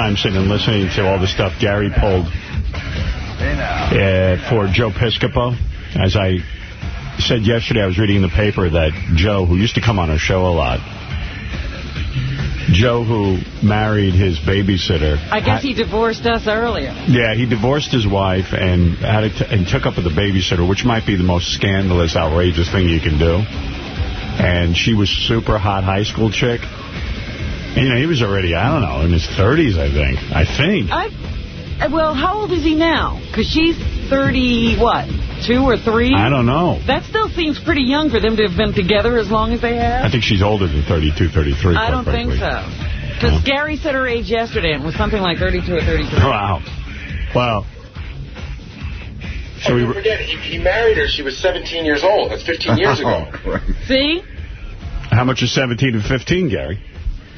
time sitting and listening to all the stuff Gary pulled uh, for Joe Piscopo. As I said yesterday, I was reading in the paper that Joe, who used to come on our show a lot, Joe, who married his babysitter. I guess he divorced us earlier. Yeah, he divorced his wife and had it and took up with the babysitter, which might be the most scandalous, outrageous thing you can do. And she was super hot high school chick. And, you know, he was already, I don't know, in his 30s, I think. I think. I, well, how old is he now? Because she's 30, what, two or three? I don't know. That still seems pretty young for them to have been together as long as they have. I think she's older than 32, 33. I don't frankly. think so. Because Gary said her age yesterday and it was something like 32 or 33. Wow. Wow. So we forget, he, he married her. She was 17 years old. That's 15 years ago. Oh, See? How much is 17 and 15, Gary?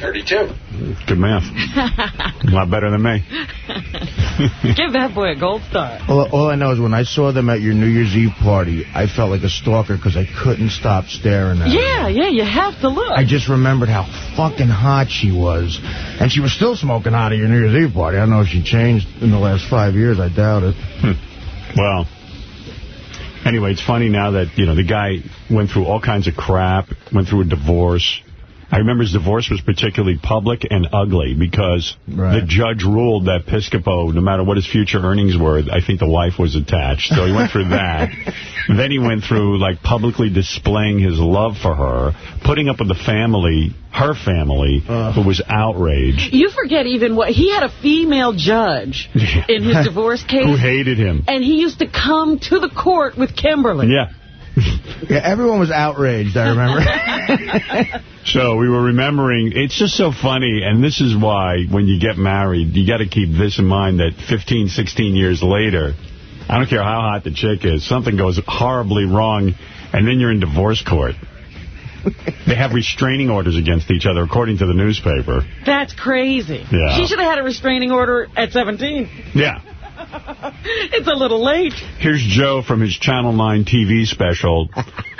32. Good math. a lot better than me. Give that boy a gold star. All, all I know is when I saw them at your New Year's Eve party, I felt like a stalker because I couldn't stop staring at her. Yeah, yeah, you have to look. I just remembered how fucking hot she was. And she was still smoking hot at your New Year's Eve party. I don't know if she changed in the last five years. I doubt it. Hmm. Well, anyway, it's funny now that, you know, the guy went through all kinds of crap, went through a divorce. I remember his divorce was particularly public and ugly because Right. the judge ruled that Piscopo, no matter what his future earnings were, I think the wife was attached. So he went through that. then he went through, like, publicly displaying his love for her, putting up with the family, her family, uh. who was outraged. You forget even what... He had a female judge in his divorce case. Who hated him. And he used to come to the court with Kimberly. Yeah. Yeah, everyone was outraged, I remember. So we were remembering, it's just so funny, and this is why when you get married, you got to keep this in mind that 15, 16 years later, I don't care how hot the chick is, something goes horribly wrong, and then you're in divorce court. they have restraining orders against each other, according to the newspaper. That's crazy. Yeah. She should have had a restraining order at 17. Yeah. It's a little late. Here's Joe from his Channel 9 TV special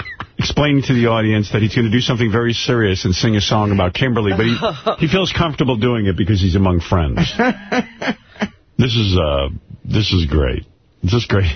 explaining to the audience that he's going to do something very serious and sing a song about Kimberly, but he, he feels comfortable doing it because he's among friends. this is uh, this is great. This is great.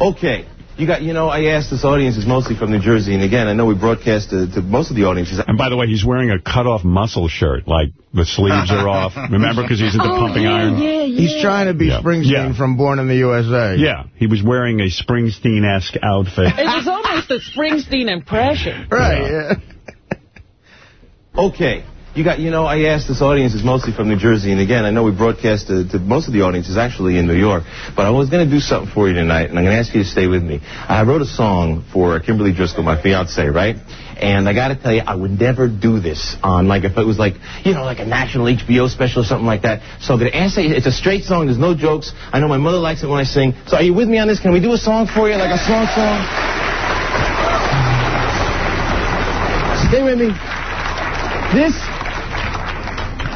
Okay. You got, you know, I asked this audience is mostly from New Jersey, and again, I know we broadcast to, to most of the audiences. And by the way, he's wearing a cut-off muscle shirt, like the sleeves are off. Remember, because he's into Oh, pumping yeah, iron? yeah, yeah. He's trying to be Yeah. Springsteen Yeah. from Born in the USA. Yeah, he was wearing a Springsteen-esque outfit. It was almost a Springsteen impression. Right, yeah. Okay. You got, you know, I asked this audience is mostly from New Jersey, and again, I know we broadcast to, to most of the audience is actually in New York, but I was going to do something for you tonight, and I'm going to ask you to stay with me. I wrote a song for Kimberly Driscoll, my fiance, right? And I got to tell you, I would never do this on, like, if it was like, you know, like a national HBO special or something like that. So I'm going to ask you, it's a straight song, there's no jokes. I know my mother likes it when I sing. So are you with me on this? Can we do a song for you, like a song song? Stay with me. This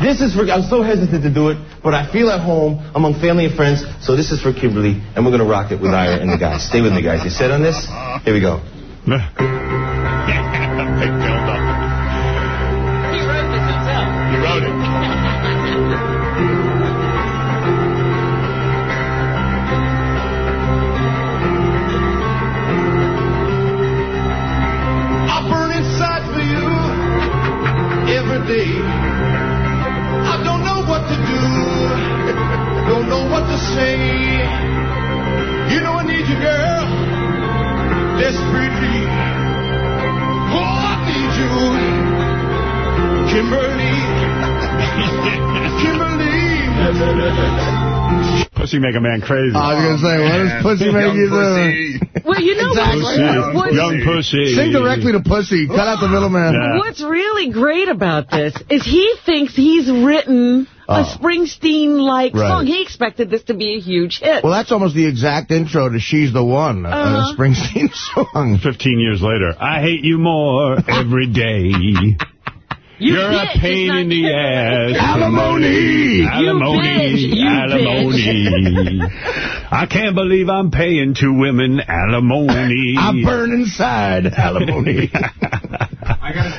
this is for, I'm so hesitant to do it, but I feel at home among family and friends, so this is for Kimberly, and we're going to rock it with Ira and the guys. Stay with me, guys. You set on this? Here we go. Know what to say. You know I need you, girl, desperately. Oh, I need you, Kimberly. Kimberly. Pussy make a man crazy. I was going to say, what does pussy make you do? Well, you know Pussy. what? What's, Young pussy. Sing directly to pussy. Cut out the middleman. Yeah. what's really great about this is he thinks he's written a Oh. Springsteen-like Right. song. He expected this to be a huge hit. Well, that's almost the exact intro to She's the One, a- a Uh-huh. Springsteen song. 15 years later. I hate you more every day. You You're a bitch, it's pain not in the ass. Alimony. Alimony. bitch, you Alimony. I can't believe I'm paying two women alimony. I burn inside alimony.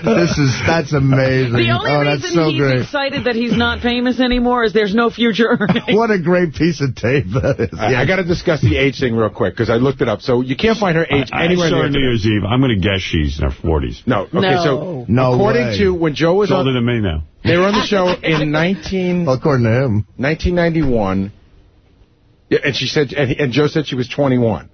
I This is, that's amazing. The only oh, that's reason so he's great. excited that he's not famous anymore is there's no future earnings. What a great piece of tape that is. I, I got to discuss the age thing real quick, because I looked it up. So you can't find her age I, anywhere I saw near her New Year's Eve. I'm going to guess she's in her 40s. No. Okay, No. so No according way. to when Joe was She's older on, than me now. they were on the show in 19, Well, according to him. 1991, yeah, and she said, and, and Joe said she was 21.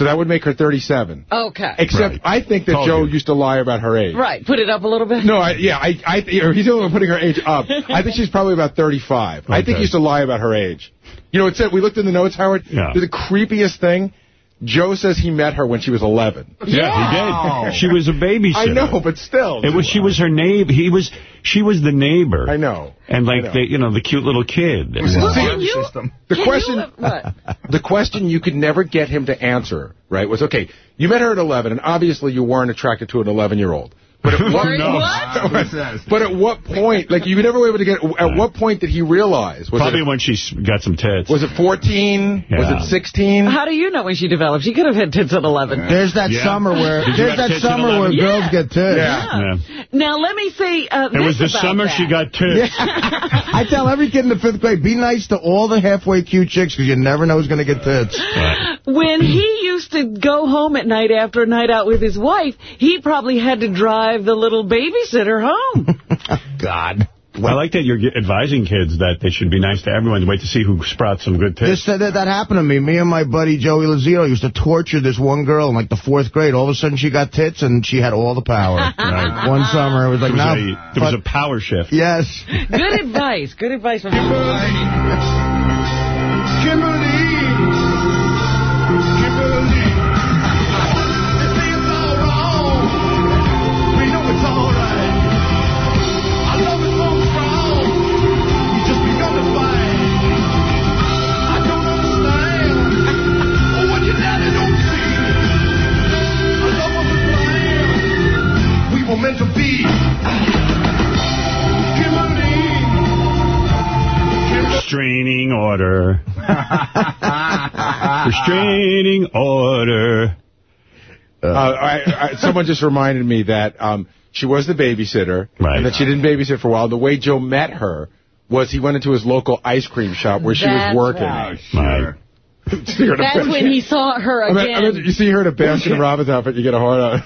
So that would make her 37. Okay. Except Right. I think that Told Joe you. used to lie about her age. Right. Put it up a little bit. No, I, yeah, I, I, he's the only one putting her age up. I think she's probably about 35. I think he used to lie about her age. You know, it said, we looked in the notes, Howard. Yeah. The creepiest thing, Joe says he met her when she was 11. Yeah, he did. She was a babysitter. I know, but still. It was she was her neighbor. He was she was the neighbor. I know. And like know. the you know the cute little kid. Well, See, can you, The can question- You, what? the question you could never get him to answer, right, was, okay, you met her at 11, and obviously you weren't attracted to an 11-year-old. But at what, no. what? but at what point, like, you never were able to get, at what point did he realize? Was Probably it, when she got some tits. was it 14? Yeah. Was it 16? How do you know when she developed? She could have had tits at 11. There's that Yeah. summer where Did there's that summer 11? where girls Yeah. get tits. Yeah. Yeah. Now, let me say uh, It was the summer that. she got tits. I tell every kid in the fifth grade, be nice to all the halfway cute chicks because you never know who's going to get tits. Right. When he used to go home at night after a night out with his wife, he probably had to drive the little babysitter home. God. Well, I like that you're advising kids that they should be nice to everyone. Wait to see who sprouts some good tits. This, that, that happened to me. Me and my buddy Joey Lazio used to torture this one girl in like the fourth grade. All of a sudden she got tits and she had all the power. Right. One summer it was like, There was, no. a, there was a power shift. Yes. Good advice. Good advice from. Kimberly, Kimberly, meant to be. Kimberly, Kimberly. Restraining order. Restraining order. Uh, I, I, someone just reminded me that um, she was the babysitter, Right. and that she didn't babysit for a while. The way Joe met her was he went into his local ice cream shop where she was working. right. Right. See her in a That's when he saw her I mean, again. I mean, you see her in a Baskin Robbins outfit, you get a hard on.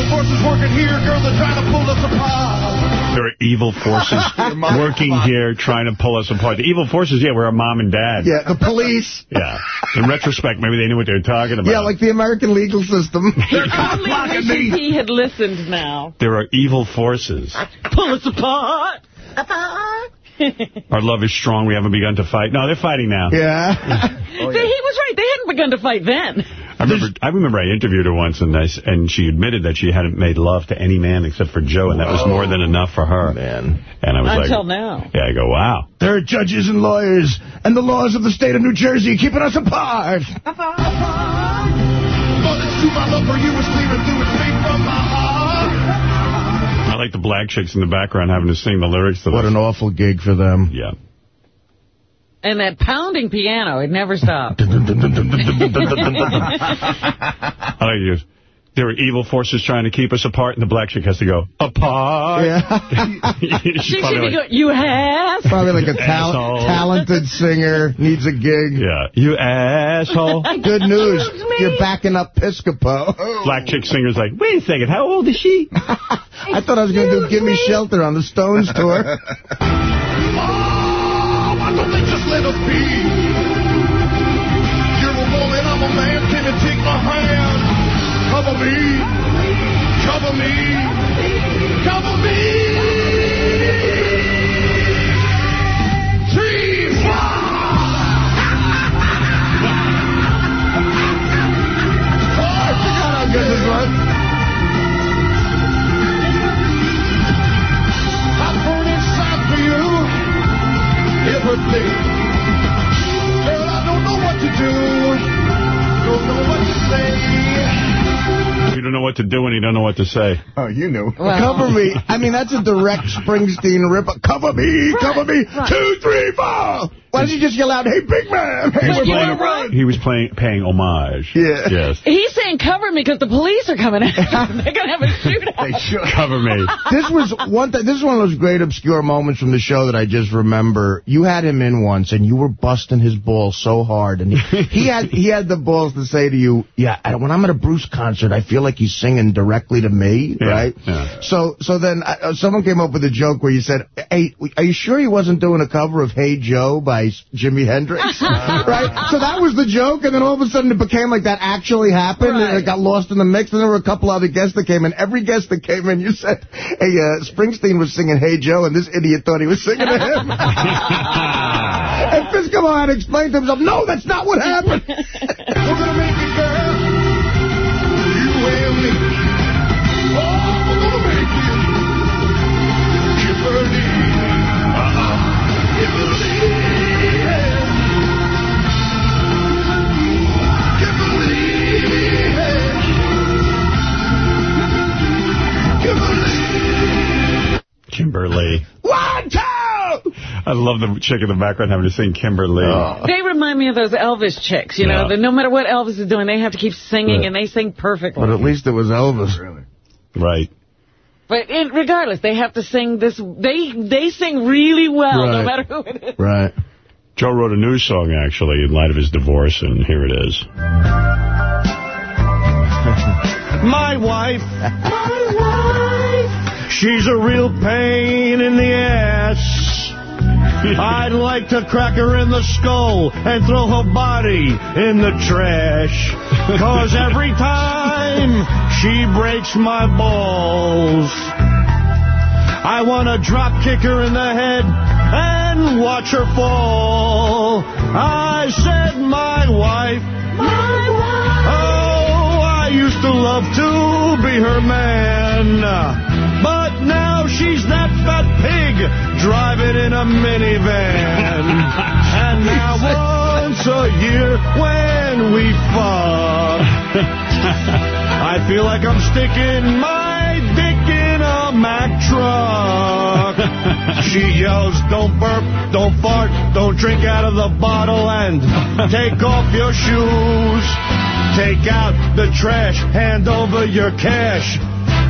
Evil forces working here. Girls are trying to pull us apart. There are evil forces working here trying to pull us apart. The evil forces, yeah, we're our mom and dad. Yeah, the police. Yeah. In retrospect, maybe they knew what they were talking about. Yeah, like the American legal system. They're Only wishes he had listened now. There are evil forces. Pull us apart. Our love is strong. We haven't begun to fight. No, they're fighting now. yeah. Oh, See, he was right. They hadn't begun to fight then. I remember I remember I interviewed her once, and I s and she admitted that she hadn't made love to any man except for Joe, and that was more than enough for her. Man. And I was Until like, Until now. Yeah, I go, wow. There are judges and lawyers and the laws of the state of New Jersey keeping us apart. But it's true, my love for you is clearing through. It's straight from my heart. I like the black chicks in the background having to sing the lyrics to What an awful gig for them. Yeah. And that pounding piano, it never stopped. I like yours. There are evil forces trying to keep us apart, and the black chick has to go, apart. Yeah. She's She should probably be like, going, you have? Probably like a tal talented singer needs a gig. yeah, you asshole. Good news. You're backing up Piscopo. Black chick singer's like, wait a second, how old is she? I thought I was going to do Give Me Shelter on the Stones tour. Let us be? You're a woman, I'm a man. Can you take my hand? Cover me. Cover me. Cover me. Three, I forgot how this was. I burn inside for you every what to do. Don't know what to say. You don't know what to do and you don't know what to say. Oh, you knew. Well- Cover me. I mean, that's a direct Springsteen rip. Cover me, cover me. right. Two, three, four. Why did you just yell out, hey, big man? Hey, He was But you playing, right. he was playing, paying homage. Yeah. Yes. He's saying cover me because the police are coming after me. They're going to have a shootout. They should. Cover me. this was one. Th this is one of those great obscure moments from the show that I just remember. You had him in once, and you were busting his balls so hard, and he, he had he had the balls to say to you, "Yeah, I- when I'm at a Bruce concert, I feel like he's singing directly to me, Yeah, right?" yeah. So so then uh, someone came up with a joke where you said, "Hey, are you sure he wasn't doing a cover of Hey Joe by Jimi Hendrix?" right. So that was the joke, and then all of a sudden it became like that actually happened, and it got lost in the mix. And there were a couple other guests that came in. Every guest that came in, you said, "Hey, uh, Springsteen was singing Hey Joe," and this idiot thought he was singing to him. and Piscopo had to explain to himself, "No, that's not what happened." We're gonna make it, girl. You and me. Kimberly. Kimberly. Kimberly. One, two. I love the chick in the background having to sing Kimberly. Oh. They remind me of those Elvis chicks, you know, Yeah. that no matter what Elvis is doing, they have to keep singing, Yeah. and they sing perfectly. But at least it was Elvis. Right. But it, regardless, they have to sing this. They they sing really well, no Right. matter who it is. Right. Joe wrote a new song, actually, in light of his divorce, and here it is. My wife. My wife. She's a real pain in the ass. I'd like to crack her in the skull and throw her body in the trash. Cause every time she breaks my balls, I want to drop kick her in the head and watch her fall. I said my wife. Oh, I used to love to be her man. But now she's that fat pig driving in a minivan. and now once a year when we fuck, I feel like I'm sticking my dick in a Mack truck. She yells, don't burp, don't fart, don't drink out of the bottle, and take off your shoes. Take out the trash, hand over your cash.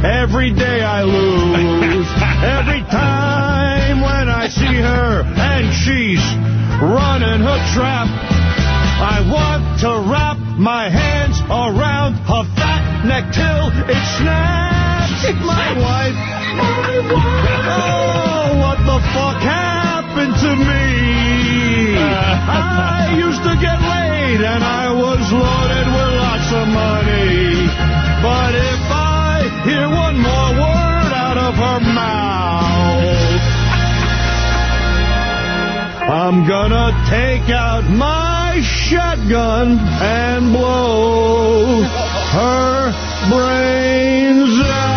Every day I lose. Every time when I see her and she's running her trap, I want to wrap my hands around her fat neck till it snaps. My wife. Oh, what the fuck happened to me? I used to get laid and I But if I hear one more word out of her mouth, I'm gonna take out my shotgun and blow her brains out.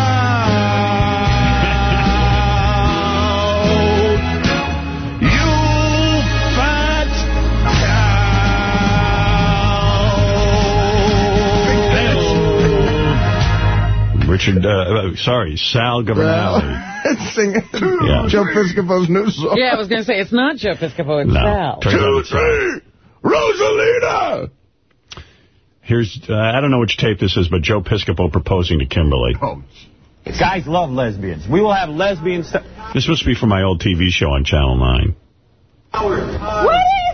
Richard, uh, sorry, Sal Governale. Singing Yeah. Joe Piscopo's new song. Yeah, I was going to say, it's not Joe Piscopo, it's No. Sal. Turns out it's Sal. Rosalina! Here's, uh, I don't know which tape this is, but Joe Piscopo proposing to Kimberly. Guys love lesbians. We will have lesbians. This must be from my old TV show on Channel 9. What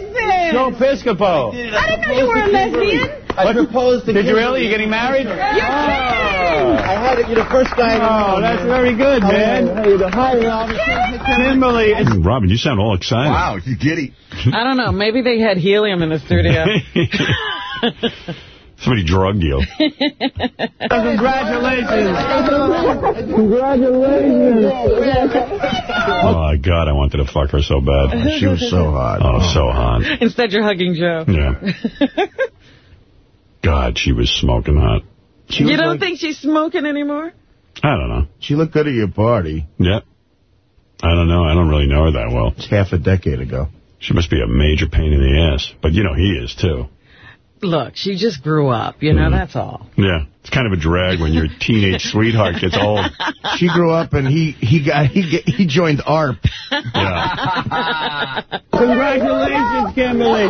is this? Joe Piscopo. I didn't know you were a lesbian. I proposed to Did you really? You getting married? You're kidding. I had it. You're the first guy. Oh, that's very good, man. Kimberly. It's Robin, you sound all excited. Wow, you giddy. I don't know. Maybe they had helium in the studio. Somebody drugged you. Congratulations. Congratulations. Oh, my God, I wanted to fuck her so bad. She was so hot. Oh, so hot. Instead, you're hugging Joe. Yeah. God, she was smoking hot. She You don't like- think she's smoking anymore? I don't know. She looked good at your party. Yeah. I don't know. I don't really know her that well. It's half a decade ago. She must be a major pain in the ass. But, you know, he is, too. Look, she just grew up, you know, mm. that's all. Yeah. It's kind of a drag when your teenage sweetheart gets old. She grew up and he he got he get, he joined ARP. Yeah. Congratulations, Kimberly.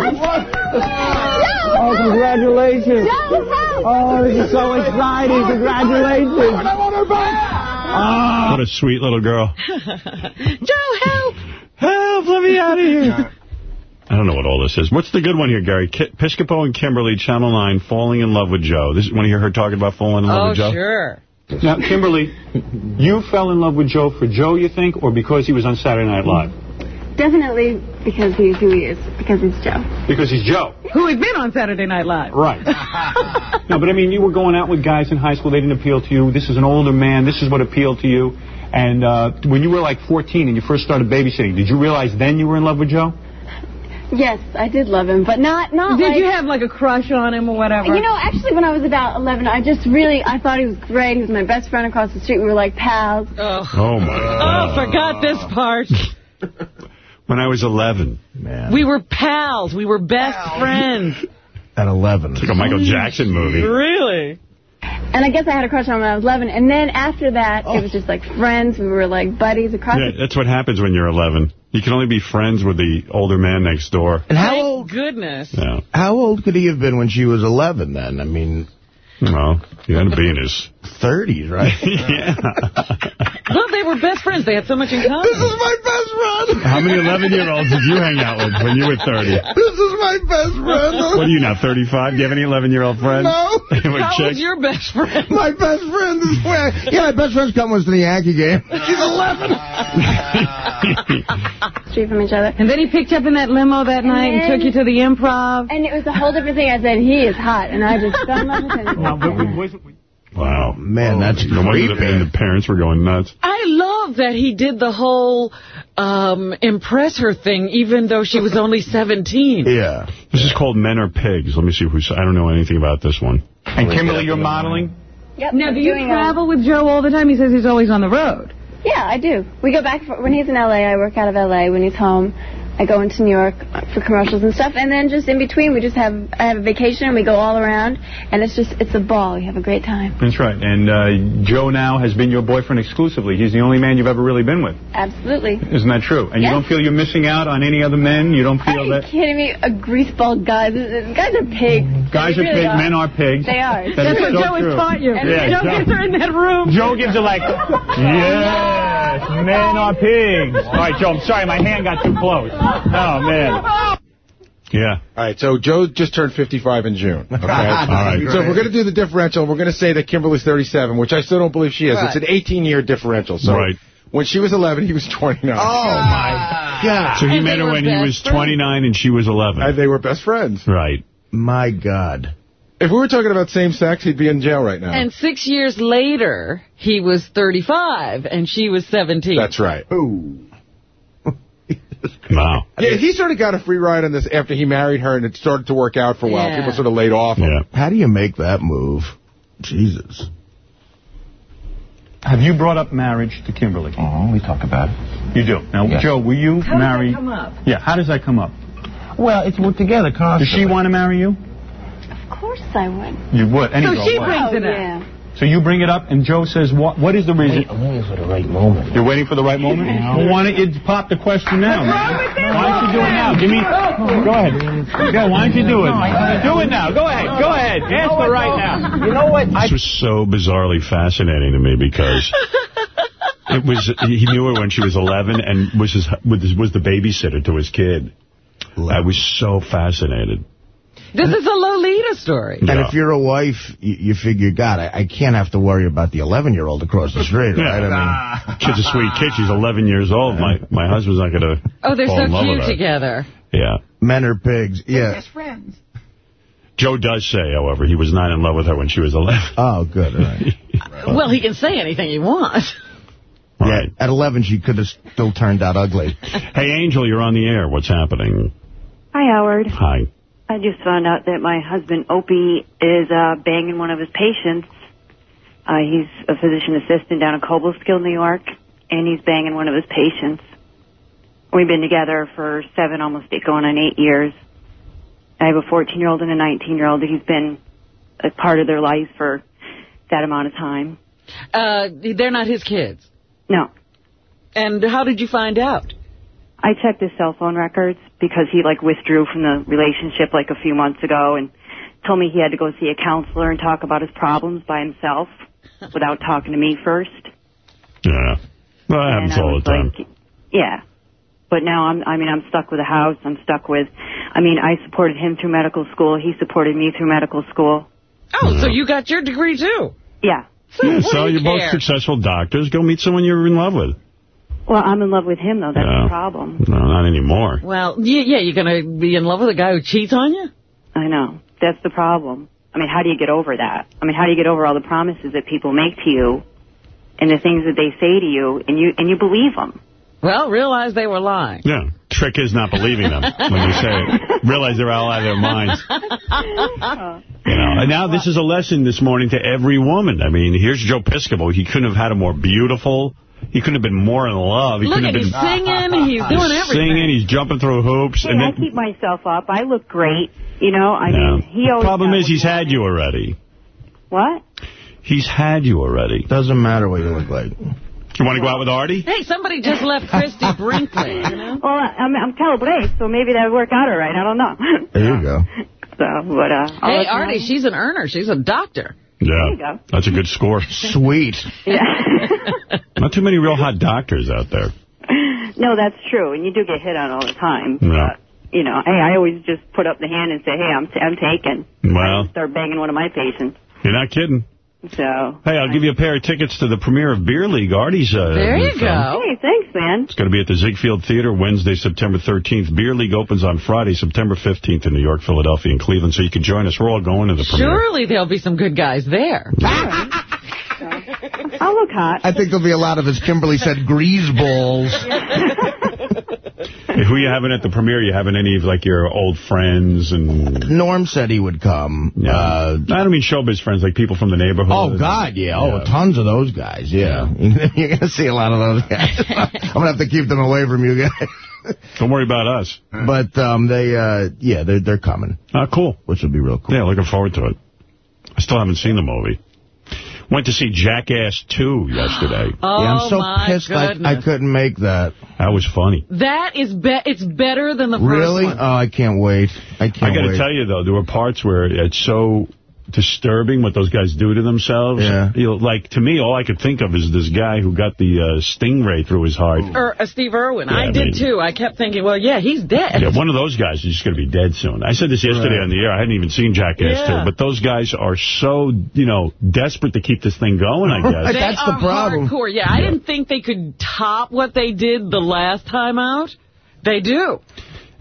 Oh, congratulations. Oh, this is so exciting. Congratulations. I want her back. Ah. What a sweet little girl. Joe, help! Help, let me out of here. I don't know what all this is. What's the good one here, Gary? Ki Piscopo and Kimberly, Channel 9, falling in love with Joe. This Want to hear her talking about falling in love Oh, with Joe? Oh, sure. Now, Kimberly, you fell in love with Joe for Joe, you think, or because he was on Saturday Night Live? Definitely because he's who he is, because he's Joe. Because he's Joe. Who had been on Saturday Night Live. Right. no, but I mean, you were going out with guys in high school. They didn't appeal to you. This is an older man. This is what appealed to you. And uh, when you were like 14 and you first started babysitting, did you realize then you were in love with Joe? Yes, I did love him, but not not Did like... you have like a crush on him or whatever? You know, actually, when I was about 11, I just really, I thought he was great. He was my best friend across the street. We were like pals. Oh, Oh, my oh God. forgot this part. When I was 11. Man. We were pals. We were best friends. At 11. It's like a Michael Jackson movie. Really? And I guess I had a crush on him when I was 11. And then after that, it oh. was just like friends. We were like buddies across Yeah, the that's what happens when you're 11. You can only be friends with the older man next door. And how Thank old goodness. Yeah. how old could he have been when she was 11 then? I mean, Well, he had to be in his... 30s, right? yeah. Well, they were best friends. They had so much in common. This is my best friend. How many 11-year-olds did you hang out with when you were 30? This is my best friend. What are you now, 35? Do you have any 11-year-old friends? No. With How chicks? was your best friend? My best friend is where. Yeah, my best friend's come once to the Yankee game. She's 11. street from each other. And then he picked you up in that limo that night and took you to the improv. And it was a whole different thing. I said, he is hot. And I just fell in love with him. Now, but was, Wow. Man, that's No wonder the, creepy. and the parents were going nuts. I love that he did the whole um, impress her thing, even though she was only 17. Yeah. This is called Men Are Pigs. Let me see who's... I don't know anything about this one. and Kimberly, you're modeling? Yep, Now, do you travel with Joe all the time? He says he's always on the road. Yeah, I do. We go back for, when he's in L.A. I work out of L.A. When he's home, I go into New York for commercials and stuff. And then just in between, we just have I have a vacation and we go all around. And it's just it's a ball. We have a great time. That's right. And uh, Joe now has been your boyfriend exclusively. He's the only man you've ever really been with. Absolutely. Isn't that true? And you don't feel you're missing out on any other men? You don't Are feel you that... kidding me? A greaseball guy. Guys are pigs. Guys They are really pigs, men are pigs. They are. That That's what so Joe true. has taught you. Yeah, Joe Joe- gets her in that room. Joe gives her like, yes, men are pigs. All right, Joe, I'm sorry, my hand got too close. Oh, man. Yeah. All right, so Joe just turned 55 in June. Okay? All right. So if we're going to do the differential, we're going to say that Kimberly's 37, which I still don't believe she is. It's an 18-year differential. So Right. when she was 11, he was 29. Oh, my oh, God. So he And met her when he best was friends. 29 and she was 11. And they were best friends. Right. My God. If we were talking about same sex, he'd be in jail right now. And six years later, he was 35 and she was 17. That's right. Ooh. Wow. Yeah, he sort of got a free ride on this after he married her, and it started to work out for a while. Yeah. People sort of laid off him. Yeah. How do you make that move? Jesus. Have you brought up marriage to Kimberly? Oh, we talk about it. You do. Now, Yes. Joe, will you How marry... did that come up? Yeah, how does that come up? Well, it's we're together Does she want to marry you? Of course I would. You would. Any So girl she brings Oh, it up. yeah. So you bring it up, and Joe says, what? What is the reason? Wait, I'm waiting for the right moment. You're waiting for the right moment? Well, why don't you pop the question now. Why don't you do it now? Give me... Go ahead. Go, why don't you do it? Do it now. Go ahead. Go ahead. Answer right now. You know what? This was so bizarrely fascinating to me because it was he knew her when she was 11 and was his was the babysitter to his kid. I was so fascinated. This is a Lolita story. And Yeah. if you're a wife, you, you figure, God, I, I can't have to worry about the 11-year-old across the street, Yeah. right? I mean, Kid's a sweet kid. She's 11 years old. My my husband's not going to Oh, they're fall so cute together. Yeah. men are pigs. Yeah. Joe does say, however, he was not in love with her when she was 11. Oh, good. All right. Well, he can say anything he wants. All Yeah, right. at 11, she could have still turned out ugly. Hey, Angel, you're on the air. What's happening? Hi, Howard. Hi. I just found out that my husband, Opie, is uh, banging one of his patients. Uh, he's a physician assistant down in Cobleskill, New York, and he's banging one of his patients. We've been together for seven, almost eight, going on eight years. I have a 14-year-old and a 19-year-old. He's been a part of their life for that amount of time. Uh, they're not his kids. No. And how did you find out? I checked his cell phone records because he like withdrew from the relationship like a few months ago and told me he had to go see a counselor and talk about his problems by himself without talking to me first. Yeah. Well, that happens And I all was the time. like, yeah. But now I'm, I mean, I'm stuck with a house. I'm stuck with, I mean, I supported him through medical school. He supported me through medical school. Oh, so you got your degree, too? Yeah. Yeah, so you you're both successful doctors. Go meet someone you're in love with. Well, I'm in love with him, though. That's Yeah. the problem. No, not anymore. Well, yeah, yeah, you're going to be in love with a guy who cheats on you? I know. That's the problem. I mean, how do you get over that? I mean, how do you get over all the promises that people make to you and the things that they say to you and you and you believe them? Well, realize they were lying. Yeah. Trick is not believing them when you say it. Realize they're all out of their minds. You know, and now this is a lesson this morning to every woman. I mean, here's Joe Piscopo. He couldn't have had a more beautiful. He couldn't have been more in love. He Look couldn't at have he's been singing, he's doing everything. singing. He's jumping through hoops. Hey, and I keep myself up. I look great. You know, I Yeah. mean, he always Problem is, he's had you already. What? He's had you already. Doesn't matter what you look like. You want to go out with Artie? Hey, somebody just left Christie Brinkley, you know? Well, I'm I'm calibrate, so maybe that would work out all right. I don't know. There you go. So, but uh, Hey, Artie, she's an earner. She's a doctor. Yeah. you go. That's a good score. Sweet. Yeah. Not too many real hot doctors out there. no, that's true, and you do get hit on all the time. Yeah. You know, hey, I always just put up the hand and say, hey, I'm t- I'm taken. Well, Start banging one of my patients. you're not kidding. So. Hey, I'll give you a pair of tickets to the premiere of Beer League. Artie's uh, There new you film. go. Hey, thanks, man. It's going to be at the Ziegfeld Theater Wednesday, September 13th. Beer League opens on Friday, September 15th in New York, Philadelphia, and Cleveland, so you can join us. We're all going to the premiere. Surely there'll be some good guys there. I'll look hot. I think there'll be a lot of, as Kimberly said, grease balls. Hey, who you having at the premiere? You having any of, like, your old friends? and? Norm said he would come. Yeah. Uh, I don't mean showbiz friends, like people from the neighborhood. Oh, God, yeah. Oh, tons of those guys, yeah. You're going to see a lot of those guys. I'm going to have to keep them away from you guys. Don't worry about us. But, um, they, uh, yeah, they're, they're coming, Oh, cool. which will be real cool. Yeah, looking forward to it. I still haven't seen the movie. Went to see Jackass 2 yesterday. Oh, yeah, I'm so my pissed I. I couldn't make that. That was funny. That is be it's better than the first one. Really? one. Oh, I can't wait. I can't I got to wait. tell you, though, there were parts where it's so disturbing what those guys do to themselves. Yeah. You know, like, to me, all I could think of is this guy who got the uh, stingray through his heart. Or uh, Steve Irwin. Yeah, I I did, too. I kept thinking, well, yeah, he's dead. Yeah, one of those guys is just going to be dead soon. I said this yesterday Right. on the air. I hadn't even seen Jackass Yeah. 2, but those guys are so, you know, desperate to keep this thing going, I guess. They That's the are problem. hardcore. Yeah, I didn't think they could top what they did the last time out. They do.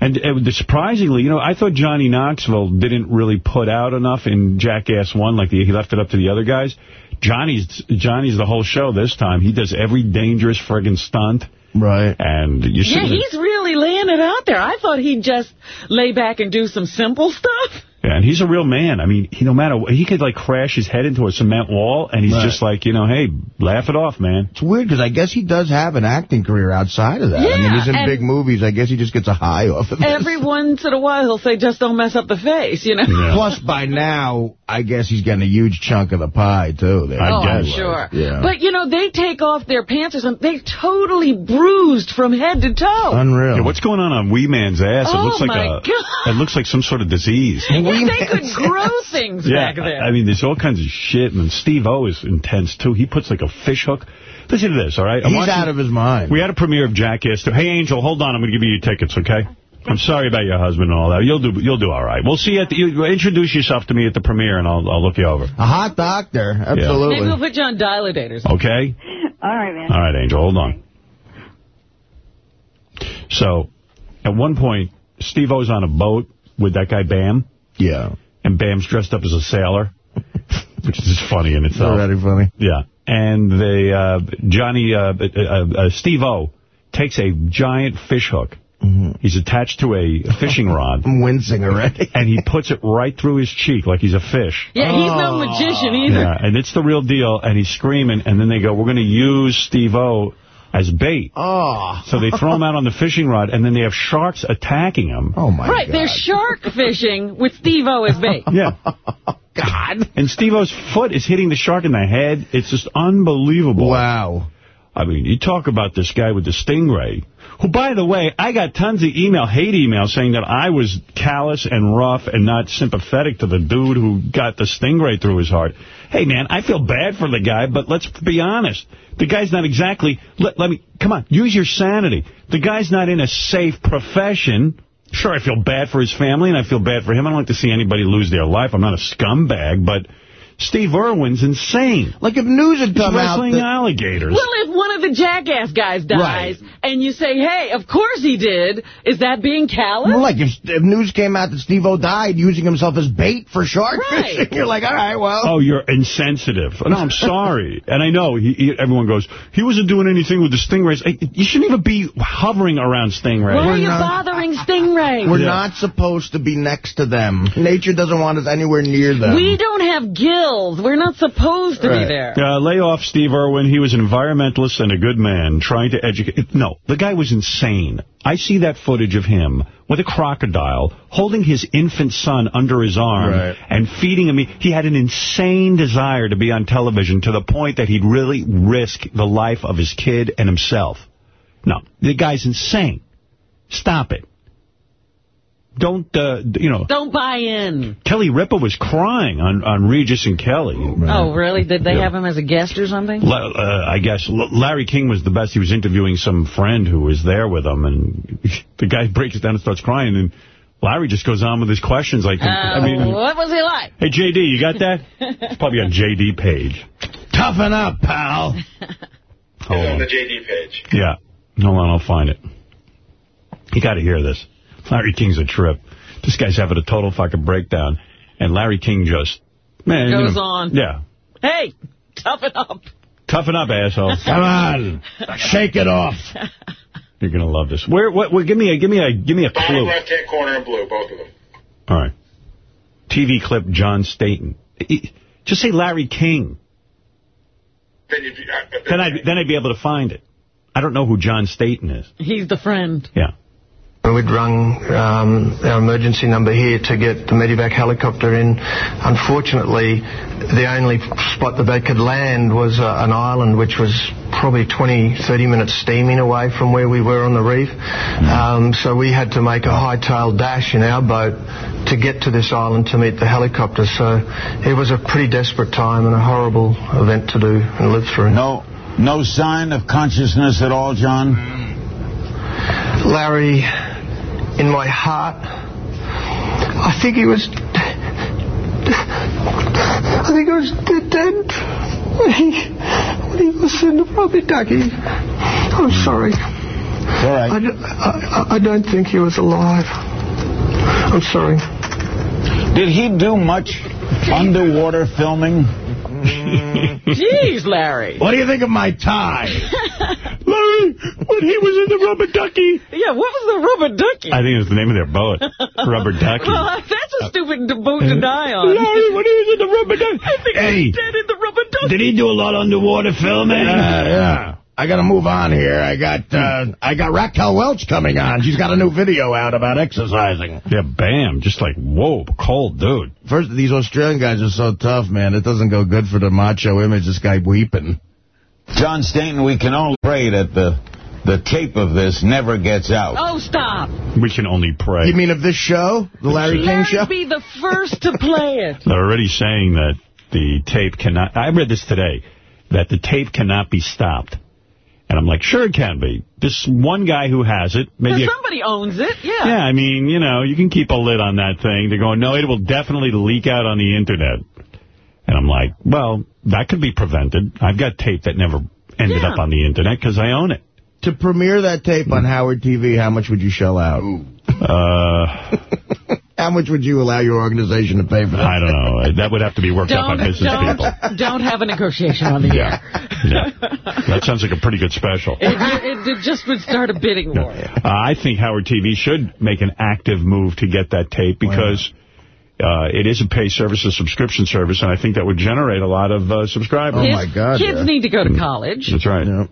And uh, surprisingly, you know, I thought Johnny Knoxville didn't really put out enough in Jackass 1, like the, he left it up to the other guys. Johnny's Johnny's the whole show this time. He does every dangerous friggin' stunt. Right. And you see, Yeah, he's really laying it out there. I thought he'd just lay back and do some simple stuff. Yeah, and he's a real man. I mean, he no matter what, he could like crash his head into a cement wall, and he's Right. just like, you know, hey, laugh it off, man. It's weird because I guess he does have an acting career outside of that. I mean, Yeah, he's in big movies. I guess he just gets a high off of this. Every once in a while, he'll say, just don't mess up the face, you know? Yeah. Plus, by now, I guess he's getting a huge chunk of the pie, too. There. I oh, I'm sure. Yeah. But, you know, they take off their pants or something. They're totally bruised from head to toe. Unreal. Yeah, what's going on on Wee Man's ass? Oh, it looks like my a, God. it looks like some sort of disease. Yes, they could grow things Yeah, back there. I mean, there's all kinds of shit, and Steve O is intense, too. He puts, like, a fish hook. Listen to this, all right? I'm He's watching- out of his mind. We had a premiere of Jackass. too. Hey, Angel, hold on. I'm going to give you your tickets, okay? I'm sorry about your husband and all that. You'll do you'll do all right. We'll see you at the, you, introduce yourself to me at the premiere, and I'll I'll look you over. A hot doctor. absolutely. Maybe Absolutely. we'll put you on dilatators. Okay? All right, man. All right, Angel, hold on. So, at one point, Steve O's on a boat with that guy Bam, Yeah. and Bam's dressed up as a sailor, which is just funny in itself. Very funny. Yeah. And they, uh, Johnny, uh, uh, uh, Steve O takes a giant fish hook. He's attached to a fishing rod. I'm wincing already. And he puts it right through his cheek like he's a fish. Yeah, he's no magician either. Yeah, and it's the real deal. And he's screaming. And then they go, we're going to use Steve O as bait. Oh. So they throw him out on the fishing rod, and then they have sharks attacking him. Oh, my God. right, they're shark fishing with Steve-O as bait. Yeah. God. And Steve-O's foot is hitting the shark in the head. It's just unbelievable. Wow. I mean, you talk about this guy with the stingray, who, by the way, I got tons of email, hate email, saying that I was callous and rough and not sympathetic to the dude who got the stingray through his heart. Hey, man, I feel bad for the guy, but let's be honest. The guy's not exactly, let, let me, come on, use your sanity. The guy's not in a safe profession. Sure, I feel bad for his family, and I feel bad for him. I don't like to see anybody lose their life. I'm not a scumbag, but Steve Irwin's insane. Like if news had He's come out wrestling alligators. Well, if one of the jackass guys dies, Right. and you say, hey, of course he did, is that being callous? Well, like if, if news came out that Steve-O died using himself as bait for shark Right. fishing, you're like, all right, well. Oh, you're insensitive. No, I'm sorry. and I know he, he, everyone goes, he wasn't doing anything with the stingrays. I, you shouldn't even be hovering around stingrays. Why are you not- bothering stingrays? We're Yeah. not supposed to be next to them. Nature doesn't want us anywhere near them. We don't have gills. We're not supposed to be there. Uh, lay off Steve Irwin. He was an environmentalist and a good man trying to educate. No, the guy was insane. I see that footage of him with a crocodile holding his infant son under his arm Right. and feeding him. He had an insane desire to be on television to the point that he'd really risk the life of his kid and himself. No, the guy's insane. Stop it. Don't, uh, you know, Don't buy in. Kelly Ripa was crying on, on Regis and Kelly. Oh, really? Did they Yeah. have him as a guest or something? La- uh, I guess L- Larry King was the best. He was interviewing some friend who was there with him, and the guy breaks down and starts crying, and Larry just goes on with his questions. Like, I Uh, mean, what was he like? hey, J.D., you got that? It's probably on J.D. page. Toughen up, pal. Hold on on. the JD page. Yeah. Hold on, I'll find it. You got to hear this. Larry King's a trip. This guy's having a total fucking breakdown, and Larry King just, man. you Goes know, on. Yeah. Hey, toughen up. Toughen up, asshole. Come on. Shake it off. You're gonna love this. Where? What? what give me a. Give me a. Give me a Bottom clue. left-hand corner in blue, both of them. All right. TV clip. John Stainton. Just say Larry King. Then you'd be, uh, Then I. Then I'd be able to find it. I don't know who John Stainton is. He's the friend. Yeah. We'd rung um, our emergency number here to get the medevac helicopter in. Unfortunately, the only spot that they could land was uh, an island which was probably 20, 30 minutes steaming away from where we were on the reef. Um, so we had to make a hightail dash in our boat to get to this island to meet the helicopter. So it was a pretty desperate time and a horrible event to do and live through. No, no sign of consciousness at all, John? Larry, in my heart, I think he was. I think he was dead. When he, when he was in the rubber ducky. I'm sorry. All right. I, I, I don't think he was alive. I'm sorry. Did he do much underwater filming? Jeez, Larry. What do you think of my tie? Larry, when he was in the rubber ducky. Yeah, what was the rubber ducky? I think it was the name of their boat. Rubber ducky. Well, that's a stupid boat to die on. Larry, when he was in the rubber ducky. I think Hey. he's dead in the rubber ducky. Did he do a lot of underwater filming? Yeah, yeah. I got to move on here. I got uh, I got Raquel Welch coming on. She's got a new video out about exercising. Yeah, bam. Just like, whoa, cold dude. First, these Australian guys are so tough, man. It doesn't go good for the macho image. This guy weeping. John Stainton, we can only pray that the the tape of this never gets out. Oh, stop. We can only pray. You mean of this show, the Larry King Larry show? be the first to play it. They're already saying that the tape cannot... I read this today, that the tape cannot be stopped. And I'm like, sure it can be. This one guy who has it, maybe... Because a- somebody owns it, yeah. yeah, I mean, you know, you can keep a lid on that thing. They're going, no, it will definitely leak out on the Internet. And I'm like, well, that could be prevented. I've got tape that never ended Yeah. up on the Internet because I own it. To premiere that tape on Howard TV, how much would you shell out? Uh, How much would you allow your organization to pay for that? I don't know. That would have to be worked out by Don't, business people. don't, don't have a negotiation on the Yeah. air. yeah. That sounds like a pretty good special. It, it, it just would start a bidding war. Uh, I think Howard TV should make an active move to get that tape because uh, it is a pay service, a subscription service, and I think that would generate a lot of uh, subscribers. Oh, my God, Kids yeah. need to go to college. That's right. Yeah.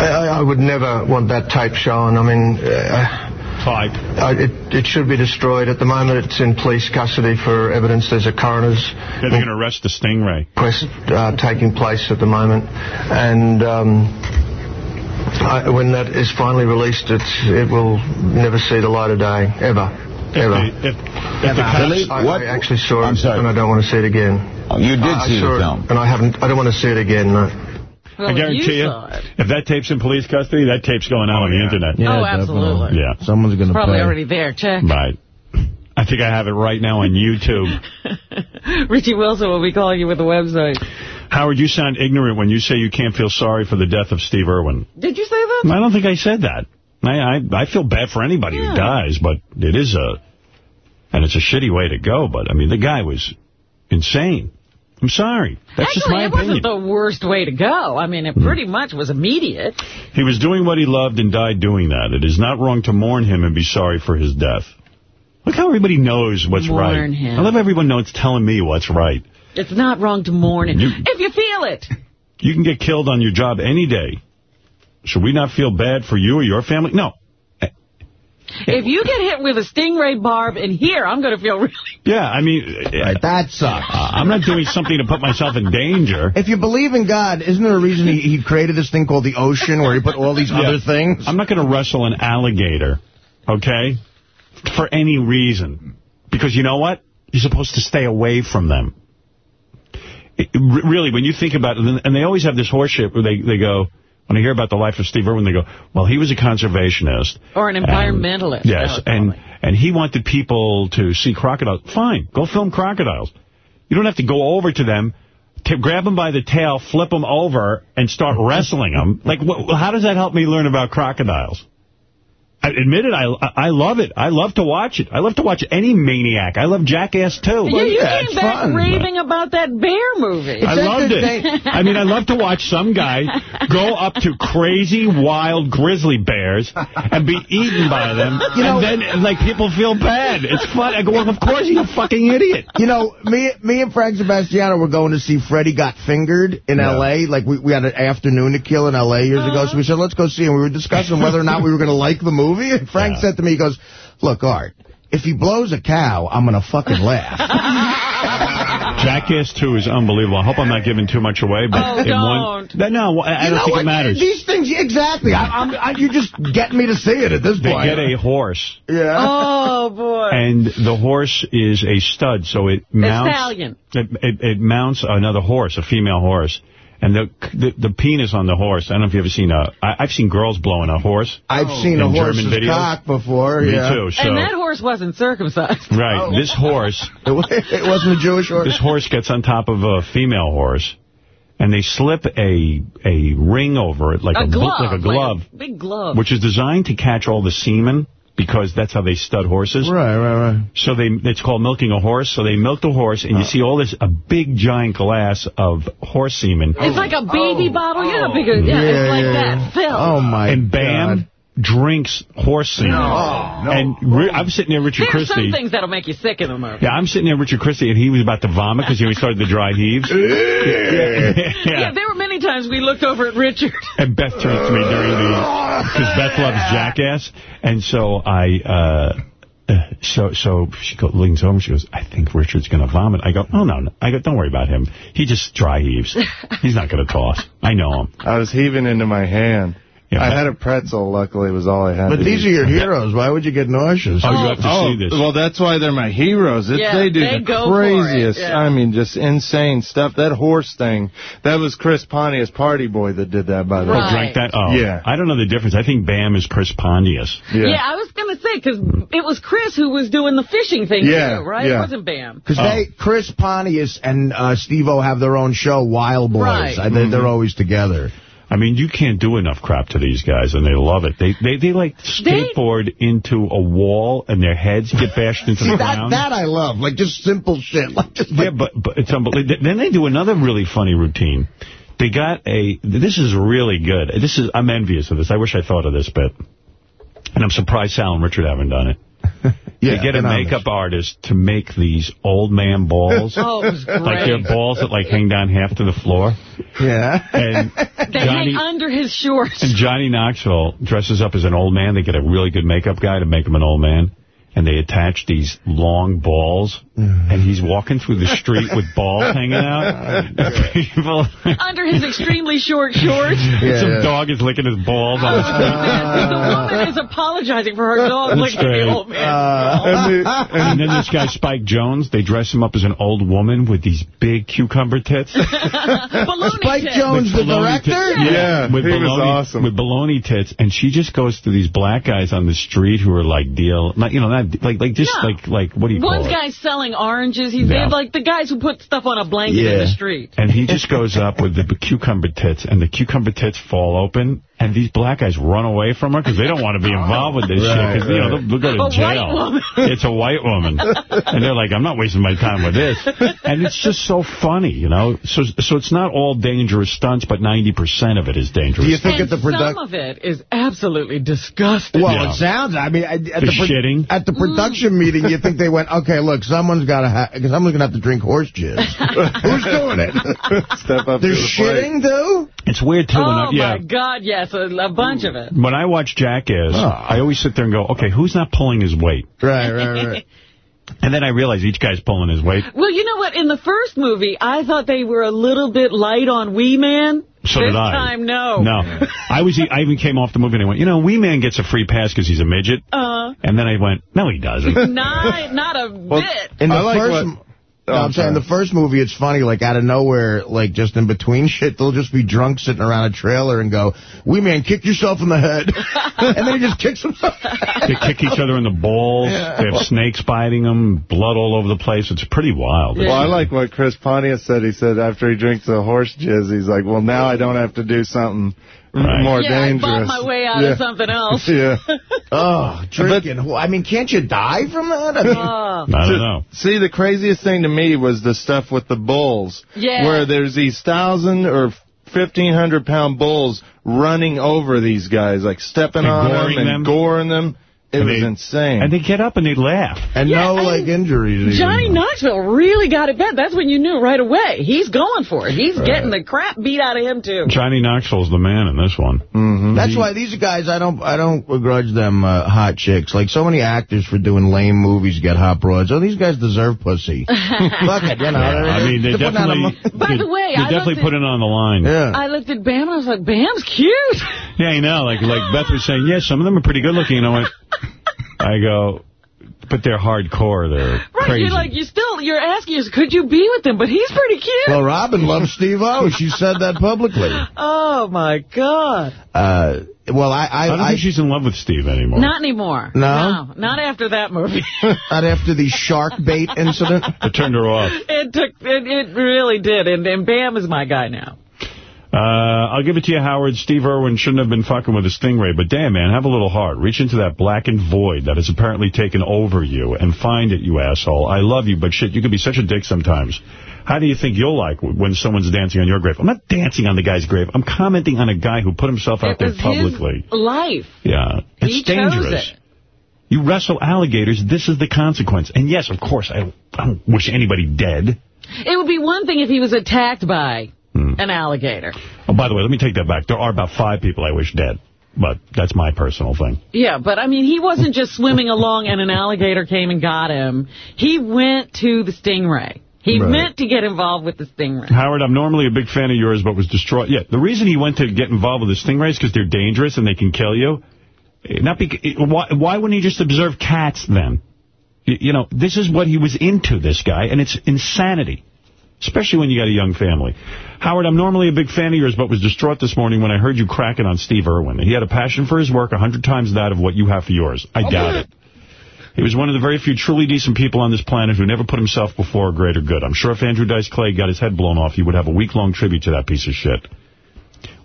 I, I would never want that tape shown. I mean, uh, Type. uh, it, it should be destroyed. At the moment, it's in police custody for evidence. There's a coroner's Yeah, they're going to arrest the Stingray. quest uh, taking place at the moment, and um, I, when that is finally released, it's, it will never see the light of day ever, ever. If, if the I, cops, I actually saw it, and I don't want to see it again. Oh, you did I, I see the saw it, and I haven't. I don't want to see it again. No. I guarantee you, if that tape's in police custody, that tape's going out on the internet. Oh, absolutely. Yeah. Someone's going to probably pay. already there. Check. Right. I think I have it right now on YouTube. Richie Wilson will be calling you with the website. Howard, you sound ignorant when you say you can't feel sorry for the death of Steve Irwin. Did you say that? I don't think I said that. I I, I feel bad for anybody who dies, but it is a, and it's a shitty way to go, but, I mean, the guy was insane. I'm sorry. That's just Actually, my it opinion. wasn't the worst way to go. I mean, it hmm. pretty much was immediate. He was doing what he loved and died doing that. It is not wrong to mourn him and be sorry for his death. Look how everybody knows what's Mourn right. him. I love everyone knows telling me what's right. It's not wrong to mourn it. You- if you feel it. You can get killed on your job any day. Should we not feel bad for you or your family? No. If you get hit with a stingray barb in here, I'm going to feel really... Yeah, I mean... Right, that sucks. Uh, I'm not doing something to put myself in danger. If you believe in God, isn't there a reason he, he created this thing called the ocean where he put all these Yeah. other things? I'm not going to wrestle an alligator, okay, for any reason. Because you know what? You're supposed to stay away from them. It- really, when you think about it, and they always have this horseshit where they, they go, when I hear about the life of Steve Irwin, they go, well, he was a conservationist. Or an And- environmentalist. Yes, and and he wanted people to see crocodiles. Fine, go film crocodiles. You don't have to go over to them, to grab them by the tail, flip them over, and start wrestling them. Like, how does that help me learn about crocodiles? I admit it, I, I love it. I love to watch it. I love to watch any maniac. I love Jackass, too. Yeah, you came back raving about that bear movie. I loved it. I mean, I love to watch some guy go up to crazy, wild grizzly bears and be eaten by them, You know- and then, like, people feel bad. It's fun. I go, well, of course you're a fucking idiot. You know, me me and Frank Sebastiano were going to see Freddy Got Fingered in Yeah. L.A. Like, we, we had an afternoon to kill in L.A. years ago, so we said, let's go see it. And we were discussing whether or not we were going to like the movie. And Frank said to me, he goes, look, Art, if he blows a cow, I'm going to fucking laugh. Jackass 2 is unbelievable. I hope I'm not giving too much away, but Oh, in one, don't. no, no, I, I You don't think what? it matters. These things, exactly. I, I'm, I, you just get me to see it at this They point. get a horse, Yeah. Oh, boy. and the horse is a stud, so it mounts. stallion. It, it, it mounts another horse, a female horse. And the, the the penis on the horse, I don't know if you've ever seen a... I, I've seen girls blowing a horse. I've seen in a German horse's videos. cock before. Me yeah. too. So, and that horse wasn't circumcised. right, oh. this horse... It, wasn't a Jewish horse. This horse gets on top of a female horse, and they slip a a ring over it, like a a, glove. like a glove, big glove. which is designed to catch all the semen, because that's how they stud horses. Right, right, right. So they it's called milking a horse. So they milk the horse, and you uh. see all this, a big giant glass of horse semen. It's like a baby oh. bottle. You know how big it is? Yeah, Yeah, it's like yeah, that. Phil. Oh, my and Bam God. Drinks horse semen. And Ri- I'm sitting there, Richard There's some Christie. things that'll make you sick in the movie. Yeah, I'm sitting there, Richard Christie, and he was about to vomit because you know, he started the dry heaves. Yeah. yeah. there were many times we looked over at Richard. And Beth turns to me during the, because Beth loves Jackass, and so I, uh, uh, so so she go, leans over, she goes, I think Richard's going to vomit. I go, oh, no, no. I go, don't worry about him. He just dry heaves. He's not going to toss. I know him. I was heaving into my hand. Yeah, I had a pretzel, luckily, was all I had. But to these eat. are your heroes. Why would you get nauseous? Oh, you have to Oh, see this. well, that's why they're my heroes. It, Yeah, they do they the go craziest, yeah. I mean, just insane stuff. That horse thing, that was Chris Pontius, Party Boy, that did that, by the Right. Oh, drank that? Oh, Yeah. I don't know the difference. I think Bam is Chris Pontius. way. Yeah, I was going to say, because it was Chris who was doing the fishing thing, Yeah, too, right? yeah. It wasn't Bam. Because Oh. they, Chris Pontius and uh, Steve-O have their own show, Wild Boys. Right. I, they, they're always together. I mean, you can't do enough crap to these guys, and they love it. They they, they like skateboard into a wall, and their heads get bashed into the that, ground. that I love. Like, just simple shit. Like, just Yeah, but, but it's unbelievable. Then they do another really funny routine. They got a, this is really good. This is, I'm envious of this. I wish I thought of this bit. And I'm surprised Sal and Richard haven't done it. They Yeah, get a been on makeup artist to make these old man balls. Oh, it was Like they're balls that like hang down half to the floor. Yeah. And They Johnny hang under his shorts. and Johnny Knoxville dresses up as an old man. They get a really good makeup guy to make him an old man. And they attach these long balls, and he's walking through the street with balls hanging out. People, Under his extremely short shorts. some dog is licking his balls on the street. the woman is apologizing for her dog That's licking the old man. Uh, and then this guy, Spike Jonze, they dress him up as an old woman with these big cucumber tits. Spike Jonze, the director? tits. Yeah, with he was baloney, awesome. With baloney tits, and she just goes to these black guys on the street who are like deal, not you know, not like like just Yeah. like like what do you One call it? guy's selling oranges. He's Yeah. like the guys who put stuff on a blanket in the street. And he just goes up with the cucumber tits, and the cucumber tits fall open, and these black guys run away from her because they don't want to be involved with this shit. Right, Because, you know, they'll, they'll go to A jail. white woman. It's a white woman. and they're like, I'm not wasting my time with this. And it's just so funny, you know? So so it's not all dangerous stunts, but 90% of it is dangerous. Do you think and at the some production... of it is absolutely disgusting. Well, Yeah. it sounds. I mean, at The pro- shitting? at the production meeting, you think they went, okay, look, someone's got to, ha- someone's gonna have to drink horse jizz. Who's doing it? Step up They're to the plate. shitting, too. It's weird, too. when I, Oh, yeah. my God, yes, a, a bunch of it. When I watch Jackass, Oh. I always sit there and go, okay, who's not pulling his weight? Right, right, right. And then I realize each guy's pulling his weight. Well, you know what? In the first movie, I thought they were a little bit light on Wee Man. So this did I. time, no. No. I was. I even came off the movie and I went, you know, Wee Man gets a free pass because he's a midget. Uh, And then I went, no, he doesn't. not, not a bit. In the I like first, what- no, I'm I'm saying sorry. the first movie, it's funny, like out of nowhere, like just in between shit, they'll just be drunk sitting around a trailer and go, "Wee Man, kick yourself in the head," and then he just kicks himself. they kick each other in the balls. They have snakes biting them, blood all over the place. It's pretty wild. Well, I like what Chris Pontius said. He said after he drinks the horse jizz, he's like, well, now I don't have to do something Right. more yeah, dangerous. I bought my way out yeah. of something else. yeah. Oh, drinking. Well, I mean, can't you die from that? I uh. mean, Oh. I don't know. See, the craziest thing to me was the stuff with the bulls. Yeah. Where there's these thousand or fifteen hundred pound bulls running over these guys, like stepping And on them and them. goring them. It And was they- insane. And they get up and they laugh. and Yeah, no I- like injuries. even. Johnny Knoxville really got it bad. That's when you knew right away. He's going for it. He's getting the crap beat out of him, too. Johnny Knoxville's the man in this one. Mhm. That's why these guys, I don't, I don't begrudge them uh, hot chicks. Like so many actors for doing lame movies get hot broads. Oh, these guys deserve pussy. Fuck it, you know. Yeah, I mean, they they're putting out a definitely, mo- By they, the way, they I definitely looked put it on the line. yeah. I looked at Bam and I was like, Bam's cute. Yeah, you know, like like Beth was saying, yeah, some of them are pretty good looking. And I went, I go, but they're hardcore. They're Right, crazy. you're like, you still, you're asking us, could you be with him? But he's pretty cute. Well, Robin loves Steve-O. She said that publicly. oh, my God. Uh, well, I, I, I don't I, think she's in love with Steve anymore. Not anymore. No? No, not after that movie. not after the shark bait incident. It turned her off. it took, it, it really did. And, and Bam is my guy now. Uh, I'll give it to you, Howard. Steve Irwin shouldn't have been fucking with a stingray, but damn, man, have a little heart. Reach into that blackened void that has apparently taken over you and find it, you asshole. I love you, but shit, you can be such a dick sometimes. How do you think you'll like when someone's dancing on your grave? I'm not dancing on the guy's grave. I'm commenting on a guy who put himself out It there publicly. life. Yeah, it's He dangerous. it. You wrestle alligators, this is the consequence. And yes, of course, I, I don't wish anybody dead. It would be one thing if he was attacked by Hmm. an alligator. Oh, by the way, let me take that back. There are about five people I wish dead, but that's my personal thing. Yeah, but I mean, he wasn't just swimming along and an alligator came and got him. He went to the stingray. He Right. meant to get involved with the stingray. Howard, I'm normally a big fan of yours, but was destroyed. Yeah, the reason he went to get involved with the stingrays because they're dangerous and they can kill you. Eh, Not because, why, why wouldn't he just observe cats then? You know, this is what he was into, this guy, and it's insanity. Especially when you got a young family. Howard, I'm normally a big fan of yours, but was distraught this morning when I heard you cracking on Steve Irwin. He had a passion for his work a hundred times that of what you have for yours. I oh, doubt it. He was one of the very few truly decent people on this planet who never put himself before a greater good. I'm sure if Andrew Dice Clay got his head blown off, he would have a week-long tribute to that piece of shit.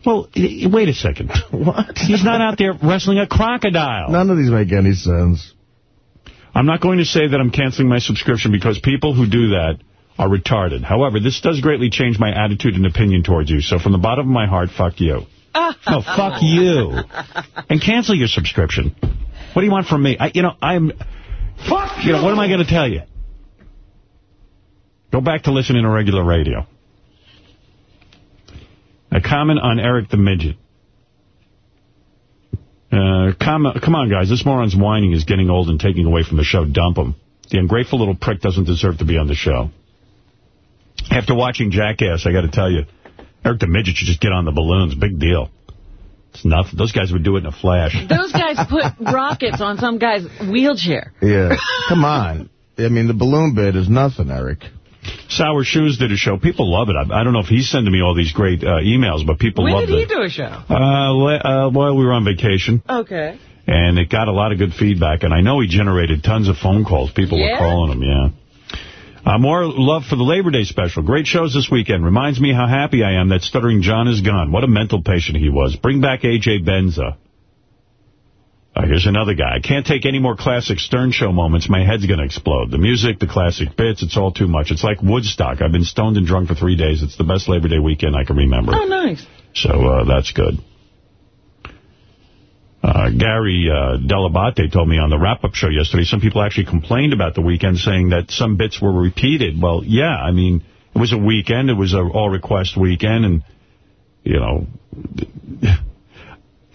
Well, wait a second. What? He's not out there wrestling a crocodile. None of these make any sense. I'm not going to say that I'm canceling my subscription because people who do that are retarded. However, this does greatly change my attitude and opinion towards you. So from the bottom of my heart, fuck you. No, fuck you. And cancel your subscription. What do you want from me? I, you know, I'm... Fuck you. know, what am I going to tell you? Go back to listening to regular radio. A comment on Eric the Midget. Uh, come, come on, guys. This moron's whining is getting old and taking away from the show. Dump him. The ungrateful little prick doesn't deserve to be on the show. After watching Jackass, I got to tell you, Eric the Midget should just get on the balloons. Big deal. It's nothing. Those guys would do it in a flash. Those guys put rockets on some guy's wheelchair. Yeah. Come on. I mean, the balloon bit is nothing, Eric. Sour Shoes did a show. People love it. I, I don't know if he's sending me all these great uh, emails, but people when love it. When did he do a show? Uh, le- uh, while we were on vacation. Okay. And it got a lot of good feedback. And I know he generated tons of phone calls. People Yeah? were calling him, yeah. Uh, more love for the Labor Day special. Great shows this weekend. Reminds me how happy I am that Stuttering John is gone. What a mental patient he was. Bring back A.J. Benza. Uh, here's another guy. I can't take any more classic Stern Show moments. My head's going to explode. The music, the classic bits, it's all too much. It's like Woodstock. I've been stoned and drunk for three days. It's the best Labor Day weekend I can remember. Oh, nice. So uh, that's good. Uh, Gary uh, Dell'Abate told me on the wrap-up show yesterday, some people actually complained about the weekend, saying that some bits were repeated. Well, yeah, I mean, it was a weekend. It was an all-request weekend, and, you know,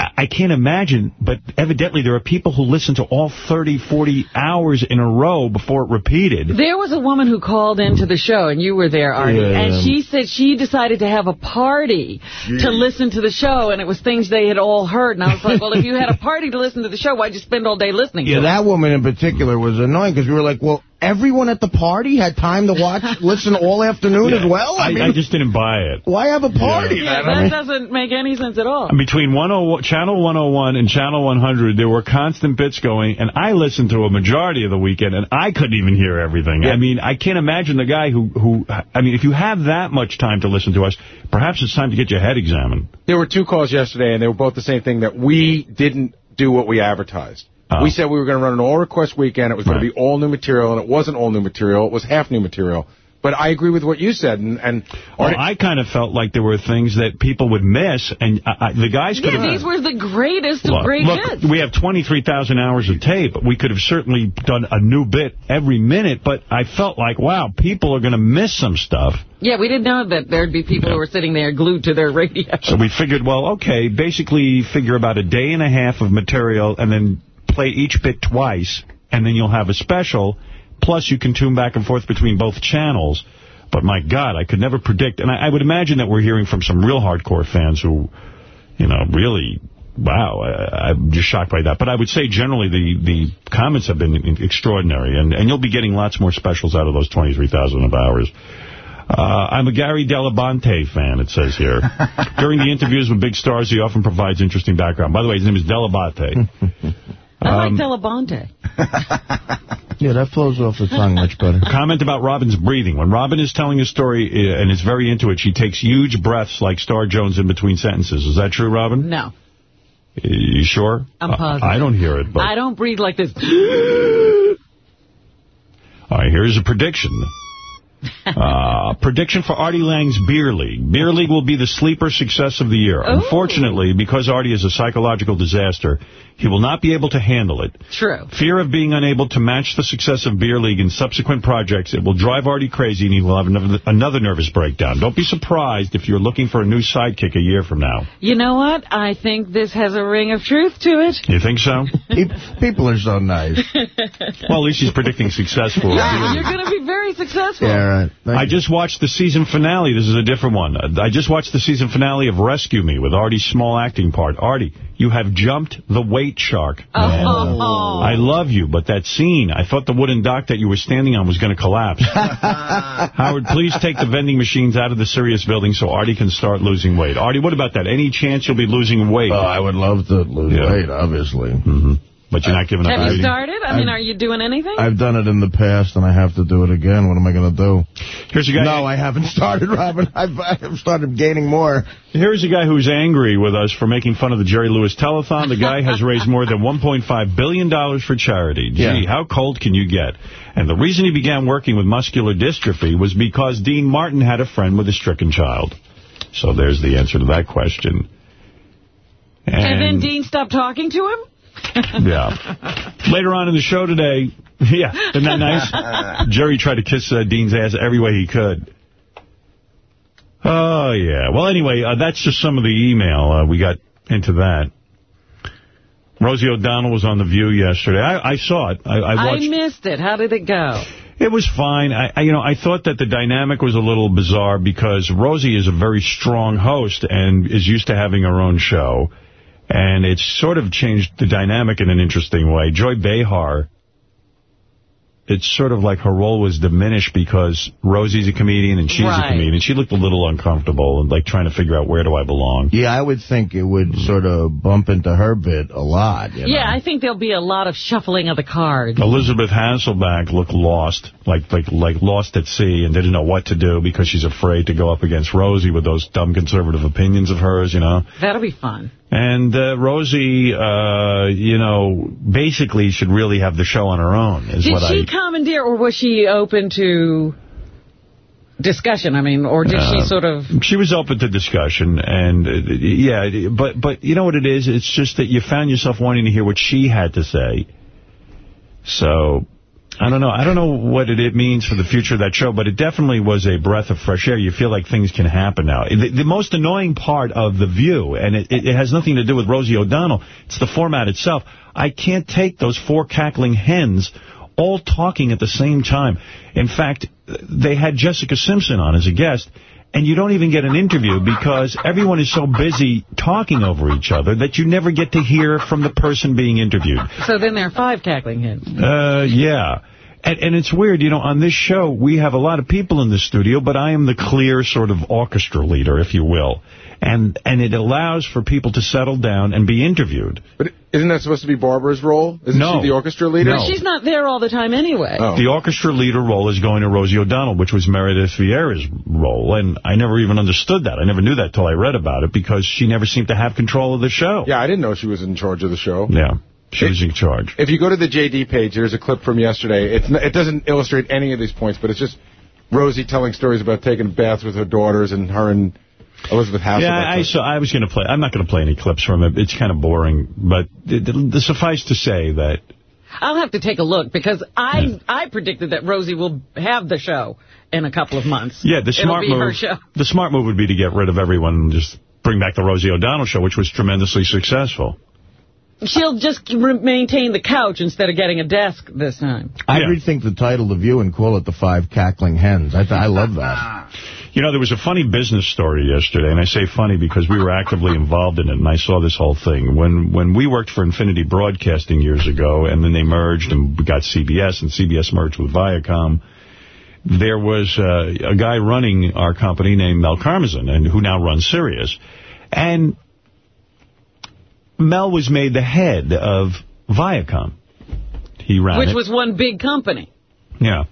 I I can't imagine, but evidently there are people who listen to all 30, 40 hours in a row before it repeated. There was a woman who called into the show, and you were there, Artie, Yeah. and she said she decided to have a party to listen to the show, and it was things they had all heard. And I was like, well, if you had a party to listen to the show, why'd you spend all day listening Yeah, to that woman in particular was annoying because we were like, well, everyone at the party had time to watch, listen all afternoon as well? I, mean, I just didn't buy it. why have a party, it? Yeah, man? I that mean- doesn't make any sense at all. Between 101, Channel 101 and Channel 100, there were constant bits going, and I listened to a majority of the weekend, and I couldn't even hear everything. I mean, I can't imagine the guy who, who, I mean, if you have that much time to listen to us, perhaps it's time to get your head examined. There were two calls yesterday, and they were both the same thing, that we didn't do what we advertised. Oh. We um, said we were going to run an all-request weekend. It was going to be all new material, and it wasn't all new material. It was half new material. But I agree with what you said, and, and Well, I kind of felt like there were things that people would miss, and I, I, the guys could Yeah, have... these were the greatest of Look, great look, hits. we have 23,000 hours of tape. We could have certainly done a new bit every minute, but I felt like, wow, people are going to miss some stuff. Yeah, we didn't know that there'd be people who were sitting there glued to their radio. So we figured, well, okay, basically figure about a day and a half of material and then play each bit twice, and then you'll have a special. Plus, you can tune back and forth between both channels. But my God, I could never predict. And I, I would imagine that we're hearing from some real hardcore fans who, you know, really, wow, I, I'm just shocked by that. But I would say generally the, the comments have been extraordinary. And, and you'll be getting lots more specials out of those 23,000 of hours. Uh, I'm a Gary Delabante fan, it says here. During the interviews with big stars, he often provides interesting background. By the way, his name is Dell'Abate. I Um, like Delabonte. Yeah, that flows off the tongue much better. Comment about Robin's breathing. When Robin is telling a story uh, and is very into it, she takes huge breaths like Star Jones in between sentences. Is that true, Robin? No. You sure? I'm Uh, positive. I don't hear it. But I don't breathe like this. All right, here's a prediction. Uh, prediction for Artie Lange's Beer League. Beer League will be the sleeper success of the year. Unfortunately, because Artie is a psychological disaster, he will not be able to handle it. True. Fear of being unable to match the success of Beer League in subsequent projects, it will drive Artie crazy and he will have another, another nervous breakdown. Don't be surprised if you're looking for a new sidekick a year from now. You know what? I think this has a ring of truth to it. You think so? People are so nice. well, at least he's predicting success for Yeah, you're going to be very successful. Right. I just watched the season finale. This is a different one. Uh, I just watched the season finale of Rescue Me with Artie's small acting part. Artie, you have jumped the weight shark. Man. Oh. I love you, but that scene, I thought the wooden dock that you were standing on was going to collapse. Howard, please take the vending machines out of the Sirius building so Artie can start losing weight. Artie, what about that? Any chance you'll be losing weight? Oh, I would love to lose Yeah. weight, obviously. Mm-hmm. But you're not giving up Have you eating? started? I mean, I've- are you doing anything? I've done it in the past, and I have to do it again. What am I going to do? Here's a guy. No, I haven't started, Robin. I've, I've started gaining more. Here's a guy who's angry with us for making fun of the Jerry Lewis Telethon. The guy has raised more than $1.5 billion for charity. Gee, Yeah. how cold can you get? And the reason he began working with muscular dystrophy was because Dean Martin had a friend with a stricken child. So there's the answer to that question. and then Dean stopped talking to him? yeah. Later on in the show today, Yeah, isn't that nice? Jerry tried to kiss uh, Dean's ass every way he could. Oh, yeah. Well, anyway, uh, that's just some of the email. Uh, we got into that. Rosie O'Donnell was on The View yesterday. I, I saw it. I, I I missed it. How did it go? It was fine. I, I, you know, I thought that the dynamic was a little bizarre because Rosie is a very strong host and is used to having her own show. And it's sort of changed the dynamic in an interesting way. Joy Behar, it's sort of like her role was diminished because Rosie's a comedian and she's Right. a comedian. She looked a little uncomfortable and like trying to figure out where do I belong. Yeah, I would think it would hmm. sort of bump into her bit a lot. You know? Yeah, I think there'll be a lot of shuffling of the cards. Elizabeth Hasselbeck looked lost, like like like lost at sea, and didn't know what to do because she's afraid to go up against Rosie with those dumb conservative opinions of hers, you know. That'll be fun. And uh, Rosie, uh, you know, basically should really have the show on her own, is Did what she I... commandeer or was she open to discussion? I mean, or did she Uh, sort of... She was open to discussion, and uh, yeah, but but you know what it is? It's just that you found yourself wanting to hear what she had to say. So, I don't know. I don't know what it, it means for the future of that show, but it definitely was a breath of fresh air. You feel like things can happen now. The, the most annoying part of The View, and it, it has nothing to do with Rosie O'Donnell, it's the format itself. I can't take those four cackling hens all talking at the same time. In fact, they had Jessica Simpson on as a guest, and you don't even get an interview because everyone is so busy talking over each other that you never get to hear from the person being interviewed. So then there are five cackling hens. Uh, yeah. And, and it's weird, you know, on this show, we have a lot of people in the studio, but I am the clear sort of orchestra leader, if you will. And and it allows for people to settle down and be interviewed. But isn't that supposed to be Barbara's role? Isn't No. she the orchestra leader? But she's not there all the time anyway. Oh. The orchestra leader role is going to Rosie O'Donnell, which was Meredith Vieira's role. And I never even understood that. I never knew that till I read about it because she never seemed to have control of the show. Yeah, I didn't know she was in charge of the show. Yeah, she was in charge. If you go to the JD page, there's a clip from yesterday. It's n it doesn't illustrate any of these points, but it's just Rosie telling stories about taking baths with her daughters and her and Elizabeth Hasselbeck. Yeah, I, so I was going to play. I'm not going to play any clips from it. It's kind of boring. But it, it, suffice to say that I'll have to take a look because I I predicted that Rosie will have the show in a couple of months. Yeah, the It'll smart be her move. show. The smart move would be to get rid of everyone and just bring back the Rosie O'Donnell show, which was tremendously successful. She'll just maintain the couch instead of getting a desk this time. I'd rethink the title of View, and call it The Five Cackling Hens. I, th I love that. You know, there was a funny business story yesterday, and I say funny because we were actively involved in it, and I saw this whole thing. When when we worked for Infinity Broadcasting years ago, and then they merged and got CBS, and CBS merged with Viacom, there was uh, a guy running our company named Mel Karmazin, and who now runs Sirius. And Mel was made the head of Viacom. He ran Which it. was one big company. Yeah.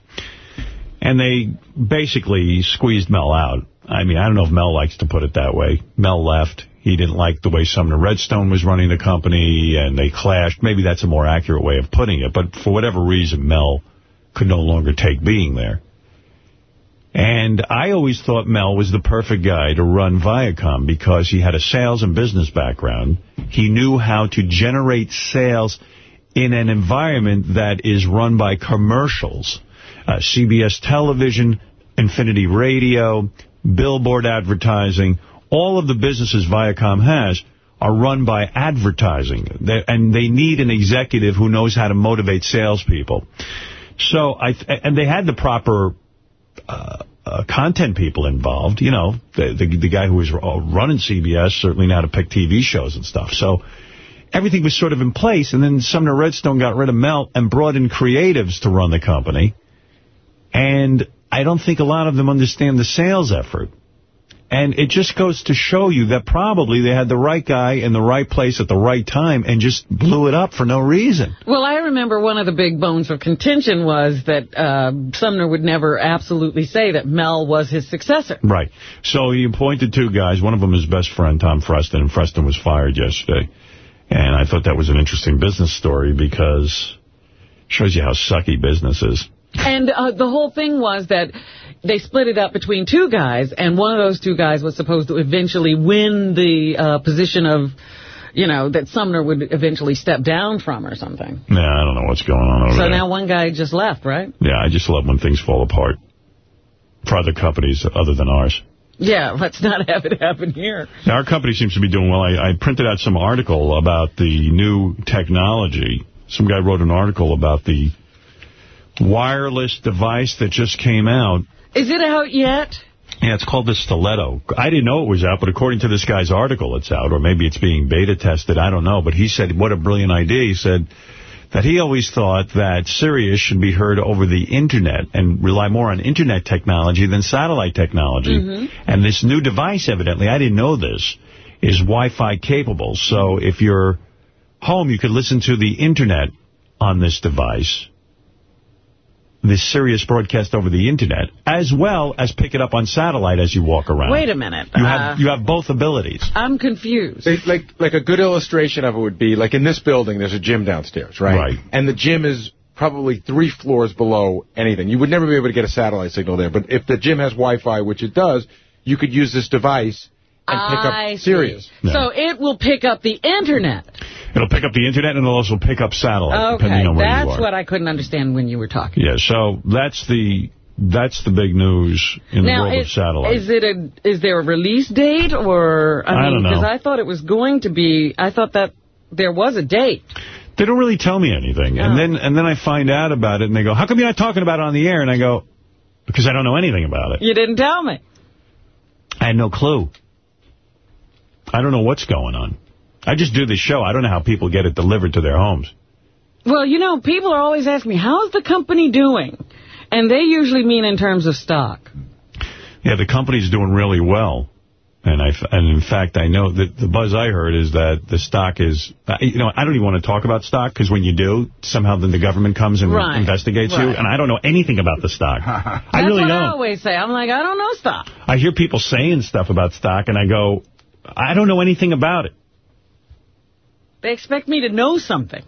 And they basically squeezed Mel out. I mean, I don't know if Mel likes to put it that way. Mel left. He didn't like the way Sumner Redstone was running the company, and they clashed. Maybe that's a more accurate way of putting it. But for whatever reason, Mel could no longer take being there. And I always thought Mel was the perfect guy to run Viacom because he had a sales and business background. He knew how to generate sales in an environment that is run by commercials. Uh, CBS Television, Infinity Radio, Billboard Advertising, all of the businesses Viacom has are run by advertising. They, and they need an executive who knows how to motivate salespeople. So, I and they had the proper uh, uh, content people involved. You know, the, the the guy who was running CBS certainly knew how to pick TV shows and stuff. So everything was sort of in place. And then Sumner Redstone got rid of Mel and brought in creatives to run the company. And I don't think a lot of them understand the sales effort. And it just goes to show you that probably they had the right guy in the right place at the right time and just blew it up for no reason. Well, I remember one of the big bones of contention was that uh, Sumner would never absolutely say that Mel was his successor. Right. So he appointed two guys. One of them his best friend, Tom Freston, and Freston was fired yesterday. And I thought that was an interesting business story because it shows you how sucky business is. And uh, the whole thing was that they split it up between two guys, and one of those two guys was supposed to eventually win the uh, position of you know, that Sumner would eventually step down from or something. Yeah, I don't know what's going on over So there. So now one guy just left, right? Yeah, I just love when things fall apart for other companies other than ours. Yeah, let's not have it happen here. Now, our company seems to be doing well. I, I printed out some article about the new technology. Some guy wrote an article about the wireless device that just came out. Is it out yet? Yeah, it's called the Stiletto. I didn't know it was out, but according to this guy's article, it's out, or maybe it's being beta tested. I don't know. But he said, what a brilliant idea. He said that he always thought that Sirius should be heard over the Internet and rely more on Internet technology than satellite technology. Mhm. And this new device, evidently, I didn't know this, is Wi-Fi capable. So if you're home, you could listen to the Internet on this device this Sirius broadcast over the Internet, as well as pick it up on satellite as you walk around. Wait a minute. You Uh, have you have both abilities. I'm confused. They, like like a good illustration of it would be like in this building there's a gym downstairs, right? Right. And the gym is probably three floors below anything. You would never be able to get a satellite signal there, but if the gym has Wi-Fi, which it does, you could use this device and pick I up see. Sirius. So it will pick up the Internet. It'll pick up the Internet and it'll also pick up satellite, depending Okay, on where you that's what I couldn't understand when you were talking. Yeah, so that's the that's the big news in the now, world of is, satellite. is it a is there a release date or I, I mean don't know. because I thought it was going to be I thought that there was a date. They don't really tell me anything. Oh. And then and then I find out about it, and they go, how come you're not talking about it on the air? And I go, because I don't know anything about it. You didn't tell me. I had no clue. I don't know what's going on. I just do this show. I don't know how people get it delivered to their homes. Well, you know, people are always asking me, how's the company doing? And they usually mean in terms of stock. Yeah, the company's doing really well. And I, and in fact, I know that the buzz I heard is that the stock is, you know, I don't even want to talk about stock because when you do, somehow then the government comes and Right. investigates you. And I don't know anything about the stock. I That's really what I don't. always say. I'm like, I don't know stock. I hear people saying stuff about stock, and I go, I don't know anything about it. They expect me to know something.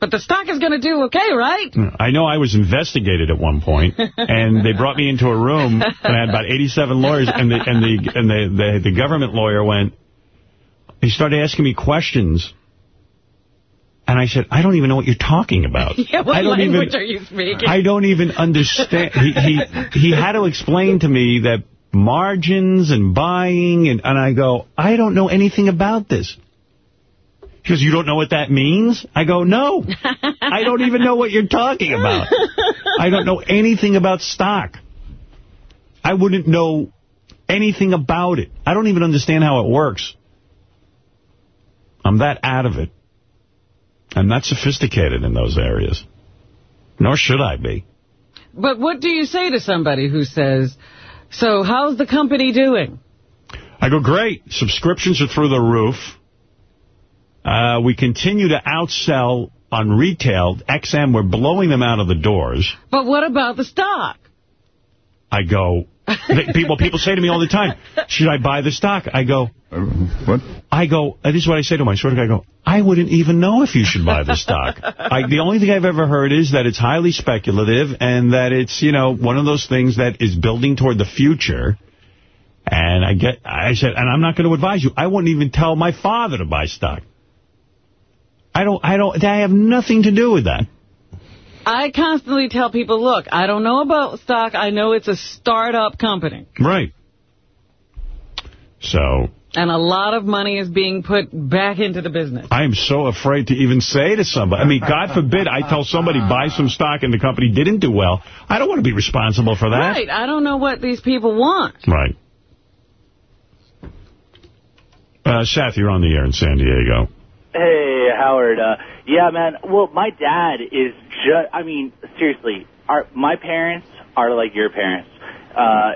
But the stock is going to do okay, right? Hmm. I know I was investigated at one point, and they brought me into a room, and I had about 87 lawyers, and the and the and the the, the government lawyer went. He started asking me questions, and I said, I don't even know what you're talking about. Yeah, what I don't language even, are you speaking? I don't even understand. He he he had to explain to me that margins and buying, and and I go, I don't know anything about this. He goes, you don't know what that means? I go, no. I don't even know what you're talking about. I don't know anything about stock. I wouldn't know anything about it. I don't even understand how it works. I'm that out of it. I'm not sophisticated in those areas. Nor should I be. But what do you say to somebody who says, so how's the company doing? I go, great. Subscriptions are through the roof. Uh, we continue to outsell on retail. XM, we're blowing them out of the doors. But what about the stock? I go, people people say to me all the time, should I buy the stock? I go, what? I go, uh, this is what I say to my sort of guy, I go, I wouldn't even know if you should buy the stock. I, the only thing I've ever heard is that it's highly speculative and that it's, you know, one of those things that is building toward the future. And I get, I said, and I'm not going to advise you. I wouldn't even tell my father to buy stock. I don't, I don't, I have nothing to do with that. I constantly tell people, look, I don't know about stock. I know it's a startup company. Right. So, And a lot of money is being put back into the business. I am so afraid to even say to somebody. I mean, God forbid I tell somebody buy some stock and the company didn't do well. I don't want to be responsible for that. Right. I don't know what these people want. Right. Uh, Seth, you're on the air in San Diego. Hey, Howard. Uh, yeah, man. Well, my dad is just, I mean, seriously, our, my parents are like your parents. Uh,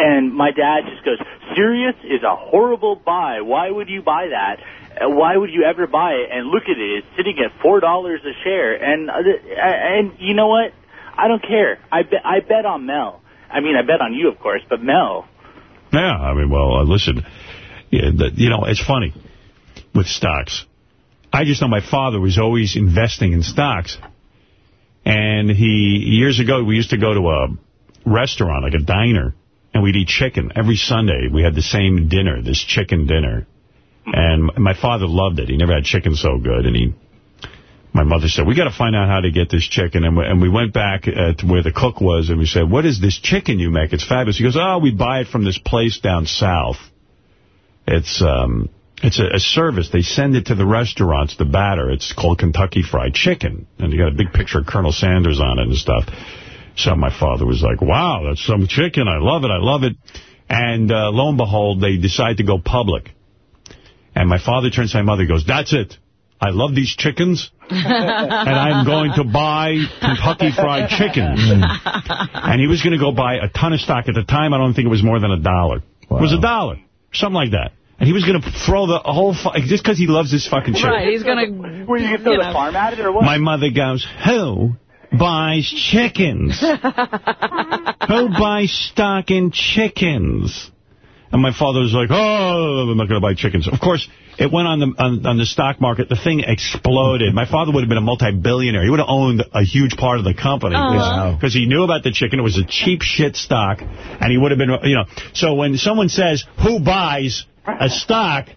and my dad just goes, Sirius is a horrible buy. Why would you buy that? Uh, Why would you ever buy it? And look at it. It's sitting at $4 a share. And, uh, and you know what? I don't care. I bet, I bet on Mel. I mean, I bet on you, of course, but Mel. Yeah, I mean, well, uh, listen, yeah, the, you know, it's funny with stocks. I just know my father was always investing in stocks. And he, years ago, we used to go to a restaurant, like a diner, and we'd eat chicken every Sunday. We had the same dinner, this chicken dinner. And my father loved it. He never had chicken so good. And he, my mother said, we got to find out how to get this chicken. And we, and we went back uh, to where the cook was, and we said, what is this chicken you make? It's fabulous. He goes, oh, we buy it from this place down south. It's um, it's a, a service. They send it to the restaurants, the batter. It's called Kentucky Fried Chicken. And you got a big picture of Colonel Sanders on it and stuff. So my father was like, wow, that's some chicken. I love it. I love it. And uh, lo and behold, they decide to go public. And my father turns to my mother and goes, that's it. I love these chickens, and I'm going to buy Kentucky Fried Chickens. and he was going to go buy a ton of stock. At the time, I don't think it was more than a dollar. It was a dollar, something like that. And he was going to throw the whole, just because he loves this fucking chicken. Right, he's going to... Were you going to throw the farm at it or what? My mother goes, who buys chickens? who buys stock in chickens? And my father was like, oh, I'm not going to buy chickens. Of course, it went on the on, on, the stock market. The thing exploded. My father would have been a multi-billionaire. He would have owned a huge part of the company. Oh, because he knew about the chicken. It was a cheap shit stock. And he would have been, you know. So when someone says, who buys a stock,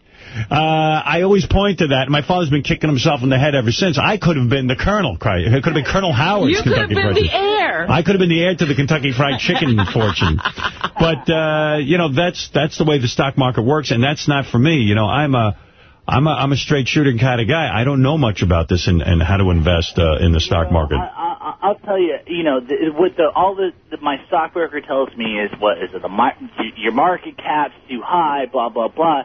uh, I always point to that. My father's been kicking himself in the head ever since. I could have been the Colonel. It could have been Colonel Howard. You could have been the heir. I could have been the heir to the Kentucky Fried Chicken fortune. But, uh, you know, that's that's the way the stock market works, and that's not for me. You know, I'm a... I'm a, I'm a straight shooting kind of guy. I don't know much about this and, and how to invest uh, in the stock market. I, I, I'll tell you, you know, the, what the all the, the my stockbroker tells me is what is it? The mar your market cap's too high, blah blah blah.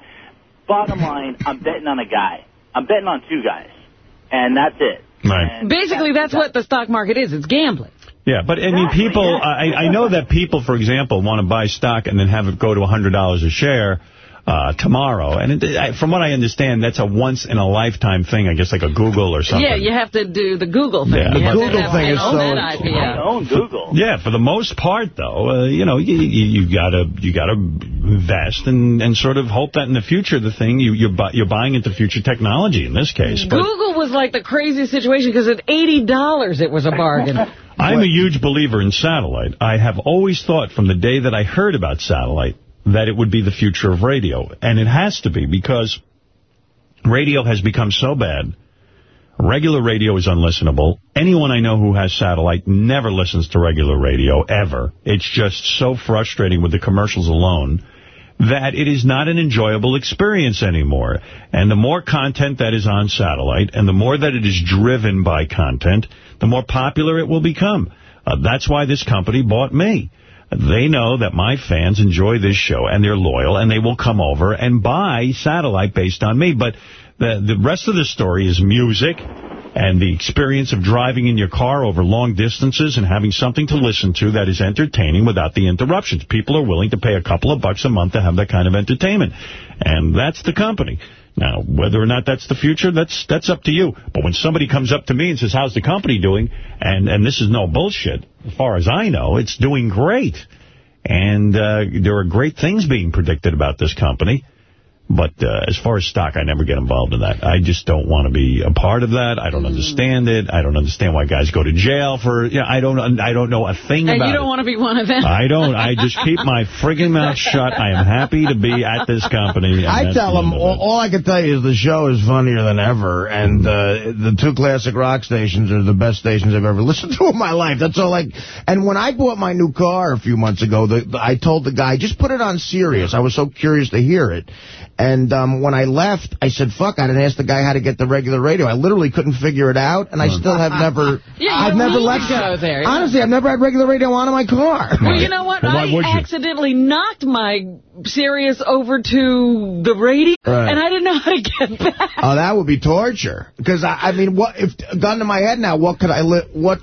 Bottom line, I'm betting on a guy. I'm betting on two guys, and that's it. Right. Basically, that's what the stock market is. It's gambling. Yeah, but I mean, people, I, I know that people, for example, want to buy stock and then have it go to $100 a share uh, tomorrow. And it, I, from what I understand, that's a once-in-a-lifetime thing, I guess like a Google or something. Yeah, you have to do the Google thing. Yeah. The Google thing is so- that IPO. own Google. Yeah, for the most part, though, uh, you know, you, you, you gotta you gotta invest and, and sort of hope that in the future, the thing you you're, bu you're buying into future technology in this case. But Google was like the craziest situation because at $80 it was a bargain. I'm a huge believer in satellite. I have always thought from the day that I heard about satellite that it would be the future of radio. And it has to be because radio has become so bad. Regular radio is unlistenable. Anyone I know who has satellite never listens to regular radio, ever. It's just so frustrating with the commercials alone that it is not an enjoyable experience anymore. And the more content that is on satellite, and the more that it is driven by content, the more popular it will become. Uh, that's why this company bought me. They know that my fans enjoy this show, and they're loyal, and they will come over and buy satellite based on me. But the, the rest of the story is music and the experience of driving in your car over long distances and having something to listen to that is entertaining without the interruptions. People are willing to pay a couple of bucks a month to have that kind of entertainment. And that's the company. Now, whether or not that's the future, that's that's up to you. But when somebody comes up to me and says, how's the company doing? And and this is no bullshit. As far as I know, it's doing great. And uh, there are great things being predicted about this company. But uh, as far as stock, I never get involved in that. I just don't want to be a part of that. I don't understand it. I don't understand why guys go to jail for, you know, I don't I don't know a thing And about you don't it. want to be one of them. I don't. I just keep my friggin' mouth shut. I am happy to be at this company. I tell the them, all, all I can tell you is the show is funnier than ever, and uh, the two classic rock stations are the best stations I've ever listened to in my life. That's all like. And when I bought my new car a few months ago, the, the, I told the guy, just put it on Sirius. I was so curious to hear it. And um, when I left, I said, fuck, I didn't ask the guy how to get the regular radio. I literally couldn't figure it out, and I still have never... Yeah, I've never need left to go there. Honestly, I've never had regular radio on in my car. Well, you know what? Well, why would I you? accidentally knocked my Sirius over to the radio, Right. and I didn't know how to get back. Oh, that would be torture. Because I, I mean, what if gun to my head now? What could I live? What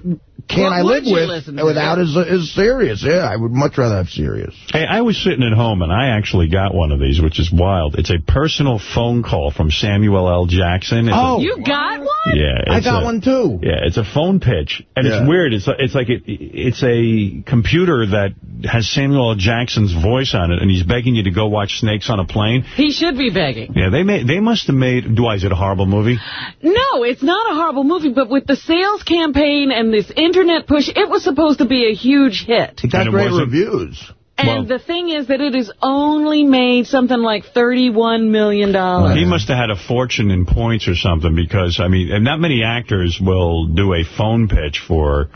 can What I live with listen without is is Sirius? Yeah, I would much rather have Sirius. Hey, I was sitting at home, and I actually got one of these, which is wild. It's a personal phone call from Samuel L. Jackson. It's a- Oh, You got one? Yeah, I got a- one too. Yeah, it's a phone pitch, and Yeah. it's weird. It's it's like it, it's a computer that has Samuel L. Jackson's voice on it, and he's begging you to go watch Snakes on a Plane. He should be begging. Yeah, they made they must have made. Do I? Is it a horrible movie? No, it's not a horrible movie, but with the sales campaign and this internet push, it was supposed to be a huge hit. It got And great wasn't? reviews. And the thing is that it has only made something like 31 million. dollars. He must have had a fortune in points or something because, I mean, and not many actors will do a phone pitch for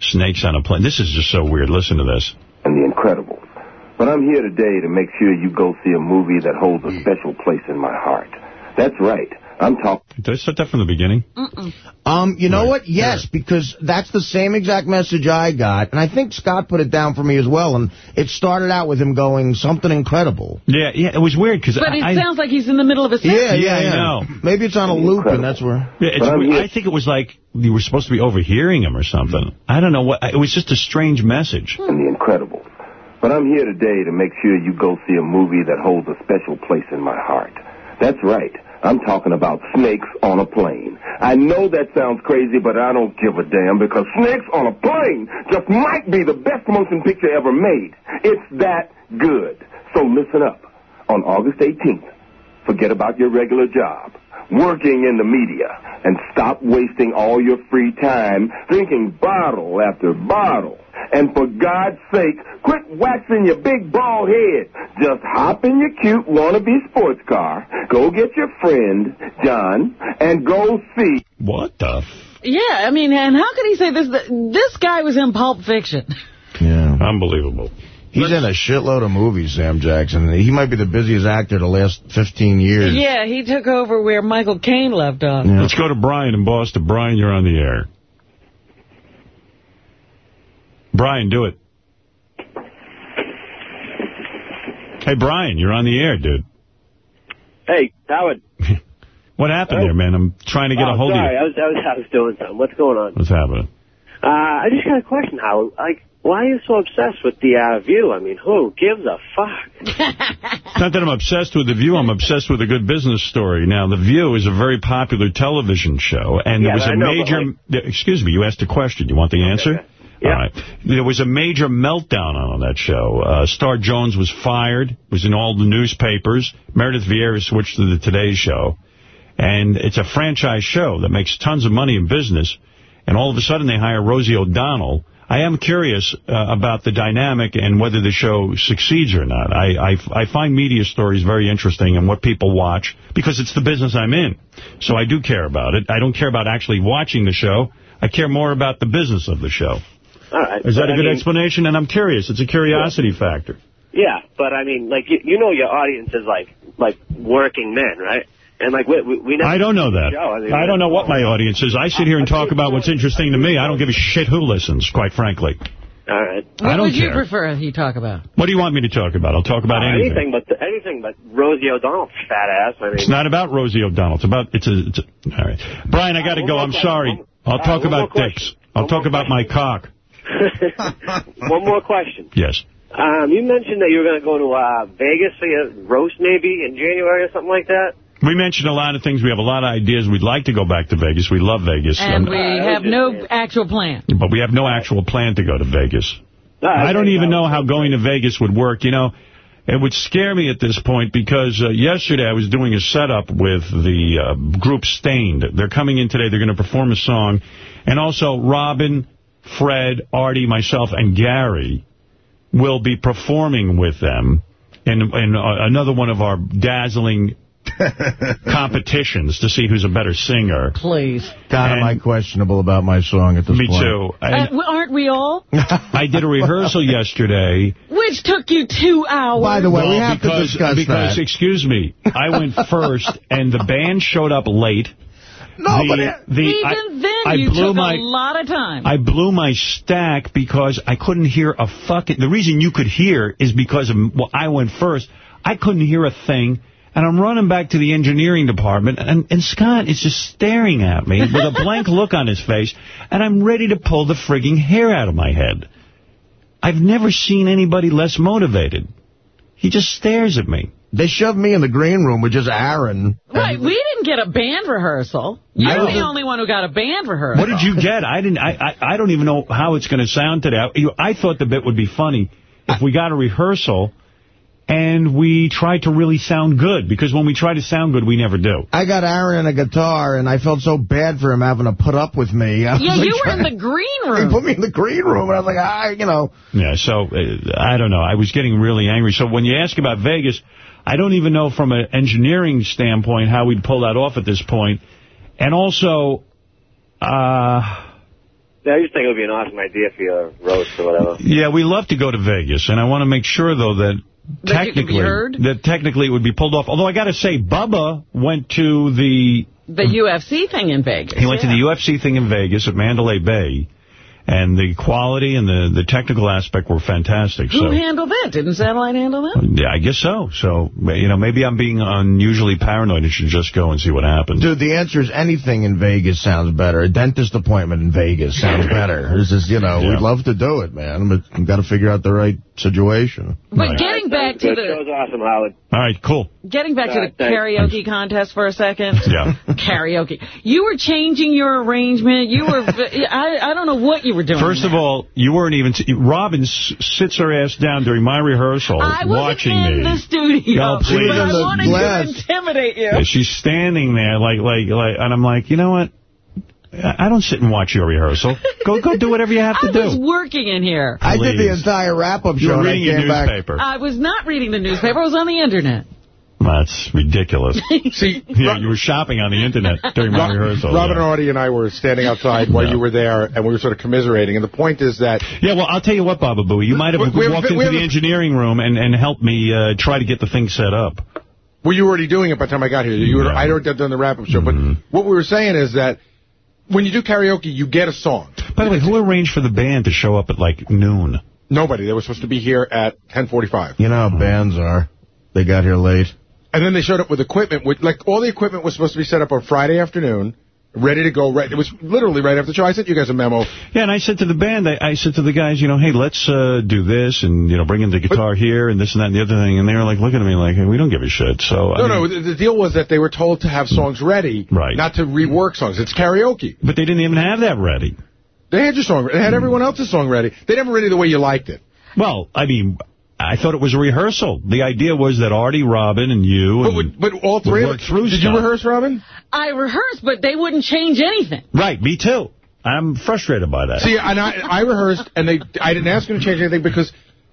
Snakes on a Plane. This is just so weird. Listen to this. and The incredible. But I'm here today to make sure you go see a movie that holds a hmm. special place in my heart. That's right. I'm talking. Did I start that from the beginning? Um, you know what? Yes, because that's the same exact message I got, and I think Scott put it down for me as well, and it started out with him going, something incredible. Yeah, yeah, it was weird because But it I, sounds like he's in the middle of a sentence. Yeah, yeah, I yeah. know. Maybe it's on a loop, and that's where... Yeah, it's, weird. I think it was like you were supposed to be overhearing him or something. I don't know what. It was just a strange message. and The Incredibles. But I'm here today to make sure you go see a movie that holds a special place in my heart. That's right. I'm talking about Snakes on a Plane. I know that sounds crazy, but I don't give a damn because Snakes on a Plane just might be the best motion picture ever made. It's that good. So listen up. On August 18th, forget about your regular job, working in the media, and stop wasting all your free time drinking bottle after bottle. And for God's sake, quit waxing your big bald head. Just hop in your cute wannabe sports car, go get your friend, John, and go see. What the? F Yeah, I mean, and how could he say this? This guy was in Pulp Fiction. Yeah. Unbelievable. He's in a shitload of movies, Sam Jackson. He might be the busiest actor the last 15 years. Yeah, he took over where Michael Caine left off. Let's go to Brian in Boston. Brian, you're on the air. Brian, do it. Hey, Brian, you're on the air, dude. Hey, Howard. What happened there, man? I'm trying to get oh, a hold sorry, of I was, I was, I was doing something. What's going on? What's happening? Uh, I just got a question, Howard. Like, why are you so obsessed with the uh, view? I mean, who gives a fuck? It's not that I'm obsessed with The View. I'm obsessed with a good business story. Now, The View is a very popular television show, and there was a know, major... th- Excuse me, you asked a question. You want the answer? Yeah. There was a major meltdown on that show. Uh, Star Jones was fired, was in all the newspapers. Meredith Vieira switched to the Today Show. And it's a franchise show that makes tons of money in business. And all of a sudden they hire Rosie O'Donnell. I am curious uh, about the dynamic and whether the show succeeds or not. I, I, I find media stories very interesting and what people watch because it's the business I'm in. So I do care about it. I don't care about actually watching the show. I care more about the business of the show. All right. Is that but a I good mean, explanation? And I'm curious. It's a curiosity factor. Yeah, but I mean, like, you, you know your audience is like, like working men, right? And like, we, we, we never I don't know that. I, mean, I don't know what my audience is. I sit here and talk about what's interesting to me. I don't give a shit who listens, quite frankly. All right. What I don't would you care. prefer he talk about? What do you want me to talk about? I'll talk about Uh, anything. anything but anything but Rosie O'Donnell's fat ass. I mean, It's not about Rosie O'Donnell. It's about, it's a, it's a all right. Brian, I got to one go. I'm sorry. I'll talk about dicks. I'll talk about my cock. One more question. Yes. Um, you mentioned that you were going to go to uh, Vegas for your roast maybe in January or something like that. We mentioned a lot of things. We have a lot of ideas. We'd like to go back to Vegas. We love Vegas. And Um, we have no actual plan. But we have no actual plan to go to Vegas. No, I don't even know how going to Vegas would work. You know, it would scare me at this point because uh, yesterday I was doing a setup with the uh, group Staind. They're coming in today. They're going to perform a song. And also Robin, Fred, Artie, myself, and Gary will be performing with them in, in uh, another one of our dazzling competitions to see who's a better singer. Please. God, am I questionable about my song at this Me point. Me too. Uh, And w- aren't we all? I did a rehearsal yesterday. Which took you two hours. By the way, we Well, have to because, discuss because, that. excuse me, I went first, and the band showed up late. No, the, but it- the, Even I, then, I you blew took my, a lot of time. I blew my stack because I couldn't hear a fucking... The reason you could hear is because of, well, I went first. I couldn't hear a thing. And I'm running back to the engineering department, and, and Scott is just staring at me with a blank look on his face, and I'm ready to pull the frigging hair out of my head. I've never seen anybody less motivated. He just stares at me. They shoved me in the green room with just Aaron. Right, we didn't get a band rehearsal. Yeah. You're the only one who got a band rehearsal. What did you get? I didn't. I I, I don't even know how it's going to sound today. I, I thought the bit would be funny if we got a rehearsal and we tried to really sound good, because when we try to sound good, we never do. I got Aaron and a guitar, and I felt so bad for him having to put up with me. Yeah, like you were in the green He room. put me in the green room, and I was like, ah, you know. Yeah, so, uh, I don't know. I was getting really angry. So when you ask about Vegas, I don't even know from an engineering standpoint how we'd pull that off at this point. And also, uh... Yeah, I just think it would be an awesome idea for your roast or whatever. Yeah, we love to go to Vegas, and I want to make sure, though, that That you can be technically that technically it would be pulled off. Although I got to say, Bubba went to the The UFC thing in Vegas. he went yeah. to the UFC thing in Vegas at Mandalay Bay, and the quality and the the technical aspect were fantastic. Who so handled that? Didn't Satellite handle that? yeah, I guess so. So you know, maybe I'm being unusually paranoid. and should just go and see what happens. Dude, the answer is anything in Vegas sounds better. A dentist appointment in Vegas sounds better. It's just, you know, Yeah. we'd love to do it, man, but we've got to figure out the right situation. But getting back to That the show's awesome, Howard. All right, cool. getting back to the Uh, thanks. karaoke contest for a second. Yeah. karaoke. You were changing your arrangement. You were. I I don't know what you were doing. First of all, you weren't even... T Robin s sits her ass down during my rehearsal I wasn't watching in me. the studio, Oh, please. but I wanted glass. to intimidate you. Yeah, she's standing there like, like, like, and I'm like, you know what? I I don't sit and watch your rehearsal. Go, go do whatever you have to I was working in here. I did the entire wrap-up You show, were reading a came back. newspaper. I was not reading the newspaper. I was on the internet. That's ridiculous. See, Yeah, you were shopping on the internet during my rehearsal. Robin yeah. and Artie and I were standing outside while Yeah. you were there, and we were sort of commiserating. And the point is that Yeah, well, I'll tell you what, Baba Booey. You might have We- we have- walked into have the a- engineering room and, and helped me uh, try to get the thing set up. Well, you were already doing it by the time I got here. You were, Yeah. I'd already done the wrap-up show. Mm-hmm. But what we were saying is that when you do karaoke, you get a song. By the way, who arranged for the band to show up at, like, noon? Nobody. They were supposed to be here at 10:45, You know how bands are. They got here late. And then they showed up with equipment. With like all the equipment was supposed to be set up on Friday afternoon, ready to go. Right. It was literally right after the show. I sent you guys a memo. Yeah, and I said to the band, I, I said to the guys, you know, hey, let's uh, do this and, you know, bring in the guitar here and this and that and the other thing. And they were like looking at me like, hey, we don't give a shit. So, I No, mean- no. The, the deal was that they were told to have songs ready, Right. Not to rework songs. It's karaoke. But they didn't even have that ready. They had your song. They had everyone else's song ready. They never ready the way you liked it. Well, I mean, I thought it was a rehearsal. The idea was that Artie, Robin, and you But, and would- but all three of work them. through Did stuff. you rehearse, Robin? I rehearsed, but they wouldn't change anything. Right, me too. I'm frustrated by that. See, and I, I rehearsed, and they, I didn't ask them to change anything because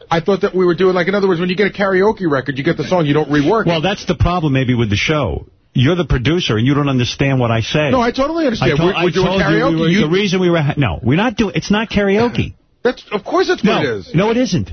I thought that we were doing, like, in other words, when you get a karaoke record, you get the song, you don't rework well, it. that's the problem maybe with the show. You're the producer, and you don't understand what I say. No, I totally understand. I told- we're, we're I doing told you karaoke. we were- You- the reason we were... No, we're not doing... It's not karaoke. that's, of course that's no, what it is. No, it isn't.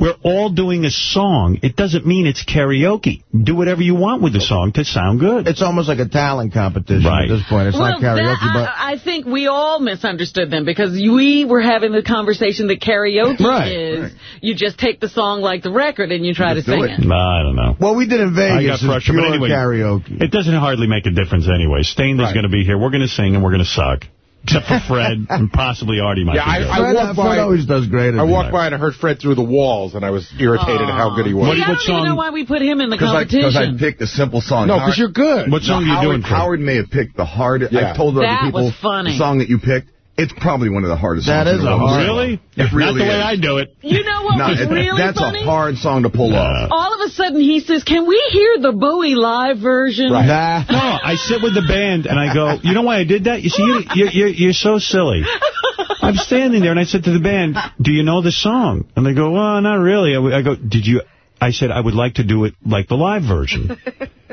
We're all doing a song. It doesn't mean it's karaoke. Do whatever you want with the song to sound good. It's almost like a talent competition Right. at this point. It's well, not karaoke, that, but... I, I think we all misunderstood them because we were having the conversation that karaoke Right, is you just take the song like the record and you try to sing it. No, I don't know. What we did in I got Vegas is pure But anyway, karaoke. It doesn't hardly make a difference anyway. Staind is Right. going to be here. We're going to sing and we're going to suck. Except for Fred and possibly Artie might Yeah, be I- I Fred, walked Fred always does great. I the walked end. by and I heard Fred through the walls, and I was irritated at how good he was. What- See, I what don't even know why we put him in the competition. Because I, competition. 'cause I picked a simple song. No, because you're good. What song No, are you Howard, doing, Fred? Howard may have picked the hardest. Yeah. I told other people was funny. the song that you picked. It's probably one of the hardest That songs. is in a the hard- Really? It Not really the way is. I do it. you know what No, was it- really that's funny? a hard song to pull off. All of a sudden he says, can we hear the Bowie live version? Right. Nah. No, I sit with the band and I go, you know why I did that? You see, you, you're, you're, you're so silly. I'm standing there and I said to the band, do you know the song? And they go, well, not really. I, I go, did you... I said, I would like to do it like the live version,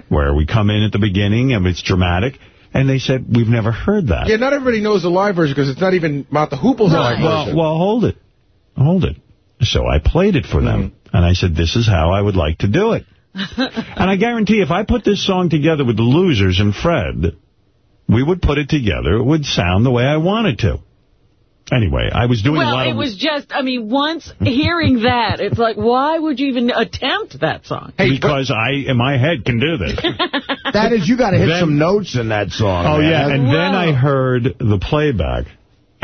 where we come in at the beginning and it's dramatic. And they said, we've never heard that. Yeah, not everybody knows the live version because it's not even Mott the Hoople's live Well, version. well, hold it. Hold it. So I played it for them. Mm-hmm. And I said, this is how I would like to do it. and I guarantee if I put this song together with the Losers and Fred, we would put it together. It would sound the way I wanted to. Anyway, I was doing a Well, it was just, I mean, once hearing that, it's like, why would you even attempt that song? because I, in my head, can do this. That is, you got to hit Then- some notes in that song. Oh, man. yeah, and then I heard the playback,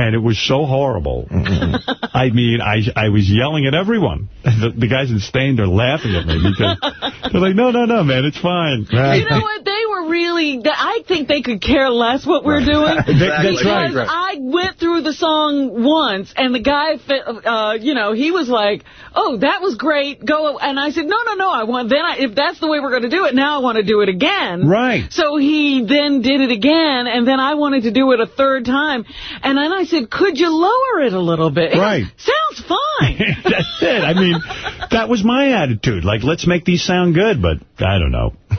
and it was so horrible. I mean, I I was yelling at everyone. The, the guys in Staind are laughing at me because they're like, no, no, no, man, it's fine. You know what? They were really, I think they could care less what we're doing. That- that's because right. I went through through the song once, and the guy, uh, you know, he was like, "Oh, that was great. Go." And I said, "No, no, no. I want. Then, I, if that's the way we're going to do it, now I want to do it again." Right. So he then did it again, and then I wanted to do it a third time, and then I said, "Could you lower it a little bit?" Right. Sounds fine. That's it. I mean, that was my attitude. Like, let's make these sound good, but I don't know.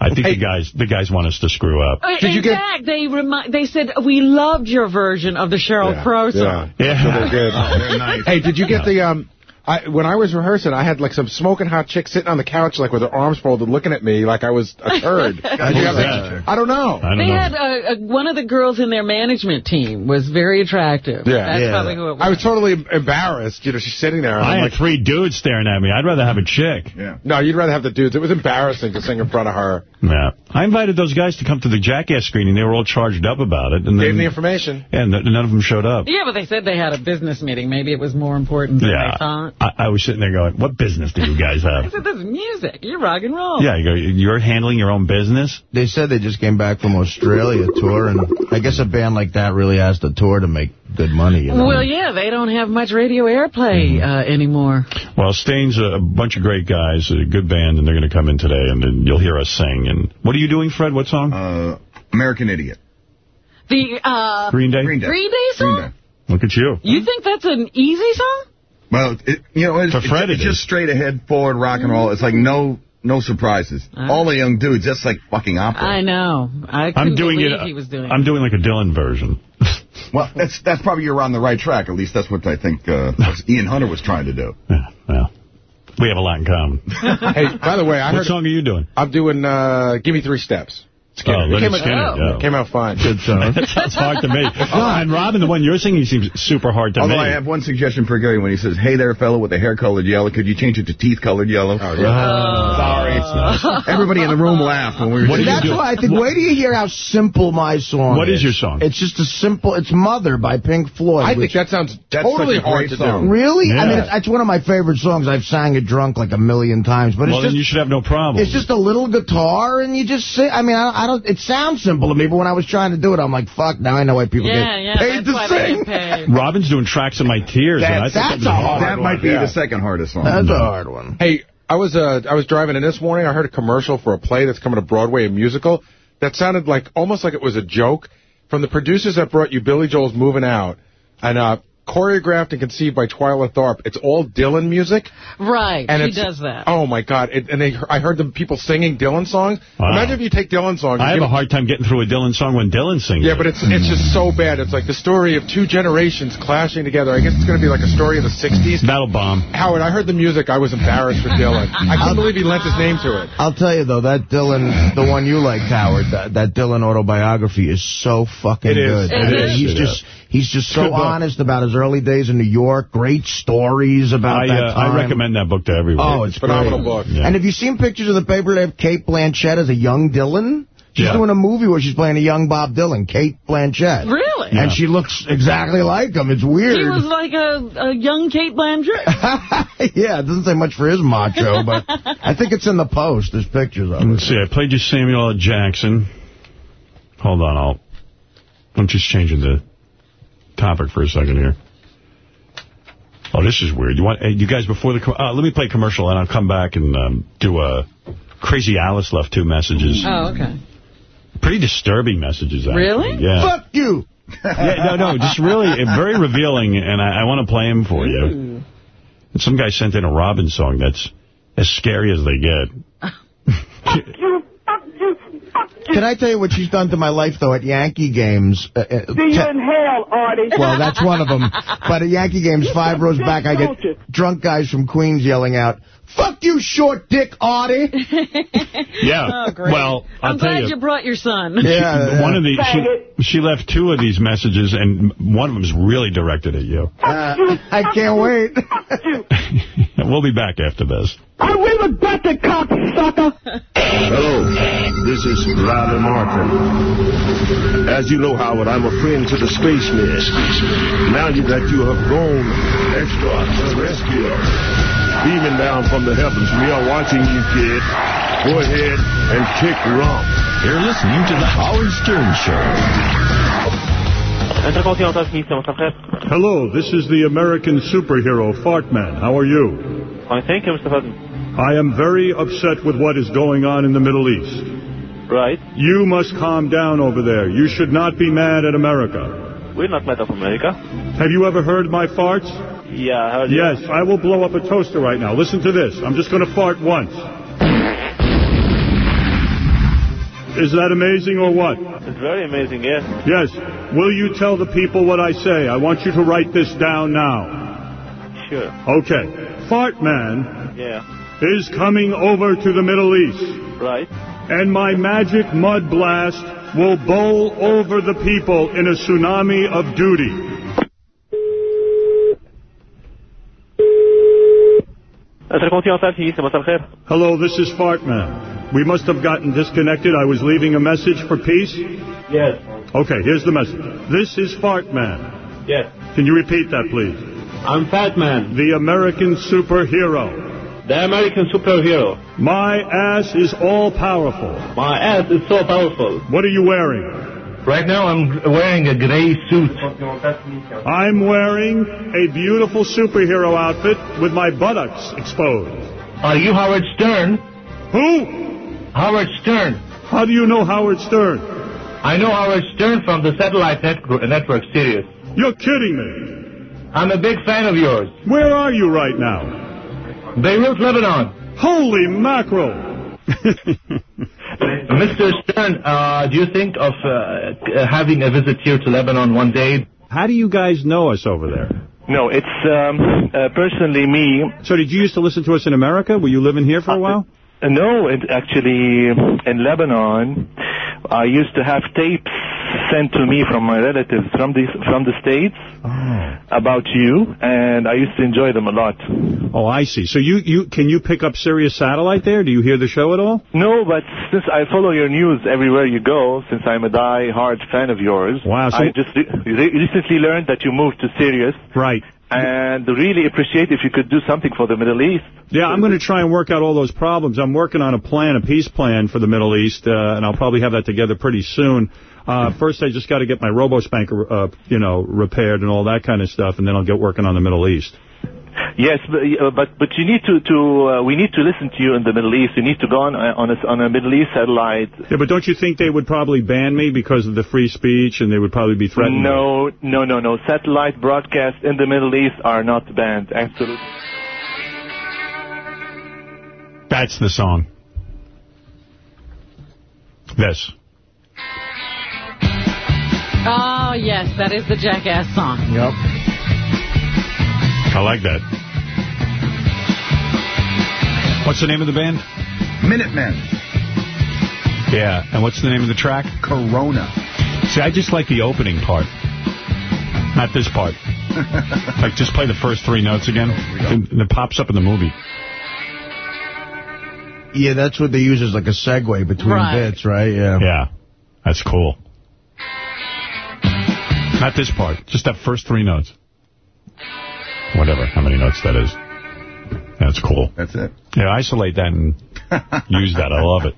I think the guys the guys want us to screw up. Uh, In fact, they remi they said, we loved your version of the Sheryl Crow song. Yeah, So they're good. Oh, they're nice. Hey, did you get the um? I, when I was rehearsing, I had like some smoking hot chick sitting on the couch, like with her arms folded, looking at me like I was a turd. Did you have that? I don't know. they had uh, uh, one of the girls in their management team was very attractive. Yeah, That's probably who it was. I was totally embarrassed. You know, she's sitting there. I I'm had like, three dudes staring at me. I'd rather have a chick. Yeah. No, you'd rather have the dudes. It was embarrassing to sing in front of her. Yeah. I invited those guys to come to the Jackass screening. They were all charged up about it. And Gave then, them the information. Yeah, and none of them showed up. Yeah, but they said they had a business meeting. Maybe it was more important than Yeah. they thought. I, I was sitting there going, what business do you guys have? I have? said, this is music. You're rock and roll. Yeah, you go, you're handling your own business? They said they just came back from Australia tour, and I guess a band like that really has to tour to make good money. You know? Well, yeah, they don't have much radio airplay uh, anymore. Well, Staind's a, a bunch of great guys, a good band, and they're going to come in today, and then you'll hear us sing. And What are you doing, Fred? What song? Uh, American Idiot. The uh, Green Day? Green Day. Green Day song? Look at you. You think that's an easy song? Well, it, you know, it's, For it's, it it's just straight ahead, forward rock and roll. It's like no no surprises. All the young dudes, that's like fucking opera. I know. I I'm doing it. he was doing I'm doing like a Dylan version. Well, that's that's probably you're on the right track. At least that's what I think uh, Ian Hunter was trying to do. Yeah, well, we have a lot in common. hey, by the way, I what heard song are you doing? I'm doing uh, "Give Me Three Steps." Skynyrd. Oh, it Lynyrd oh. came out, Skynyrd, oh. yeah. came out fine. Good song. that sounds hard to me. and Robin, the one you're singing seems super hard to Although me. I have one suggestion for Gary when he says, "Hey there, fellow with the hair colored yellow, could you change it to teeth colored yellow?" Oh, yeah. Oh. Sorry. Everybody in the room laughed when we were. See, that's why I think, wait till you hear how simple my song What is your song? It's just a simple, it's Mother by Pink Floyd. I think that sounds That's totally a hard to song. do. Really? I Yeah. mean, it's, it's one of my favorite songs. I've sang it drunk like a million times, but well, it's then you should have no problem. It's just a little guitar, and you just sing. I mean, I, I don't. It sounds simple to me, but when I was trying to do it, I'm like, "Fuck!" Now I know why people Yeah, get yeah, paid that's to why they sing. get paid. Robin's doing tracks of my tears. and I That's- think that's a hard That might be Yeah. the second hardest song. That's a hard one. Hey, I was uh, I was driving in this morning. I heard a commercial for a play that's coming to Broadway, a musical that sounded like almost like it was a joke from the producers that brought you Billy Joel's Moving Out, and uh, choreographed and conceived by Twyla Tharp. It's all Dylan music. Right, And he it's- does that. Oh my God! It, and they, I heard the people singing Dylan songs. Wow. Imagine if you take Dylan songs. I have give- a hard time getting through a Dylan song when Dylan sings. Yeah, it. but it's it's just so bad. It's like the story of two generations clashing together. I guess it's going to be like a story of the '60s. Battle Bomb. Howard, I heard the music. I was embarrassed for Dylan. I couldn't believe he lent his name to it. I'll tell you though, that Dylan, the one you liked, Howard, that, that Dylan autobiography is so fucking It is. good. It And is. He's It just he's just so honest about his early days in New York. Great stories about I, that uh, time. I recommend that book to everyone. Oh, it's Phenomenal great. book. Yeah. And have you seen pictures of the paper? They have Cate Blanchett as a young Dylan. She's Yeah. doing a movie where she's playing a young Bob Dylan, Cate Blanchett. Really? And she looks exactly like him. It's weird. He was like a, a young Cate Blanchett. yeah, it doesn't say much for his macho, but I think it's in the post. There's pictures of it. Let's see. I played you Samuel L. Jackson. Hold on. I'll. I'm just changing the topic for a second here. Oh, this is weird. You want hey, you guys before the? Uh, let me play commercial, and I'll come back and um, do a. Crazy Alice left two messages. Oh, okay. Pretty disturbing messages, actually. Really? Yeah. Fuck you. yeah, no, no, just really uh, very revealing, and I, I want to play them for you. And some guy sent in a Robin song that's as scary as they get. Can I tell you what she's done to my life, though, at Yankee games? Uh, uh, See you te- in hell, Artie. well, that's one of them. But at Yankee games, five rows back, I get drunk guys from Queens yelling out, Fuck you, short dick, Artie. Yeah. Oh, great. Well, I'll I'm tell glad you. you brought your son. Yeah, one of the she, she left two of these messages, and one of them is really directed at you. Uh, I can't wait. we'll be back after this. I will got the cocksucker. Hello, this is Riley Martin. As you know, Howard, I'm a friend to the spaceman. Now that you have grown extraterrestrial, beaming down from the heavens, we are watching you, kid. Go ahead and kick rump. You're listening to The Howard Stern Show. Hello, this is the American superhero Fartman. How are you? Fine, thank you, Mr. Hutton. I am very upset with what is going on in the Middle East. Right. You must calm down over there. You should not be mad at America. We're not mad at America. Have you ever heard my farts? Yeah, I heard you. Yes, I will blow up a toaster right now. Listen to this. I'm just going to fart once. Is that amazing or what? It's very amazing, yeah. Yes. Will you tell the people what I say? I want you to write this down now. Sure. Okay. Fart Man Yeah. Is coming over to the Middle East. Right. And my magic mud blast will bowl over the people in a tsunami of duty. Hello, this is Fartman. We must have gotten disconnected. I was leaving a message for peace. Yes. Okay, here's the message. This is Fartman. Yes. Can you repeat that, please? I'm Fat Man. The American superhero. The American superhero. My ass is all powerful. My ass is so powerful. What are you wearing? Right now I'm wearing a gray suit. I'm wearing a beautiful superhero outfit with my buttocks exposed. Are you Howard Stern? Who? Howard Stern. How do you know Howard Stern? I know Howard Stern from the satellite network, network series. You're kidding me. I'm a big fan of yours. Where are you right now? Beirut, Lebanon. Holy mackerel. Mr. Stern, uh, do you think of uh, having a visit here to Lebanon one day? How do you guys know us over there? No, it's um, uh, personally me. So did you used to listen to us in America? Were you living here for a while? Uh, no, it actually in Lebanon, I used to have tapes sent to me from my relatives from the from the states oh. about you, and I used to enjoy them a lot. Oh, I see. So you, you can you pick up Sirius Satellite there? Do you hear the show at all? No, but since I follow your news everywhere you go, since I'm a die-hard fan of yours, Wow, so- I just re- recently learned that you moved to Sirius. Right. And really appreciate if you could do something for the Middle East. Yeah, I'm going to try and work out all those problems. I'm working on a plan, a peace plan for the Middle East, uh, and I'll probably have that together pretty soon. Uh, first, I just got to get my RoboSpanker, uh, you know, repaired and all that kind of stuff, and then I'll get working on the Middle East. Yes, but uh, but, but you need to to uh, we need to listen to you in the Middle East. You need to go on uh, on a, on a Middle East satellite. Yeah, but don't you think they would probably ban me because of the free speech, and they would probably be threatened? No, no, no, no. Satellite broadcasts in the Middle East are not banned. Absolutely. That's the song. This. Oh, yes, that is the Jackass song. Yep. I like that. What's the name of the band? Minutemen. Yeah, and what's the name of the track? Corona. See, I just like the opening part. Not this part. like, just play the first three notes again. And it pops up in the movie. Yeah, that's what they use as like a segue between Right. bits, right? Yeah. Yeah, that's cool. Not this part, just that first three notes. Whatever, how many notes that is. That's cool. That's it. Yeah, isolate that and use that. I love it.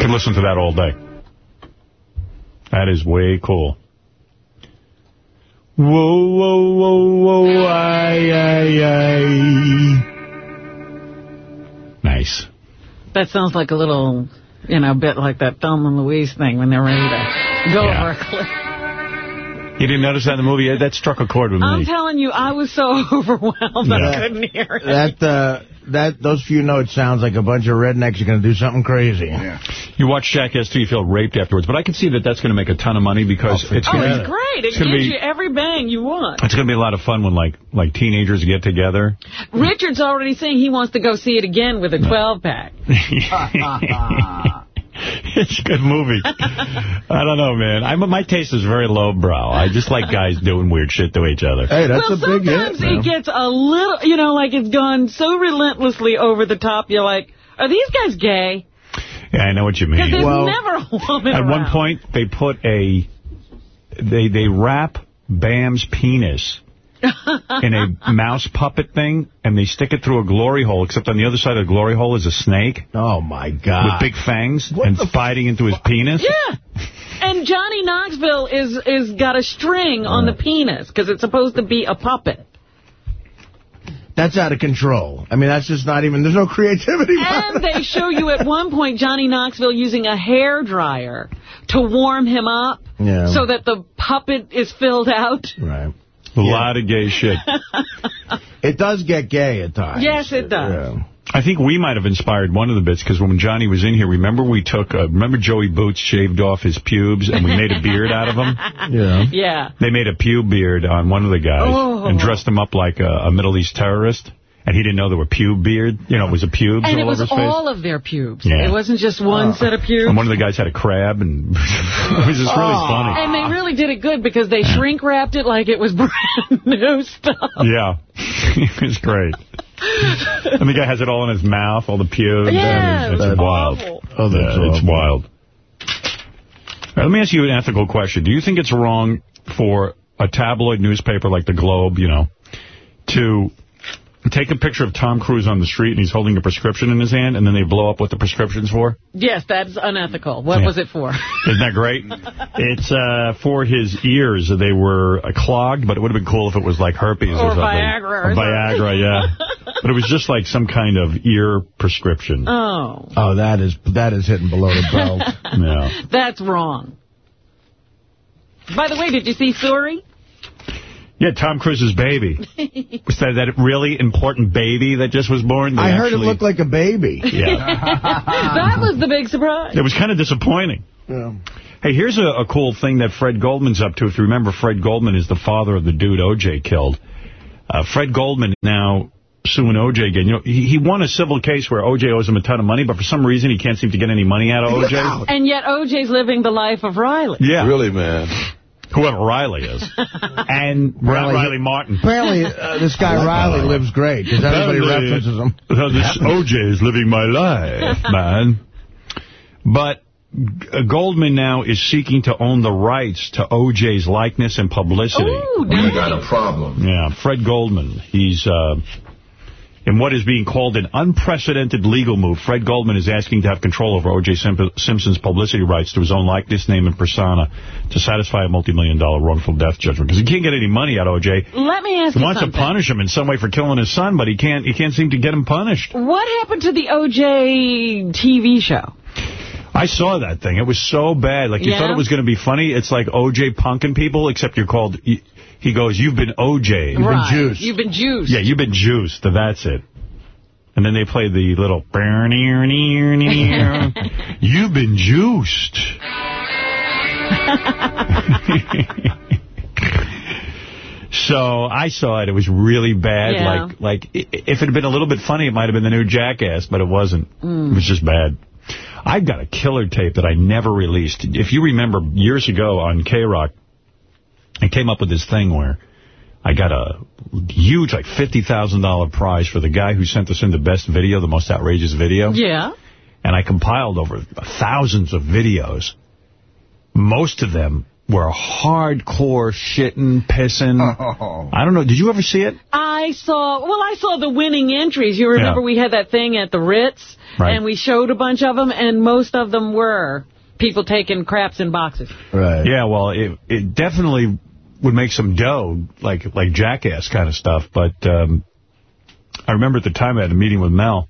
Can listen to that all day. That is way cool. Whoa, whoa, whoa, whoa, ay, ay, ay. Nice. That sounds like a little, you know, bit like that Thelma and Louise thing when they're ready to go Yeah. over a cliff. You didn't notice that in the movie? That struck a chord with me. I'm telling you, I was so overwhelmed I couldn't hear it. That uh, that those few notes sounds like a bunch of rednecks are going to do something crazy. Yeah. You watch Jackass 2, you feel raped afterwards. But I can see that that's going to make a ton of money because it's Oh, going it's to great. It it's gives gonna be- you every bang you want. it's going to be a lot of fun when like like teenagers get together. Richard's already saying he wants to go see it again with a 12-pack. it's a good movie. I don't know, man. I'm, my taste is very lowbrow. I just like guys doing weird shit to each other. Hey, that's well, a big hit, sometimes it gets a little, you know, like it's gone so relentlessly over the top. You're like, are these guys gay? Yeah, I know what you mean. Because there's never a woman At one point, they put a they they wrap Bam's penis in a mouse puppet thing, and they stick it through a glory hole, except on the other side of the glory hole is a snake. Oh, my God. With big fangs and biting into his penis. Yeah. And And Johnny Knoxville is is got a string on the uh. penis because it's supposed to be a puppet. That's out of control. I mean, that's just not even, there's no creativity. And they show you at one point Johnny Knoxville using a hair dryer to warm him up Yeah. so that the puppet is filled out. Right. A lot of gay shit. It does get gay at times. Yes, it does. I think we might have inspired one of the bits, because when Johnny was in here, remember we took, uh, remember Joey Boots shaved off his pubes, and we made a beard out of him? Yeah. Yeah. They made a pube beard on one of the guys Oh. and dressed him up like a, a Middle East terrorist. And he didn't know there were pube beard. You know, it was a pubes And all it was over his face. And it was all of their pubes. Yeah. It wasn't just one uh, set of pubes. And one of the guys had a crab, and it was just really funny. And they really did it good because they shrink wrapped it like it was brand new stuff. Yeah. it was great. and the guy has it all in his mouth, all the pubes. Yeah, and it's, it was wild. awful. Oh, that's it's wild. All right, let me ask you an ethical question. Do you think it's wrong for a tabloid newspaper like the Globe, you know, to take a picture of Tom Cruise on the street and he's holding a prescription in his hand and then they blow up what the prescription's for? Yes, that's unethical. What Yeah. was it for? Isn't that great? it's uh, for his ears. They were uh, clogged, but it would have been cool if it was like herpes or, Or something. Viagra or Or Viagra, yeah. but it was just like some kind of ear prescription. Oh, Oh, that is that is hitting below the belt. yeah. that's wrong. By the way, did you see Suri? Yeah, Tom Cruise's baby. was that that really important baby that just was born? They I heard actually- it looked like a baby. Yeah. that was the big surprise. It was kind of disappointing. Yeah. Hey, here's a, a cool thing that Fred Goldman's up to. If you remember, Fred Goldman is the father of the dude O.J. killed. Uh, Fred Goldman now suing O.J. again. You know, he, he won a civil case where O.J. owes him a ton of money, but for some reason he can't seem to get any money out of O.J. And yet OJ's living the life of Riley. Yeah. Really, man. Whoever Riley is. and Riley, Riley Martin. Apparently, uh, this guy Riley lives great because everybody references him. uh, this O.J. is living my life, man. But uh, Goldman now is seeking to own the rights to O.J.'s likeness and publicity. Ooh, We got a problem. Yeah, Fred Goldman. He's uh, in what is being called an unprecedented legal move. Fred Goldman is asking to have control over O.J. Simp- Simpson's publicity rights to his own likeness, name, and persona to satisfy a multi-million dollar wrongful death judgment. Because he can't get any money out of O.J. Let me ask He you wants to punish him in some way for killing his son, but he can't. He can't seem to get him punished. What happened to the OJ TV show? I saw that thing. It was so bad. Like, you Yeah? thought it was going to be funny. It's like O.J. punking people, except you're called... He goes, you've been O.J. You've right. You've been juiced. Yeah, you've been juiced. That's it. And then they play the little... you've been juiced. So I saw it. It was really bad. Yeah. Like, like if it had been a little bit funny, it might have been the new Jackass, but it wasn't. Mm. It was just bad. I've got a killer tape that I never released. If you remember, years ago on K-Rock, I came up with this thing where I got a huge, like, $50,000 prize for the guy who sent us in the best video, the most outrageous video. Yeah. And I compiled over thousands of videos. Most of them were hardcore shitting, pissing. Oh. I don't know. Did you ever see it? I saw, well, I saw the winning entries. You remember Yeah. we had that thing at the Ritz, Right. and we showed a bunch of them, and most of them were people taking craps in boxes. Right. Yeah, well, it it definitely would make some dough, like like Jackass kind of stuff. But um, I remember at the time I had a meeting with Mel,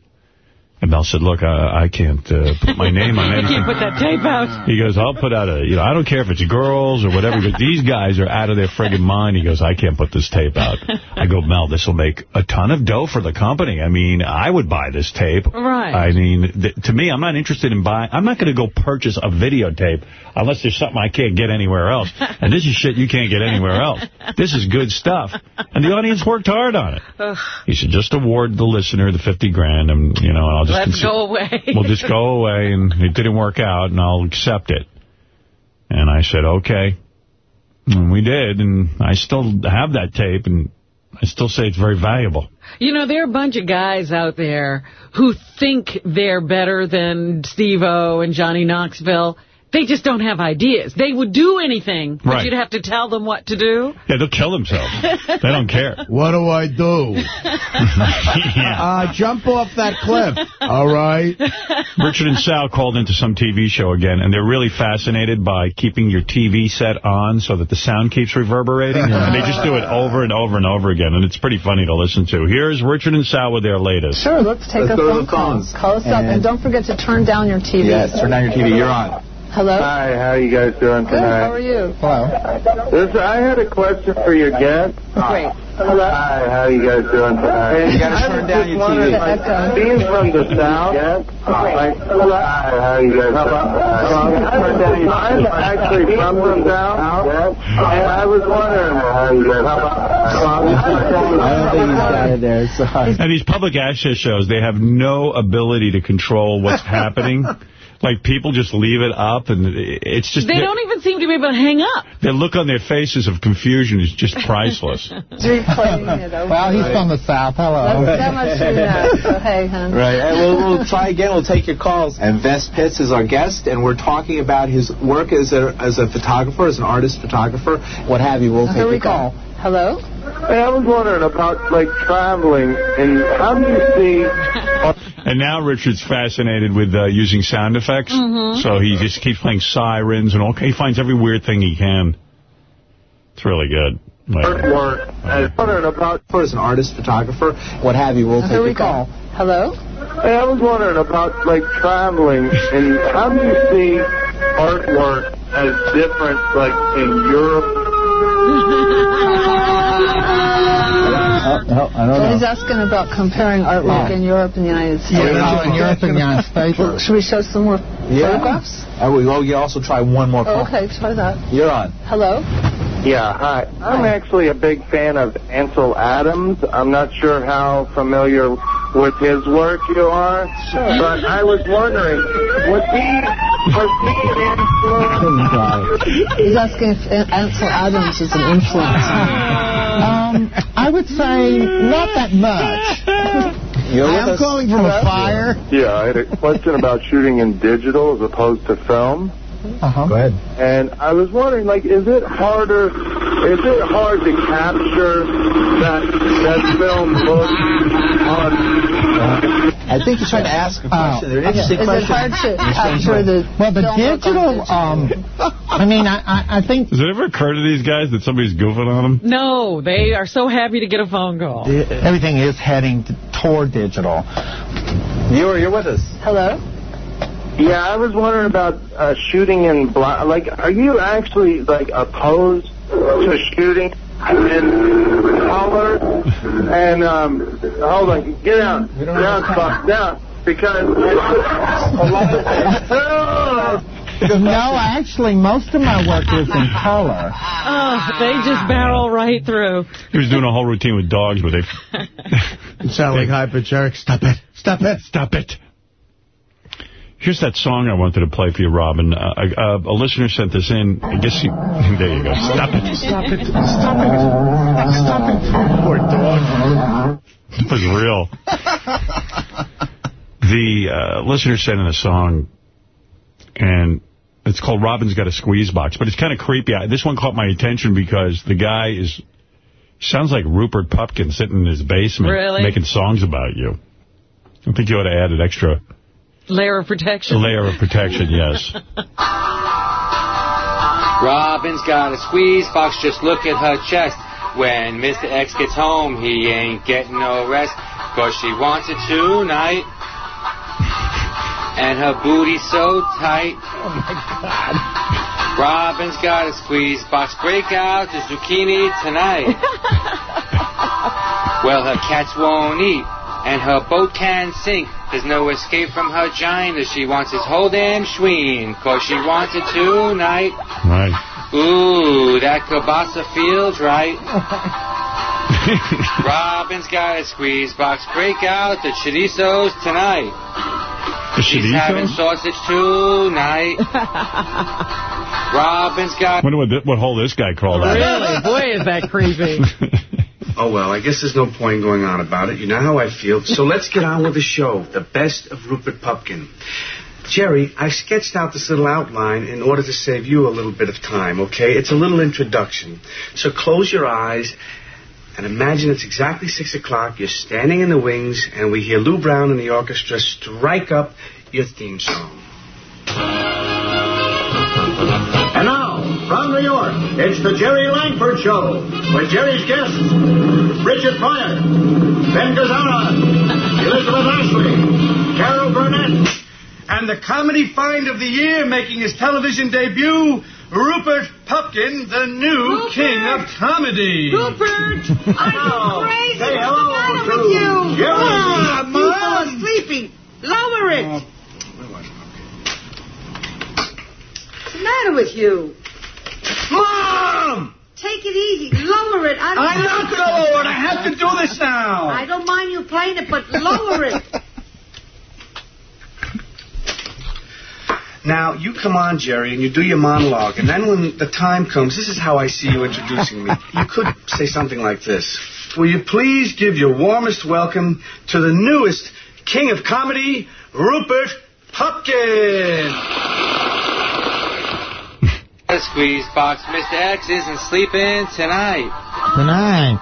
and Mel said, look, I, I can't uh, put my name on You anything. can't put that tape out. He goes, I'll put out a, you know, I don't care if it's girls or whatever, but these guys are out of their friggin' mind. He goes, I can't put this tape out. I go, Mel, this will make a ton of dough for the company. I mean, I would buy this tape. Right. I mean, to me, I'm not interested in buying, I'm not going to go purchase a videotape unless there's something I can't get anywhere else. And this is shit you can't get anywhere else. This is good stuff. And the audience worked hard on it. Ugh, He said, just award the listener the 50 grand and, you know, I'll just... let's go away. we'll just go away, and it didn't work out, and I'll accept it. And I said, okay. And we did, and I still have that tape, and I still say it's very valuable. You know, there are a bunch of guys out there who think they're better than Steve-O and Johnny Knoxville, They just don't have ideas. They would do anything, but Right. you'd have to tell them what to do. Yeah, they'll kill themselves. they don't care. What do I do? uh, jump off that cliff. All right. Richard and Sal called into some TV show again, and they're really fascinated by keeping your TV set on so that the sound keeps reverberating. And they just do it over and over and over again, and it's pretty funny to listen to. Here's Richard and Sal with their latest. Sure, let's take Let's a phone call. Call us up, and And- don't forget to turn down your TV. Yes, turn down your TV. You're on. Hello? Hi, how are you guys doing Good, tonight? how are you? Hello. This, I had a question for your guest. Great. Hello. Hi, how are you guys doing tonight? Hey, you gotta turn down your TV. Like, being from the South, like, hi, how you guys doing? I'm actually from the South, and I was wondering how you guys I don't think he's got it there. Sorry. And these public access shows, they have no ability to control what's happening. Like, people just leave it up, and it's just... They don't even seem to be able to hang up. Their look on their faces of confusion is just priceless. It's replaying it over. Well, he's from the South. Hello. That's that much you know. So, hey, hon. Right, and we'll, we'll try again. We'll take your calls. And Vess Pitts is our guest, and we're talking about his work as a as a photographer, as an artist photographer, what have you. We'll take Here we your call. go. Hello? Hey, I was wondering about, like, traveling, and how do you see... And now Richard's fascinated with uh, using sound effects. Mhm. So he just keeps playing sirens and all. He finds every weird thing he can. It's really good. Like, artwork. I was wondering about... As an artist, photographer, what have you. We'll take Here we your call. go. Hello? Hey, I was wondering about, like, traveling, and how do you see artwork as different, like, in Europe? I don't Well, he's asking about comparing artwork Oh. in Europe and the United States. Yeah, no, in Europe and the United States. Well, Should we show some more Yeah. photographs? I will oh, you also try one more. Oh, okay, try that. You're on. Hello? Yeah, hi. I'm actually a big fan of Ansel Adams. I'm not sure how familiar with his work you are, but I was wondering, was he was he an influence? He's asking if Ansel Adams is an influence. Um, I would say not that much. You're I am calling from a fire. Yeah, I had a question about shooting in digital as opposed to film. Uh-huh. Go ahead. And I was wondering, like, is it harder? Is it hard to capture that that film look on? I think you're trying to ask a question. They're an interesting Is it hard to capture the Well, the film look on digital, um, I mean, I, I, I think Does it ever occur to these guys that somebody's goofing on them? No, they are so happy to get a phone call. everything is heading toward digital. You're, you're with us. Hello? Yeah, I was wondering about uh, shooting in black. Like, are you actually like opposed to shooting in color? And um, hold on, get down, down, Spock, down, because a lot of. no, actually, most of my work is in color. Oh, they just barrel right through. He was doing a whole routine with dogs, but they... You sound like hypercheric. Stop it. Stop it. Stop it. Here's that song I wanted to play for you, Robin. Uh, a, a listener sent this in. I guess you... There you go. Stop it. Stop it. Stop it. Stop it. Poor dog. It was real. the uh, listener sent in a song, and it's called Robin's Got a Squeeze Box, but it's kind of creepy. I, this one caught my attention because the guy is sounds like Rupert Pupkin sitting in his basement Really? making songs about you. I think you ought to add an extra Layer of protection. layer of protection, yes. Robin's got a squeeze box, just look at her chest. When Mr. X gets home, he ain't getting no rest. Cause she wants it tonight. And her booty's so tight. Oh, my God. Robin's got a squeeze box, break out the zucchini tonight. well, her cats won't eat, and her boat can't sink. There's no escape from her gina. She wants his whole damn schween, cause she wants it tonight. Right. Ooh, that kielbasa feels right. Robin's got a squeeze box. Break out the chorizos tonight. The She's having sausage tonight. Robin's got... wonder what, thi- what hole this guy crawled out. Really? Boy, is that creepy. Oh, well, I guess there's no point going on about it. You know how I feel. So let's get on with the show. The best of Rupert Pupkin. Jerry, I sketched out this little outline in order to save you a little bit of time, okay? It's a little introduction. So close your eyes and imagine it's exactly 6 o'clock. You're standing in the wings, and we hear Lou Brown and the orchestra strike up your theme song. From New York, it's the Jerry Langford Show with Jerry's guests, Richard Pryor, Ben Gazzara, Elizabeth Ashley, Carol Burnett, And the comedy find of the year making his television debut, Rupert Pupkin, the new Rupert! king of comedy. Rupert! I'm crazy. Say What's hello the matter to with you? Jerry. Ah, on. are sleeping. Lower it. Oh. What's the matter with you? Mom! Take it easy. Lower it. I don't I'm not gonna lower it. I have to do this now. I don't mind you playing it, but lower it. Now, you come on, Jerry, and you do your monologue, and then when the time comes, this is how I see you introducing me. You could say something like this. Will you please give your warmest welcome to the newest king of comedy, Rupert Pupkin? The squeeze box. Mr. X isn't sleeping tonight. Tonight.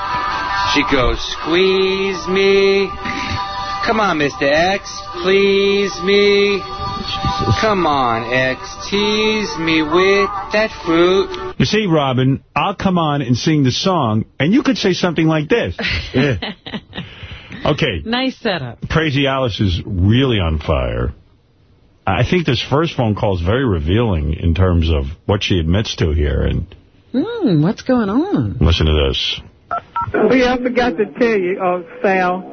She goes, squeeze me. Come on, Mr. X, please me. Come on, X, tease me with that fruit. You see, Robin, I'll come on and sing the song, and you could say something like this. Yeah. Okay, Nice setup. Crazy Alice is really on fire. I think this first phone call is very revealing in terms of what she admits to here. And Hmm, what's going on? listen to this. Yeah, I forgot to tell you, uh, Sal.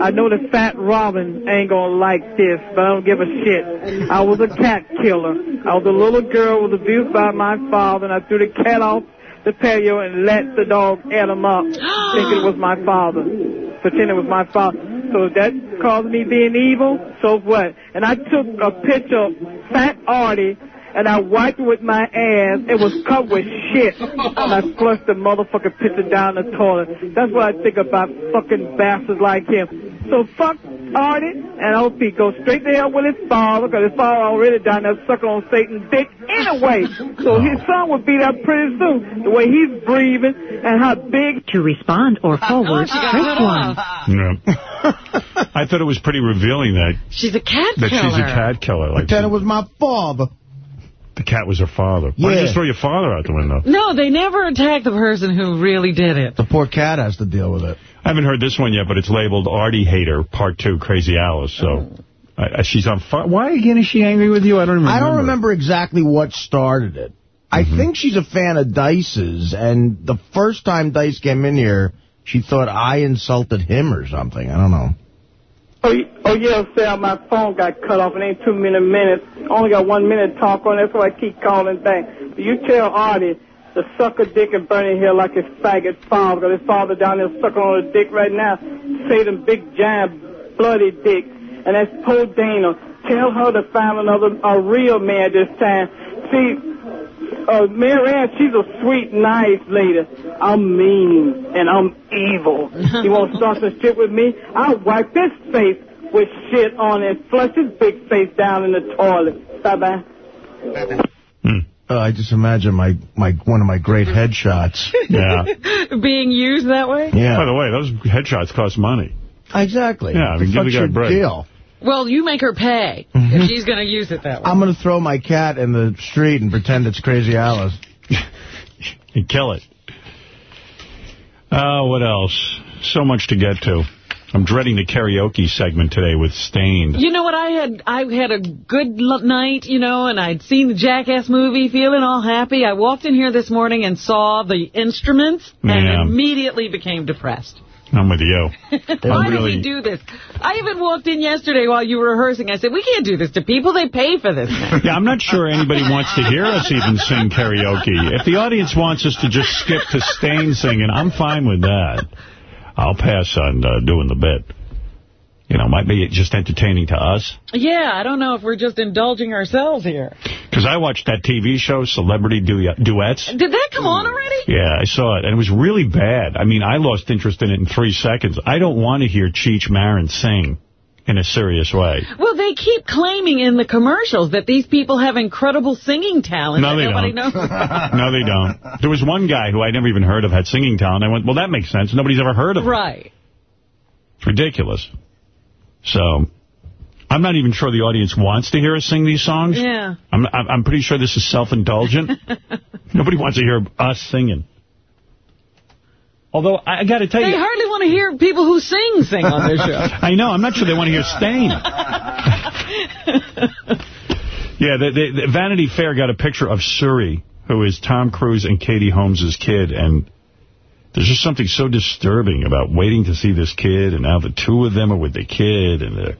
I know the fat Robin ain't gonna like this, but I don't give a shit. I was a cat killer. I was a little girl was abused by my father, and I threw the cat off the patio and let the dog eat him up, thinking it was my father, pretending it was my father. So that caused me being evil. So what? And I took a picture of Fat Artie and I wiped it with my ass. It was covered with shit. And I flushed the motherfucking picture down the toilet. That's what I think about fucking bastards like him. So fuck Artie, and I hope he goes straight to hell with his father, because his father already down there sucking on Satan's dick anyway. So his son would be there pretty soon, the way he's breathing and how big. To respond or forward, she press 1. Yeah. I thought it was pretty revealing that She's a cat that killer. she's a cat killer. Like Pretend it was my father. the cat was her father. Why don't you just throw your father out the window? No, they never attack the person who really did it. The poor cat has to deal with it. I haven't heard this one yet, but it's labeled Artie Hater Part 2, Crazy Alice. So uh, she's on fire. Why again is she angry with you? I don't remember. I don't remember exactly what started it. I think she's a fan of Dice's, and the first time Dice came in here, she thought I insulted him or something. I don't know. Oh, y- oh yeah, Sal, my phone got cut off. It ain't too many minutes. Only got one minute to talk on. That's why I keep calling back. You tell Artie to suck a dick and burn in here like his faggot father, because his father down there sucking on a dick right now. Them big, giant, bloody dick. And that's poor Dana. Tell her to find another, a real man this time. See, uh, Mary Ann, she's a sweet, nice lady. I'm mean and I'm evil. you want to start some shit with me? I'll wipe his face with shit on it and flush his big face down in the toilet. Bye-bye. Uh, I just imagine my, my one of my great headshots. Yeah. Being used that way? Yeah. By the way, those headshots cost money. Exactly. Yeah, I mean, give the guy a your break. deal? Well, you make her pay if she's going to use it that way. I'm going to throw my cat in the street and pretend it's Crazy Alice. and kill it. Oh, what else? So much to get to. I'm dreading the karaoke segment today with Staind. You know what? I had I had a good night, you know, and I'd seen the Jackass movie, feeling all happy. I walked in here this morning and saw the instruments and immediately became depressed. I'm with you. Why did really, we do this? I even walked in yesterday while you were rehearsing. I said, we can't do this to people. They pay for this. yeah, I'm not sure anybody wants to hear us even sing karaoke. If the audience wants us to just skip to Staind singing, I'm fine with that. I'll pass on uh, doing the bit. You know, might be just entertaining to us. yeah, I don't know if we're just indulging ourselves here. Because I watched that TV show, Celebrity du Duets. Did that come on already? Yeah, I saw it, and it was really bad. I mean, I lost interest in it in three seconds. I don't want to hear Cheech Marin sing. In a serious way. Well, they keep claiming in the commercials that these people have incredible singing talent No, they don't. no, they don't. There was one guy who I never even heard of had singing talent. I went, well, that makes sense. Nobody's ever heard of him. right. It's ridiculous. So, I'm not even sure the audience wants to hear us sing these songs. Yeah. I'm, I'm I'm pretty sure this is self-indulgent. Nobody wants to hear us singing. Although, I, I got to tell They you... hardly want to hear people who sing sing on their show. I know. I'm not sure they want to hear Staind. Yeah, the, the, the Vanity Fair got a picture of Suri, who is Tom Cruise and Katie Holmes' kid, and there's just something so disturbing about waiting to see this kid, and now the two of them are with the kid, and they're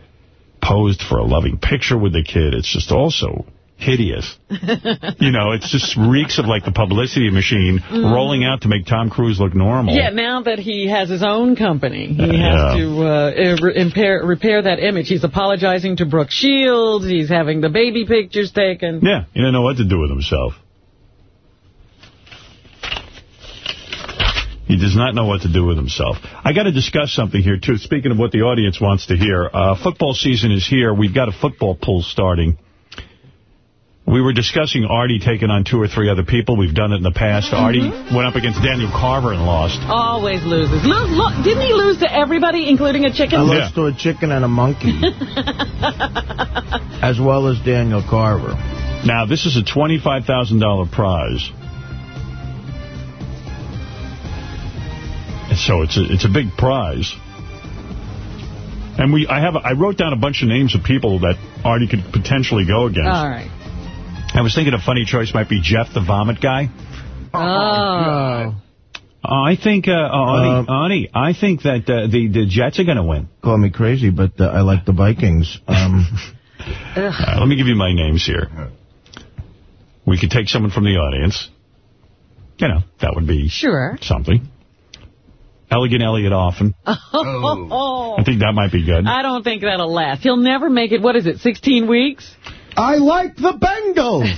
posed for a loving picture with the kid. It's just also hideous. you know, it just reeks of like the publicity machine Mhm. rolling out to make Tom Cruise look normal. Yeah, now that he has his own company, he has to uh, ir- impair, repair that image. He's apologizing to Brooke Shields. He's having the baby pictures taken. Yeah, he didn't know what to do with himself. He does not know what to do with himself. I got to discuss something here, too. Speaking of what the audience wants to hear, uh, football season is here. We've got a football pool starting. We were discussing Artie taking on two or three other people. We've done it in the past. Mm-hmm. Artie went up against Daniel Carver and lost. Always loses. Lo- lo- didn't he lose to everybody, including a chicken? I lost to a chicken and a monkey, as well as Daniel Carver. Now, this is a $25,000 prize. And so it's a, it's a big prize. And we, I have, a, I wrote down a bunch of names of people that Artie could potentially go against. All right. I was thinking a funny choice might be Jeff the Vomit Guy. Oh. I think, uh, Artie, Artie, I think that uh, the, the Jets are going to win. Call me crazy, but uh, I like the Vikings. Um, All right, let me give you my names here. We could take someone from the audience. You know, that would be Sure. something. Elegant Elliot Offen. Oh. I think that might be good. I don't think that'll last. He'll never make it, what is it, 16 weeks? I like the Bengals.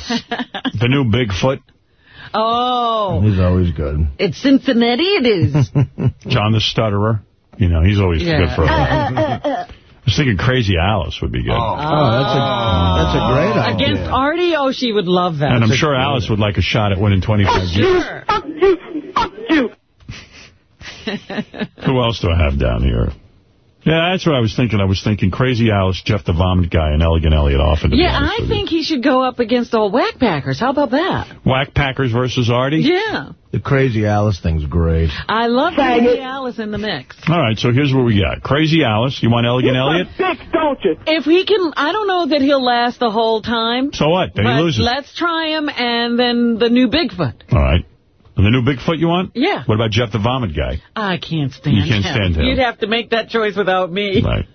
The new Bigfoot, Oh. He's always good. It's Cincinnati, it is. John the Stutterer. You know, he's always Yeah. good for a Uh, uh, uh, uh. I was thinking Crazy Alice would be good. Oh, that's a that's a great idea. Against Artie, oh, she would love that. and I'm sure Alice would like a shot at winning 25 years. Sure. Who else do I have down here? Yeah, that's what I was thinking. I was thinking Crazy Alice, Jeff the Vomit Guy, and Elegant Elliot Offen. to be Yeah, I with you. think he should go up against all Whack Packers. How about that? Whack Packers versus Artie? Yeah. The Crazy Alice thing's great. I love Crazy Alice in the mix. All right, so here's what we got. Crazy Alice. You want Elegant Elliot? don't you? If he can, I don't know that he'll last the whole time. So what? Then he but loses. let's try him and then the new Bigfoot. All right. And the new Bigfoot you want? Yeah. What about Jeff the Vomit Guy? I can't stand him. You can't him. stand him. You'd have to make that choice without me. Right.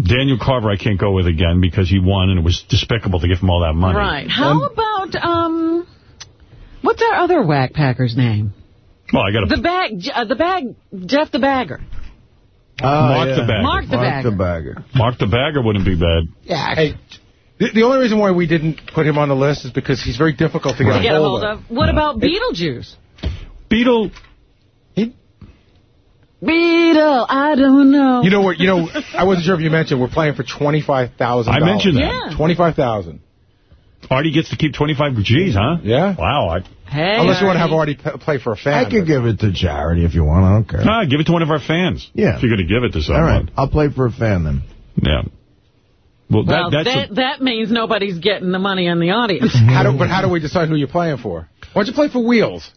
Daniel Carver I can't go with again because he won and it was despicable to give him all that money. Right. How about, um, what's our other Whack Packer's name? Well, I got The bag, uh, the bag, Jeff the Bagger. Mark the Bagger. Mark the Bagger. Bagger. Mark the Bagger wouldn't be bad. Yeah. Hey, the, the only reason why we didn't put him on the list is because he's very difficult to get, To get a a hold hold of. of. What about Beetlejuice? Beetle... Beetle, I don't know. You know what? You know, I wasn't sure if you mentioned we're playing for twenty five thousand. I mentioned that. Yeah. Twenty five thousand. Artie gets to keep 25 G's, huh? Yeah. Wow. I, Hey, Unless you want to have Artie. already p- play for a fan. I could give it to charity if you want. I don't care. ah, give it to one of our fans. Yeah. If you're going to give it to someone. right, I'll play for a fan then. Yeah. Well, Well, that, that's that, that means nobody's getting the money in the audience. How do, but how do we decide who you're playing for? Why don't you play for Wheels?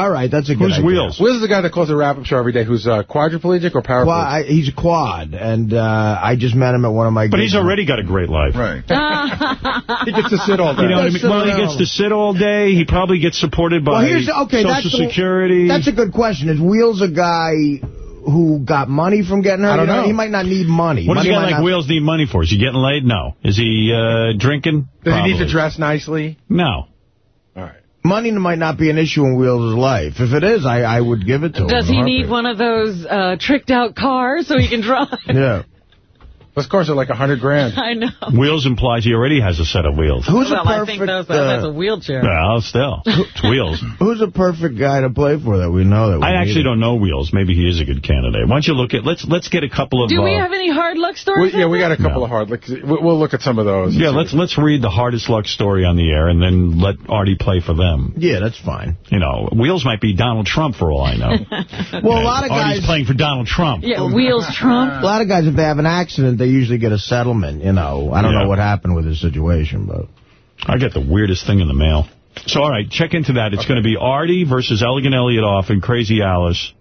All right, that's a good Who's idea. Wheels? Wheels is the guy that calls a wrap-up show every day who's uh, quadriplegic or paraplegic. Quad, I, he's a quad, and uh, I just met him at one of my. But he's already got a great life. Right. he gets to sit all day. You know what I mean? Well, he gets to sit all day. He probably gets supported by Well, here's okay. Social that's the- Security. that's a good question. Is Wheels a guy who got money from getting hurt? I don't You know. He might not need money. what does money a guy like not- Wheels need money for? Is he getting laid? No. Is he uh, drinking? Does he need to dress nicely? No. Money might not be an issue in Wheels' life. If it is, I, I would give it to him. Does he need one of those uh, tricked out cars so he can drive? Yeah. Those cars are like a hundred grand. I know. Wheels implies he already has a set of wheels. Who's well, a I think perfect, those, that's uh, a wheelchair. Well, still. It's Wheels. Who's a perfect guy to play for that we know that we I actually need? don't know Wheels. Maybe he is a good candidate. Why don't you look at, let's let's get a couple of... Do we uh, have any hard luck We, stories? yeah, we got a Heather? couple of hard. luck. we- we'll look at some of those. Yeah, let's let's read the hardest luck story on the air and then let Artie play for them. Yeah, that's fine. You know, Wheels might be Donald Trump for all I know. Well, a lot of Artie's guys... playing for Donald Trump. Yeah, Wheels Trump. A lot of guys, if they have an accident, they usually get a settlement, you know. I don't Yeah. know what happened with his situation, but... I get the weirdest thing in the mail. So, all right, check into that. It's going to be Artie versus Elegant Elliot off and Crazy Alice,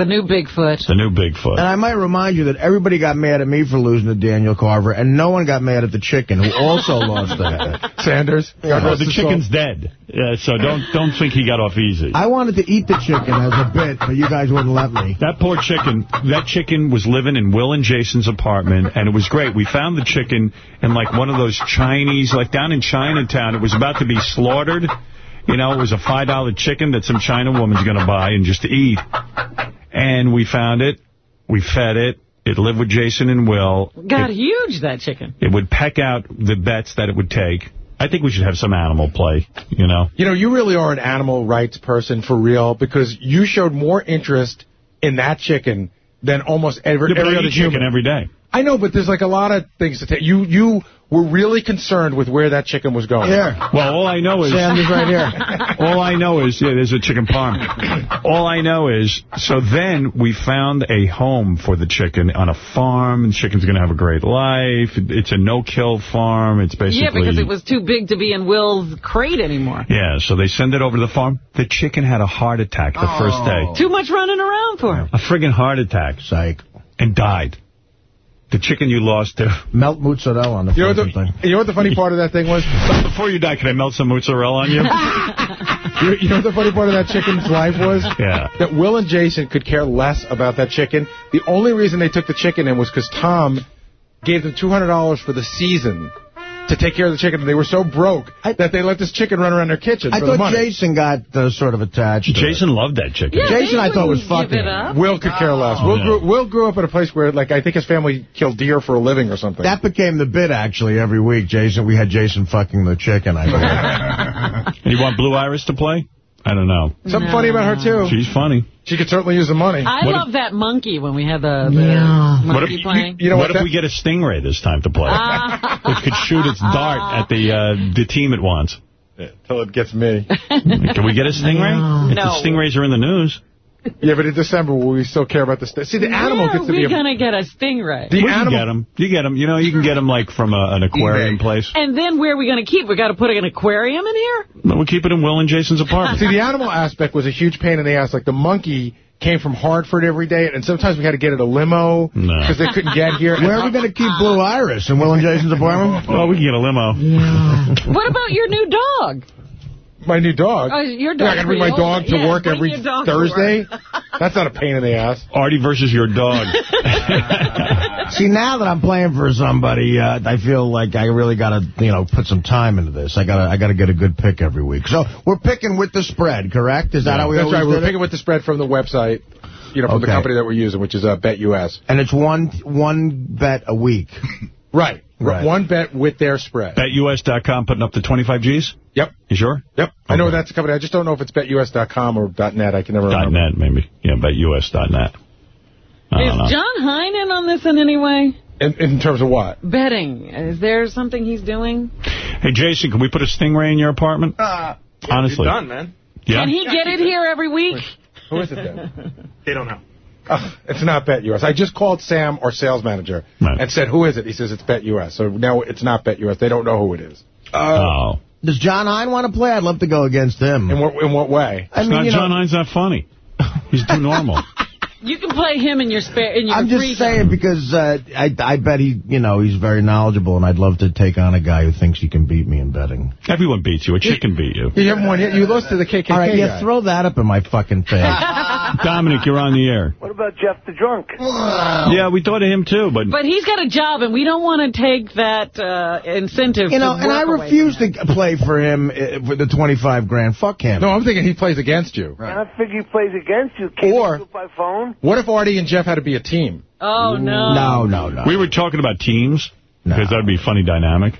The new Bigfoot. the new Bigfoot. And I might remind you that everybody got mad at me for losing to Daniel Carver, and no one got mad at the chicken, who also lost to him. Sanders. Yeah. Well, the chicken's dead, yeah, so don't don't think he got off easy. I wanted to eat the chicken as a bit, but you guys wouldn't let me. That poor chicken, that chicken was living in Will and Jason's apartment, and it was great. We found the chicken in, like, one of those Chinese, like, down in Chinatown. It was about to be slaughtered. You know, it was a $5 chicken that some China woman's going to buy and just eat. And we found it. We fed it. It lived with Jason and Will. Got It, huge, that chicken. it would peck out the bets that it would take. I think we should have some animal play, you know. You know, you really are an animal rights person for real because you showed more interest in that chicken than almost every, Yeah, every other eat chicken human. every day. I know, but there's like a lot of things to take. You you were really concerned with where that chicken was going. Yeah. Well, all I know is... Sanders right here. all I know is, yeah, there's a chicken parm. all I know is, so then we found a home for the chicken on a farm. The chicken's going to have a great life. It's a no-kill farm. It's basically... Yeah, because it was too big to be in Will's crate anymore. Yeah, so they send it over to the farm. The chicken had a heart attack the first oh. day. Too much running around for him. A friggin' heart attack. Psych. And died. The chicken you lost to... Melt mozzarella on the You know, what frozen the, thing. you know what the funny part of that thing was? Before you die, can I melt some mozzarella on you? You, you know what the funny part of that chicken's life was? Yeah. That Will and Jason could care less about that chicken. The only reason they took the chicken in was because Tom gave them $200 for the season to take care of the chicken. And they were so broke that they let this chicken run around their kitchen I for the thought. Jason got uh, sort of attached to Jason loved that chicken. Yeah, Jason, I thought was wouldn't fucking. Will could care less. Oh, Will, yeah. grew, Will grew up in a place where, like, I think his family killed deer for a living or something. That became the bit, actually, every week. Jason, we had Jason fucking the chicken, I believe. And you want Blue Iris to play? I don't know. Something No. funny about her, too. She's funny. She could certainly use the money. I What love that monkey when we had the, the Yeah. What monkey if, playing. You know what what? if we get a stingray this time to play? Ah. Which could shoot its dart at the uh, the team it wants. Until it gets me. Can we get a stingray? If No. the stingrays are in the news. Yeah, but in December, will we still care about the... St- See, the animal Where gets are to be... we A, going to get a stingray? the We can animal... get them. You get them. You know, you can get them like from a, an aquarium place. And then where are we going to keep? we got to put an aquarium in here? But we'll keep it in Will and Jason's apartment. See, the animal aspect was a huge pain in the ass. Like, the monkey came from Hartford every day, and sometimes we had to get it a limo No. because they couldn't get here. Where are we going to keep Blue Iris? In Will and Jason's apartment? Oh, we can get a limo. Yeah. What about your new dog? My new dog. Oh, your Yeah, I got to bring my dog old. to Yeah, work every your dog to Thursday. work. That's not a pain in the ass. Artie versus your dog. See, now that I'm playing for somebody, uh, I feel like I really got to, you know, put some time into this. I got to I got to get a good pick every week. So we're picking with the spread, correct? Is that how we That's always right. We're it? picking with the spread from the website, you know, from the company that we're using, which is uh, BetUS. And it's one one bet a week. Right. Right. One bet with their spread. BetUS.com putting up the 25 G's? Yep. You sure? Yep. I know that's the company. I just don't know if it's betus.com or .net. I can never remember. .net, maybe. Yeah, BetUS.net. I Is know. John Hein in on this in any way? In, in terms of what? Betting. Is there something he's doing? Hey, Jason, can we put a stingray in your apartment? Uh, Honestly. You're done, man. Yeah? Can he get it here every week? Who is it then? They don't know. Ugh, it's not BetUS. I just called Sam, our sales manager, Right. and said, who is it? He says it's BetUS. So now it's not BetUS. They don't know who it is. Uh, oh. Does John Hein want to play? I'd love to go against him. In what, in what way? I It's mean, not you know, John Hein's not funny. He's too normal. You can play him in your spare in your I'm free just saying because uh, I I bet he you know he's very knowledgeable and I'd love to take on a guy who thinks he can beat me in betting. Everyone beats you. A chicken beat you. You haven't won yet. You lost to the KKK All right, guy. yeah, throw that up in my fucking face. Dominic, you're on the air. What about Jeff the Drunk? Yeah, we thought of him, too, but... But he's got a job, and we don't want to take that uh, incentive You know, and I refuse to play for him uh, for the 25 grand. Fuck him. No, I'm thinking he plays against you. And I figure he plays against you. Can't Or- you by phone? What if Artie and Jeff had to be a team? Oh, no. No, no, no. We were talking about teams, because that'd be a funny dynamic.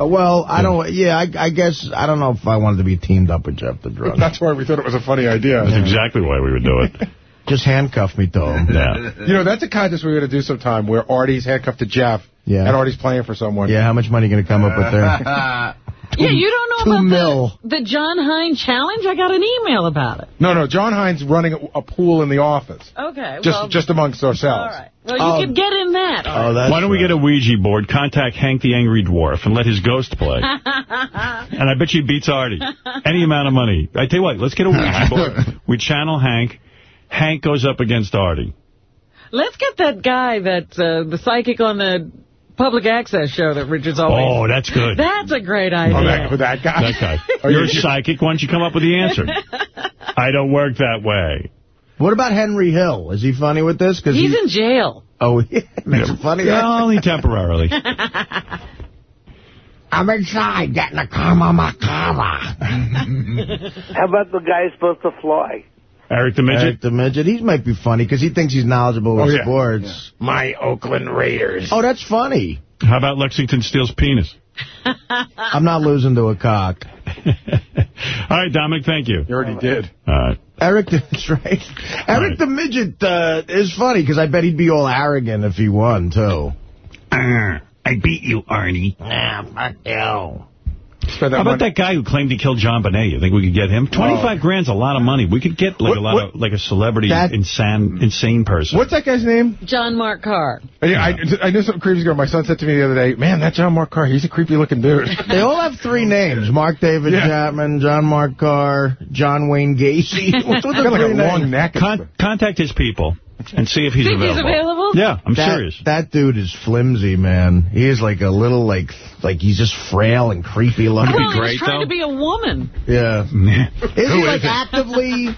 Uh, well, I don't. Yeah, I, I guess I don't know if I wanted to be teamed up with Jeff the Drunk. That's why we thought it was a funny idea. That's exactly why we would do it. Just handcuff me to him. Yeah. You know, that's a contest we're going to do sometime where Artie's handcuffed to Jeff Yeah. and Artie's playing for someone. Yeah, how much money you going to come up with there? Yeah, you don't know about mil. The, the John Hein Challenge? I got an email about it. No, no, John Heins running a, a pool in the office. Okay, Just well, just amongst ourselves. all right. Well, you oh. could get in that. Oh, that's. Why don't we get a Ouija board, contact Hank the Angry Dwarf, and let his ghost play? and I bet you he beats Artie. Any amount of money. I tell you what, let's get a Ouija board. We channel Hank. Hank goes up against Artie. Let's get that guy, that uh, the psychic on the public access show that Richard's always... Oh, that's good. That's a great idea. Oh, that, that guy. That guy. You're a psychic. Why don't you come up with the answer? I don't work that way. What about Henry Hill? Is he funny with this? Cause He's he, in jail. Oh, yeah. Makes it funny. Yeah, only temporarily. I'm inside getting a karma macabre. How about the guy who's supposed to fly? Eric the Midget? Eric the Midget. He might be funny because he thinks he's knowledgeable with Oh, yeah. sports. My Oakland Raiders. Oh, that's funny. How about Lexington Steele's penis? I'm not losing to a cock. All right, Dominic, thank you. You already did. All right. Eric, that's right. Eric Right. the Midget uh, is funny because I bet he'd be all arrogant if he won, too. I beat you, Arnie. Yeah, fuck you. Spend How about money- that guy who claimed he killed John Bonet? You think we could get him? 25 grand's a lot of money. We could get like What- a lot what- of like a celebrity That- insane insane person. What's that guy's name? John Mark Carr. I, I, I knew something creepy ago. My son said to me the other day, man, that John Mark Carr, he's a creepy looking dude. They all have three names. Mark David Yeah. Chapman, John Mark Carr, John Wayne Gacy. What's with the got like a three long neck. Con contact his people and see if he's Think he's available. available? Yeah, I'm that, serious. That dude is flimsy, man. He is like a little, like, like he's just frail and creepy looking. Well, he great, was trying though. to be a woman. Yeah. Is he Who like it? actively?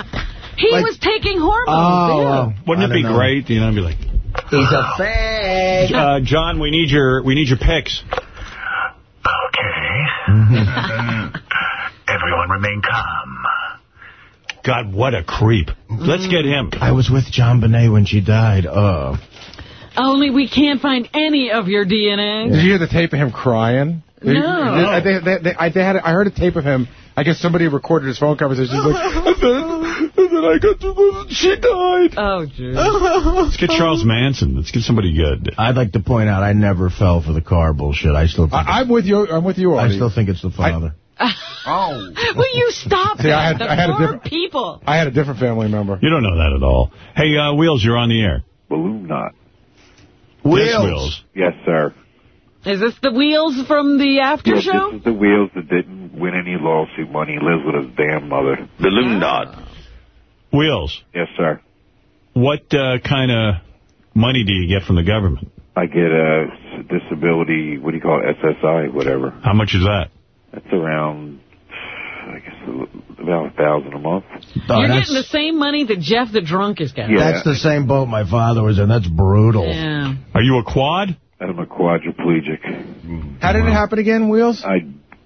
He Like- was taking hormones. Oh, yeah. well, Wouldn't I it be don't know. great? You know, be like, He's a fag. uh, John, we need your we need your pics. Everyone remain calm. God, what a creep. Let's get him. I was with JonBenét when she died. Uh, Only we can't find any of your DNA. Did you hear the tape of him crying? No. They, they, they, I, they had, I heard a tape of him. I guess somebody recorded his phone conversation. He's like, and then, and then I got to, she died. Oh, jeez. Let's get Charles Manson. Let's get somebody good. I'd like to point out I never fell for the car bullshit. I still think, I, I'm with you. I'm with you, I still think it's the father. Oh. Will you stop See, that? I had- the I had a poor different- people. I had a different family member. You don't know that at all. Hey, uh, Wheels, you're on the air. Balloon knot. Yes, Wheels. Wheels. Yes, sir. Is this the wheels from the after Yes, show? this is the wheels that didn't win any lawsuit money. Lives with his damn mother. Balloon knot. Wheels, Yes, sir. what uh, kind of money do you get from the government? I get a disability, what do you call it, SSI, whatever. How much is that? That's around, I guess, about a thousand a month. Oh, You're getting the same money that Jeff the drunk is getting. Yeah. that's the same boat my father was in. That's brutal. Yeah. Are you a quad? I'm a quadriplegic. How did it happen again, Wheels? I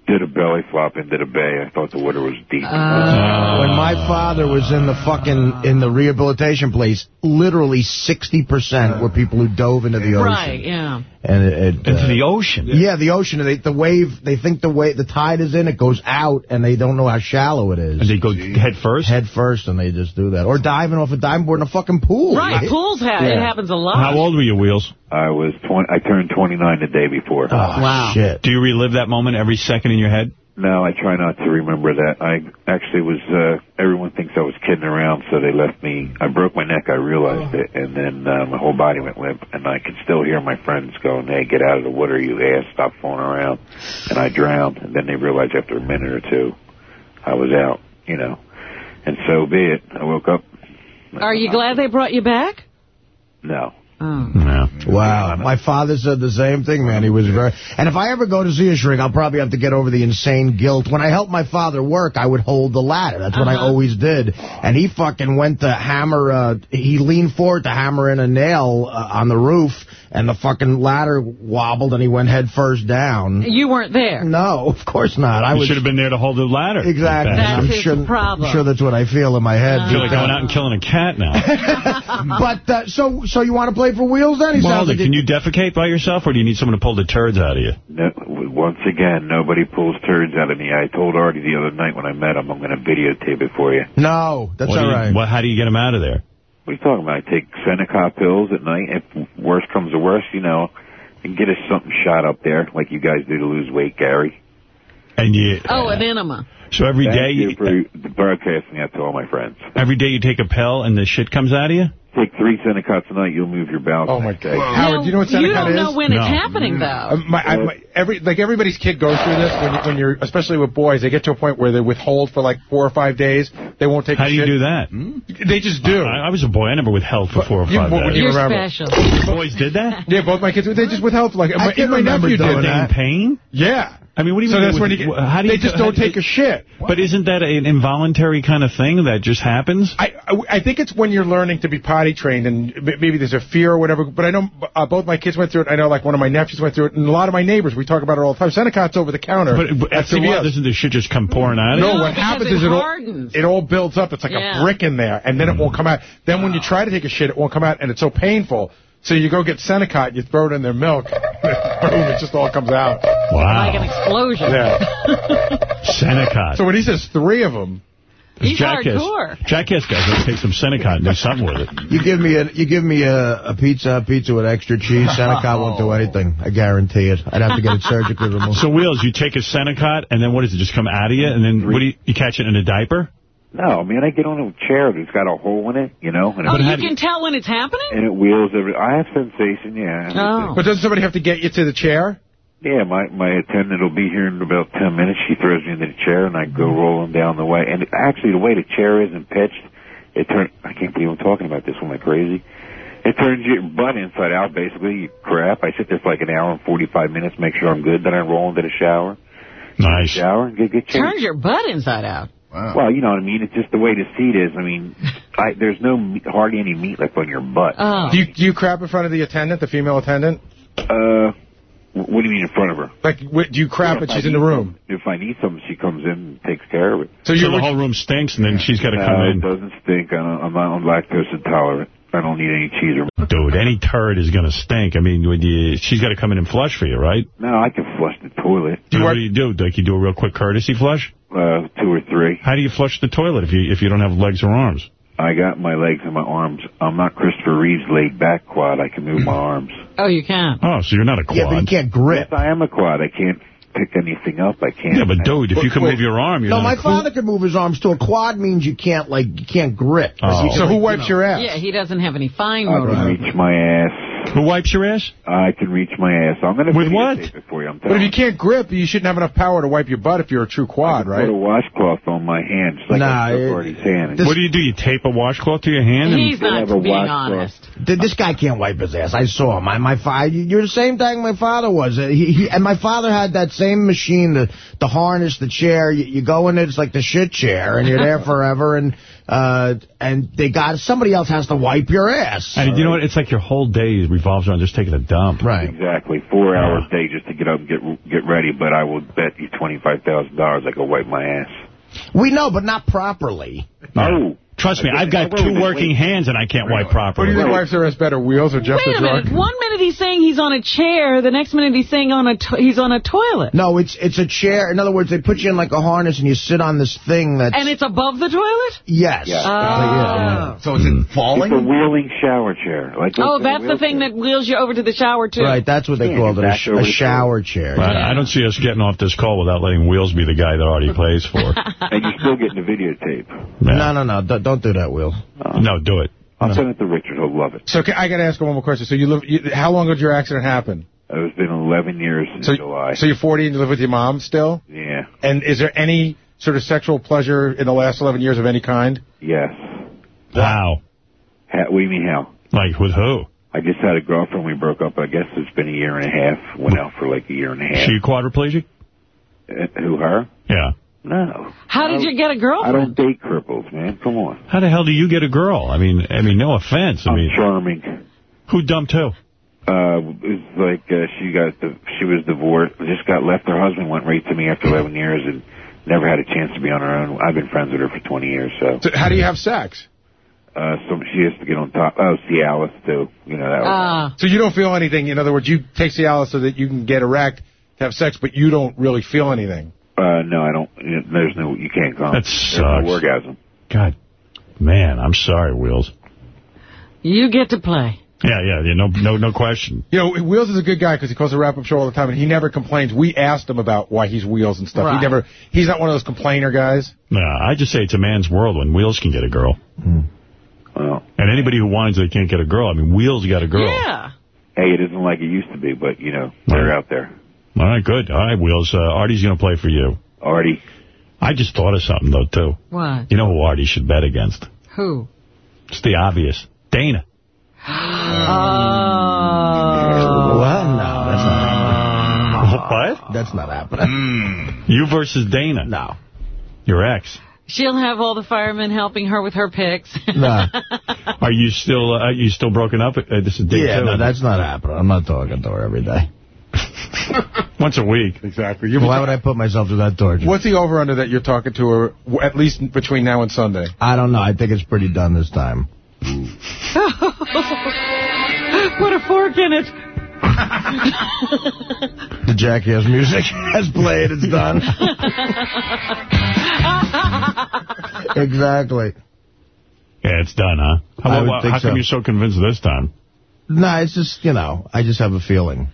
did a belly flop into the bay. I thought the water was deep. Uh, When my father was in the fucking in the rehabilitation place, literally 60% were people who dove into the ocean. Right, yeah. And it, it, Into uh, the ocean? Yeah, the ocean. They, the wave, they think the wave, the tide is in, it goes out, and they don't know how shallow it is. And they go head first? Head first, and they just do that. Or diving off a diving board in a fucking pool. Right, pools have, it happens a lot. How old were you, Wheels? I was 20, I turned 29 the day before. Oh, Wow. shit. Do you relive that moment every second in your head? No, I try not to remember that. I actually was, uh, everyone thinks I was kidding around, so they left me. I broke my neck, I realized it, and then uh, my whole body went limp, and I could still hear my friends going, hey, get out of the water, you ass, stop fooling around. And I drowned, and then they realized after a minute or two, I was out, you know. And so be it. I woke up. Are you glad they brought you back? No. Oh. No. Wow. My father said the same thing, man. He was very... And if I ever go to see a shrink, I'll probably have to get over the insane guilt. When I helped my father work, I would hold the ladder. That's what I Uh-huh. always did. And he fucking went to hammer... Uh, he leaned forward to hammer in a nail uh, on the roof, and the fucking ladder wobbled, and he went head first down. You weren't there. No, of course not. I You was should have been there to hold the ladder. Exactly. That's I'm his sure, problem. sure that's what I feel in my head. I feel like going out and killing a cat now. but uh, so so you want to play for wheels then? He Well, sounds like can you defecate by yourself, or do you need someone to pull the turds out of you? No, once again, nobody pulls turds out of me. I told Artie the other night when I met him, I'm going to videotape it for you. No, that's What do all you- what- how do you get them out of there? What are you talking about? I take Senokot pills at night. If worse comes to worse, you know, and get us something shot up there, like you guys do to lose weight, Gary. And you, Oh, an enema. So every Thank day, you for broadcasting that to all my friends. every day you take a pill and the shit comes out of you. Take three Senokots a night, you'll move your bowels. Oh, my next day. Howard, do you know what You don't is? know when it's happening, though. Uh, my, I, my, every like everybody's kid goes through this when, you, when you're, especially with boys, they get to a point where they withhold for like four or five days. They won't take. How a do you shit. do that? They just do. I, I was a boy. I never withheld for four or You- five what days. you You're remember? special. Boys did that? Yeah, both my kids. They just withheld for like. I my, can my remember nephew doing did that. that. pain? Yeah. I mean, what do you So mean? that's when you get- how do you they just how don't do you- take a shit. But isn't that an involuntary kind of thing that just happens? I, I I think it's when you're learning to be potty trained and maybe there's a fear or whatever. But I know uh, both my kids went through it. I know like one of my nephews went through it, and a lot of my neighbors. We talk about it all the time. Senokot's over the counter. But, but at after a while, doesn't the shit just come pouring out of No, you? what happens is it all, it all builds up. It's like Yeah. a brick in there, and then it won't come out. Then when you try to take a shit, it won't come out, and it's so painful. So you go get Senokot, you throw it in their milk, boom, it just all comes out. Wow. Like an explosion. Yeah. Senokot. So when he says three of them, He's Jackass, hardcore. Jackass guys, let's take some Senokot and do something with it. You give me a you give me a, a pizza, a pizza with extra cheese. Senokot won't do anything. I guarantee it. I'd have to get it surgically removed. So, Wheels, you take a Senecot, and then what does it just come out of you? And then what do you, you catch it in a diaper? No, man, I get on a chair that's got a hole in it, you know, and, Oh, you can tell when it's happening? and it wheels every. I have sensation, yeah. Oh. but doesn't somebody have to get you to the chair? Yeah, my my attendant will be here in about ten minutes. She throws me into the chair, and I go mm-hmm. rolling down the way. And it, actually, the way the chair isn't pitched, it turns. I can't believe I'm talking about this. Am I crazy? It turns your butt inside out, basically. You crap. I sit there for like an hour and 45 minutes, make sure I'm good. Then I roll into the shower. Nice. Shower and get get changed. Turns your butt inside out. Well, you know what I mean. It's just the way the seat is. I mean, I, there's no meat, hardly any meat left on your butt. Oh. Do you, do you crap in front of the attendant, the female attendant? Uh, what do you mean in front of her? Like, wh- do you crap Yeah, when she's in the room? some- If I need something, she comes in and takes care of it. So, the whole room stinks, and then she's got to come no, in. it doesn't stink. I don't, I'm not I'm lactose intolerant. I don't need any cheese or... Dude, any turd is going to stink. I mean, would you, she's got to come in and flush for you, right? No, I can flush the toilet. Do what do you do? Like, you do a real quick courtesy flush? Uh, two or three. How do you flush the toilet if you if you don't have legs or arms? I got my legs and my arms. I'm not Christopher Reeve's laid back quad. I can move my arms. Oh, you can. Oh, so you're not a quad. Yeah, but you can't grip. Yes, I am a quad. I can't pick anything up. I can't. Yeah, but dude, if you can move your arm, you're no, not my a father could move his arms too. A quad means you can't like you can't grip. Oh. You can, So who wipes you know. your ass? Yeah, he doesn't have any fine motor. I motor. can reach my ass. Who wipes your ass? I can reach my ass. I'm going to With what? it for you. I'm But if you can't grip, you shouldn't have enough power to wipe your butt if you're a true quad, I Put right? a washcloth on my hand, like Nah, I it- hand. What do you do? You tape a washcloth to your hand? And He's not have a being honest. Th- This guy can't wipe his ass. I saw him. My my father. You're the same thing my father was. Uh, He, he and my father had that same machine, the the harness, the chair. You, you go in it, it's like the shit chair, and you're there forever. And uh, and they got somebody else has to wipe your ass. And you know what? It's like your whole day revolves around just taking a dump. Right. Exactly. Four hours a day just to get up and get get ready, but I will bet you $25,000 I can wipe my ass. We know, but not properly. Oh. Trust me, I I've got two working hands and I can't wipe Who do you think wipes their ass better, Wheels or Jeff Wait the a minute. Drunk? One minute he's saying he's on a chair. The next minute he's saying on a to he's on a toilet. No, it's it's a chair. In other words, they put you in like a harness and you sit on this thing that's... And it's above the toilet? yes. Yeah. Oh. So is it hmm. It's a wheeling shower chair. Like Oh, what's in a that's the thing wheelchair? that wheels you over to the shower, too. Right, that's what they Yeah, called it, a, sh a shower chair. I, I don't see us getting off this call without letting Wheels be the guy that already plays for. And you're still getting the videotape. No, no, no, don't, don't that, Will. No, do it. I'll send it to Richard. He'll love it. So can, I got to ask you one more question. So you live? You, how long did your accident happen? It's been 11 years in So, July. so you're 40 and you live with your mom still? yeah. And is there any sort of sexual pleasure in the last 11 years of any kind? Yes. Wow. How, what do you mean how? Like, with who? I just had a girlfriend. We broke up. I guess it's been a year and a half. Went out for like a year and a half. She quadriplegic? Uh, who, her? Yeah. No. How did you get a girlfriend? I don't date cripples, man. Come on. How the hell do you get a girl? I mean, I mean, no offense. I I'm mean, charming. who dumped who? Uh, it's like uh, she got the, she was divorced, just got left. Her husband went right to me after 11 years and never had a chance to be on her own. I've been friends with her for 20 years, so. So how do you have sex? Uh, so she has to get on top. Oh, Cialis too. You know that. Was, Ah. So you don't feel anything. In other words, you take Cialis so that you can get erect to have sex, but you don't really feel anything. Uh, no, I don't. you know, There's no. You can't come. That There's sucks. no orgasm. God, man, I'm sorry, Wheels. You get to play. Yeah, yeah, yeah no, no, no question. You know, Wheels is a good guy because he calls the wrap-up show all the time, and he never complains. We asked him about why he's Wheels and stuff. Right. He never. He's not one of those complainer guys. No, I just say it's a man's world when Wheels can get a girl. Well, And anybody who whines they can't get a girl, I mean, Wheels got a girl. Yeah. hey, it isn't like it used to be, but you know they're out there. All right, good. All right, Wheels. Uh, Artie's going to play for you. Artie. I just thought of something, though, too. What? You know who Artie should bet against? Who? It's the obvious. Dana. Oh. What? No, that's not happening. What? That's not happening. You versus Dana. No. Your ex. She'll have all the firemen helping her with her picks. No. Are you still uh, are you still broken up? Uh, this is day Yeah, two. no, that's not happening. I'm not talking to her every day. Once a week. Exactly. Why would I put myself through that torture? What's the over-under that you're talking to her, at least between now and Sunday? I don't know. I think it's pretty done this time. Put a fork in it. The Jackass music has played. It's done. exactly. Yeah, it's done, huh? How, I would how, think how come you're so convinced this time? No, it's just, you know, I just have a feeling.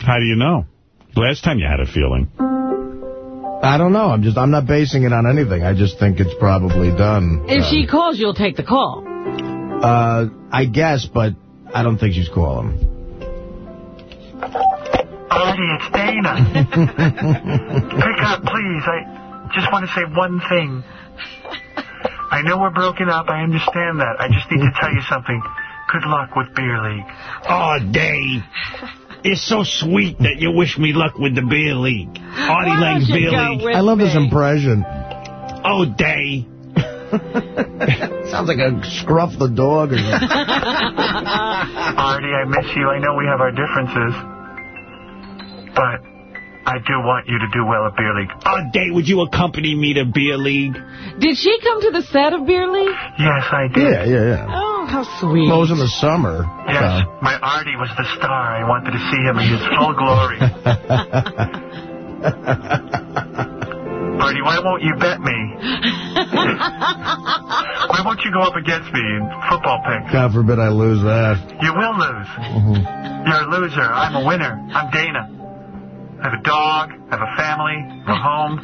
How do you know? Last time you had a feeling. I don't know. I'm just, I'm not basing it on anything. I just think it's probably done. If Uh, she calls, you'll take the call. Uh, I guess, but I don't think she's calling. Artie, it's Dana. Pick up, please. I just want to say one thing. I know we're broken up. I understand that. I just need to tell you something. Good luck with Beer League. Oh, Dave. It's so sweet that you wish me luck with the beer league. Artie Why Lang's beer league. I love me? this impression. Oh, Day. Sounds like a scruff the dog or something. Artie, I miss you. I know we have our differences. But I do want you to do well at Beer League. Oh, Day, would you accompany me to beer league? Did she come to the set of Beer League? Yes, I did. Yeah, yeah, yeah. Oh, how sweet. Well, it was in the summer. Yes, uh-huh. my Artie was the star. I wanted to see him in his full glory. Artie, why won't you bet me? why won't you go up against me in football picks? God forbid I lose that. You will lose. Mm-hmm. You're a loser. I'm a winner. I'm Dana. I have a dog. I have a family. I have a home.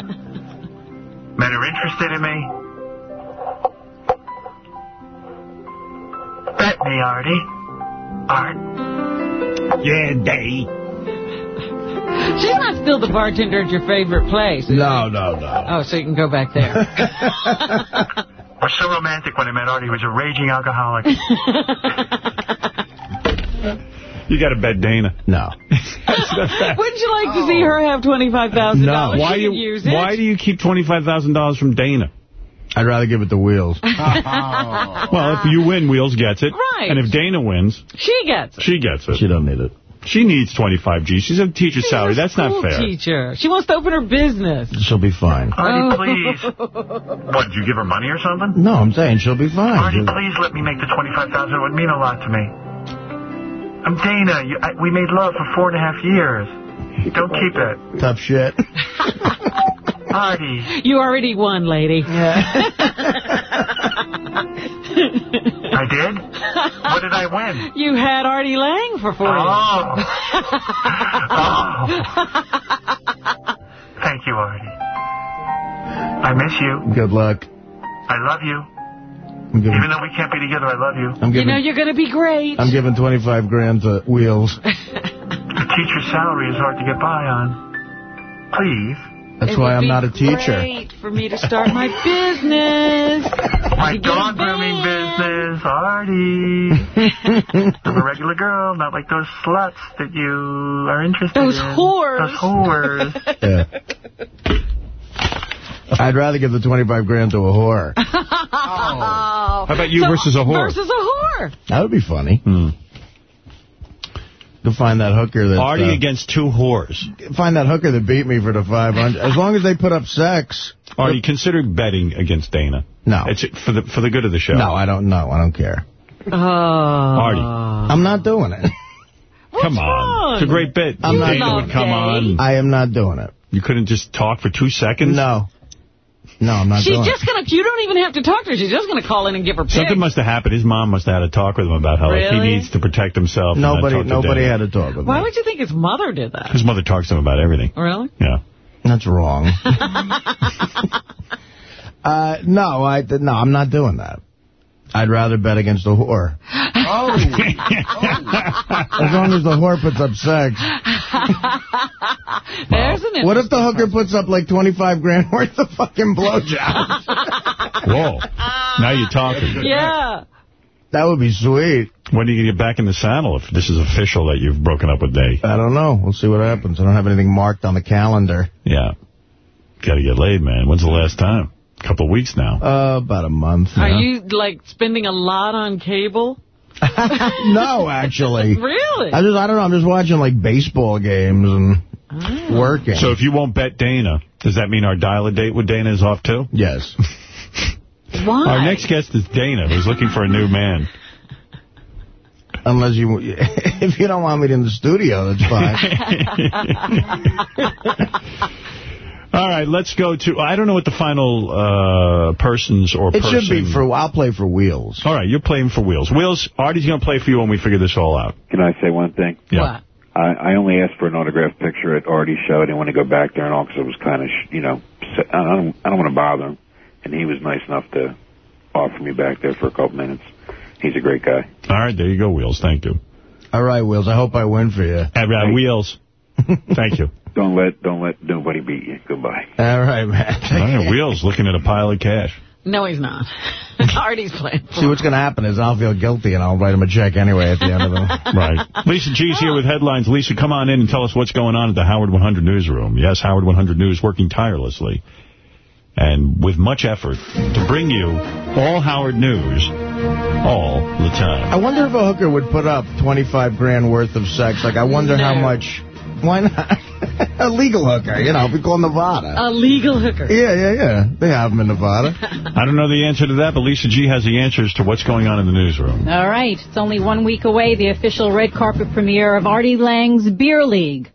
Men are interested in me. Bet me, Artie. Art. Yeah, Day. She's not still the bartender at your favorite place. No, no, no. Oh, so you can go back there. was so romantic when I met Artie. He was a raging alcoholic. You got to bet Dana. No. Wouldn't you like to see oh. her have $25,000? No. Why, you, use it. why do you keep $25,000 from Dana? I'd rather give it to Wheels. Well, if you win, Wheels gets it. Right. And if Dana wins, She gets it. she gets it. She don't need it. She needs 25 G. She's a teacher's salary. That's not fair. teacher. She wants to open her business. She'll be fine. Artie, oh. please. What, did you give her money or something? No, I'm saying she'll be fine. Artie, She'll- please let me make the 25000 It would mean a lot to me. I'm Dana. You, I, we made love for four and a half years. Don't keep it. Tough shit. Artie. You already won, lady. I did? What did I win? You had Artie Lange for four Oh. years. Oh. Thank you, Artie. I miss you. Good luck. I love you. I'm giving, Even though we can't be together, I love you. I'm You know you're going to be great. I'm giving 25 grand to Wheels. The teacher's salary is hard to get by on. Please. That's It why I'm not a teacher. great for me to start my business. My dog grooming business, Artie. I'm a regular girl, not like those sluts that you are interested Those in. whores. Those whores. Yeah. I'd rather give the 25 grand to a whore. How about you versus a whore? Versus a whore. That would be funny. Hmm. To find that hooker that... Artie uh, against two whores. Find that hooker that beat me for the 500. As long as they put up sex. Artie, consider betting against Dana. No. It's for the for the good of the show. No, I don't know. I don't care. Oh. Artie. I'm not doing it. Come on. It's a great bit. I'm not Dana would come on. I am not doing it. You couldn't just talk for two seconds? No. No, I'm not She's doing just going to, you don't even have to talk to her. She's just going to call in and give her pics. Something must have happened. His mom must have had a talk with him about how like, he needs to protect himself. it. and Nobody, nobody had to talk with him. Why me. would you think his mother did that? His mother talks to him about everything. Really? Yeah. That's wrong. uh, no, I no, I'm not doing that. I'd rather bet against a whore. Oh. As long as the whore puts up sex. There's an What if the hooker puts up like 25 grand worth of fucking blowjobs? Whoa. Now you're talking. Yeah. That would be sweet. When do you get back in the saddle if this is official that you've broken up with Day? I don't know. We'll see what happens. I don't have anything marked on the calendar. Yeah. Got to get laid, man. When's the last time? A couple of weeks now. Uh, about a month. Are you, like, spending a lot on cable? no, actually. Really? I just, I don't know. I'm just watching like baseball games and Oh. working. So if you won't bet Dana, does that mean our dial-a-date with Dana is off too? Yes. Why? Our next guest is Dana, who's looking for a new man. Unless you, if you don't want me in the studio, that's fine. All right, let's go to, I don't know what the final uh, persons or it person... should be for, I'll play for Wheels. All right, you're playing for Wheels. Wheels, Artie's going to play for you when we figure this all out. Can I say one thing? Yeah. I, I only asked for an autographed picture at Artie's show. I didn't want to go back there and all because it was kind of, you know, I don't, I don't want to bother him. And he was nice enough to offer me back there for a couple minutes. He's a great guy. All right, there you go, Wheels. Thank you. All right, Wheels, I hope I win for you. Uh, uh, Wheels, thank you. Don't let, don't let nobody beat you. Goodbye. All right, man. All right, Wheels looking at a pile of cash. No, he's not. Artie's playing. See, what's going to happen is I'll feel guilty and I'll write him a check anyway at the end of it. Right. Lisa G's here with headlines. Lisa, come on in and tell us what's going on at the Howard 100 newsroom. Yes, Howard 100 News working tirelessly and with much effort to bring you all Howard News all the time. I wonder if a hooker would put up 25 grand worth of sex. Like, I wonder how much... Why not? a legal hooker, you know, we call Nevada. A legal hooker. Yeah, yeah, yeah. They have them in Nevada. I don't know the answer to that, but Lisa G has the answers to what's going on in the newsroom. All right. It's only one week away, the official red carpet premiere of Artie Lange's Beer League.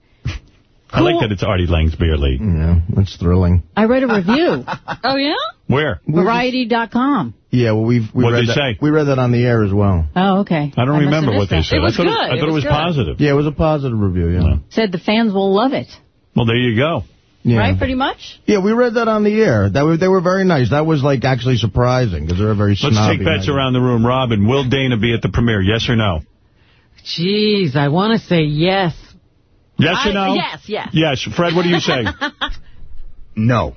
I like that it's Artie Lange's Beer League. Yeah, it's thrilling. I read a review. oh, yeah? Where? Variety.com. Yeah, well, we've we What'd read they that. say? We read that on the air as well. Oh, okay. I don't must remember what they missed said. that. I thought, it, I thought it was, positive. Yeah, it was a positive review. Yeah. Said the fans will love it. Well, there you go. Yeah. Right, pretty much? Yeah, we read that on the air. That was, they were very nice. That was like actually surprising because they're a very Let's snobby. take bets magazine. around the room. Robin, will Dana be at the premiere? Yes or no? Jeez, I want to say yes. Yes I- or no? Yes, yes. Yes. Fred, what do you say? No.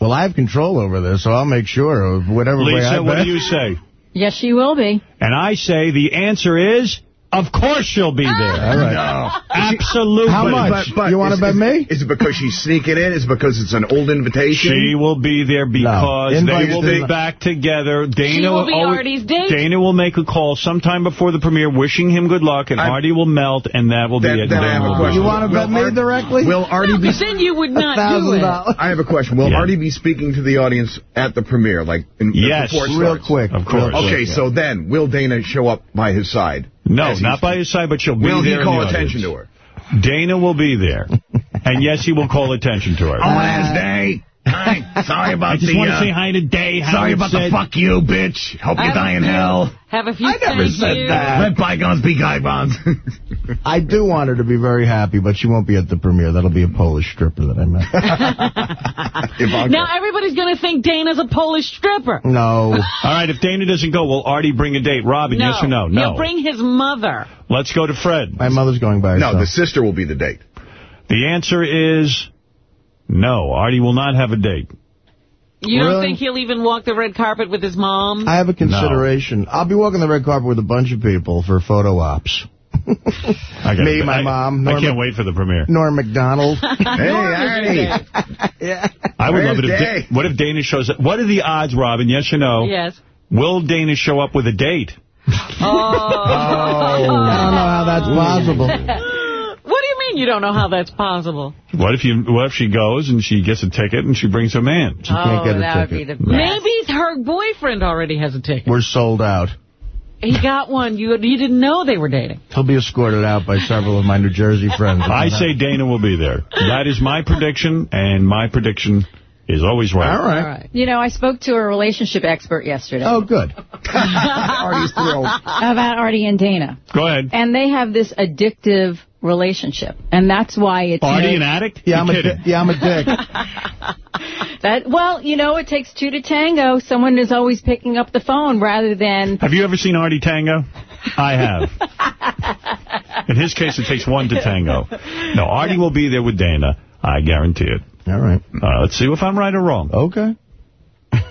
Well, I have control over this, so I'll make sure of whatever way I Lisa, what do you say? Yes, she will be. And I say the answer is, of course she'll be there. Ah. All right. No. Absolutely. How much? You wanna is- bet me? Is it because she's sneaking in? Is it because it's an old invitation? She will be there because Invite they will to- be back together. Dana She will be always- Artie's date? Dana will make a call sometime before the premiere, wishing him good luck, and I- Artie will melt, and that will Then- be it. then I have a question. You want to bet Will me directly? Will Artie be... Because then you would not do it. I have a question. Will Yeah. Artie be speaking to the audience at the premiere, like in, Yes. before it Real quick. Of course. Okay, quick, so then will Dana show up by his side? No, not by his side, but she'll be there. Will he call attention audience. to her? Dana will be there. and yes, he will call attention to her. last day. Hi. Sorry about the... I just the. want to uh, say hi to Day. Sorry about said- the fuck you, bitch. Hope you die in few- hell. Have a few I never said yous. that. Let bygones be bygones. I do want her to be very happy, but she won't be at the premiere. That'll be a Polish stripper that I met. Now everybody's going to think Dana's a Polish stripper. no. All right, if Dana doesn't go, will Artie bring a date? Robin, No. yes or no? No. He'll bring his mother. Let's go to Fred. My mother's going by herself. no, the sister will be the date. The answer is No, Artie will not have a date. You don't Really? think he'll even walk the red carpet with his mom? I have a consideration. I'll be walking the red carpet with a bunch of people for photo ops. I gotta- Me, my I- mom, I Norm, can't wait for the premiere. Norm MacDonald. Hey, Artie. I would love it if Da- what if Dana shows up? What are the odds, Robin? Yes or no? Yes. Will Dana show up with a date? Oh, oh I don't know how that's possible. What do you mean you don't know how that's possible? What if you? What if she goes and she gets a ticket and she brings a man? She can't oh, get a Oh, that would ticket. be the best. Maybe her boyfriend already has a ticket. We're sold out. He got one. You you didn't know they were dating. He'll be escorted out by several of my New Jersey friends. I say Dana will be there. That is my prediction, and my prediction is always right. All right. You know, I spoke to a relationship expert yesterday Oh, good. Artie's thrilled. about Artie and Dana. Go ahead. And they have this addictive relationship. And that's why it's... Artie an addict? Yeah, I'm a kidding. yeah, I'm a dick. That Well, you know, it takes two to tango. Someone is always picking up the phone rather than... Have you ever seen Artie Tango? I have. In his case, it takes one to tango. No, Artie will be there with Dana. I guarantee it. All right. Uh, let's see if I'm right or wrong. Okay.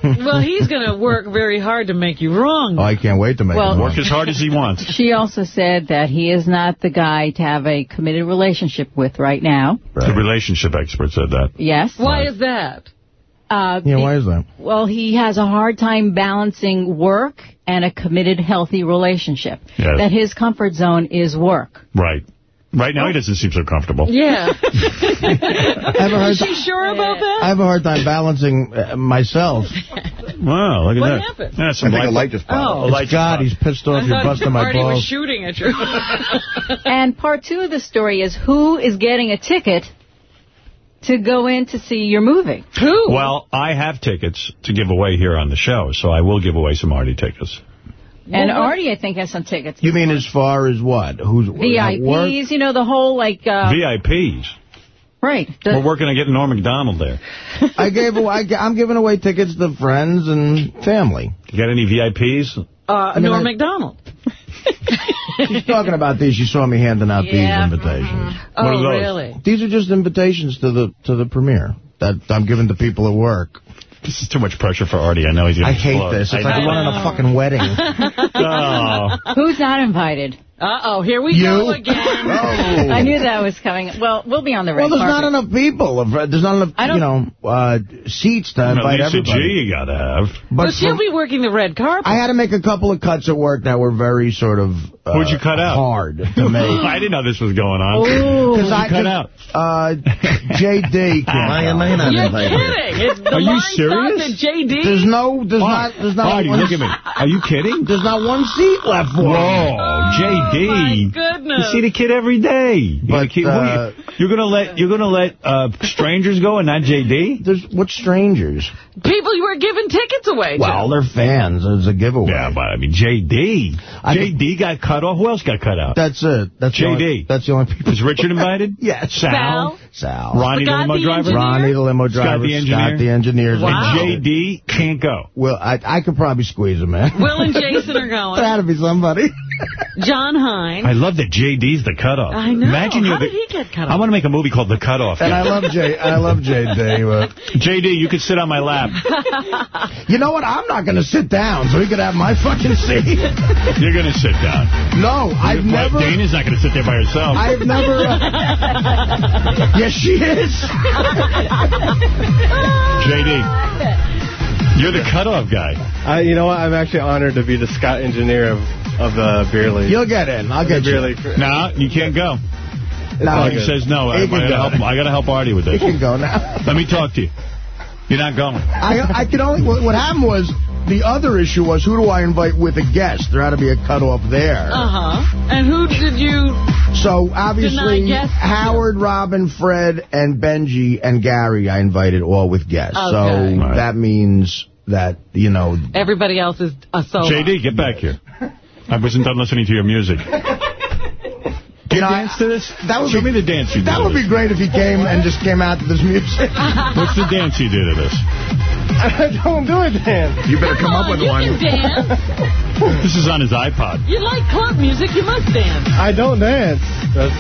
Well, he's going to work very hard to make you wrong. Oh, I can't wait to make Well- it Work as hard as he wants. She also said that he is not the guy to have a committed relationship with right now. The relationship expert said that. Yes. Why is that? Uh, Yeah, why is that? Well, he has a hard time balancing work and a committed, healthy relationship. Yes. That his comfort zone is work. Right. Right now, he doesn't seem so comfortable. Yeah. I have a hard Is she sure about that? I have a hard time balancing uh, myself. Wow, look at What that. happened? Yeah, I some think a light, light just popped. Oh. a light God, he's pissed off. I You're thought busting my Artie was shooting at you. And part two of the story is who is getting a ticket to go in to see your movie? Who? Well, I have tickets to give away here on the show, so I will give away some Artie tickets. And Well, Artie, I think, has some tickets. You mean as far as what? Who's at? VIPs, you know, the whole, like, uh, VIPs. right. The- We're working on getting Norm MacDonald there. I gave away. I, am giving away tickets to friends and family. You got any VIPs? uh, mean, Norm I- MacDonald. She's talking about these. You saw me handing out Yeah. these invitations. What are Oh, those? really? These are just invitations to the to the premiere that I'm giving to people at work. This is too much pressure for Artie. I know he's going to I to hate this. It's like I running a fucking wedding. Oh. Who's not invited? Uh-oh, here we You? go again. I knew that was coming. Well, we'll be on the red Well, there's not enough people. There's not enough, I you know, uh, seats to invite Lisa everybody. G you got to have. But Well, she'll for- be working the red carpet. I had to make a couple of cuts at work that were very sort of uh, Who'd you cut out? hard to make. I didn't know this was going on. Ooh. Because I cut out? Uh, JD can't Why am. I not You're invited? kidding. It's the Are you serious? JD. There's no, there's not, there's not Artie, one. look at me. Are you kidding? There's not one seat left for Whoa, me. JD. my You see the kid every day. You But, gonna keep- who uh, you, are gonna let you're gonna let uh, strangers go and not JD? There's what strangers? People you were giving tickets away to. Well, they're fans. It's a giveaway. Yeah, but I mean JD. JD got cut off. Who else got cut out? That's it. That's the JD. only, that's the only people. Was Richard invited? Yes. Sal. Sal. Ronnie the limo the driver. engineer? Ronnie the limo Scott driver. the engineer? Scott the engineer. Wow. And JD can't go. Well, I I could probably squeeze him in. Will and Jason are going. had to be somebody. John Hein. I love that JD's the cutoff. I know. Imagine How you're the, did he get cut off? I want to make a movie called The Cutoff. And I love J. I love JD. But JD, you could sit on my lap. you know what? I'm not going to sit down, so he could have my fucking seat. You're going to sit down. No, I've Why, never. Dana's not going to sit there by herself. I've never. Uh, yes, she is. JD, you're the cutoff guy. I, you know what? I'm actually honored to be the Scott engineer of of the beer league. You'll get in. I'll get beer you. league. For, No, you can't go. No, he says no. I, I gotta go. help. I gotta help Artie with He this. can go now. Let me talk to you. You're not going. I I could only. What, what happened was the other issue was who do I invite with a guest? There had to be a cutoff there. Uh-huh. And who did you... So obviously Howard, Robin, Fred, and Benji and Gary I invited all with guests. Okay. So Right. that means that you know Everybody else is a solo. JD, get back here. I wasn't done listening to your music. you know, dance to this? That would Show be, me the dance you did. That would be great if he came and just came out to this music. What's the dance you did to this? I don't do it, Dan. You better come up on, with you one. can dance. This is on his iPod. You like club music, you must dance. I don't dance. That's,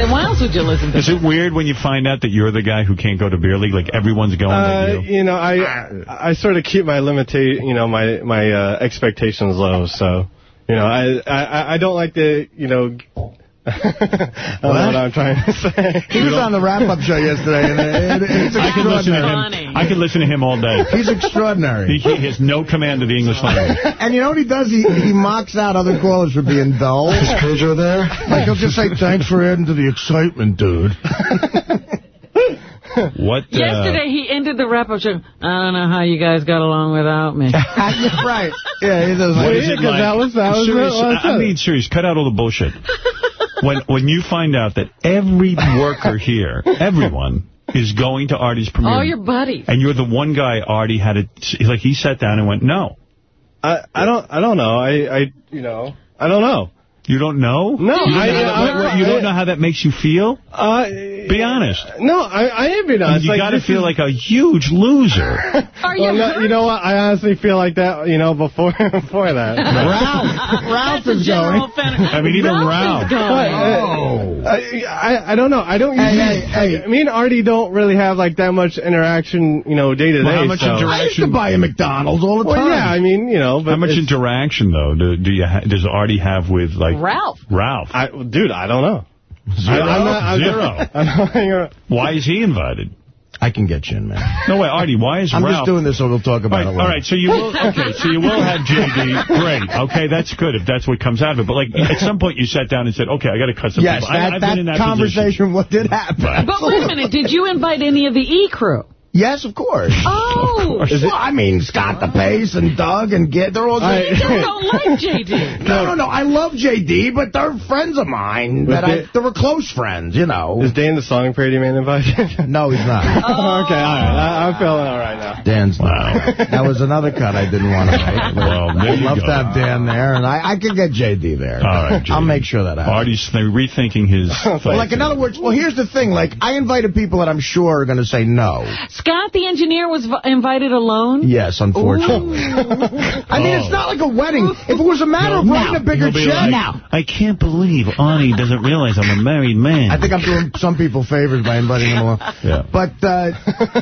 Then why else would you listen to Is it weird when you find out that you're the guy who can't go to beer league? Like everyone's going Uh, to you. you know, I I sort of keep my limita you know, my my uh, expectations low. So, you know, I I, I don't like to, you know. I what I'm trying to say. He was on the wrap-up show yesterday, and it, it, it's I can listen to him. I can listen to him all day. He's extraordinary. He, he has no command of the English language. And you know what he does? He he mocks out other callers for being dull. Is Pedro there? Like he'll just say, "Thanks for adding to the excitement, dude." What? Uh, Yesterday, he ended the wrap-up show. I don't know how you guys got along without me. right. Yeah, he does. What like, is it like? that was- that was serious, what I I mean, serious. Cut out all the bullshit. when when you find out that every worker here, everyone, is going to Artie's premiere, All your buddies. and you're the one guy Artie had it. Like he sat down and went, "No, I I don't I don't know. I I you know I don't know. You don't know. No, you don't, I- know, how that- uh, I- you don't I- know how that makes you feel. Uh, Be honest. Uh, no, I I am being I mean, honest. you Like, got to feel is- like a huge loser. Are you Well, no, you know what? I honestly feel like that, you know, before before that. Ralph, Ralph That's is a general going. I mean, even Ralph. is going. Uh, oh. I, I I don't know. I don't Hey, usually. hey, hey. Me and Artie don't really have like that much interaction, you know, day to day. Well, how much so. interaction- I used to buy a McDonald's all the Well, time. yeah, I mean, you know, but How much it's- interaction though do, do you ha does Artie have with like Ralph. Ralph? I, dude, I don't know. Zero. I, I'm not, I'm Zero. Not, I'm not hanging around. Why is he invited? I can get you in, man. No way, Artie. Why is I'm Ralph? just doing this so we'll talk about right, it all later. right, so you will okay, so you will have JD. Great, okay, that's good if that's what comes out of it. But like at some point you sat down and said, okay, I got to cut some Yes, people. I, that, I've that, been in that conversation position. what did happen. Right. But wait a minute. Did you invite any of the E crew? Yes, of course. Oh. Well, I mean, Scott DePace and Doug and Git, they're all... You just don't like JD. no, no, no, I love JD, but they're friends of mine. But That I, they- they were close friends, you know. Is Dan the song parody man invited? No, he's not. okay, all right. I, I'm oh. feeling all right now. Dan's Wow. not. That was another cut I didn't want to make. Well, there I'd you love go. to have Dan there, and I, I could get JD there. All right, JD. I'll make sure that happens. Artie's th- rethinking his. Well, like, in other words, well, here's the thing. Like, I invited people that I'm sure are going to say no. Scott, the engineer, was v- invited alone? Yes, unfortunately. I mean, it's not like a wedding. If it was a matter of writing a bigger He'll be check. like, I can't believe Artie doesn't realize I'm a married man. I think I'm doing some people favors by inviting them along. Yeah. But uh,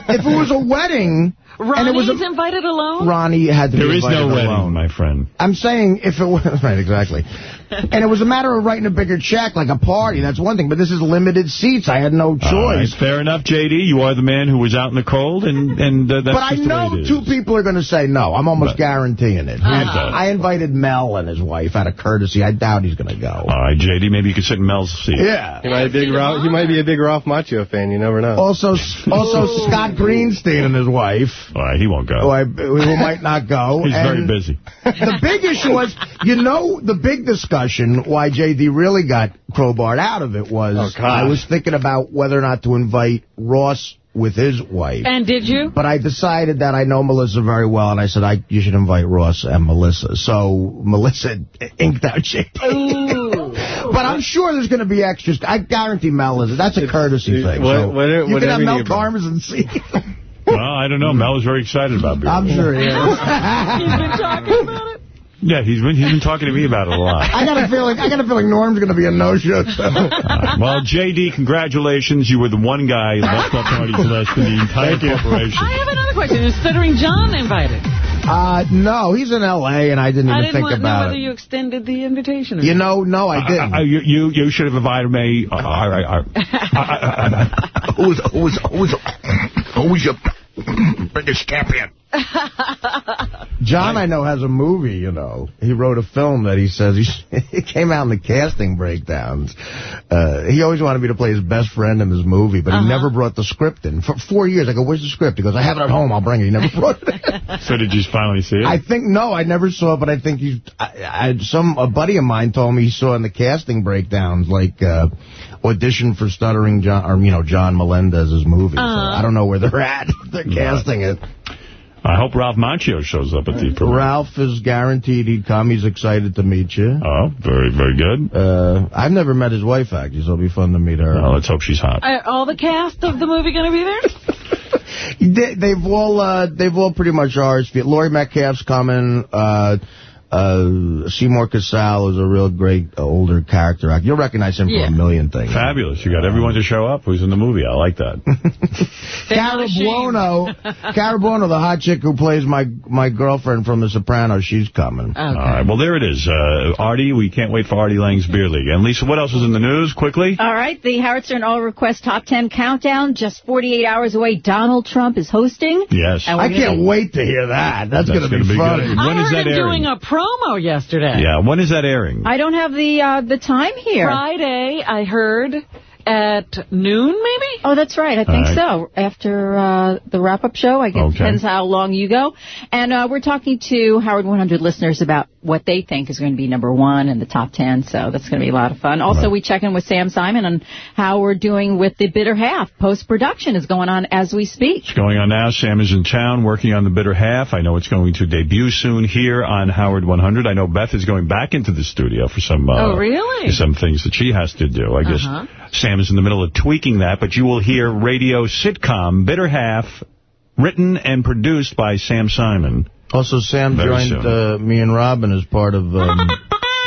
if it was a wedding, and it Ronnie's was a, invited alone? Ronnie had to There be is no invited wedding, alone. my friend. I'm saying if it was, right, exactly. and it was a matter of writing a bigger check, like a party, that's one thing. But this is limited seats. I had no All right, choice. fair enough, JD. You are the man who was out in the cold, and, and uh, that's But I just the way know it is. two people are going to say no. I'm almost But- guaranteeing it. Uh-huh. I invited Mel and his wife out of courtesy. I doubt he's going to go. All right, JD, maybe you could sit in Mel's seat. Yeah. He might, be a big Ralph, he might be a big Ralph Macchio fan. You never know. Also, also Scott Greenstein and his wife, All right, he won't go. who, I, might not go. He's very busy. The big issue was, you know, the big discussion why J.D. really got crowbarred out of it was Oh, I was thinking about whether or not to invite Ross with his wife. And did you? But I decided that I know Melissa very well, and I said, I you should invite Ross and Melissa. So Melissa inked out J.D. But I'm sure there's going to be extras. I guarantee Mel is. That's a courtesy thing. what- so what- you can have Mel need, bro. Karmazin see. Well, I don't know. Mel is very excited about being I'm sure he is. He's been talking about it? Yeah, he's been he's been talking to me about it a lot. I got a feeling. I got a feeling Norm's going to be a no-show. too. All right. Well, JD, congratulations. You were the one guy left off party's list in the entire corporation. I have another question. Considering John invited, Uh, no, he's in L.A. and I didn't I even didn't think want to know about whether it. you extended the invitation. Or You know, no, I didn't. Uh, you, you you should have invited me. Uh, all right, all right. Who's, who's, who's, who's your biggest champion? John, I know, has a movie, you know. He wrote a film that he says, he, it came out in the casting breakdowns. Uh, he always wanted me to play his best friend in his movie, but he Uh-huh. never brought the script in. For four years, I go, where's the script? He goes, I have it at home, I'll bring it. He never brought it in. So did you finally see it? I think, no, I never saw it, but I think he, I, I, some, a buddy of mine told me he saw in the casting breakdowns, like, uh, audition for Stuttering John, or, you know, John Melendez's movie. Uh-huh. I don't know where they're at. they're casting it. I hope Ralph Macchio shows up at the premiere. Ralph is guaranteed he'd come. He's excited to meet you. Oh, very, very good. Uh, I've never met his wife, actually, so it'll be fun to meet her. Well, let's hope she's hot. Are all the cast of the movie going to be there? They, they've all uh, they've all pretty much RSVP'd. Laurie Metcalf's coming. Uh, uh, Seymour Cassel is a real great uh, older character actor. You'll recognize him Yeah. from a million things. Fabulous. You got everyone to show up who's in the movie. I like that. Cara Buono, Carabuono, the hot chick who plays my my girlfriend from The Sopranos, she's coming. All right. Well, there it is. Uh, Artie, we can't wait for Artie Lange's Beer League. And Lisa, what else is in the news? Quickly. All right, the Howard Stern All Request Top 10 Countdown, just 48 hours away. Donald Trump is hosting. Yes. I can't wait to hear that. That's, That's going to be, be funny. good. When I is that airing? doing a promo yesterday. Yeah. When is that airing? I don't have the uh, the time here. Friday, I heard at noon, maybe? Oh, that's right. I think All right. so. After uh, the wrap-up show, I guess Okay. depends how long you go. And uh, we're talking to Howard 100 listeners about what they think is going to be number one in the top 10. So that's going to be a lot of fun. Also, we check in with Sam Simon on how we're doing with the bitter half. Post-production is going on as we speak. It's going on now. Sam is in town working on The Bitter Half. I know it's going to debut soon here on Howard 100. I know Beth is going back into the studio for some uh, Oh, really? some things that she has to do. I guess Uh-huh. Sam is in the middle of tweaking that, but you will hear radio sitcom Bitter Half written and produced by Sam Simon. Also, Sam Very joined uh, me and Robin as part of um,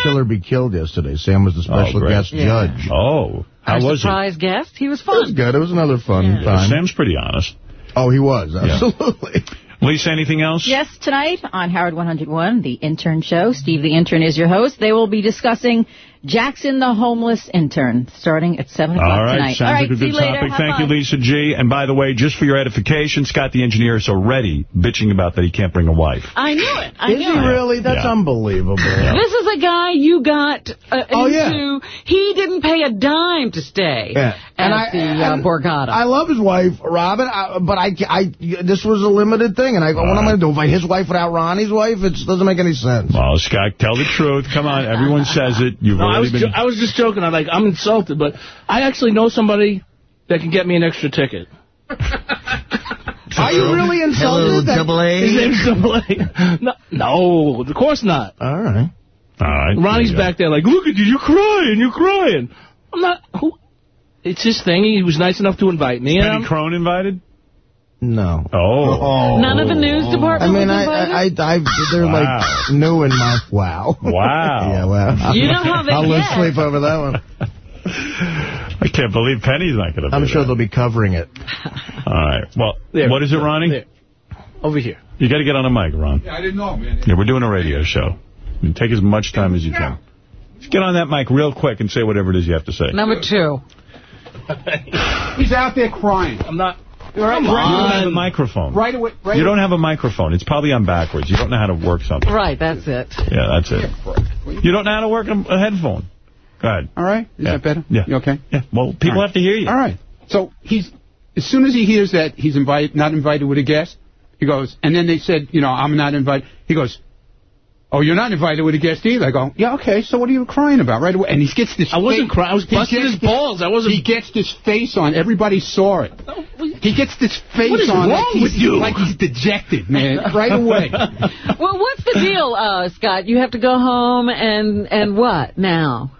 Kill or Be Killed yesterday. Sam was the special great. guest Yeah. judge. Oh, how Our was it? surprise guest. He was fun. It was good. It was another fun Yeah. time. Sam's pretty honest. Oh, he was. Absolutely. Yeah. Absolutely. Lisa, anything else? Yes, tonight on Howard 101, the intern show. Steve the intern is your host. They will be discussing Jackson the homeless intern starting at 7 o'clock All right, tonight. sounds All right, like a good you later. topic. Have Thank fun. you, Lisa G. And by the way, just for your edification, Scott the engineer is already bitching about that he can't bring a wife. I knew it. I Is knew he it. really? That's Yeah. unbelievable. This is a guy you got uh, Oh, into. yeah. He didn't pay a dime to stay Yeah. at I, the uh, and Borgata. I love his wife, Robin, I, but I, I, this was a limited thing, and I go, what am I going to do? Invite his wife without Ronnie's wife? It doesn't make any sense. Well, Scott, tell the truth. Come on, everyone says it. You've No, I was been... I was just joking. I'm like I'm insulted, but I actually know somebody that can get me an extra ticket. Are you really insulted? Hello, that- His name's Double A. No, no, of course not. All right. All right. Ronnie's back there like, look at you, you're crying, you're crying. I'm not. Who? It's his thing. He was nice enough to invite me. and Penny um, Crone invited? No. Oh. None of the news oh. department I mean, was I, invited? I, I, I they're Wow. like new in my wow. Wow. yeah, well. You know how they I'll lose get. sleep over that one. I can't believe Penny's not going to I'm sure they'll be covering it. All right. Well, There. what is it, Ronnie? There. Over here. You got to get on a mic, Ron. Yeah, I didn't know, man. Yeah, we're doing a radio show. You Take as much time as you can. Just get on that mic real quick and say whatever it is you have to say. Number two. He's out there crying. I'm not. Right, You don't right, have a microphone. right away. Right You don't have a microphone. It's probably on backwards. You don't know how to work something. Right, that's it. Yeah, that's it. You don't know how to work a, a headphone. Go ahead. All right. Is Yeah. that better? Yeah. You okay? Yeah. Well, people All right. have to hear you. All right. So he's as soon as he hears that he's invited, not invited with a guest, he goes. And then they said, you know, I'm not invited. He goes. Oh, you're not invited with a guest either. I go, yeah, okay, so what are you crying about right away? And he gets this I wasn't crying. I was he busting gets his balls. I wasn't. He gets this face on. Everybody saw it. He gets this face What is on wrong like he's, with you? like he's dejected, man, right away. Well, what's the deal, uh, Scott? You have to go home and and what now?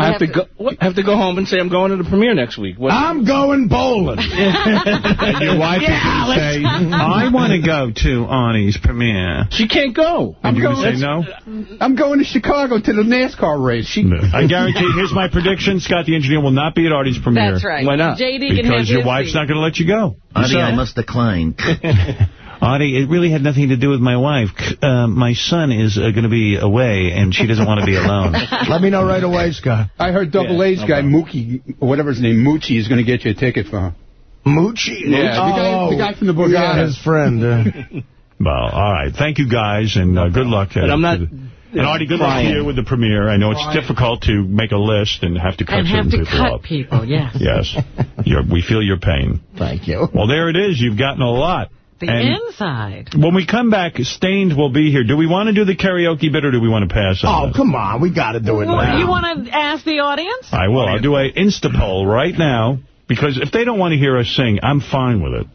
I You have to go. what? I have to go home and say I'm going to the premiere next week. What? I'm going bowling. And your wife Yeah, is going to say, hmm. I want to go to Arnie's premiere. She can't go. And you're going to say no? I'm going to Chicago to the NASCAR race. She, I guarantee, here's my prediction, Scott the engineer will not be at Artie's premiere. That's right. Why not? JD Because your wife's seat. not going to let you go. Artie, So- I must decline. Artie, it really had nothing to do with my wife. Uh, my son is uh, going to be away, and she doesn't want to be alone. Let me know right away, Scott. I heard Double Yeah, A's no guy, problem. Mookie, or whatever his name, Moochie, is going to get you a ticket for her. Moochie? Yeah, the guy- the guy from the Borgata. Yeah, his friend. uh, Well, all right. Thank you, guys, and uh, good luck. uh, But I'm not- and Artie, good luck to you with the premiere. I know it's difficult to make a list and have to cut And certain have to people cut off. people, yes. Yes. You're, we feel your pain. Thank you. Well, there it is. You've gotten a lot. The And inside. when we come back, Staind will be here. Do we want to do the karaoke bit or do we want to pass on Oh, that? come on. We got to do it Well, now. you want to ask the audience? I will. I'll do a Insta poll right now because if they don't want to hear us sing, I'm fine with it.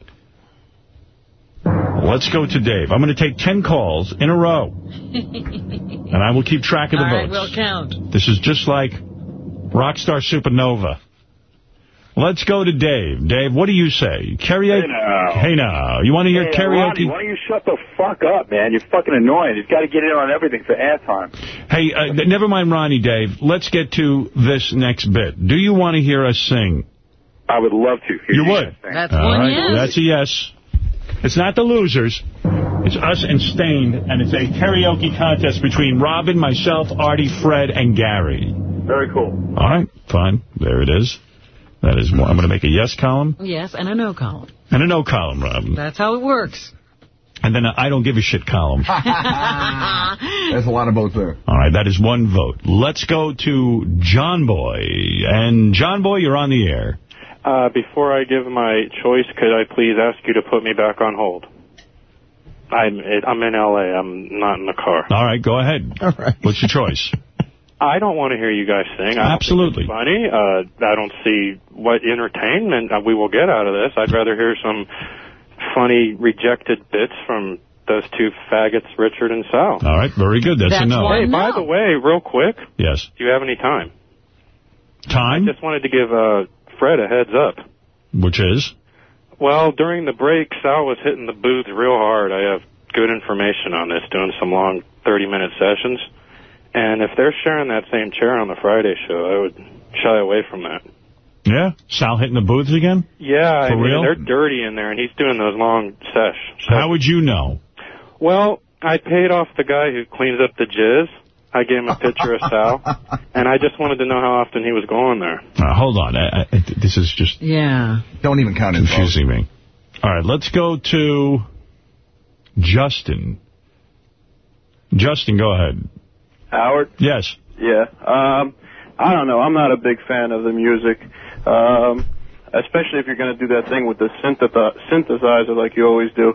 Let's go to Dave. I'm going to take 10 calls in a row, and I will keep track of the All right, votes. we'll count. This is just like Rockstar Supernova. Let's go to Dave. Dave, what do you say? Karaoke? Hey now. Hey now. You want to hear Hey, karaoke? Ronnie, why don't you shut the fuck up, man. You're fucking annoying. You've got to get in on everything for airtime. Hey, uh, never mind Ronnie, Dave. Let's get to this next bit. Do you want to hear us sing? I would love to. hear You guys would? That's All one right, yes. That's a yes. It's not the losers. It's us and Staind, and it's a karaoke contest between Robin, myself, Artie, Fred, and Gary. Very cool. All right, fine. There it is. That is one. I'm going to make a yes column Yes, and a no column. and a no column, Robin. That's how it works. And then a I don't give a shit column. There's a lot of votes there. All right, that is one vote. Let's go to John Boy. And John Boy, you're on the air. Uh, before I give my choice, could I please ask you to put me back on hold? I'm I'm in L.A. I'm not in the car. All right, go ahead. All right. What's your choice? I don't want to hear you guys sing. I Absolutely. think funny. Uh, I don't see what entertainment uh, we will get out of this. I'd rather hear some funny rejected bits from those two faggots, Richard and Sal. All right, very good. That's, a no. Hey, by the way, real quick, Yes. do you have any time? Time? I just wanted to give uh, Fred a heads up. Which is? Well, during the break, Sal was hitting the booth real hard. I have good information on this, doing some long 30-minute sessions. And if they're sharing that same chair on the Friday show, I would shy away from that. Yeah? Sal hitting the booths again? Yeah, I mean, real? they're dirty in there, and he's doing those long sesh. How would you know? Well, I paid off the guy who cleans up the jizz. I gave him a picture of Sal, and I just wanted to know how often he was going there. Uh, hold on. I, I, this is just Yeah. Don't even count his confusing me. All right, let's go to Justin. Justin, go ahead. Howard? Yes. Yeah. Um, I don't know. I'm not a big fan of the music, um, especially if you're going to do that thing with the syntheti- synthesizer like you always do.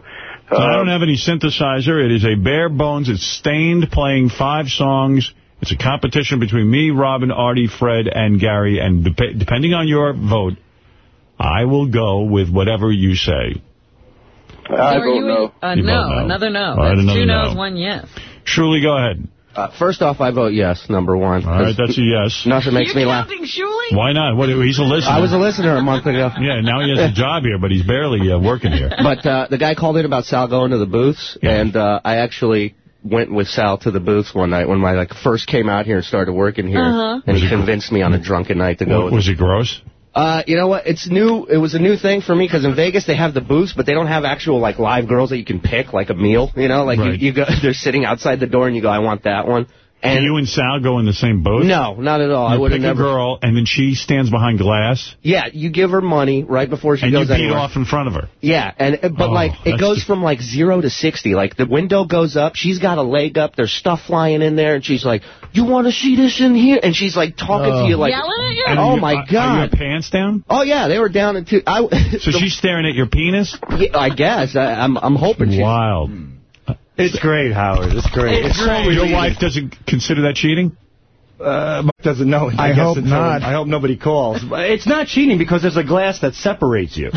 So I don't have any synthesizer. It is a bare bones. It's Staind playing five songs. It's a competition between me, Robin, Artie, Fred, and Gary. And dep depending on your vote, I will go with whatever you say. I So vote no. A, a You vote no, no. another no. All right, That's another two no. no's, one yes. Shirley, go ahead. Uh, first off, I vote yes, number one. All right, that's a yes. Nothing makes me laugh. Why not? What? He's a listener. I was a listener a month ago. Yeah, now he has a job here, but he's barely uh, working here. But uh, the guy called in about Sal going to the booths, and uh, I actually went with Sal to the booths one night when I like first came out here and started working here, Uh-huh. and Was he it- convinced me on a drunken night to go. Was, was it gross? Uh, you know what? It's new. It was a new thing for me because in Vegas they have the booths, but they don't have actual like live girls that you can pick like a meal. You know, like Right. you, you go, they're sitting outside the door and you go, I want that one. And you and Sal go in the same boat? No, not at all. I You would have pick a never. girl, and then she stands behind glass, Yeah, you give her money right before she and you goes beat anywhere. off in front of her. Yeah, and but Oh, like it goes the- from like zero to sixty. Like the window goes up, she's got a leg up, there's stuff flying in there, and she's like, "You want to see this in here?" And she's like talking to you like, Yelling at you? And "Oh you- my uh, are- Are god!" your pants down? Oh yeah, they were down into. I, So she's staring at your penis? Yeah, I guess. I, I'm I'm hoping she's. Wild. Hmm. It's great, Howard. It's great. It's so Your wife doesn't consider that cheating? Uh, Mark doesn't know. I, I hope until- not. I hope nobody calls. It's not cheating because there's a glass that separates you.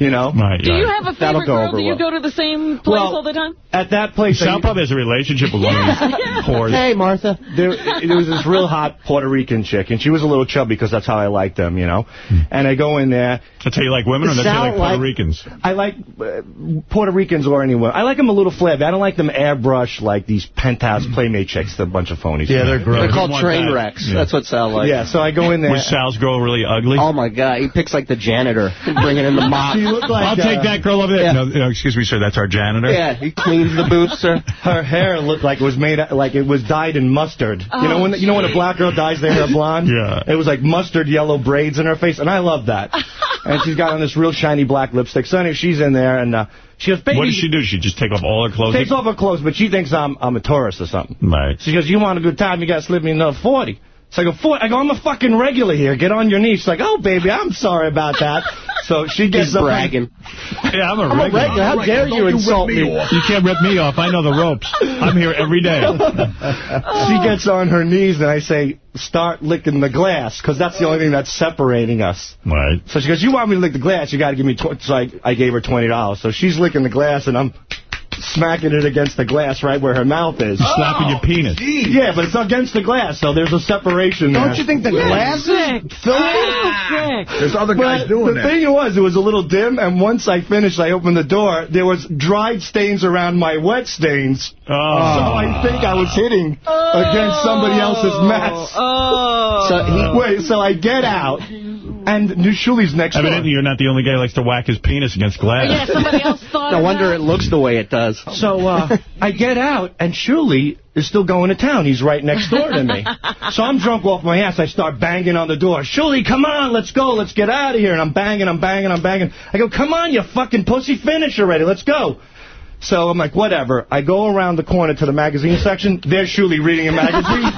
You know? Right, Do you have a favorite girl? over Do you well. go to the same place Well, all the time? At that place, Sal I- probably has a relationship with one of these whores. Hey Martha. there, there was this real hot Puerto Rican chick, and she was a little chubby because that's how I like them, you know. And I go in there. That's how you like women, or that's how you like Sal Puerto Ricans? I like uh, Puerto Ricans or anyone. I like them a little flabby. I don't like them airbrush like these penthouse playmate chicks. They're a bunch of phonies. Yeah, they're gross. They're called train that. wrecks. Yeah. That's what Sal likes. Yeah, so I go in there. Was Sal's girl really ugly? Oh my god, he picks like the janitor, bringing in the mop. She looked like, I'll take uh, that girl over there. yeah. No, no, excuse me, sir. That's our janitor. Yeah, he cleans the booth, sir. Her hair looked like it was made like it was dyed in mustard. you know when you know when a black girl dyes their hair blonde? Yeah. It was like mustard yellow braids in her face, and I love that. and she's got on this real shiny black lipstick. So anyway, she's in there, and uh, she goes, "Baby." What does she do? She just take off all her clothes? Takes off her clothes, but she thinks I'm I'm a tourist or something. Right. She goes, "You want a good time? You got to slip me another 40. So I go, 40? I go, I'm a fucking regular here. Get on your knees. She's like, oh, baby, I'm sorry about that. So she gets He's up. bragging. Yeah, I'm a I'm a regular. regular. How dare you insult me? You can't rip me off. I know the ropes. I'm here every day. she gets on her knees, and I say, start licking the glass, because that's the only thing that's separating us. Right. So she goes, you want me to lick the glass, you got to give me... Tw-. So I, I gave her $20. So she's licking the glass, and I'm smacking it against the glass right where her mouth is. Slapping your oh, penis. Yeah, but it's against the glass, so there's a separation Don't there. you think the glass is filthy? Ah. There's other guys But doing the that. thing was, it was a little dim, and once I finished, I opened the door. There was dried stains around my wet stains. Oh. So I think I was hitting against somebody else's mess. Oh. So he, oh. wait, so I get out, and Nushuli's next door. Evidently, you're not the only guy who likes to whack his penis against glass. Yeah, somebody else thought No wonder that. it looks the way it does. So uh, I get out, and Shuli is still going to town. He's right next door to me. so I'm drunk off my ass. I start banging on the door. Shuli, come on, let's go. Let's get out of here. And I'm banging, I'm banging, I'm banging. I go, come on, you fucking pussy, finish already. Let's go. So I'm like, whatever. I go around the corner to the magazine section. There's Shuli reading a magazine.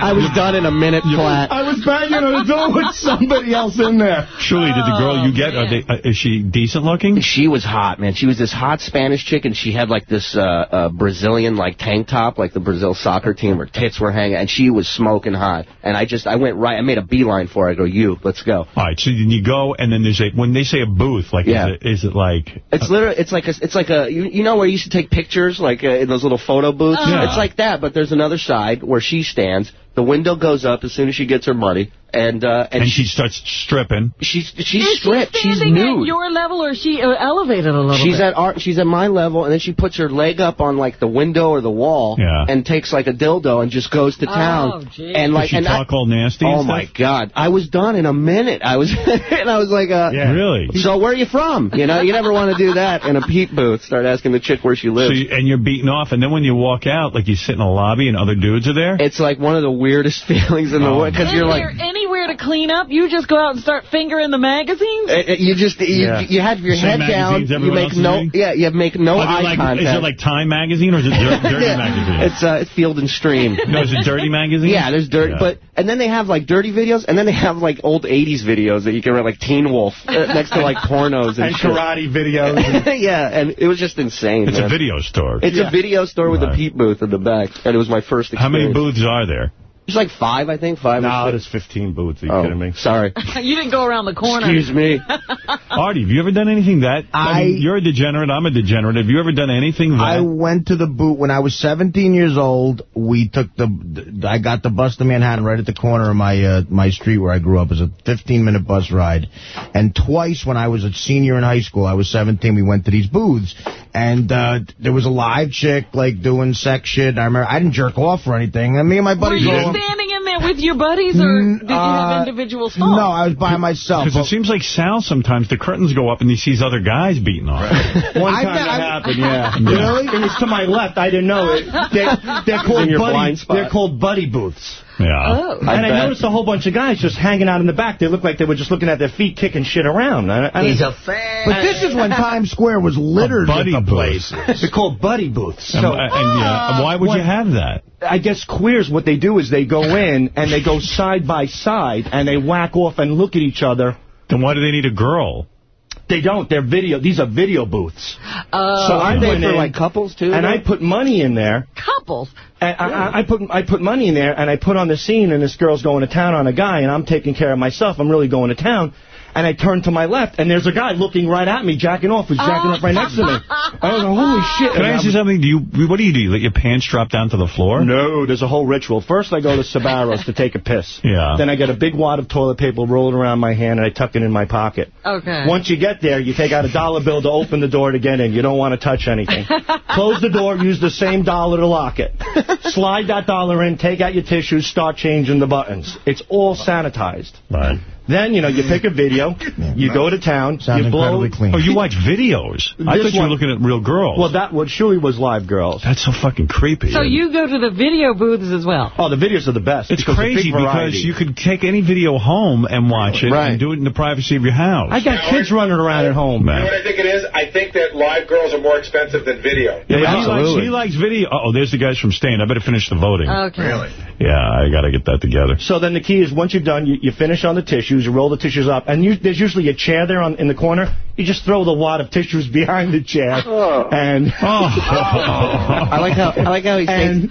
I was done in a minute flat. I was banging on the door with somebody else in there. Shuli, did the girl you get, are they, uh, is she decent looking? She was hot, man. She was this hot Spanish chick, and she had like this uh, uh, Brazilian like tank top, like the Brazil soccer team. Her tits were hanging, and she was smoking hot. And I just, I went right. I made a beeline for her. I go, you, let's go. All right, so then you go, and then there's a, when they say a booth, like, Yeah. is, it, is it like, It's literally, it's like a, it's like a, you, you know where you used to take pictures, like uh, in those little photo booths. Yeah. It's like that, but there's another side where she stands. The window goes up as soon as she gets her money, and uh, and, and she starts stripping? she's she's Is stripped. she she's standing nude. at your level, or is she uh, elevated a little She's bit? at our, she's at my level, and then she puts her leg up on like the window or the wall, Yeah. and takes like a dildo and just goes to town. Oh, gee. and like, Does she and talk I, all nasty oh and my god, I was done in a minute. I was, and I was like, uh, Really? So where are you from? You know, you never want to do that in a peep booth. Start asking the chick where she So lives. you, and you're beaten off, and then when you walk out, like you sit in a lobby and other dudes are there? it's like one of the weirdest feelings in the Oh. world because you're like. there anywhere to clean up? You just go out and start fingering the magazines? uh, uh, You just you, Yeah. you have your same head down. You make no reading? yeah. You make no Are eye like, contact. Is it like Time Magazine or is it Dirty, dirty Yeah. Magazine? It's uh, it's Field and Stream. no, is it Dirty Magazine? Yeah, there's dirty, Yeah. but and then they have like dirty videos, and then they have like old '80s videos that you can rent, like Teen Wolf, uh, next to like pornos and, And karate videos. yeah, and it was just insane. It's man. a video store. It's a video store with a peep booth in the back, and it was my first experience. How many booths are there? There's like five, I think. Five. No, it is 15 booths. Are you Oh, kidding me? sorry. you didn't go around the corner. Excuse me. Artie, have you ever done anything that... I, mean, you're a degenerate, I'm a degenerate. Have you ever done anything that... I went to the boot when I was 17 years old. We took the, the I got the bus to Manhattan right at the corner of my uh, my street where I grew up. It was a 15 minute bus ride, and twice when I was a senior in high school, I was 17. We went to these booths, and uh, there was a live chick like doing sex shit. I remember I didn't jerk off or anything. And me and my buddies... Were buddies you were- standing in there with your buddies, or did you have uh, individual No. I was by myself. Because it seems like Sal sometimes, the curtains go up and he sees other guys beating off. One I time bet- that I- happened, yeah. Really? It was to my left. I didn't know it. They're, they're called In your buddy. blind spot. They're called buddy booths. Yeah. Oh. and I noticed a whole bunch of guys just hanging out in the back. They looked like they were just looking at their feet, kicking shit around. I, I, He's a fan. But this is when Times Square was littered with buddy the booth. places. They're called buddy booths. And, So and, yeah, and why would you have that? I guess queers, what they do is they go in and they go side by side and they whack off and look at each other. Then why do they need a girl? They don't. They're video. These are video booths. Oh, so I went for in, like couples too? and though? I put money in there. couples. And I, I, I put I put money in there, and I put on the scene, and this girl's going to town on a guy, and I'm taking care of myself. I'm really going to town. And I turn to my left, and there's a guy looking right at me, jacking off, who's jacking off right next to me. I was like, holy shit. Can I And ask you something? Do you what do you do? You let your pants drop down to the floor? No, there's a whole ritual. First, I go to Sbarro's to take a piss. Yeah. Then I get a big wad of toilet paper, roll it around my hand, and I tuck it in my pocket. Okay. Once you get there, you take out a dollar bill to open the door to get in. You don't want to touch anything. Close the door, use the same dollar to lock it. Slide that dollar in, take out your tissues, start changing the buttons. It's all sanitized. Right. Then, you know, you pick a video, you go to town, Sounds you blow... incredibly clean. Oh, you watch videos. I This thought you were looking at real girls. Well, that what Shuli was live girls. That's so fucking creepy. So you go to the video booths as well. Oh, the videos are the best. It's because crazy because you could take any video home and watch it Right. and do it in the privacy of your house. I got kids running around at home. Man. what I think it is? I think that live girls are more expensive than video. Yeah, he likes, Absolutely. he likes video. Uh oh, there's the guys from Staind. I better finish the voting. Okay. Really? Yeah, I got to get that together. So then the key is once you're done, you, you finish on the tissues, you roll the tissues up, and you, there's usually a chair there on, in the corner. You just throw the wad of tissues behind the chair. And I like how I like how he and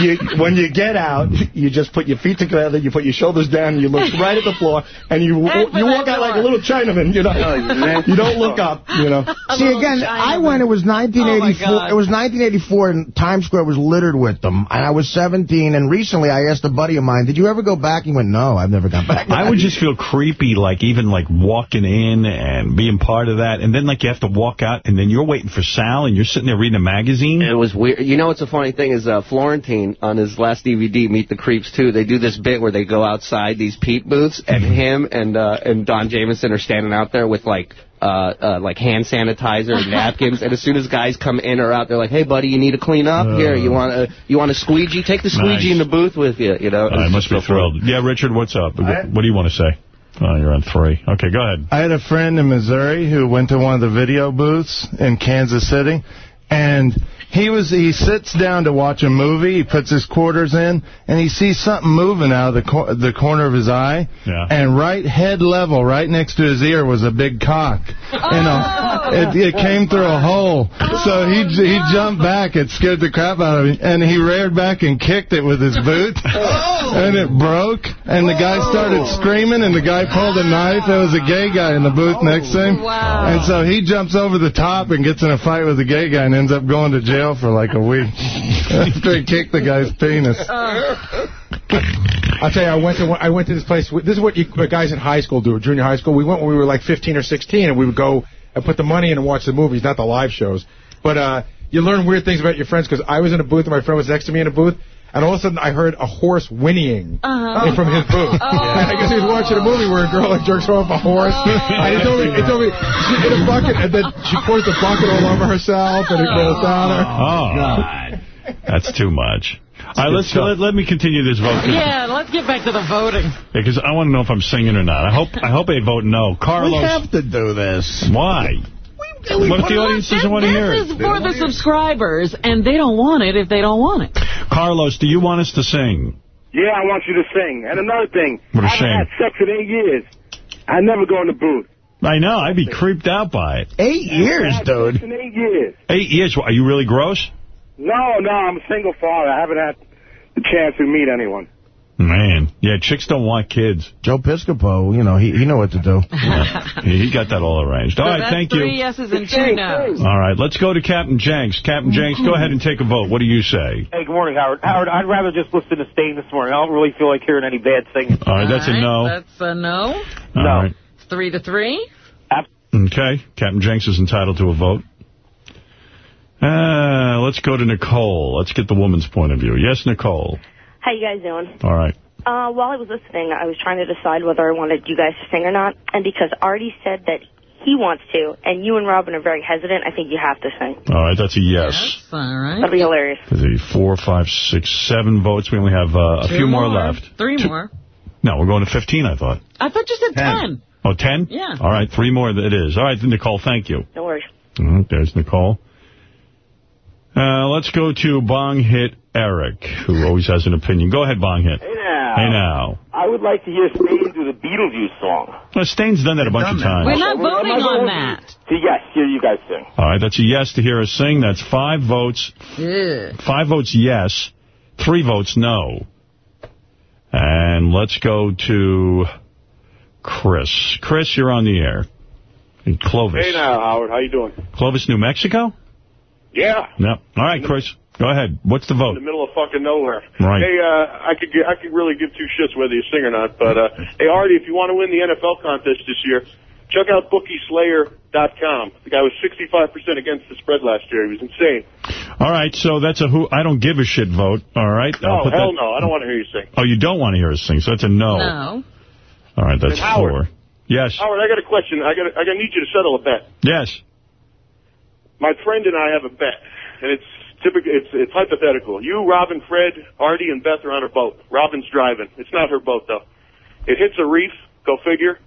you, when you get out, you just put your feet together, you put your shoulders down, you look right at the floor, and you you walk out like a little Chinaman. You know, you don't look up. You know. See, again, I went, it was 1984, it was 1984, and Times Square was littered with them, and I was 17, and recently I asked a buddy of mine, did you ever go back? He went, no, I've never gone back. I would just feel creepy, like even like walking in and being part of that, and then like you have to walk out, and then you're waiting for Sal, and you're sitting there reading a magazine. It was weird. You know what's a funny thing is uh, Florentine on his last DVD, Meet the Creeps 2, they do this bit where they go outside these peep booths, and him and uh, and Don Jamieson are standing out there with like uh, uh, like hand sanitizer and napkins, and as soon as guys come in or out, they're like, "Hey, buddy, you need to clean up. Here, you want a you want a squeegee? Take the squeegee Nice. in the booth with you." You know, I must be thrilled. Yeah, Richard, what's up? What do you want to say? Oh, you're on three. Okay, go ahead. I had a friend in Missouri who went to one of the video booths in Kansas City, and he was he sits down to watch a movie. He puts his quarters in, and he sees something moving out of the cor the corner of his eye. Yeah. And right head level, right next to his ear, was a big cock. You know, oh. it, it came through a hole. So oh, he he jumped back. It scared the crap out of him, and he reared back and kicked it with his boot, Oh. and it broke. And the guy started screaming, and the guy pulled a knife. It was a gay guy in the booth next to him, oh, Wow. and so he jumps over the top and gets in a fight with the gay guy, and ends up going to jail for like a week after he kicked the guy's penis. I'll tell you, I went to I went to this place. This is what, you, guys in high school do, junior high school. We went when we were like 15 or 16, and we would go and put the money in and watch the movies, not the live shows. But uh, you learn weird things about your friends because I was in a booth and my friend was next to me in a booth, and all of a sudden I heard a horse whinnying Uh-huh. from his booth. Oh. And I guess he was watching a movie where a girl like jerks off a horse. And he told me, he told me she in a bucket, and then she pours the bucket all over herself, and it rolls down her. Oh, that's too much. All right, let's let, let me continue this vote. Yeah, let's get back to the voting. Because I want to know if I'm singing or not. I hope I hope they vote no. Carlos. We have to do this. Why? What if the audience doesn't want to hear it? This it? is for the subscribers, and they don't want it if they don't want it. Carlos, do you want us to sing? Yeah, I want you to sing. And another thing, What a I haven't had sex in eight years. I never go in the booth. I know. I'd be creeped out by it. Eight years, I haven't had dude. in eight years. Eight years. Are you really gross? No, no, I'm a single father. I haven't had the chance to meet anyone. Man. Yeah, chicks don't want kids. Joe Piscopo, you know, he, he knew what to do. Yeah, he got that all arranged. All So right, that's thank three you. yeses and two no's. All right, let's go to Captain Jenks. Captain Jenks, go ahead and take a vote. What do you say? Hey, good morning, Howard. Howard, I'd rather just listen to Staind this morning. I don't really feel like hearing any bad things. All right, that's a no. That's a no. All right. It's three to three. Okay, Captain Jenks is entitled to a vote. Uh, let's go to Nicole. Let's get the woman's point of view. Yes, Nicole. How you guys doing? All right. Uh, while I was listening, I was trying to decide whether I wanted you guys to sing or not. And because Artie said that he wants to, and you and Robin are very hesitant, I think you have to sing. All right, that's a yes. All right. That'd be hilarious. There's four, five, six, seven votes. We only have uh, a Two few more, left. Three Two- more. No, we're going to 15, I thought. I thought you said ten. Oh, 10? Yeah. All right, three more it is. All right, Nicole, thank you. No worries. All right, there's Nicole. Uh, let's go to Bong Hit Eric, who always has an opinion. Go ahead, Bong Hit. Hey now. Hey now. I would like to hear Staind do the Beetlejuice song. Well, Staind's done that a bunch of times. We're not voting on that. To yes, hear you guys sing. All right, that's a yes to hear us sing. That's five votes. Yeah. Five votes yes, three votes no. And let's go to Chris. Chris, you're on the air. In Clovis. Hey now, Howard, how you doing? Clovis, New Mexico? Yeah. No. All right, Chris. Go ahead. What's the vote? In the middle of fucking nowhere. Right. Hey, uh, I could get, I could really give two shits whether you sing or not, but uh, hey, Artie, if you want to win the NFL contest this year, check out BookieSlayer.com. The guy was 65% against the spread last year. He was insane. All right, so that's a who I don't give a shit vote. All right. No, I'll put hell that- no. I don't want to hear you sing. Oh, you don't want to hear us sing, so that's a no. No. All right, that's And Howard. four. Yes. Howard, I got a question. I got, I got need you to settle a bet. Yes. My friend and I have a bet, and it's typical. It's it's hypothetical. You, Robin, Fred, Artie, and Beth are on a boat. Robin's driving. It's not her boat though. It hits a reef. Go figure.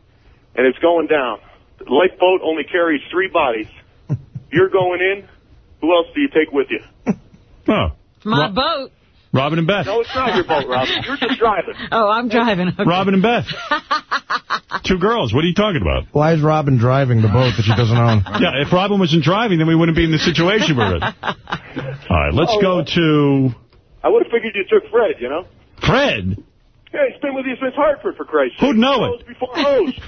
And it's going down. The lifeboat only carries three bodies. You're going in. Who else do you take with you? Oh. My Ro- boat. Robin and Beth. No, it's not your boat, Robin. You're just driving. Oh, I'm driving. Okay. Robin and Beth. Two girls. What are you talking about? Why is Robin driving the boat that she doesn't own? Yeah, if Robin wasn't driving, then we wouldn't be in the situation we're in. All right, let's go oh, to I would have figured you took Fred, you know? Fred. Yeah, he's been with you since Hartford, for Christ's sake. Who'd know it? before Rose.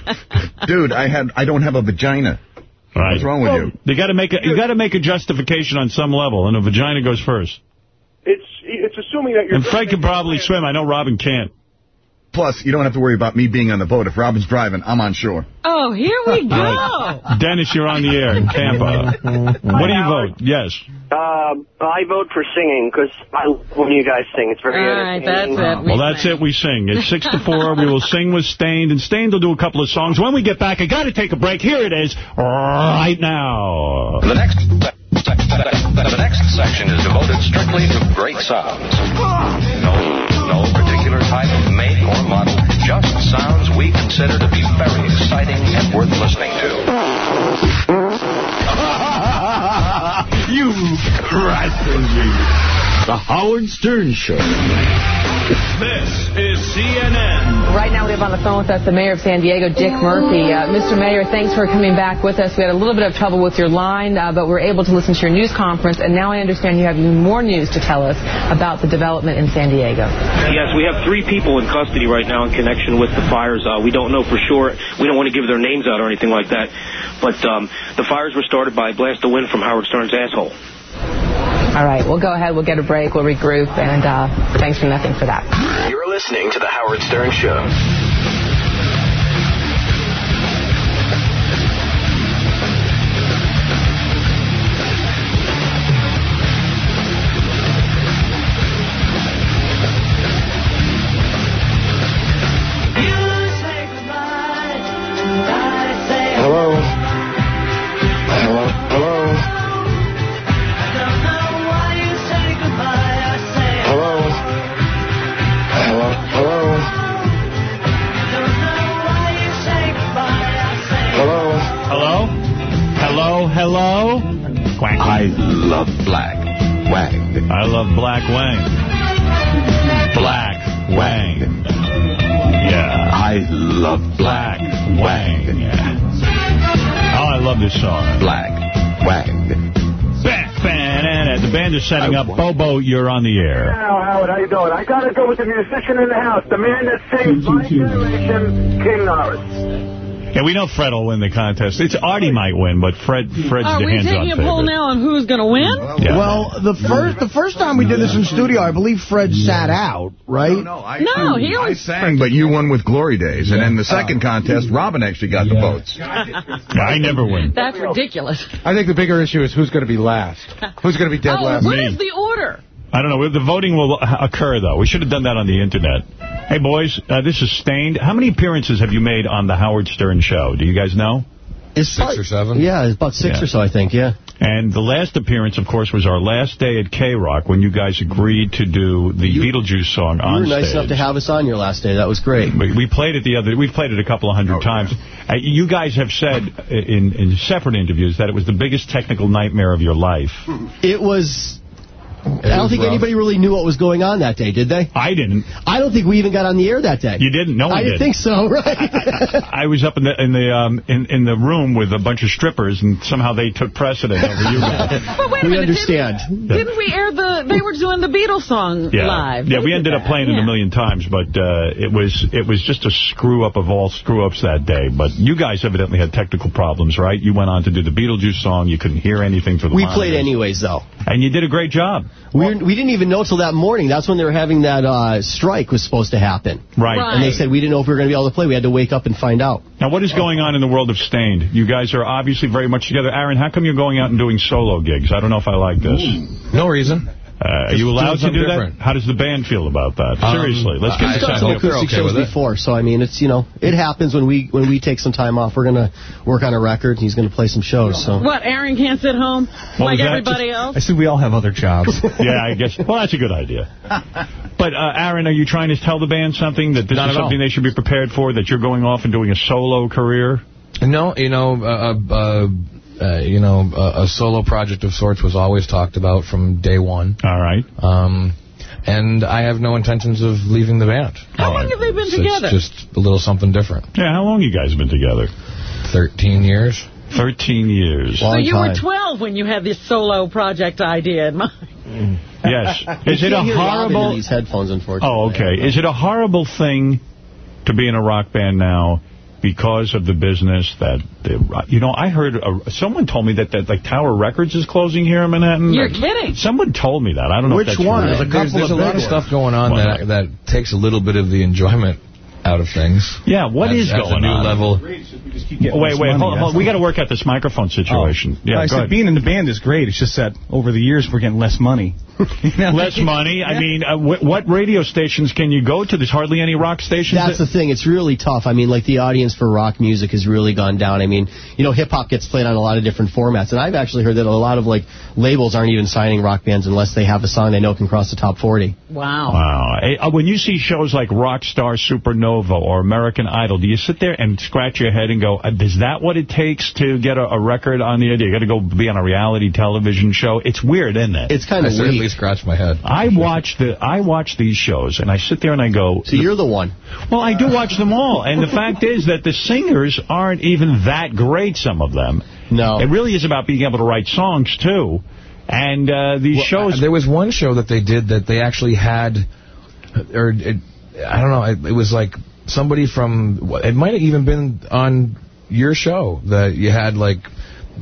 Dude, I had I don't have a vagina. Right. What's wrong with you? You got to make a you got to make a justification on some level, and a vagina goes first. It's it's assuming that you're... And Frank can probably swim. I know Robin can't. Plus, you don't have to worry about me being on the boat. If Robin's driving, I'm on shore. Oh, here we go. Dennis, you're on the air in Tampa. what do you vote? Yes. Um, I vote for singing because I love when you guys sing. It's very All right, that's it. Well, that's it. We sing. It's six to four. We will sing with Staind, and Staind will do a couple of songs. When we get back, I got to take a break. Here it is, right now. The next the next section is devoted strictly to great sounds. No, no particular type, make, or model, just sounds we consider to be very exciting and worth listening to. you rascally. The Howard Stern Show. This is CNN. Right now we have on the phone with us the mayor of San Diego, Dick Murphy. Uh, Mr. Mayor, thanks for coming back with us. We had a little bit of trouble with your line, uh, but we are able to listen to your news conference, and now I understand you have even more news to tell us about the development in San Diego. Yes, we have three people in custody right now in connection with the fires. Uh, we don't know for sure. We don't want to give their names out or anything like that. But um, the fires were started by a blast of wind from Howard Stern's asshole. All right, we'll go ahead. We'll get a break. We'll regroup, and uh, thanks for nothing for that. You're listening to The Howard Stern Show. Hello? Hello? Quack. I love black. Wang. I love Black Wang. Black Wang. Yeah. I love Black Wang. Yeah. Oh, I love this song. Black Wang. Back, ban, The band is setting up. Bobo, you're on the air. Now, Howard, how you doing? I gotta go with the musician in the house, the man that saved my generation, King Norris. Yeah, we know Fred will win the contest. It's Artie might win, but Fred Fred's Are the we hands-on taking a poll favorite. now on who's going to win? Yeah. Well, the first the first time we did this in studio, I believe Fred sat out, right? No, no, I, No, he I was... sang, but you won with Glory Days. And then the second uh, contest, Robin actually got the votes. I never win. That's ridiculous. I think the bigger issue is who's going to be last. Who's going to be dead Oh, last? what is the order? I don't know. The voting will occur, though. We should have done that on the Internet. Hey, boys, uh, this is Staind. How many appearances have you made on the Howard Stern Show? Do you guys know? It's Six or seven? Yeah, it's about six Yeah. or so, I think, yeah. And the last appearance, of course, was our last day at K-Rock when you guys agreed to do the Beetlejuice song on stage. You on were nice stage. enough to have us on your last day. That was great. We, we played it the other. We've played it a couple of hundred times. Uh, you guys have said in in separate interviews that it was the biggest technical nightmare of your life. It was... I don't think anybody really knew what was going on that day, did they? I didn't. I don't think we even got on the air that day. You didn't? No one I didn't did. think so, right? I was up in the in the um, in in the room with a bunch of strippers, and somehow they took precedent over you guys. But wait a we minute, understand. Didn't we air the... They were doing the Beatles song Yeah, live. yeah. We did ended up that, playing it a million times, but uh, it was it was just a screw up of all screw ups that day. But you guys evidently had technical problems, right? You went on to do the Beetlejuice song. You couldn't hear anything for the We played anyways, though. and you did a great job. We, were, we didn't even know till that morning. That's when they were having that uh, strike was supposed to happen. Right. And they said we didn't know if we were going to be able to play. We had to wake up and find out. Now, what is going on in the world of Staind? You guys are obviously very much together. Aaron, how come you're going out and doing solo gigs? I don't know if I like this. No reason. Uh, are you allowed to do something that? How does the band feel about that? Um, Seriously, let's get I- this We've done out some okay shows with it. before, so I mean, it's you know, it happens when we when we take some time off. We're gonna work on a record. and He's gonna play some shows. So What, Aaron can't sit home like was that? everybody else? I said we all have other jobs. yeah, I guess. Well, that's a good idea. But, uh, Aaron, are you trying to tell the band something, that this Not is at all. something they should be prepared for, that you're going off and doing a solo career? No, you know, uh, uh, you know, uh, a solo project of sorts was always talked about from day one. All right. Um, and I have no intentions of leaving the band. How long have they been So together? It's just a little something different. Yeah, how long you guys been together? 13 years. 13 years. so you were 12 when you had this solo project idea in mind. Yes. Is it a Can't hear Robin in horrible... these headphones, unfortunately. Oh, okay. Is it a horrible thing to be in a rock band now because of the business that, the, you know, I heard, uh someone told me that, that like Tower Records is closing here in Manhattan. You're kidding. Someone told me that. I don't know Which if that's one? true. There's a, couple there's, there's a lot of stuff going on Why that that takes a little bit of the enjoyment out of things. Yeah, what What is is going a new on? level. Oh, wait, wait, hold, hold. We got to work out this microphone situation. Yeah, I go said ahead. being in the band is great. It's just that over the years we're getting less money. Less money. I mean, uh, wh what radio stations can you go to? There's hardly any rock stations. That's the thing. It's really tough. I mean, like, the audience for rock music has really gone down. I mean, you know, hip-hop gets played on a lot of different formats. And I've actually heard that a lot of, like, labels aren't even signing rock bands unless they have a song they know can cross the top 40. Wow. Wow. Hey, uh, when you see shows like Rockstar Supernova or American Idol, do you sit there and scratch your head and go, uh, is that what it takes to get a, a record on the air? You got to go be on a reality television show? It's weird, isn't it? It's kind I of certainly weak. scratch my head. I watch the I watch these shows and I sit there and I go. So you're the one. Well, I do watch them all, and the fact is that the singers aren't even that great. Some of them. No. It really is about being able to write songs too, and uh, these Well, shows. uh, There was one show that they did that they actually had, or it, I don't know, it, it was like somebody from, it might have even been on your show that you had like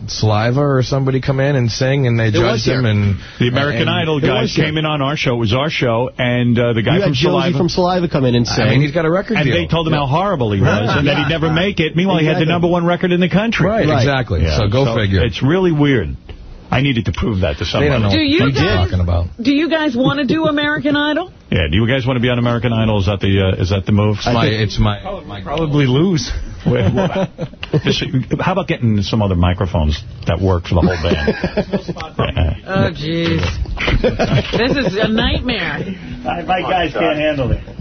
Saliva or somebody come in and sing and they It judged him and the American and- Idol It guys here. came in on our show. It was our show, and uh, the guy you from had Josey Saliva. from Saliva come in and sing. I mean, he's got a record and deal. they told him how horrible he was, and that he'd never make it. Meanwhile, he had the number one record in the country. Right, Right. exactly. So go figure. It's really weird. I needed to prove that to someone. They don't know Do what you're talking about. Do you guys want to do American Idol? Yeah, do you guys want to be on American Idol? Is that the uh, is that the move? It's my, it's my, my Probably lose. Wait, what? How about getting some other microphones that work for the whole band? Oh, jeez. this is a nightmare. My guys can't handle it.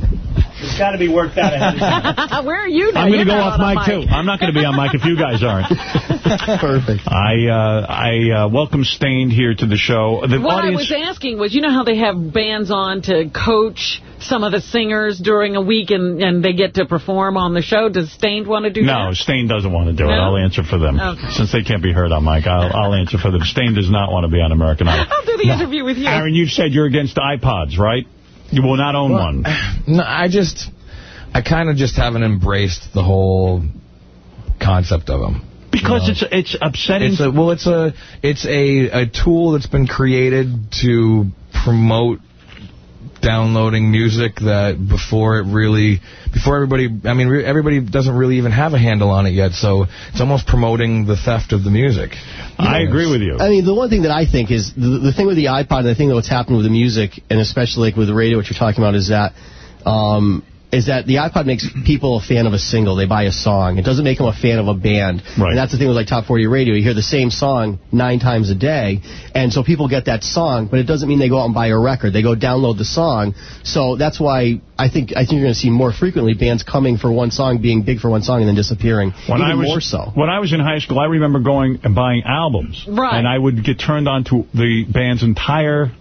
It's got to be worked out ahead of time. Where are you now? I'm going to go off mic, too. I'm not going to be on mic if you guys aren't. Perfect. I uh, I uh, welcome Staind here to the show. The What audience. I was asking was, you know how they have bands on to coach some of the singers during a week and, and they get to perform on the show? Does Staind want to do No, that? Staind doesn't want to do it. I'll answer for them. Okay. Since they can't be heard on mic, I'll, I'll answer for them. Staind does not want to be on American Idol. I'll do the interview with you. Aaron, you've said you're against iPods, right? You will not own one. No, I just, I kind of just haven't embraced the whole concept of them. Because it's it's upsetting. It's a, well, it's a it's a, a tool that's been created to promote downloading music that before it really before everybody I mean re everybody doesn't really even have a handle on it yet so it's almost promoting the theft of the music. I agree with you. I mean, the one thing that I think is the, the thing with the iPod, and the thing that what's happened with the music, and especially like with the radio, what you're talking about, is that um, is that the iPod makes people a fan of a single. They buy a song. It doesn't make them a fan of a band. Right. And that's the thing with like Top 40 radio. You hear the same song nine times a day, and so people get that song, but it doesn't mean they go out and buy a record. They go download the song. So that's why I think I think you're going to see more frequently bands coming for one song, being big for one song, and then disappearing. When Even I was, more so. When I was in high school, I remember going and buying albums. Right. And I would get turned on to the band's entire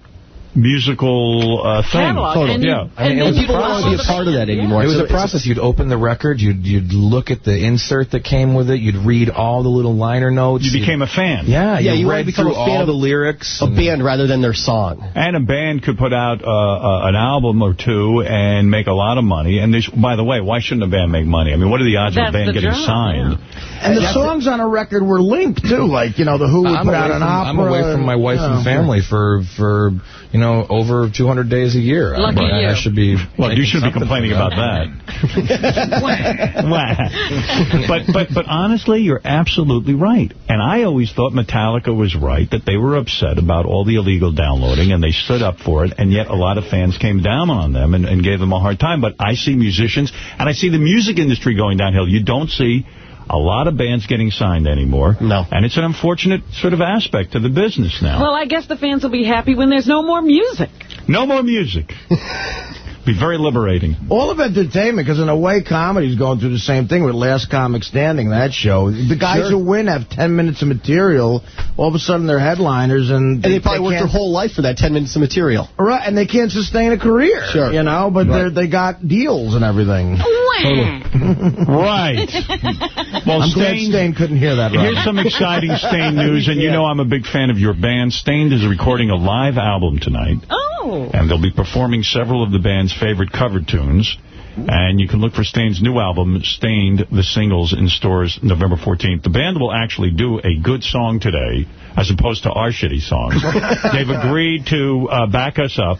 musical uh, thing. Catalog, and you- yeah. and it then was a people process. want to be a part of that anymore. It was So a process. You'd open the record, you'd you'd look at the insert that came with it, you'd read all the little liner notes. You became a fan. Yeah, Yeah, you, you read through a fan all of the lyrics. a band rather than their song. And a band could put out uh, uh, an album or two and make a lot of money. And they sh by the way, why shouldn't a band make money? I mean, what are the odds That's of a band getting job, signed? And the songs on a record were linked, too. Like, you know, the Who would I'm put out an from, opera. I'm away from my wife and family for, for you know, over 200 days a year. Lucky I, you. I should be... Well, you should be complaining about that. but but but honestly, you're absolutely right. And I always thought Metallica was right, that they were upset about all the illegal downloading, and they stood up for it, and yet a lot of fans came down on them and, and gave them a hard time. But I see musicians, and I see the music industry going downhill. You don't see a lot of bands getting signed anymore. No. And it's an unfortunate sort of aspect to the business now. Well, I guess the fans will be happy when there's no more music. No more music. Be very liberating. All of entertainment, because in a way, comedy's going through the same thing with Last Comic Standing, that show. The guys Sure. who win have 10 minutes of material. All of a sudden, they're headliners, and... And they probably worked their whole life for that 10 minutes of material. Right, and they can't sustain a career. Sure. You know, but Right. they're got deals and everything. Right. Well, I'm glad Staind- Staind couldn't hear that. Here's some exciting Staind news, and you know I'm a big fan of your band. Staind is recording a live album tonight. Oh. And they'll be performing several of the band's favorite cover tunes. And you can look for Staind's new album, Staind, the singles, in stores November 14th. The band will actually do a good song today, as opposed to our shitty songs. They've agreed to uh, back us up.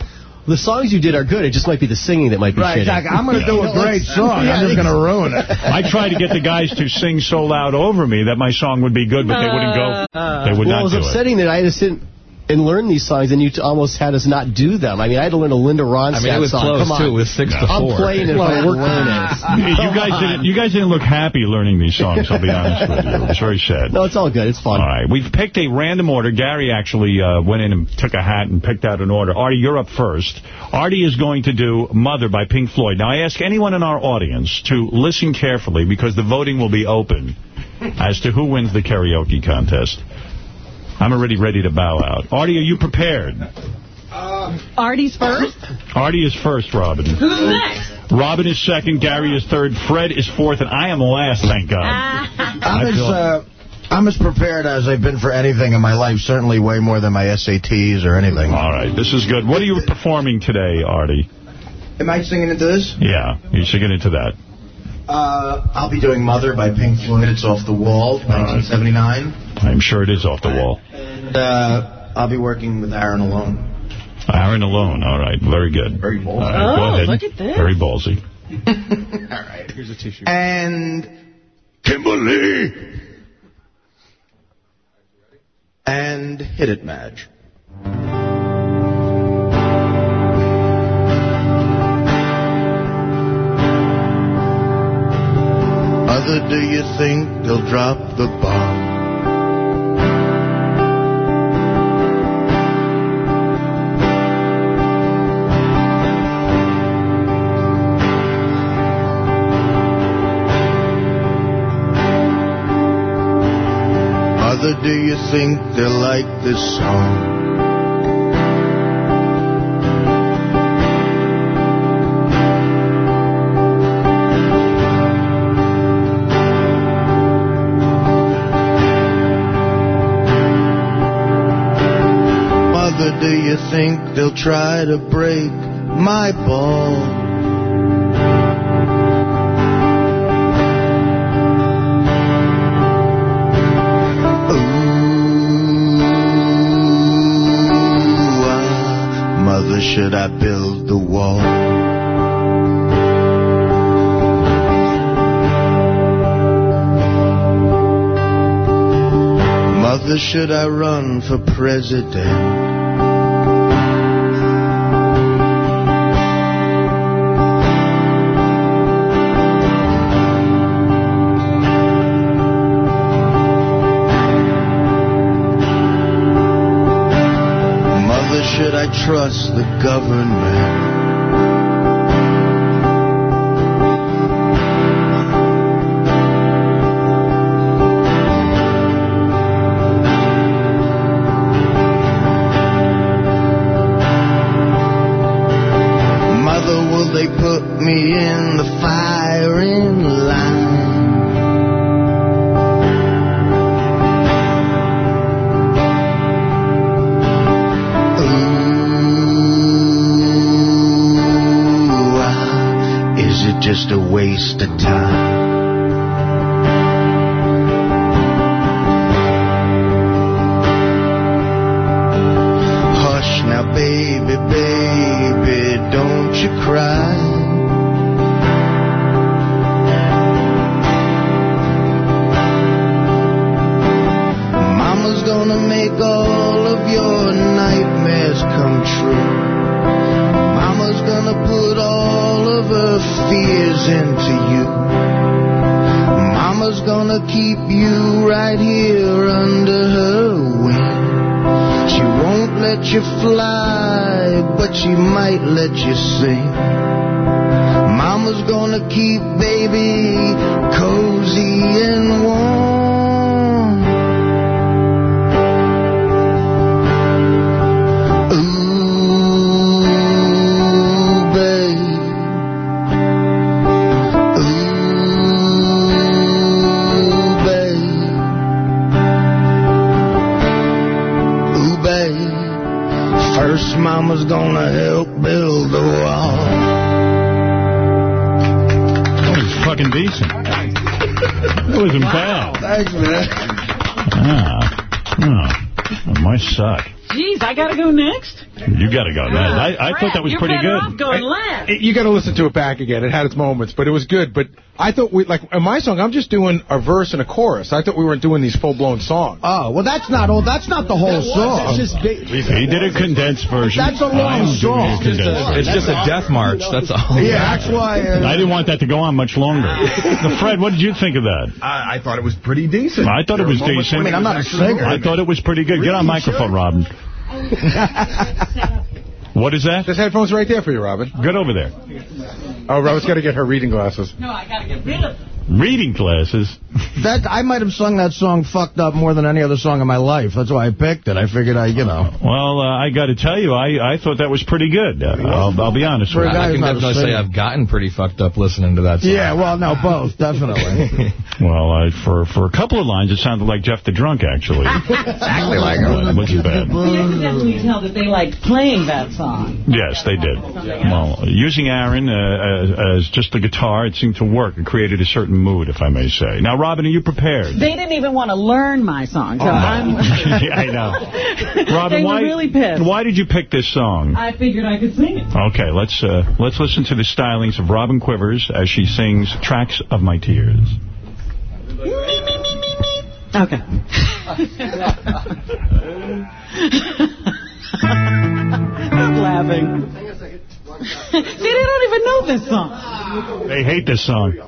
The songs you did are good. It just might be the singing that might be Right, shitty. Jack, I'm going to do a great song. Yeah, I'm just going to ruin it. I tried to get the guys to sing so loud over me that my song would be good, but they wouldn't go. They would well, not it Well, it was do upsetting that I had to sit and learn these songs, and you almost had us not do them. I mean, I had to learn a Linda Ronstadt I mean, it was song. close, Come on. too. It was six to I'm playing it if A lot I of had to learn on it. you guys didn't. You guys didn't look happy learning these songs. I'll be honest with you. It was very sad. No, it's all good. It's fun. All right, we've picked a random order. Gary actually uh, went in and took a hat and picked out an order. Artie, you're up first. Artie is going to do Mother by Pink Floyd. Now, I ask anyone in our audience to listen carefully because the voting will be open as to who wins the karaoke contest. I'm already ready to bow out. Artie, are you prepared? Artie's first? Artie is first, Robin. Who's next? Robin is second, Gary is third, Fred is fourth, and I am last, thank God. I'm as, uh, I'm as prepared as I've been for anything in my life, certainly way more than my SATs or anything. All right, this is good. What are you performing today, Artie? Am I singing into this? Yeah, you should get into that. Uh, I'll be doing Mother by Pink Floyd. It's off the wall, 1979. I'm sure it is off the wall. And uh, I'll be working with Aaron alone. Aaron alone. All right, very good. Very ballsy. All right, go Oh, ahead. look at this. Very ballsy. All right. Here's a tissue. And Kimberly. And hit it, Madge. Mother, do you think they'll drop the bomb? Mother, do you think they'll like this song? Think they'll try to break my ball? Ah, Mother, should I build the wall? Mother, should I run for president? Trust the government? Thought that was You're pretty better good. off going last. It- you got to listen to it back again. It had its moments, but it was good. But I thought we like in my song, I'm just doing a verse and a chorus. I thought we weren't doing these full blown songs. Oh well, that's not all. That's not the whole song. He did a condensed version. That's a long I'm song. a condensed It's just a death march. That's all. Yeah, that's why. Uh, I didn't want that to go on much longer. Now, Fred, what did you think of that? I, I thought it was pretty decent. I thought it There was were moments decent. when it was actually I thought it was pretty good. Get on Really, microphone, should. Robin. What is that? There's headphones right there for you, Robin. Get over there. Oh, Robin's got to get her reading glasses. No, I got to get rid of them. Reading classes. That I might have sung that song fucked up more than any other song in my life. That's why I picked it. I figured I, you know. Well, uh, I got to tell you, I, I thought that was pretty good. Uh, I'll, I'll be honest with you. I can who's definitely say. I've gotten pretty fucked up listening to that song. Yeah, well, no, both, definitely. Well, uh, for for a couple of lines, it sounded like Jeff the Drunk, actually. Exactly like him. It wasn't bad. You can definitely tell that they liked playing that song. Yes, they did. Well, using Aaron uh, as, as just the guitar, it seemed to work. It created a certain mood, if I may say. Now, Robin, are you prepared? They didn't even want to learn my song, so I'm... yeah, I know. Robin, they why, were really pissed. why did you pick this song? I figured I could sing it. Okay, let's uh, let's listen to the stylings of Robin Quivers as she sings Tracks of My Tears. Okay. I'm laughing. See, they don't even know this song. They hate this song.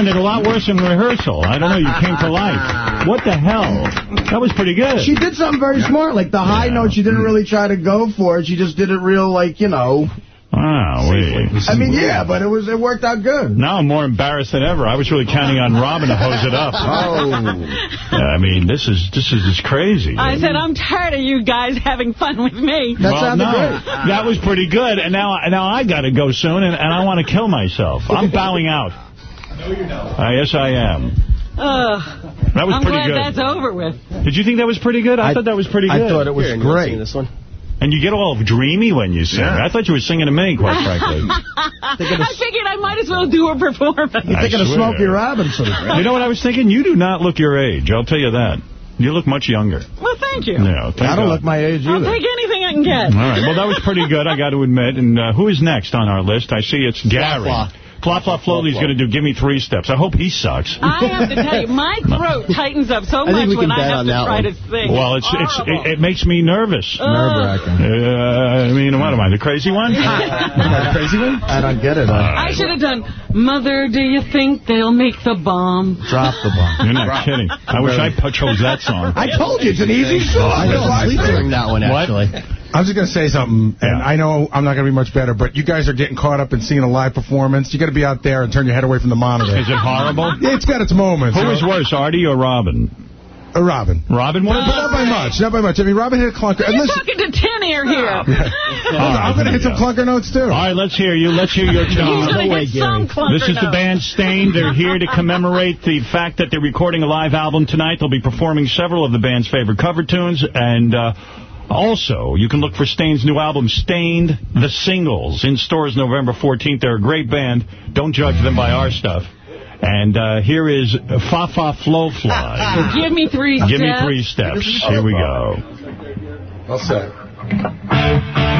sounded a lot worse in rehearsal. I don't know. You came to life. What the hell? That was pretty good. She did something very smart. Like the high note, she didn't really try to go for it. She just did it real, like, you know. Ah, wait. I mean, yeah, but it was it worked out good. Now I'm more embarrassed than ever. I was really counting on Robin to hose it up. Oh. I mean, this is this is just crazy. I said, I'm tired of you guys having fun with me. That well, no, that was pretty good, and now now I got to go soon, and, and I want to kill myself. I'm bowing out. No, you don't. Uh, yes, I am. Ugh. That was I'm pretty glad good. that's over with. Did you think that was pretty good? I, thought that was pretty good. I thought it was Here, you wanna great. sing this one? And you get all dreamy when you sing. I thought you were singing to me, quite frankly. I figured I might as well do a performance. You're thinking of Smokey Robinson. You know what I was thinking? You do not look your age. I'll tell you that. You look much younger. Well, thank you. Yeah, thank I don't God. look my age either. I'll either. take anything I can get. All right. Well, that was pretty good, I got to admit. And uh, who is next on our list? I see it's Gary. Fla. Fla Fla Flowley's going to do Give Me Three Steps. I hope he sucks. I have to tell you, my throat tightens up so much when I have to try one. to sing. Well, it's it's it, it makes me nervous. Nerve-wracking. Uh, I mean, what am I, the crazy one? the crazy one? I don't get it. huh? I should have done, Mother, do you think they'll make the bomb? Drop the bomb. You're not kidding. I wish I chose that song. I told you, it's an easy song. I fell asleep during that one, What? Actually. I was just going to say something, and Yeah. I know I'm not going to be much better, but you guys are getting caught up in seeing a live performance. You got to be out there and turn your head away from the monitor. Is it horrible? Yeah, it's got its moments. Who you is worse, Artie or Robin? Uh, Robin. Robin But was? not by much. Not by much. I mean, Robin hit a clunker. And You're listen, talking to tin air here. All right, I'm going to hit there some clunker notes, too. All right, let's hear you. Let's hear your He's tone. going to hit some clunker This is the band Staind. They're here to commemorate the fact that they're recording a live album tonight. They'll be performing several of the band's favorite cover tunes. And uh, also, you can look for Staind's new album, Staind the Singles, in stores November 14th. They're a great band. Don't judge them by our stuff. And uh, here is Fa Fa Flow Fly. Give me three steps. Give me three steps. Here we go. Well said.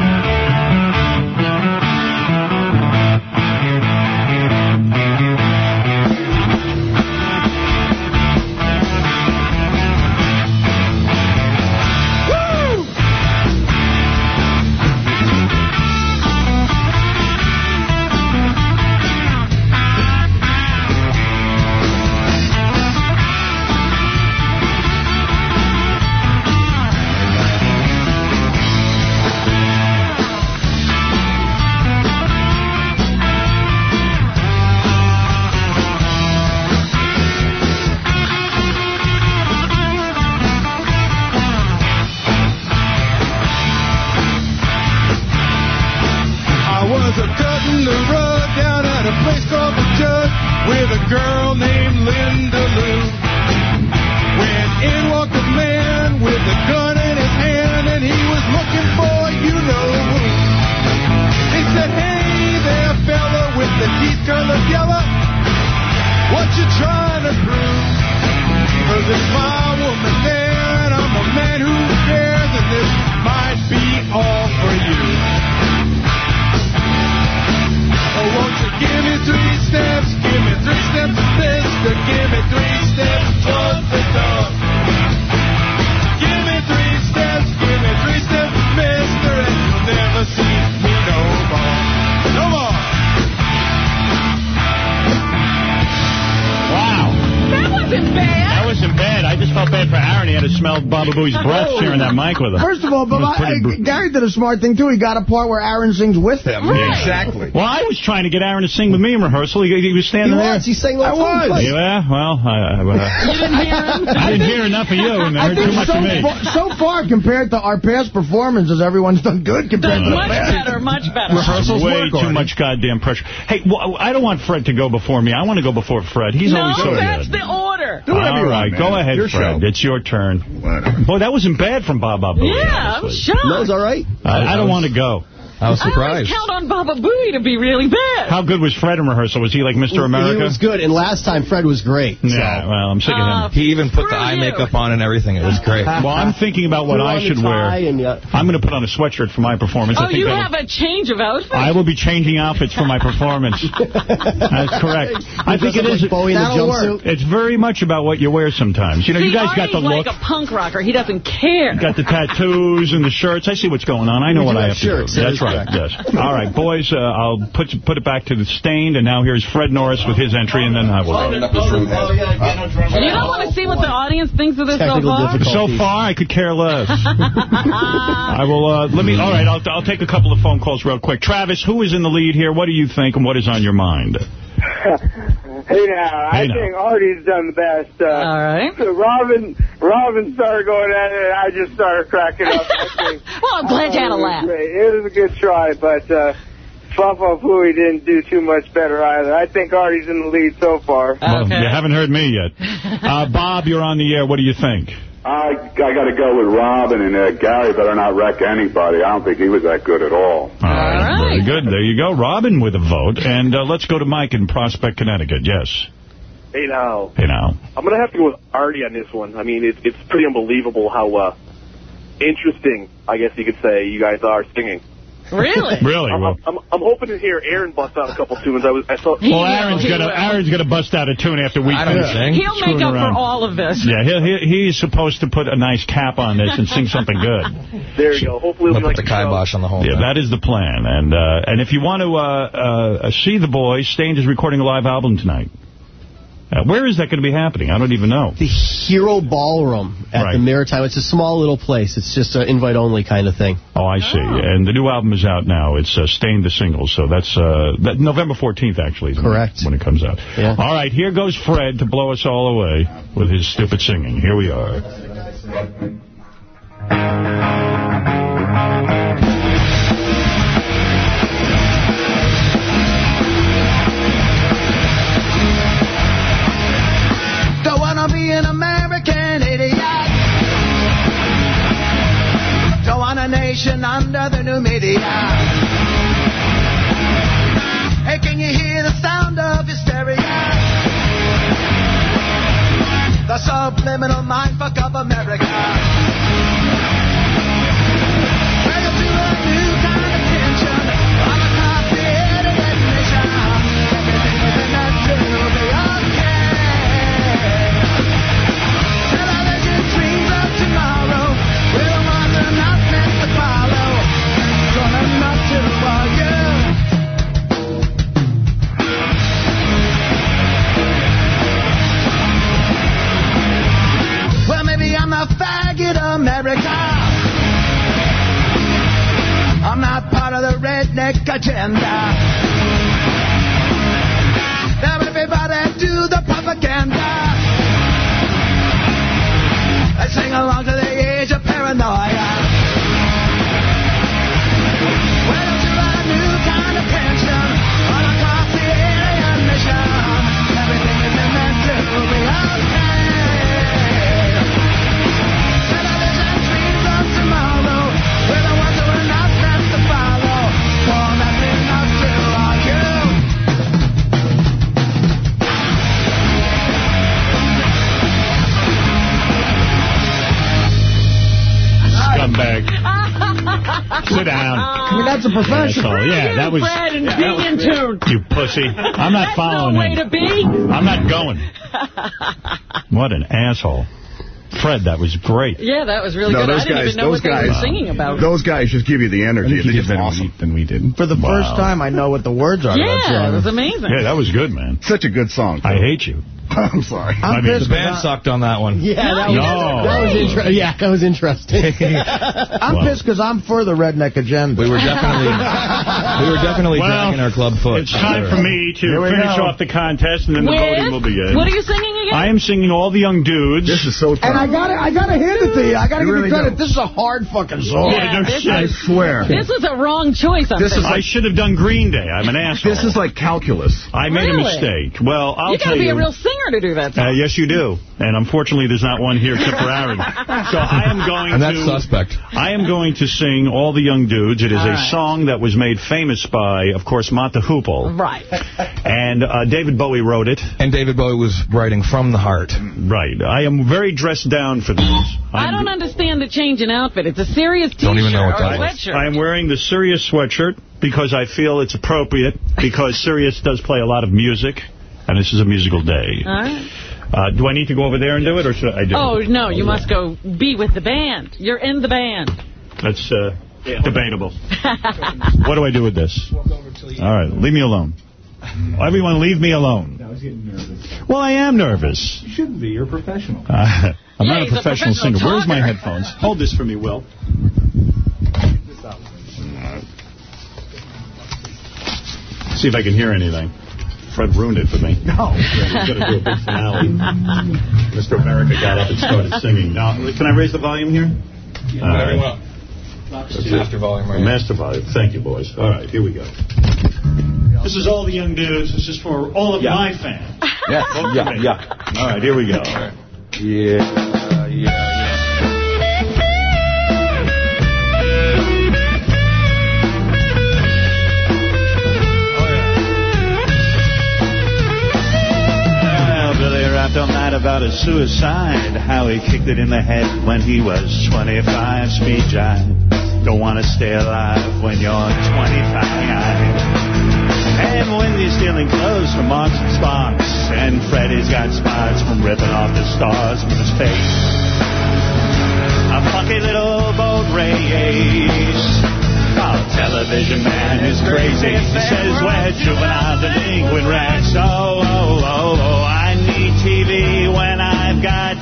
To smell breath sharing that mic with him. First of all, but It I, pretty Gary did a smart thing, too. He got a part where Aaron sings with him. Yeah. Exactly. Well, I was trying to get Aaron to sing with me in rehearsal. He, he was standing He there. was. He sang the I was. place. Yeah, well, I, I, uh, didn't hear him? I didn't hear enough of you, and I I heard think too much so, of me. far, so far, compared to our past performances, everyone's done good compared to the Much past. better, much better. Rehearsals Way work, too Artie. much goddamn pressure. Hey, well, I don't want Fred to go before me. I want to go before Fred. He's no, always so that's good. the order. Do whatever All you right, want, go ahead, Your Fred. show. It's your turn. Whatever. Boy, that wasn't bad from Baba Booey. Yeah, I'm honestly. shocked. That was all right. I, I don't want to go. I was surprised. I always surprised. count on Baba Booey to be really bad. How good was Fred in rehearsal? Was he like Mr. America? He was good, and last time Fred was great. Yeah, well, I'm sick of Uh, him. He even put the eye you. makeup on and everything. It was great. Well, I'm thinking about what I should wear. tie and, uh, I'm going to put on a sweatshirt for my performance. I Oh, think you that'll- have a change of outfit? I will be changing outfits for my performance. That's correct. I think it is. Like Bowie in the That'll jumpsuit. It's very much about what you wear sometimes. You know, See, you guys got the look, like a punk rocker. He doesn't care. got the tattoos and the shirts. I see what's going on. I know what I have have to do. That's right. Correct. Yes. All right, boys. Uh, I'll put put it back to the Staind, and now here's Fred Norris with his entry, and then I will. go. You don't want to see what the audience thinks of this so far? So far, I could care less. I will. Uh, let me. All right, I'll I'll take a couple of phone calls real quick. Travis, who is in the lead here? What do you think, and what is on your mind? Hey now, I Hey now. think Artie's done the best. Uh, All right. So Robin, Robin started going at it, and I just started cracking up. I think, Well, I'm glad you had a it was laugh. great. It was a good try, but uh, Fafa Fooey didn't do too much better either. I think Artie's in the lead so far. Well, you haven't heard me yet. Uh, Bob, you're on the air. What do you think? I, I got to go with Robin, and uh, Gary better not wreck anybody. I don't think he was that good at all. All right, right. very good. There you go. Robin with a vote. And uh, let's go to Mike in Prospect, Connecticut. Yes. Hey now, Hey, now. I'm gonna have to go with Artie on this one. I mean, it's it's pretty unbelievable how uh, interesting, I guess you could say, you guys are singing. Really? Really? I'm, Well, I'm, I'm hoping to hear Aaron bust out a couple tunes. I was, I thought. well Aaron's gonna Aaron's gonna bust out a tune after we I finish. He'll make up around. for all of this. Yeah, he, he, he's supposed to put a nice cap on this and sing something good. There you go. Hopefully, We'll we like put the the show. kibosh on the whole Yeah, thing. that is the plan. And uh, and if you want to uh, uh, see the boys, Staind is recording a live album tonight. Uh, where is that going to be happening? I don't even know. The Hiro Ballroom at Right. the Maritime. It's a small little place. It's just an invite-only kind of thing. Oh, I see. And the new album is out now. It's uh, Staind the Single. So that's uh, that November 14th, actually. isn't it, Correct. when it comes out. Yeah. All right, here goes Fred to blow us all away with his stupid singing. Here we are. A under the new media. Hey, can you hear the sound of hysteria? The subliminal mindfuck of America. Redneck agenda. Now everybody do the propaganda. I sing along to the age of paranoia. Sit down. I mean, that's a professional. Asshole. Yeah, that was... Fred and yeah, be that was- in tune. You pussy. I'm not That's following no way him. to be. I'm not going. What an asshole. Fred, that was great. Yeah, that was really No, good. I those didn't guys- even know those what they were guys- singing about. Those guys just give you the energy. They're just awesome. than we did. For the first time, I know what the words are. to that yeah, it was amazing. Yeah, that was good, man. Such a good song. I hate you. I'm sorry. I'm I mean, pissed The 'cause band I- sucked on that one. Yeah, that No. was, that was inter- yeah, that was interesting. I'm Well. pissed because I'm for the redneck agenda. We were definitely we were definitely Well, dragging our club foot. It's time for me to finish go. off the contest, and then the voting will begin. What are you singing again? I am singing All the Young Dudes. This is so tough. And I gotta, I gotta hand it to you. I gotta You give really you credit. do. This is a hard fucking song. Yeah, no shit. I swear. This was a wrong choice. I'm This is thinking. I should have done Green Day. I'm an asshole. This is like calculus. I made Really? a mistake. Well, I'll you tell gotta be a real singer to do that. Uh, yes, you do. And unfortunately, there's not one here except for Aaron. So I am going And that's suspect. I am going to sing All the Young Dudes. It is All a right. song that was made famous by, of course, Mott the Hoople. Right. And uh, David Bowie wrote it. And David Bowie was writing from the heart. Right. I am very dressed down for this. I I'm- don't understand the change in outfit. It's a Sirius T-shirt Don't even know what or that a was. sweatshirt. I am wearing the Sirius sweatshirt because I feel it's appropriate because Sirius does play a lot of music, and this is a musical day. All right. Uh, do I need to go over there and do it, or should I do Oh, it? no, you must go be with the band. You're in the band. That's uh, debatable. what do I do with this? All right, leave me alone. Everyone, leave me alone. I was getting nervous. Well, I am nervous. You shouldn't be. You're a professional. Uh, I'm Yeah, not a he's a professional professional singer. Where's my headphones? Hold this for me, Will. See if I can hear anything. Fred ruined it for me. No. He's going to do a big finale. Mr. America got up and started singing. Now, can I raise the volume here? All right. That's master volume right master volume. Thank you, boys. All right, here we go. This is all the young dudes. This is for all of my fans. Yeah, Vote yeah, yeah. All right, here we go. Yeah, yeah, Well, Billy wrapped all night about a suicide, how he kicked it in the head when he was 25. Speed jive. Don't want to stay alive when you're 25. And Wendy's stealing clothes from Marks and Sparks. And Freddie's got spots from ripping off the stars from his face. A funky little boat race. Oh, television man is crazy. He says we're juvenile delinquent rats. Oh, oh, oh, oh, oh. I need TV when I've got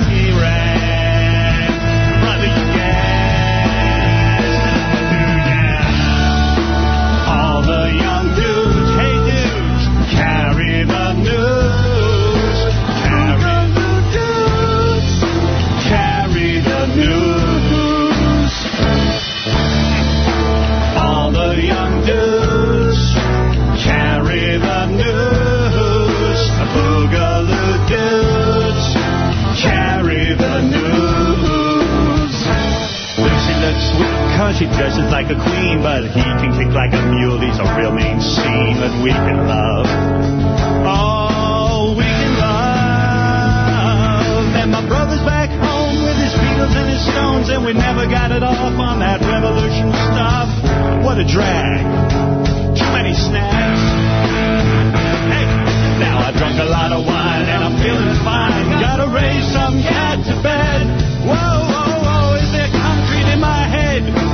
sweet cause she dresses like a queen, but he can kick like a mule. He's a real mean scene that we can love. Oh, we can love. And my brother's back home with his Beatles and his Stones, and we never got it off on that revolution stuff. What a drag. Too many snaps. Hey, now I've drunk a lot of wine and I'm feeling fine. Gotta raise some cat to bed. Whoa, whoa, whoa, is there concrete in my head?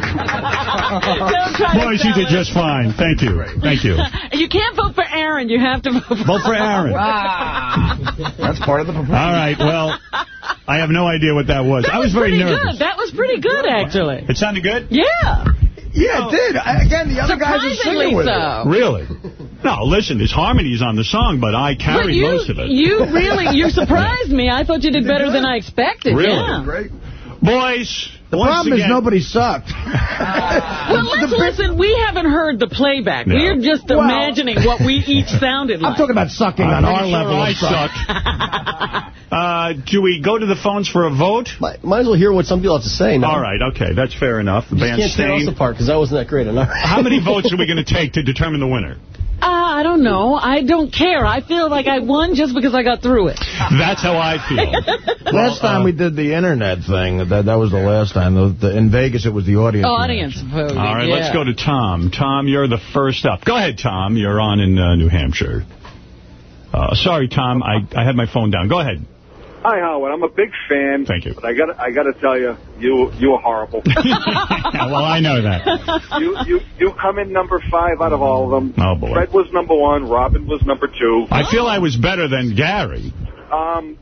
Truly remarkable. Don't try Boys, you sell did just fine. Thank you. Thank you. You can't vote for Aaron. You have to vote for Vote for Aaron. That's part of the proposal. All right, well, I have no idea what that was. That I was very pretty nervous. Good. That was pretty good, actually. It sounded good? Yeah. Yeah, it did. Again, the other guys are singing with so. it. Really? No, listen, there's harmonies on the song, but I But carried you, most of it. you really, you surprised me. I thought you did better than I expected. Really? Yeah. Boys, The once problem again, is nobody sucked. Well, let's listen. We haven't heard the playback. No. We're just Well- imagining what we each sounded like. I'm talking about sucking I'm on our sure level I of suck. suck. Uh, do we go to the phones for a vote? Might, might as well hear what some people have to say. No? All right, okay, that's fair enough. The Just band can't tear us apart because that wasn't that great. Enough. How many votes are we going to take to determine the winner? Uh, I don't know. I don't care. I feel like I won just because I got through it. That's how I feel. Last time we did the internet thing, that that was the last time. The, the, in Vegas, it was the audience. Audience voting. All right, yeah. let's go to Tom. Tom, you're the first up. Go ahead, Tom. You're on in uh, New Hampshire. Uh, sorry, Tom. I, I had my phone down. Go ahead. Hi, Howard. I'm a big fan. Thank you. But I got I got to tell you, you you were horrible. Well, I know that. you you you come in number five out of all of them. Oh, boy. Fred was number one. Robin was number two. I feel I was better than Gary. Um,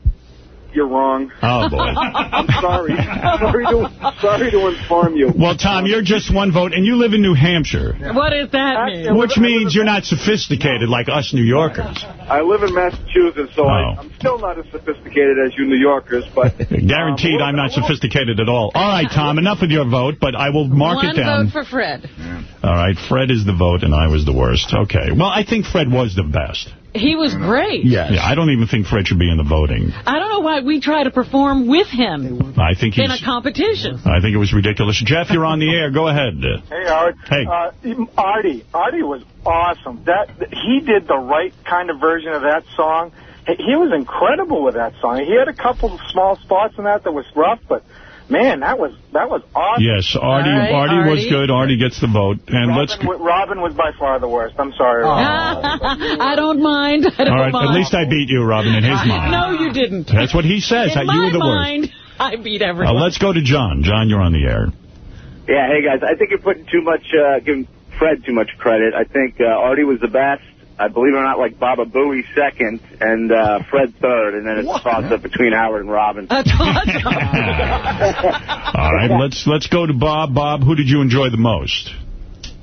you're wrong. Oh, boy. I'm sorry. sorry to sorry to inform you. Well, Tom, you're just one vote, and you live in New Hampshire, What does that mean? which means you're not sophisticated like us New Yorkers. I live in Massachusetts, so I, Oh. I'm still not as sophisticated as you New Yorkers, but um, Guaranteed I'm not sophisticated at all. All right, Tom, enough with your vote, but I will mark One it down. One vote for Fred. All right, Fred is the vote, and I was the worst. Okay. Well, I think Fred was the best. He was great. Yeah, I don't even think Fred should be in the voting. I don't know why we try to perform with him I think in a competition. I think it was ridiculous. Jeff, you're on the air. Go ahead. Hey, Howard. Hey. Uh, Artie. Artie was awesome. That He did the right kind of version of that song. He he was incredible with that song. He had a couple of small spots in that that was rough, but, man, that was that was awesome. Yes, Artie. All right, Artie, was good. Artie gets the vote, and let's. Robin, was by far the worst. I'm sorry. I don't mind. I don't All right, mind. at least I beat you, Robin, in his mind. No, you didn't. That's what he says. In you my were the worst. I beat Uh, everyone. let's go to John. John, you're on the air. Yeah, hey guys, I think you're putting too much, uh, giving Fred too much credit. I think uh, Artie was the best. I believe it or not, like Baba Booey second and uh, Fred third, and then it's a toss-up between Howard and Robin. All right, let's let's go to Bob. Bob, who did you enjoy the most?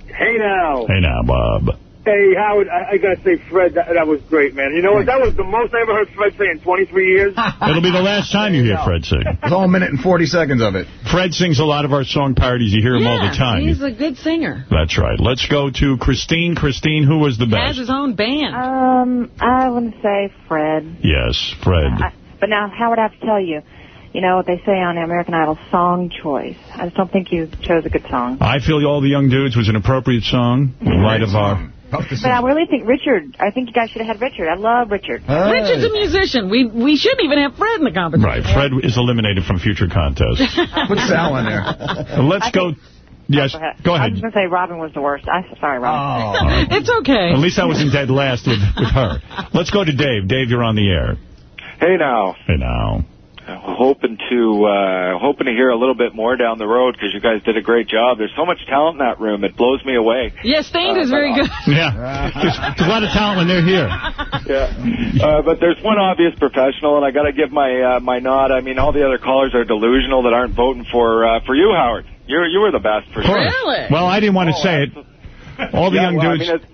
Hey now. Hey now, Bob. Hey, Howard, I, I got to say, Fred, that, that was great, man. You know what? That was the most I ever heard Fred say in 23 years. It'll be the last time you hear Fred sing. It's all a minute and 40 seconds of it. Fred sings a lot of our song parodies. You hear him all the time. he's a good singer. That's right. Let's go to Christine. Christine, who was the Has best? his own band. Um, I want to say Fred. Yes, Fred. I, but now, Howard, I have to tell you, you know what they say on American Idol, song choice. I just don't think you chose a good song. I feel All the Young Dudes was an appropriate song in light of our... But I really think Richard, I think you guys should have had Richard. I love Richard. Richard's a musician. We we shouldn't even have Fred in the competition. Right, Fred is eliminated from future contests. Put Sal in there. Let's go... Yes, go I ahead. I was going to say Robin was the worst. I'm sorry, Robin. Oh. it's okay. At least I wasn't dead last with, with her. Let's go to Dave. Dave, you're on the air. Hey now, Hey now. Hoping to uh, hoping to hear a little bit more down the road because you guys did a great job. There's so much talent in that room; it blows me away. Yeah, Staind Uh, is very good. Yeah. There's, there's a lot of talent when they're here. Yeah, uh, but there's one obvious professional, and I got to give my uh, my nod. I mean, all the other callers are delusional that aren't voting for uh, for you, Howard. You you were the best for Of course. sure. Well, I didn't want to say it. All the Yeah, young well, dudes... I mean, it's,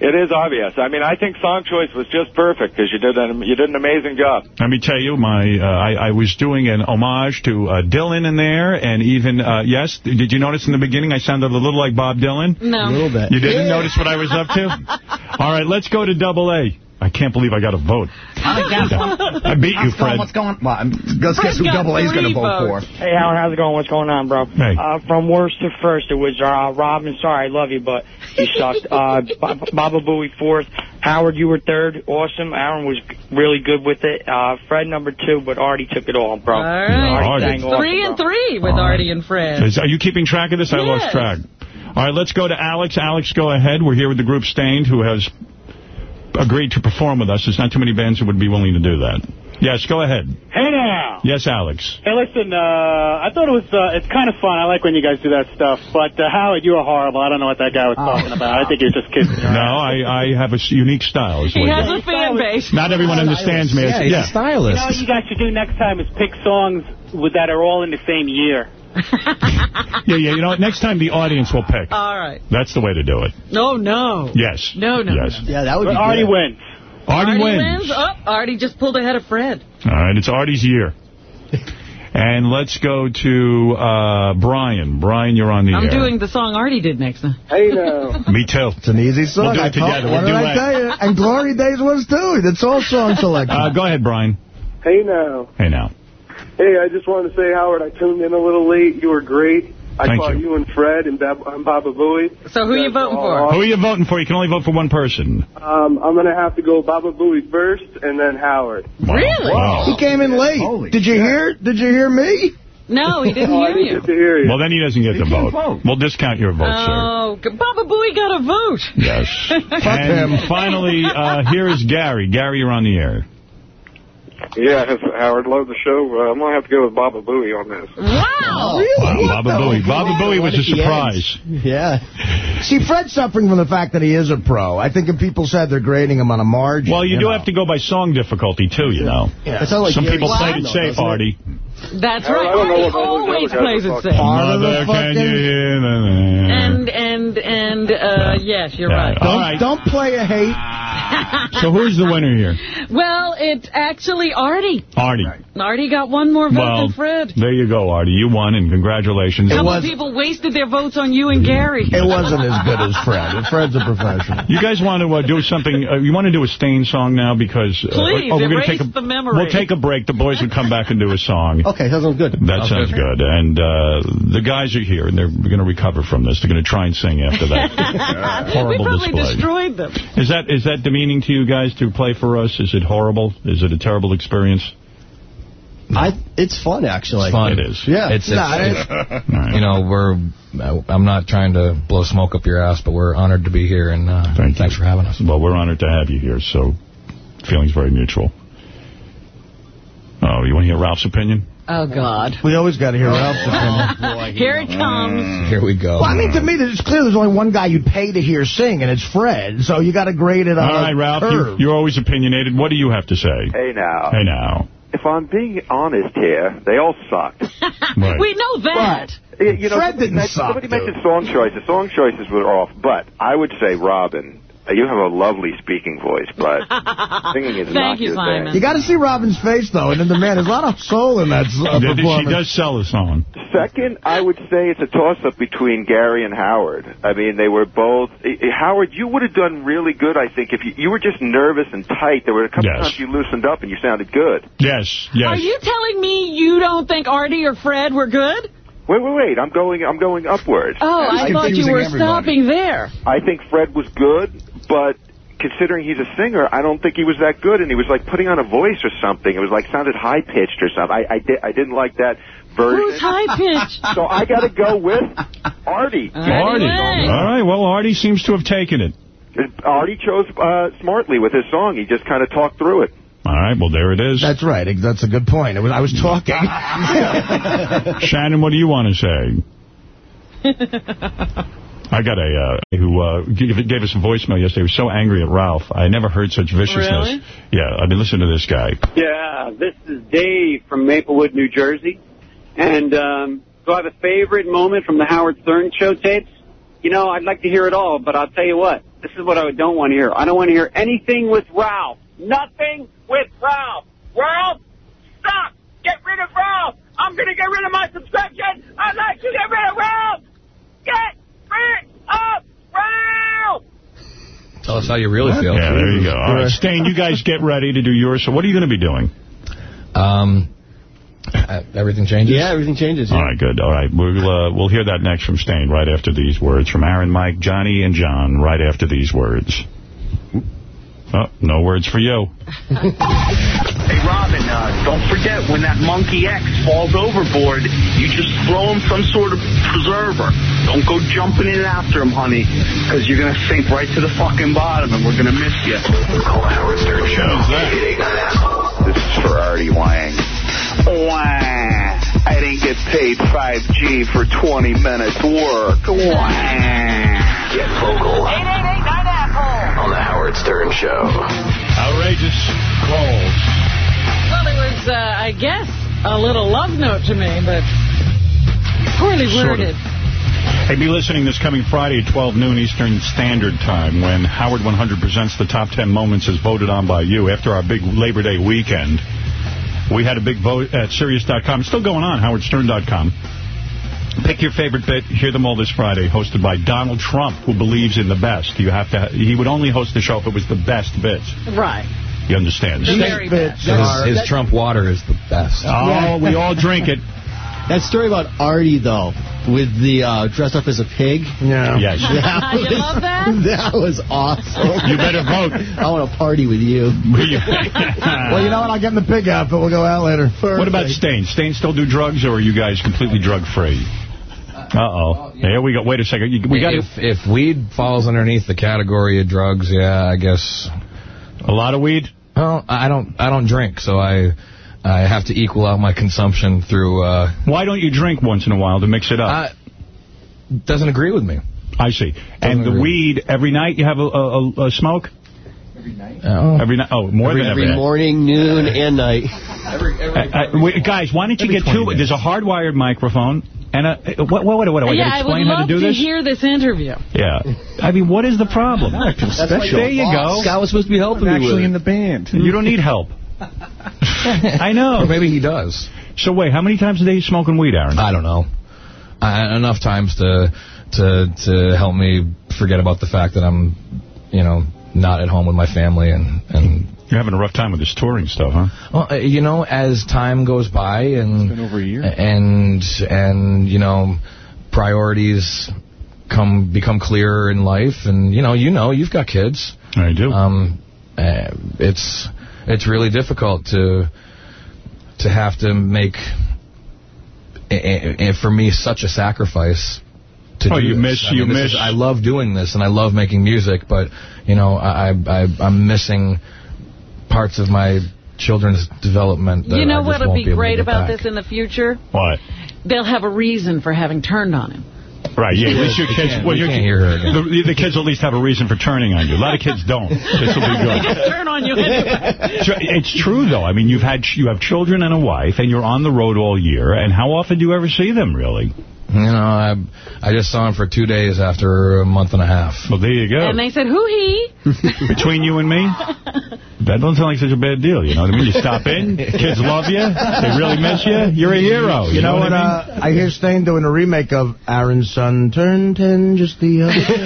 it is obvious. I mean, I think song choice was just perfect because you did an you did an amazing job. Let me tell you, my uh, I, I was doing an homage to uh, Dylan in there, and even, uh, yes, did you notice in the beginning I sounded a little like Bob Dylan? No. A little bit. You didn't notice what I was up to? All right, let's go to Double A. I can't believe I got a vote. I beat you, Fred. What's going on? Well, I'm- let's guess who got Double A's going to vote for. Hey, Howard, how's it going? What's going on, bro? Hey. Uh, from worst to first, it was uh, Robin. Sorry, I love you, but you sucked. Uh, Bob- Baba Booey fourth. Howard, you were third. Awesome. Aaron was really good with it. Uh, Fred number two, but Artie took it all, bro. All right. Artie. sang awesome, Three and bro. three with Artie and Fred. Is- are you keeping track of this? I lost track. All right, let's go to Alex. Alex, go ahead. We're here with the group Staind, who has agreed to perform with us. There's not too many bands who would be willing to do that. Yes, go ahead. Hey now. Yes, Alex. Hey, listen, uh, I thought it was, uh, it's kind of fun. I like when you guys do that stuff. But, uh, Howard, you are horrible. I don't know what that guy was talking about. I think he was just kidding. No, I, I have a s- unique style. is He has a fan base. Not everyone understands me. as- You know what you guys should do next time is pick songs with, that are all in the same year. Yeah, yeah. You know what? Next time the audience will pick. All right. That's the way to do it. No, no. Yes. No, no. Yes. Yeah, that would But be Artie good. wins. Artie, wins. Oh, Artie just pulled ahead of Fred. All right, it's Artie's year. And let's go to uh, Brian. Brian, you're on the I'm air. doing the song Artie did next time. Hey now. Me too. It's an easy song. We'll do I it together. told- We'll do did I it. tell you? And Glory Days was too. That's all song selection. Uh, go ahead, Brian. Hey now. Hey, now. Hey, I just wanted to say, Howard, I tuned in a little late. You were great. I Thank caught you. you. and Fred and, Bab- and Baba Booey. So who are you voting for? Who are you voting for? You can only vote for one person. Um, I'm going to have to go Baba Booey first and then Howard. Really? Wow. He came in late. Did you hear? Did you hear me? No, he didn't Oh, I hear didn't you. get to hear you. Well, then he doesn't get to vote. We'll discount your vote, sir. Oh, g- Baba Booey got a vote. Yes. and finally, uh, here is Gary. Gary, you're on the air. Yeah, Howard, love the show. Uh, I'm going to have to go with Baba Booey on this. Wow. Wow, Baba Booey. Baba Booey was a surprise. Yeah. See, Fred's suffering from the fact that he is a pro. I think if people said they're grading him on a margin. Well, you, do know. have to go by song difficulty, too, you know. Yeah. It sounds like Some Gary people played it Sino, safe, doesn't it? Artie. That's I right. don't Artie what all those always plays are it talking safe. Mother, can you hear the- And, and, and, uh, yes, you're Yeah. right. Don't, right. don't play a hate. So who's the winner here? Well, it's actually Artie. Artie. Artie got one more vote Well, than Fred. there you go, Artie. You won, and congratulations. A couple people wasted their votes on you and Gary. It wasn't as good as Fred. Fred's a professional. You guys want to uh, do something? Uh, you want to do a Staind song now because uh, Please, we're gonna erase take a, the memory. We'll take a break. The boys would come back and do a song. Okay, that sounds good. That sounds good. And uh, the guys are here, and they're going to recover from this. They're going to try and sing after that we horrible probably display. destroyed them. Is that is that demeaning to you guys to play for us? Is it horrible? Is it a terrible experience? I, it's fun, actually. It's fun. It is. Yeah. It's, it's, Nah, it's- you know, we're, I'm not trying to blow smoke up your ass, but we're honored to be here, and uh, Thank thanks you. for having us. Well, we're honored to have you here, so feelings very mutual. Oh, you want to hear Ralph's opinion? Oh, God. We always got to hear oh, Ralph's opinion. Here it comes. Here we go. Well, I mean, to me, it's clear there's only one guy you'd pay to hear sing, and it's Fred. So you got to grade it on All right, Ralph, you, curve. you're always opinionated. What do you have to say? Hey now. Hey, now. If I'm being honest here, they all sucked. Right. We know that. You you know, Fred didn't somebody, suck, somebody mentioned song choices. Song choices were off, but I would say, Robin, you have a lovely speaking voice, but singing is not Thank you, your Simon. thing. You got to see Robin's face, though, and then the man, there's a lot of soul in that uh, She does sell the song. Second, I would say it's a toss-up between Gary and Howard. I mean, they were both. eh, eh, Howard, you would have done really good, I think, if you, you were just nervous and tight. There were a couple Yes. times you loosened up and you sounded good. Yes, yes. Are you telling me you don't think Artie or Fred were good? Wait, wait, wait! I'm going. I'm going upward. Oh, I thought you were stopping there. I think Fred was good, but considering he's a singer, I don't think he was that good. And he was like putting on a voice or something. It was like sounded high pitched or something. I I, di- I didn't like that version. Who's high pitched? So I got to go with Artie. Artie. All right, well, Artie seems to have taken it. Artie chose uh, smartly with his song. He just kind of talked through it. All right, well, there it is. That's right. That's a good point. It was, I was talking. Shannon, what do you want to say? I got a uh, who uh, gave, gave us a voicemail yesterday. He was so angry at Ralph. I never heard such viciousness. Really? Yeah, I mean, listen to this guy. Yeah, this is Dave from Maplewood, New Jersey. And um, so I have a favorite moment from the Howard Stern show tapes. You know, I'd like to hear it all, but I'll tell you what. This is what I don't want to hear. I don't want to hear anything with Ralph. Nothing with Ralph. Ralph, stop! Get rid of Ralph! I'm going to get rid of my subscription! I'd like to get rid of Ralph! Get rid of Ralph! Tell us how you really feel. Yeah, there you go. All right, Staind, you guys get ready to do yours. So what are you going to be doing? Um, uh, everything changes? Yeah, everything changes. All right, good. All right, we'll uh, we'll hear that next from Staind right after these words from Aaron, Mike, Johnny, and John right after these words. Oh, no words for you. Hey, Robin, uh, don't forget, when that Monkey X falls overboard, you just throw him some sort of preserver. Don't go jumping in after him, honey, because you're going to sink right to the fucking bottom, and we're going to miss you. Call Howard Stern Show. This is for Artie Wang. Wang. I didn't get paid 5G for 20 minutes work. Wang. Get local. 888 On the Howard Stern Show. Outrageous calls. Well, it was, uh, I guess, a little love note to me, but poorly Sort of. worded. Hey, be listening this coming Friday at 12 noon Eastern Standard Time when Howard 100 presents the top 10 moments as voted on by you after our big Labor Day weekend. We had a big vote at Sirius.com. It's still going on, howardstern.com. Pick your favorite bit. Hear them all this Friday, hosted by Donald Trump, who believes in the best. You have to. He would only host the show if it was the best bits. Right. You understand? The very best. His, his Trump water is the best. Oh, we all drink it. That story about Artie, though, with the uh, dressed up as a pig. Yeah. Yes. That You love that? That was awesome. You better vote. I want to party with you. well, you know what? I'll get in the pig outfit. We'll go out later. What about Staind? Staind still do drugs, or are you guys completely drug-free? Uh-oh. Here we go. Wait a second. You- We got if, if weed falls underneath the category of drugs, yeah, I guess. A lot of weed? Well, I don't. I don't drink, so I. I have to equal out my consumption through. Uh, Why don't you drink once in a while to mix it up? Uh, doesn't agree with me. I see. And the weed, every night you have a, a, a, a smoke? Oh. Every night? Oh, more every, than every every morning, noon, and night. Uh, uh, guys, why don't you get two? There's a hardwired microphone. And a, what, what, what, what, do I yeah, gotta I would explain how to love do to this? hear this interview. Yeah. I mean, what is the problem? There you go. Scott was supposed to be helping me with in the band. You don't need help. I know. Or maybe he does. So wait, how many times a day you smoking weed, Aaron? I don't know. I, enough times to to to help me forget about the fact that I'm, you know, not at home with my family and and. You're having a rough time with this touring stuff, huh? Well, uh, you know, as time goes by and been over a year. and and you know, priorities come become clearer in life, and you know, you know, you've got kids. I do. Um, uh, it's it's really difficult to to have to make, for me, such a sacrifice. To Oh, do you this. miss- I you mean, this miss- is- I love doing this, and I love making music, but you know, I, I, I I'm missing parts of my children's development. That You know what'll won't be great about back. this in the future? What? They'll have a reason for having turned on him. Right, yeah, at least your kids, can't- well, we your can't hear her again. The, the kids at least have a reason for turning on you. A lot of kids don't. This will be They good. just turn on you anyway. It's true, though. I mean, you've had you have children and a wife, and you're on the road all year. And how often do you ever see them, really? You know, I I just saw him for two days after a month and a half. Well, there you go. And they said, who he? Between you and me, that don't sound like such a bad deal. You know what I mean? You stop in, kids love you, they really miss you. You're a hero. You, You know what? I mean? Uh, I hear Stain doing a remake of Aaron's Son Turned 10 just the other day.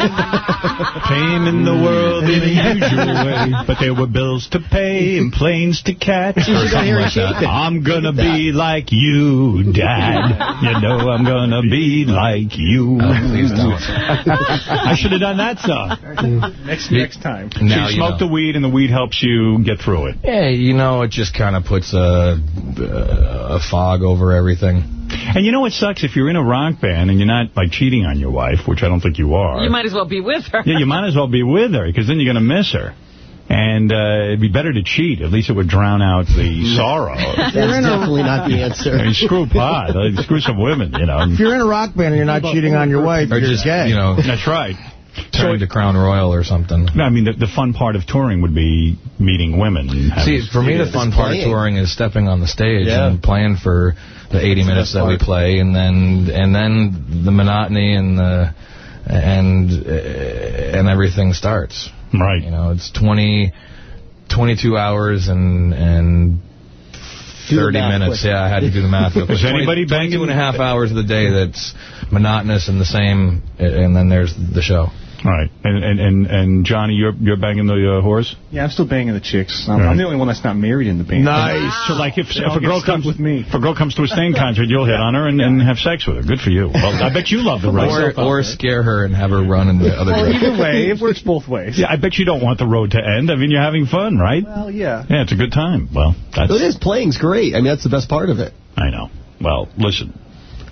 Came in the world in a usual way, but there were bills to pay and planes to catch. You should go Something like that. I'm gonna be like you, Dad. You know I'm gonna be like you. Oh, please don't. I should have done that song. Next next time. So Now you you smoke know. the weed, and the weed helps you get through it. Yeah, you know, it just kind of puts a, a fog over everything. And you know what sucks? If you're in a rock band and you're not, like, cheating on your wife, which I don't think you are. You might as well be with her. Yeah, you might as well be with her, because then you're going to miss her. And uh, it'd be better to cheat. At least it would drown out the sorrow. That's definitely not the answer. I mean, screw pot. Like, screw some women, you know. If you're in a rock band and you're not cheating on your wife, Or you're just, gay. you know, That's right. turn to Crown Royal or something. No, I mean, the, the fun part of touring would be meeting women. And See, for me, the fun part of touring is stepping on the stage Yeah. and playing for the 80 minutes that we play, and then and then the monotony and the and uh, and everything starts. Right. You know, it's 20, 22 hours and and. 30 minutes, quick. yeah, I had to do the math. real quick. Is anybody 20 banging- 22 and a half hours of the day that's monotonous and the same, and then there's the show. Right. And, and, and, and Johnny, you're you're banging the uh, horse? Yeah, I'm still banging the chicks. I'm, Right. I'm the only one that's not married in the band. Nice. So, like, if, They if all a get girl stuck comes with me. if a girl comes to a Staind concert, you'll hit on her and, and have sex with her. Good for you. Well, I bet you love the road. Or, or scare her and have her run in the other Well, direction. either way, it works both ways. Yeah, I bet you don't want the road to end. I mean, you're having fun, right? Well, yeah. Yeah, it's a good time. Well, that's... It is. Playing's great. I mean, that's the best part of it. I know. Well, listen,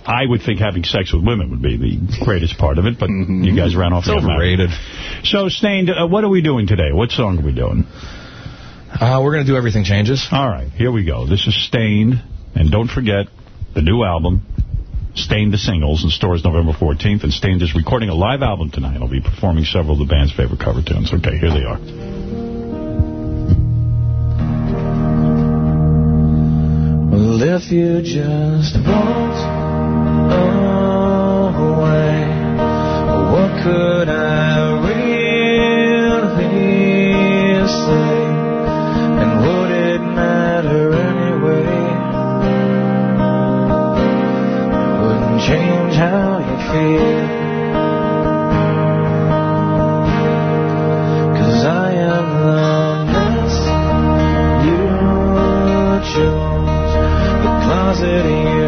I would think having sex with women would be the greatest part of it, but you guys ran off It's the married. overrated. So, Staind, uh, what are we doing today? What song are we doing? Uh, we're going to do Everything Changes. All right, here we go. This is Staind, and don't forget the new album, Staind the Singles, in stores November 14th, and Staind is recording a live album tonight. I'll be performing several of the band's favorite cover tunes. Okay, here they are. Well, if you just walked away, what could I really say? And would it matter anyway? It wouldn't change how you feel. Cause I am the mess you chose the closet you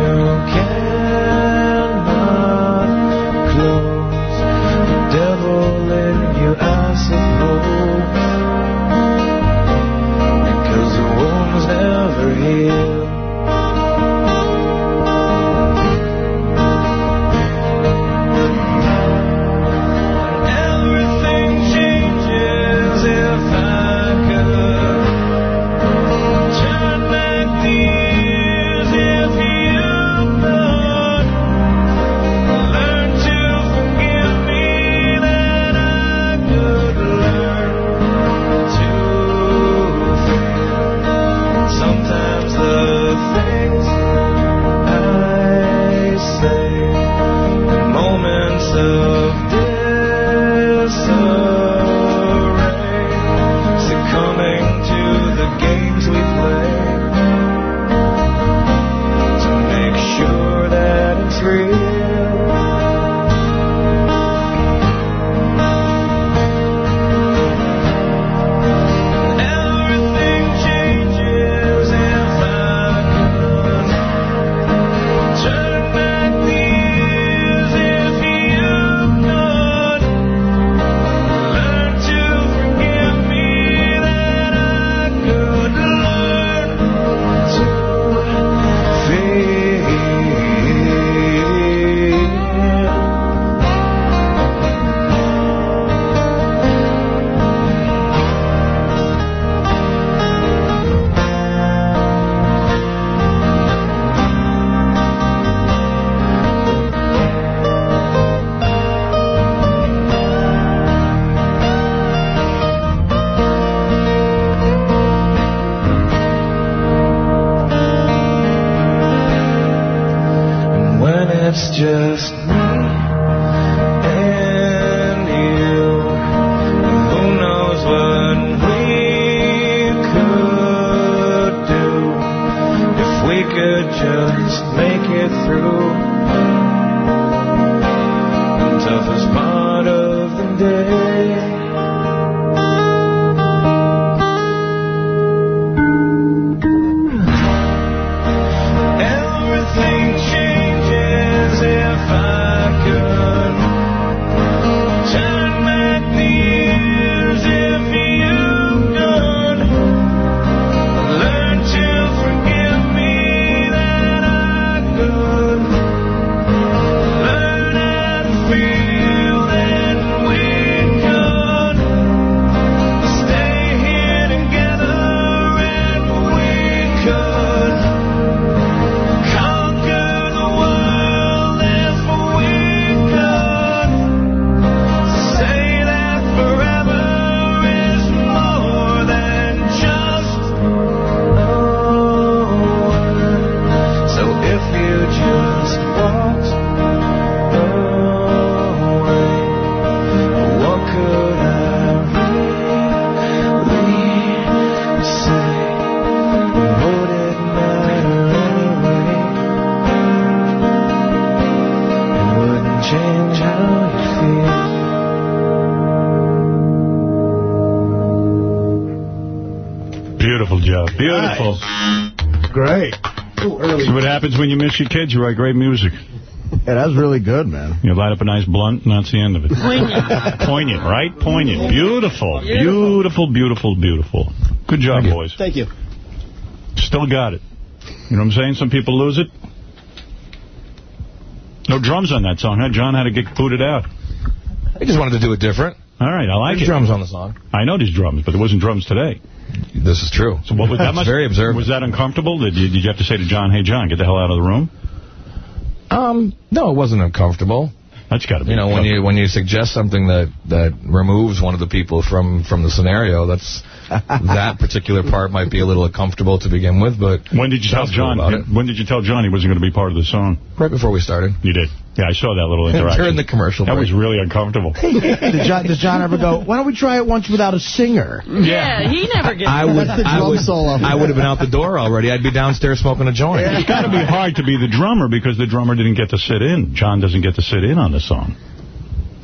happens when you miss your kids? You write great music. Yeah, that was really good, man. You light up a nice blunt, and that's the end of it. Poignant. Poignant, right? Poignant. Beautiful. Beautiful, beautiful, beautiful. Good job, boys. Thank you. Still got it. You know what I'm saying? Some people lose it. No drums on that song, huh? John had to get booted out. I just wanted to do it different. All right, I like There's it. drums on the song. I know there's drums, but there wasn't drums today. This is true. So what was that? Must, very observant. Was that uncomfortable? Did you, did you have to say to John, hey, John, get the hell out of the room? Um, no, it wasn't uncomfortable. That's got to be. You know, when you when you suggest something that that removes one of the people from from the scenario, that's that particular part might be a little uncomfortable to begin with. But When did you tell sounds cool John? When did you tell John he wasn't going to be part of the song? Right before we started. You did. Yeah, I saw that little interaction. During the commercial That break. was really uncomfortable. Did John, does John ever go, why don't we try it once without a singer? Yeah, he never gets I would, That's the I drum would, solo. I would have been out the door already. I'd be downstairs smoking a joint. It's got to be hard to be the drummer because the drummer didn't get to sit in. John doesn't get to sit in on the song.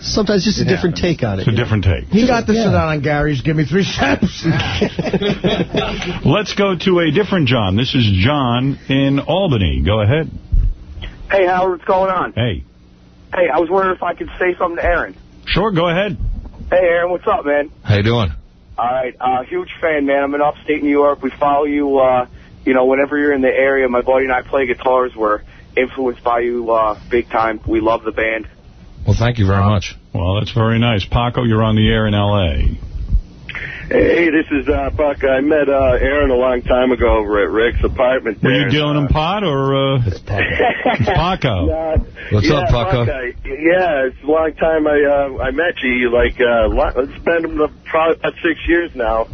Sometimes just a different take on it. It's a different take. He got to sit down on Gary's Give Me Three Steps. Let's go to a different John. This is John in Albany. Go ahead. Hey, Howard, what's going on? Hey. Hey, I was wondering if I could say something to Aaron. Sure, go ahead. Hey, Aaron, what's up, man? How you doing? All right, uh, huge fan, man. I'm in upstate New York. We follow you, uh, you know, whenever you're in the area. My buddy and I play guitars. We're influenced by you uh, big time. We love the band. Well, thank you very much. Well, that's very nice. Paco, you're on the air in L.A. Hey, this is uh, Buck. I met uh, Aaron a long time ago over at Rick's apartment. Were you dealing him pot or... Uh, it's Paco. Nah, What's yeah, up, Paco? Buck, I- yeah, it's a long time I uh, I met you. Like, uh, lo- it's been probably about six years now.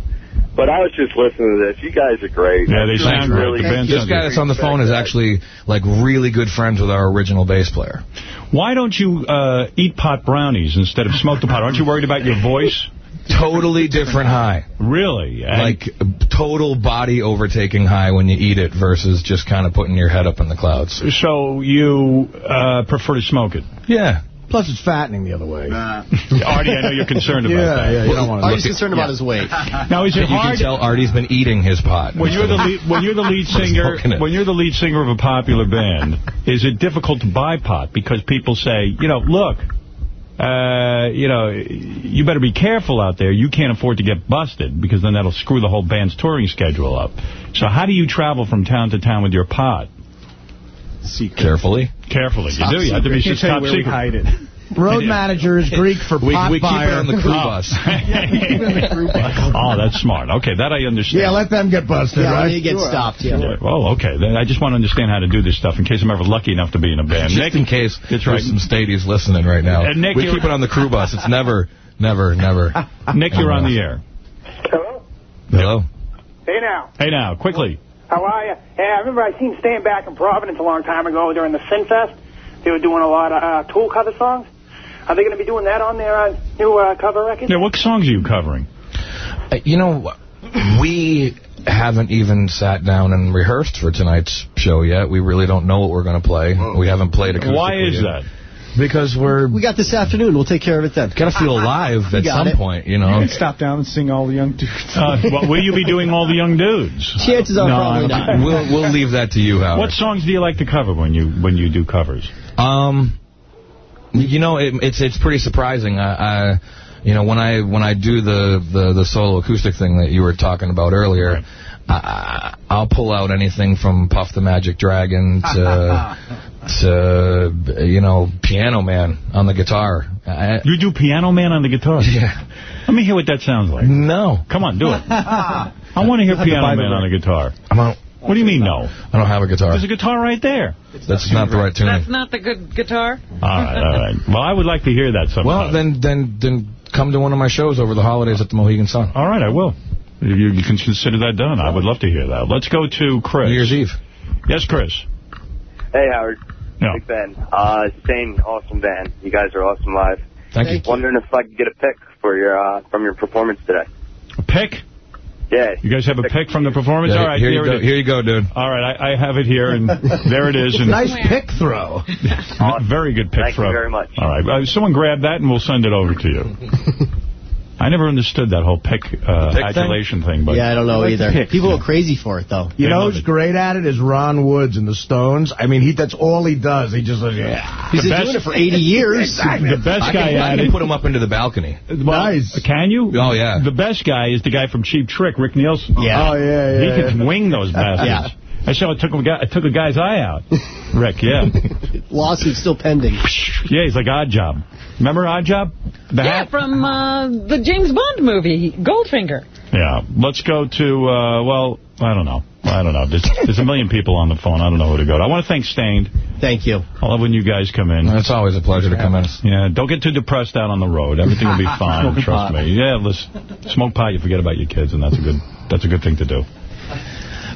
But I was just listening to this. You guys are great. Yeah, they It's sound really great. The band This guy that's on the phone is actually like really good friends with our original bass player. Why don't you uh, eat pot brownies instead of smoke the pot? Aren't you worried about your voice? Totally different high. Really? And- Like total body overtaking high when you eat it versus just kind of putting your head up in the clouds. So you uh, prefer to smoke it? Yeah. Plus, it's fattening the other way. Artie, I know you're concerned about Yeah, that. yeah, you don't want to Artie's concerned about his weight. Now, is it You can tell Artie's been eating his pot. when you're the lead, when you're the lead singer when you're the lead singer of a popular band? Is it difficult to buy pot because people say, you know, look, uh, you know, you better be careful out there. You can't afford to get busted because then that'll screw the whole band's touring schedule up. So how do you travel from town to town with your pot? Carefully. Carefully, you do. You have to be Can't tell top where we secret. hide it. Road manager is Greek for We, pot we keep it buyer. on the crew Oh. bus. oh, that's smart. Okay, that I understand. Yeah, let them get busted, Yeah, right? when you get stopped, yeah. Yeah, Well, okay. Then I just want to understand how to do this stuff in case I'm ever lucky enough to be in a band. Just Nick, in case That's there's right. some stadies listening right now. And Nick, we keep it on the crew bus. It's never, never, never. Nick, you're on the air. Hello? Hello? Hey now. Hey, now, quickly. How are you? Hey, I remember I seen Staind Back in Providence a long time ago during the Sin Fest. they were doing a lot of uh, Tool cover songs. Are they going to be doing that on their uh, new uh, cover record? Yeah, what songs are you covering? Uh, You know, we haven't even sat down and rehearsed for tonight's show yet. We really don't know what we're going to play. We haven't played acoustically Why is yet. that? Because we're... We got this afternoon. We'll take care of it then. Got to feel alive at some it. point, you know. Stop down and sing all the young dudes. Uh, well, will you be doing all the young dudes? Chances are No, probably I not. don't- we'll we'll leave that to you, Howard. What songs do you like to cover when you when you do covers? Um, you know, it, it's it's pretty surprising. I, I, you know, when I when I do the, the the solo acoustic thing that you were talking about earlier, I, I'll pull out anything from Puff the Magic Dragon to to you know Piano Man on the guitar. I, You do Piano Man on the guitar? Yeah. Let me hear what that sounds like. No. Come on, do it. I want to hear Piano Man on the guitar. I'm out. What do you mean, no? I don't have a guitar. There's a guitar right there. That's not the right tune. That's not the good guitar? All right, all right. Well, I would like to hear that sometime. Well, then then then come to one of my shows over the holidays at the Mohegan Sun. All right, I will. You, you can consider that done. I would love to hear that. Let's go to Chris. New Year's Eve. Yes, Chris. Hey, Howard. Yeah. Big fan. Uh, Staind, awesome band. You guys are awesome live. Thank you. Wondering if I could get a pick for your uh, from your performance today. A pick? Yeah. You guys have a pick from the performance? Yeah, All right, here you it go. is. Here you go, dude. All right, I, I have it here, and there it is. And Nice pick throw. Very good pick Thank you very much. All right, uh, someone grab that, and we'll send it over to you. I never understood that whole pick, uh, Pick thing? adulation thing. but Yeah, I don't know either. People are crazy for it, though. You They know who's it. great at it is Ron Woods and the Stones. I mean, he that's all he does. He just like, yeah. He's The been doing it for 80 years. Exactly. The best I guy can, I can it. put him up into the balcony. Well, Nice. Can you? Oh, yeah. The best guy is the guy from Cheap Trick, Rick Nielsen. Yeah. Oh, yeah, yeah. He yeah. can wing those bastards. I saw it took a guy, it took a guy's eye out. Rick, yeah. Lawsuit still pending. Yeah, he's like Odd Job. Remember Odd Job? The Yeah, hat? from uh, the James Bond movie, Goldfinger. Yeah. Let's go to, uh, well, I don't know. I don't know. There's, there's a million people on the phone. I don't know who to go to. I want to thank Staind. Thank you. I love when you guys come in. It's always a pleasure to come in. Yeah, don't get too depressed out on the road. Everything will be fine. Trust pot. me. Yeah, listen, smoke pot. You forget about your kids, and that's a good that's a good thing to do.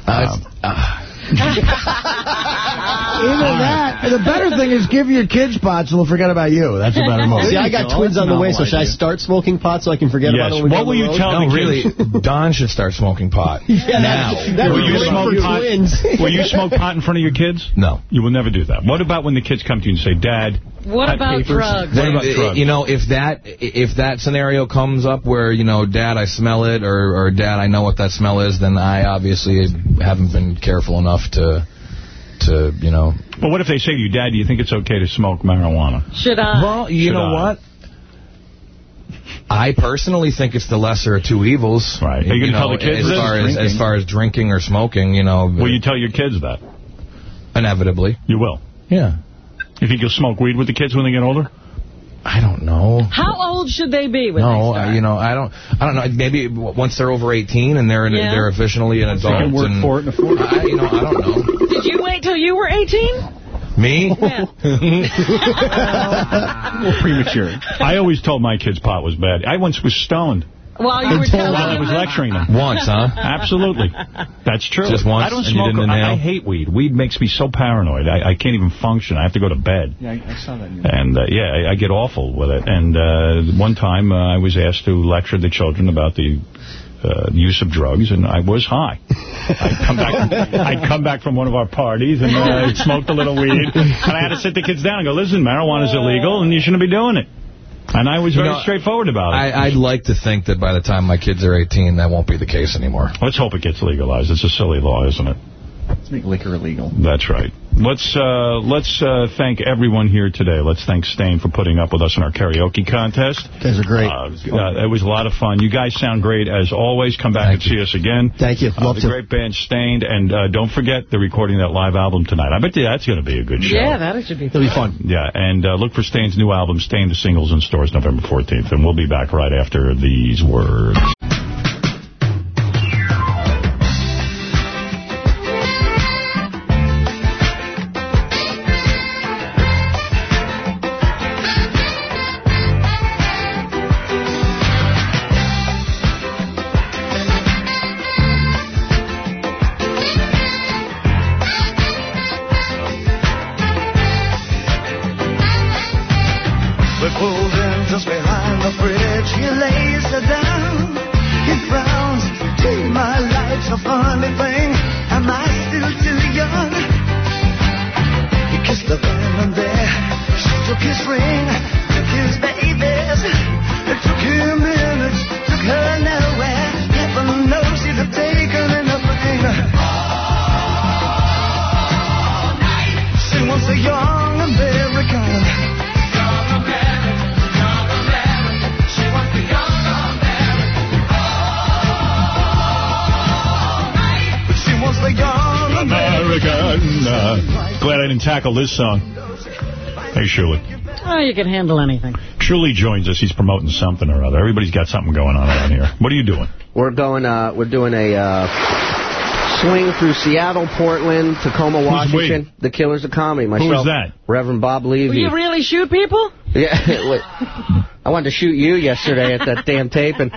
Uh, uh, Either that, the better thing is give your kids pots and they'll forget about you. That's a better move. See, I got twins on the way, so should I start smoking pot so I can forget Yes. about it when we What will on you the road? tell no, the really, kids? Don should start smoking pot. Yeah, now. that, that Will you smoke for pot? twins. Will you smoke pot in front of your kids? No. You will never do that. What about when the kids come to you and say, Dad, What about papers? drugs? What about drugs? You know, if that if that scenario comes up where, you know, Dad, I smell it, or, or Dad, I know what that smell is, then I obviously haven't been careful enough to, to you know. But what if they say to you, Dad, do you think it's okay to smoke marijuana? Should I? Well, you Should know I? what? I personally think it's the lesser of two evils. Right. Are you gonna know, tell the kids as this? far as, as far as drinking or smoking, you know, Will you tell your kids that? inevitably. You will. Yeah. You think you'll smoke weed with the kids when they get older? I don't know. How old should they be when No, they I, start? you know, I don't. I don't know. Maybe once they're over 18 and they're an, Yeah. they're officially an adult. can work and, for it and afford it. I, you know, I don't know. Did you wait till you were 18? Me? Yeah. A little premature. I always told my kids pot was bad. I once was stoned While you were while telling I was lecturing them. Once, huh? Absolutely. That's true. Just once, I don't and you smoke. didn't I, I hate weed. Weed makes me so paranoid. I, I can't even function. I have to go to bed. Yeah, I, I saw that. And, uh, yeah, I, I get awful with it. And uh, one time uh, I was asked to lecture the children about the uh, use of drugs, and I was high. I'd come back from, I'd come back from one of our parties, and uh, I smoked a little weed. And I had to sit the kids down and go, listen, marijuana's illegal, and you shouldn't be doing it. And I was You very know, straightforward about it. I, I'd like to think that by the time my kids are 18, that won't be the case anymore. Let's hope it gets legalized. It's a silly law, isn't it? Let's make liquor illegal. That's right. Let's uh, let's uh, thank everyone here today. Let's thank Staind for putting up with us in our karaoke contest. You guys are great. Uh, uh, it was a lot of fun. You guys sound great as always. Come back and see us again. Thank you. Uh, Love the to. great band Staind, and uh, don't forget the recording that live album tonight. I bet you that's going to be a good show. Yeah, that should be It'll be fun. Yeah, and uh, look for Staind's new album, Staind the Singles, in stores November 14th. And we'll be back right after these words. Tackle this song. Hey, Shuli. Oh, you can handle anything. Shuli joins us. He's promoting something or other. Everybody's got something going on around here. What are you doing? We're going. Uh, we're doing a uh, swing through Seattle, Portland, Tacoma, Washington. The Killers of Comedy. Myself, that? Reverend Bob Levy. Will you really shoot people? Yeah. I wanted to shoot you yesterday at that damn tape, and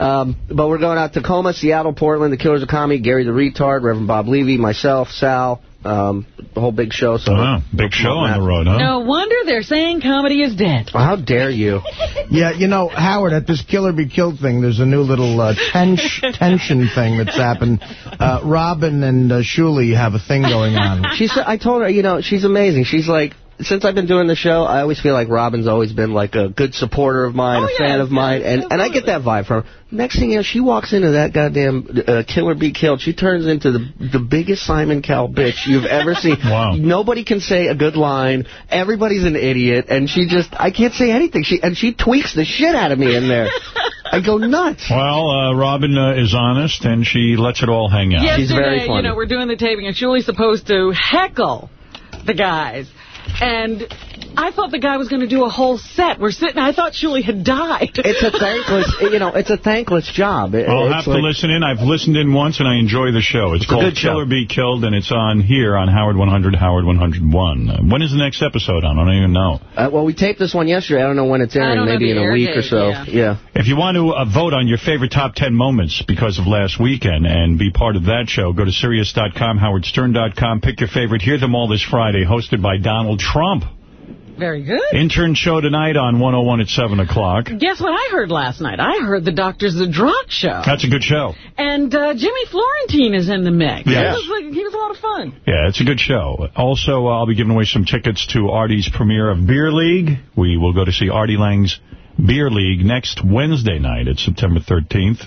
um, but we're going out to Tacoma, Seattle, Portland, the Killers of Comedy, Gary the Retard, Reverend Bob Levy, myself, Sal, um, the whole big show. So Wow, big show on the road, huh? No wonder they're saying comedy is dead. How dare you? Yeah, you know, Howard, at this Kill or Be Killed thing, there's a new little uh, tens tension thing that's happened. Uh, Robin and uh, Shuli have a thing going on. She's. I told her, you know, she's amazing. She's like, since I've been doing the show, I always feel like Robin's always been like a good supporter of mine, a fan of mine, and and I get that vibe from her. Next thing you know, she walks into that goddamn uh, Kill or Be Killed. She turns into the the biggest Simon Cowell bitch you've ever seen. Wow. Nobody can say a good line. Everybody's an idiot, and she just I can't say anything. She and she tweaks the shit out of me in there. I go nuts. Well, uh, Robin uh, is honest, and she lets it all hang out. Yesterday, you know, we're doing the taping, and Shuli's supposed to heckle the guys. And I thought the guy was going to do a whole set. We're sitting, I thought Shuli had died. It's a thankless, you know, it's a thankless job. It- I'll it's have to listen in. I've listened in once, and I enjoy the show. It's, It's called good show. Kill or Be Killed, and it's on here on Howard 100, Howard 101. Uh, when is the next episode on? I don't even know. Uh, well, we taped this one yesterday. I don't know when it's airing. Maybe in a week date, or so. yeah. yeah. If you want to uh, vote on your favorite top 10 moments because of last weekend and be part of that show, go to Sirius.com, HowardStern.com, pick your favorite. Hear them all this Friday, hosted by Donald Trump. Very good. Intern show tonight on 101 at 7 o'clock. Guess what I heard last night? I heard the Doctor's the Drunk show. That's a good show. And uh, Jimmy Florentine is in the mix. Yes. That was like, he was a lot of fun. Yeah, it's a good show. Also, uh, I'll be giving away some tickets to Artie's premiere of Beer League. We will go to see Artie Lange's Beer League next Wednesday night. It's September 13th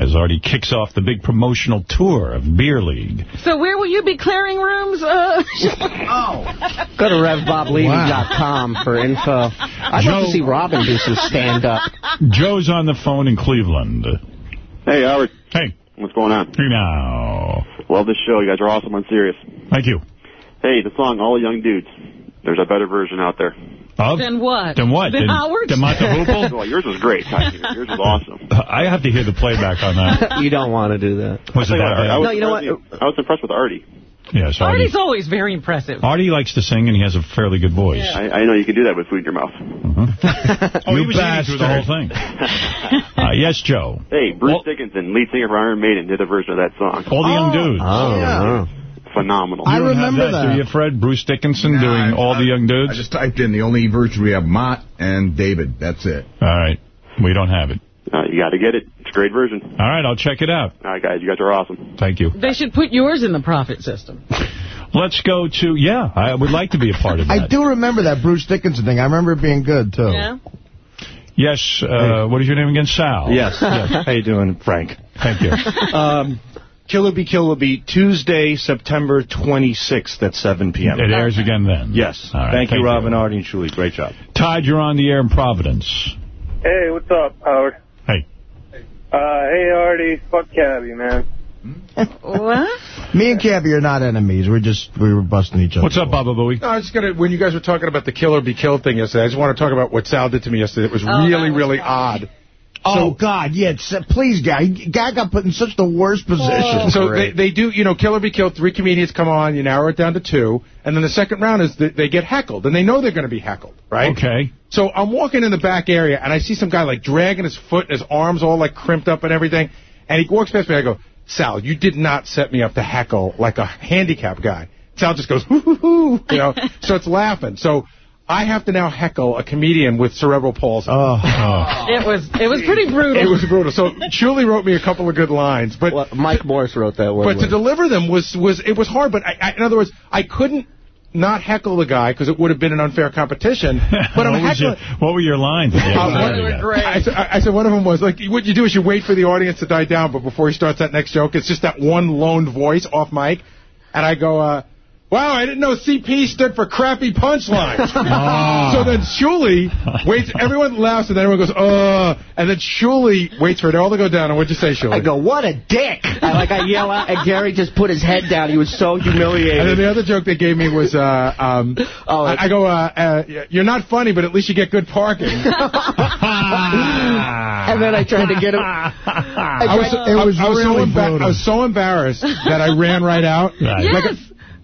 as Artie kicks off the big promotional tour of Beer League. So where will you be clearing rooms? Uh, oh. Go to RevBobLevy.com for info. I'd love to see Robin do some stand-up. Joe's on the phone in Cleveland. Hey, Howard. Hey. What's going on? Hey, now. Love this show. You guys are awesome on Sirius. Thank you. Hey, the song All Young Dudes. There's a better version out there. Of? Then what? Then what? Then Then- Howard's? then Mott the Hoople? well, yours was great. Yours was awesome. I have to hear the playback on that. you don't want to do that. Was it I, that I, was No, you know what? I was impressed with Artie. Yes, Artie. Artie's always very impressive. Artie likes to sing, and he has a fairly good voice. I, I know you can do that with food in your mouth. Oh, he was eating through the whole thing. Uh, yes, Joe. Hey, Bruce Dickinson, lead singer for Iron Maiden, did a version of that song. All the young dudes. Yeah. Phenomenal. I remember that, have Do you, Fred? Bruce Dickinson doing all the young dudes? I just typed in the only version we have Mott and David. That's it. All right. We don't have it. Uh, you got to get it. It's a great version. All right, I'll check it out. All right, guys, you guys are awesome. Thank you. They should put yours in the Prophet system. Let's go to, yeah, I would like to be a part of that. I do remember that Bruce Dickinson thing. I remember it being good, too. Yeah. Yes, uh, what is your name again? Sal. Yes. How you doing, Frank? Thank you. um, Killer Be Killer Be Tuesday, September 26th at 7 p.m. It airs again then? Yes. All right, thank, thank you, you. Robin, Artie, and Shuli. Great job. Todd, you're on the air in Providence. Hey, what's up, Howard? Hey. Uh, hey, Artie. Fuck Cabby, man. what? Me and Cabby are not enemies. We're just, we were busting each other. What's up, Baba Booey? No, I was just gonna. When you guys were talking about the Kill or Be Killed thing yesterday, I just want to talk about what Sal did to me yesterday. It was Oh, really, was really odd. Oh, God, yeah. It's, uh, please, guy. Guy got put in such the worst position. So they, they do, you know, Kill or Be Killed, three comedians come on, you narrow it down to two, and then the second round is that they get heckled, and they know they're going to be heckled, right? Okay. So I'm walking in the back area, and I see some guy, like, dragging his foot, his arms all, like, crimped up and everything, and he walks past me, I go, Sal, you did not set me up to heckle like a handicapped guy. Sal just goes, hoo, hoo, hoo, you know, starts laughing. So I have to now heckle a comedian with cerebral palsy. Oh. It was it was pretty brutal. It was brutal. So Julie wrote me a couple of good lines, but well, Mike Morris wrote that one. But to deliver them was was it was hard. But I, I, in other words, I couldn't not heckle the guy because it would have been an unfair competition. But I'm what, was heckling. your, what were your lines? Uh, one- I, said- I said one of them was like, what you do is you wait for the audience to die down, but before he starts that next joke, it's just that one lone voice off mic, and I go, uh, "Wow, I didn't know CP stood for crappy punchlines." So then Shuli waits, everyone laughs, and then everyone goes, "Uh," and then Shuli waits for it all to go down. And what'd you say, Shuli? I go, what a dick! I, like I yell out, and Gary just put his head down. He was so humiliated. And then the other joke they gave me was, uh, um, Oh, I, I go, uh, uh, you're not funny, but at least you get good parking. and then I tried to get him. I was, It was I, I was so really emba- brutal. I was so embarrassed that I ran right out. Yes. Like a-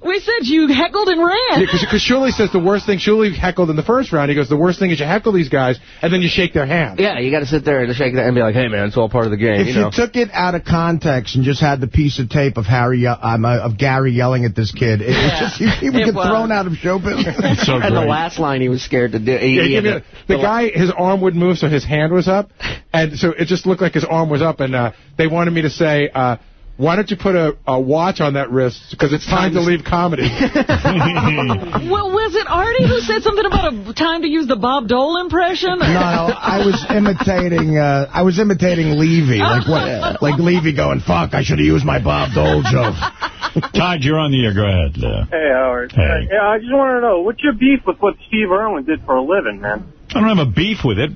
we said you heckled and ran. Because Shuli says the worst thing, Shuli heckled in the first round. He goes, the worst thing is you heckle these guys, and then you shake their hand. Yeah, you got to sit there and shake that and be like, hey, man, it's all part of the game. If you you, know? took it out of context and just had the piece of tape of Harry, um, uh, of Gary yelling at this kid, it, it's just he, he would get was. thrown out of show business. so and the last line he was scared to do. He, Yeah, he give had me to- the, the guy, his arm wouldn't move, so his hand was up, and so it just looked like his arm was up, and uh, they wanted me to say, uh, why don't you put a, a watch on that wrist, because it's time to leave comedy. well, was it Artie who said something about a time to use the Bob Dole impression? No, no, I was imitating. Uh, I was imitating Levy, like what? Like Levy going, "Fuck, I should have used my Bob Dole joke." Todd, you're on the air. Go ahead. Uh, Hey, Howard. Hey. Yeah, I just want to know, what's your beef with what Steve Irwin did for a living, man? I don't have a beef with it.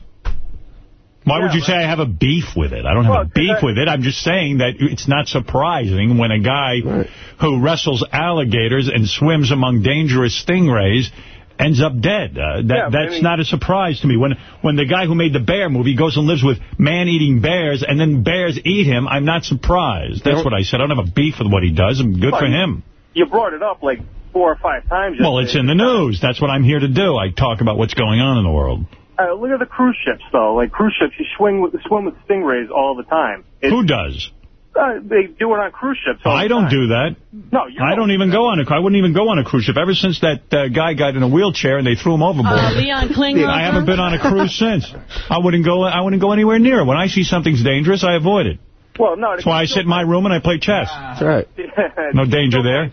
Why would you say I have a beef with it? I don't have Well, a beef I- with it. I'm just saying that it's not surprising when a guy who wrestles alligators and swims among dangerous stingrays ends up dead. Uh, that Yeah, but I That's mean- not a surprise to me. When when the guy who made the bear movie goes and lives with man-eating bears and then bears eat him, I'm not surprised. That's what I said. I don't have a beef with what he does. and good Well, for him. You brought it up like four or five times. Well, it's in the news. That's what I'm here to do. I talk about what's going on in the world. Uh, look at the cruise ships, though. Like cruise ships, you swing with, swim with stingrays all the time. It's, Who does? Uh, they do it on cruise ships. All I the don't time. do that. No, you I don't even go on a. I wouldn't even go on a cruise ship. Ever since that uh, guy got in a wheelchair and they threw him overboard, Uh, Leon Klinghoffer? I haven't been on a cruise since. I wouldn't go. I wouldn't go anywhere near. it. When I see something's dangerous, I avoid it. Well, no. That's why I sit in my room and I play chess. That's right. No danger there.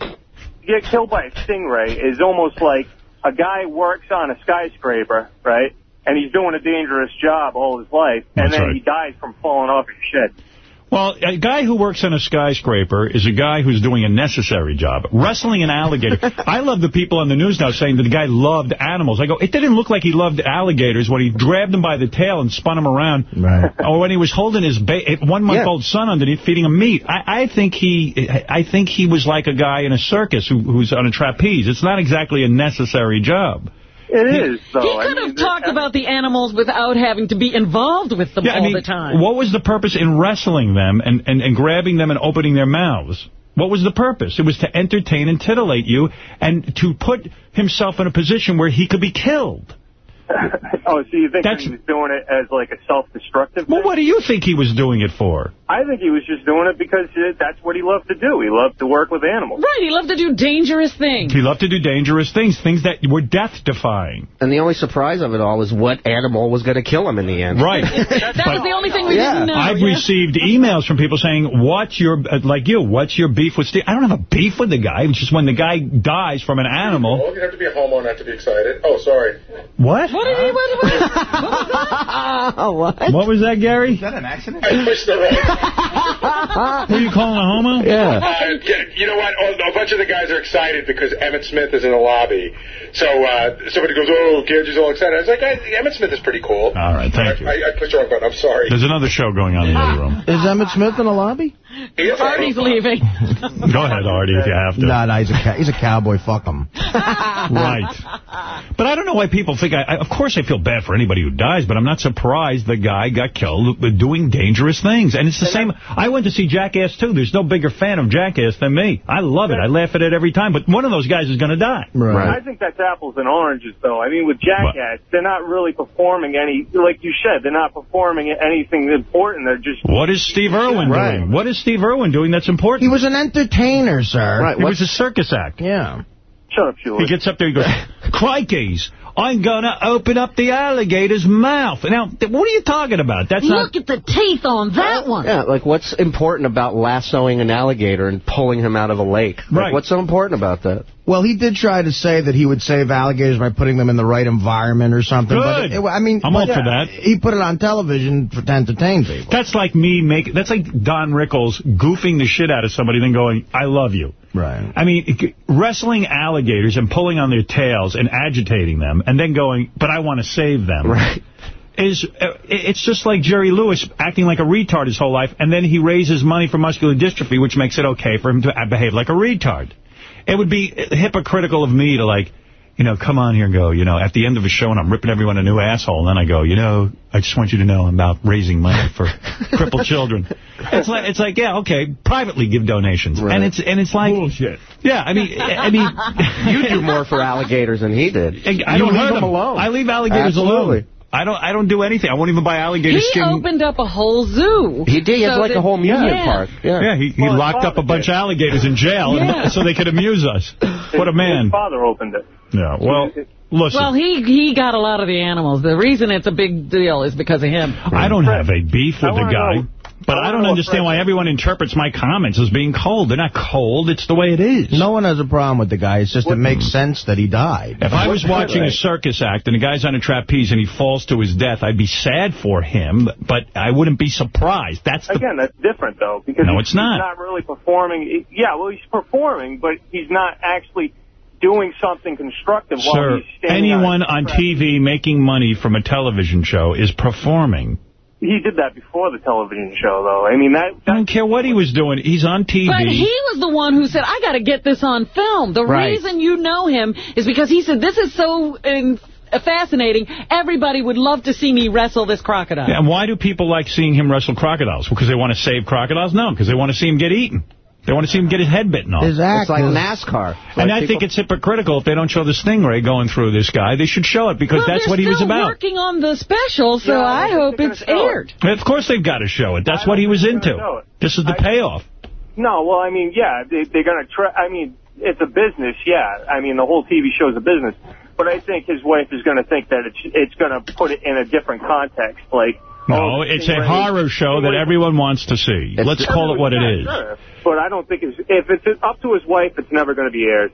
get killed by a stingray is almost like a guy works on a skyscraper, right? And he's doing a dangerous job all his life, and That's then right. he dies from falling off his shit. Well, a guy who works in a skyscraper is a guy who's doing a necessary job. Wrestling an alligator. I love the people on the news now saying that the guy loved animals. I go, it didn't look like he loved alligators when he grabbed them by the tail and spun them around. Right. Or when he was holding his ba eh, one-month-old son underneath, feeding him meat. I, I think he, I think he was like a guy in a circus who, who's on a trapeze. It's not exactly a necessary job. It is, though. He could have talked about the animals without having to be involved with them Yeah, I mean, the time. What was the purpose in wrestling them and, and, and grabbing them and opening their mouths? What was the purpose? It was to entertain and titillate you and to put himself in a position where he could be killed. oh, so you think he was doing it as like a self-destructive Well, what do you think he was doing it for? I think he was just doing it because uh, that's what he loved to do. He loved to work with animals. Right, he loved to do dangerous things. He loved to do dangerous things, things that were death-defying. And the only surprise of it all is what animal was going to kill him in the end. Right. That was the only thing we Yeah. didn't know. I've yeah. received emails from people saying, what's your, uh, like you, what's your beef with Steve? I don't have a beef with the guy. It's just when the guy dies from an animal. Well, You have to be a homo not to be excited. Oh, sorry. What? What did he, what, what, what? What was that, Gary? Is that an accident? I pushed the right. Who are you calling a homo? Uh, you know what? Oh, a bunch of the guys are excited because Emmitt Smith is in the lobby. So uh, somebody goes, "Oh, Gadget's all excited." I was like, I, "Emmitt Smith is pretty cool." All right, thank you. I, I pushed the wrong button. I'm sorry. There's another show going on in the other room. Is Emmitt Smith in the lobby? Artie's leaving. Go ahead, Artie, if you have to. No, no, he's a, he's a cowboy. Fuck him. Right. But I don't know why people think... I, I, of course, I feel bad for anybody who dies, but I'm not surprised the guy got killed with doing dangerous things. And it's the same... I went to see Jackass, too. There's no bigger fan of Jackass than me. I love it. I laugh at it every time. But one of those guys is going to die. I think that's apples and oranges, though. I mean, with Jackass, they're not really performing any, like you said, they're not performing anything important. They're just What is Steve Irwin Right. doing? What is Steve Irwin doing that's important? He was an entertainer, sir. Right. It was a circus act. Yeah. Shut up, Julie. He gets up there, he goes, crikeys, I'm going to open up the alligator's mouth. Now, th- what are you talking about? That's not... Look at the teeth on that one. Yeah, like what's important about lassoing an alligator and pulling him out of a lake? Like, Right. What's so important about that? Well, he did try to say that he would save alligators by putting them in the right environment or something. But Good. it, I mean, I'm all for uh, that. He put it on television for, to entertain people. That's like me make. That's like Don Rickles goofing the shit out of somebody, then going, "I love you." Right. I mean, wrestling alligators and pulling on their tails and agitating them, and then going, "But I want to save them." Right. Is uh, it's just like Jerry Lewis acting like a retard his whole life, and then he raises money for muscular dystrophy, which makes it okay for him to uh, behave like a retard. It would be hypocritical of me to like, you know, come on here and go, you know, at the end of a show and I'm ripping everyone a new asshole, and then I go, you know, I just want you to know I'm about raising money for crippled children. It's like, it's like, yeah, okay, privately give donations, and it's and it's like bullshit. Yeah, I mean, I mean, you do more for alligators than he did. I you don't leave them them alone. I leave alligators Absolutely. alone. I don't. I don't do anything. I won't even buy alligator He skin. opened up a whole zoo. He did. He has So like a whole amusement yeah. park. Yeah. Yeah, he, he Well, locked up a bunch did. of alligators in jail and- Yeah. so they could amuse us. What a man. His man. father opened it. Yeah, well, listen. Well, he he got a lot of the animals. The reason it's a big deal is because of him. I don't have a beef I with the guy, know- but I I, don't understand why everyone interprets my comments as being cold. They're not cold. It's the way it is. No one has a problem with the guy. It's just it makes sense that he died. If I was watching a circus act and the guy's on a trapeze and he falls to his death, I'd be sad for him, but I wouldn't be surprised. That's the Again, that's different, though, because No, he's, it's not. he's not really performing. Yeah, well, he's performing, but he's not actually doing something constructive while Sir, he's standing anyone on, on TV making money from a television show is performing. He did that before the television show, though. I mean, that... I don't care what he was doing. He's on TV. But he was the one who said, I got to get this on film. The Right. reason you know him is because he said, this is so um, fascinating. Everybody would love to see me wrestle this crocodile. And why do people like seeing him wrestle crocodiles? Because they want to save crocodiles? No, because they want to see him get eaten. They want to see him get his head bitten off. His act It's like is- NASCAR. and Like I think it's hypocritical if they don't show the stingray going through this guy. They should show it because well, that's what he was still about. working on the special, so Yeah, I I hope it's they're aired. Of course they've got to show it. That's I what he was into. gonna show it. This is the I- payoff. No, well, I mean, yeah, they, they're going to try. I mean, it's a business, yeah. I mean, the whole TV show is a business. But I think his wife is going to think that it's it's going to put it in a different context. Like, No, oh, it's a horror show that everyone wants to see. It's- Let's call it what it is. Sure. But I don't think it's, if it's up to his wife, it's never going to be aired.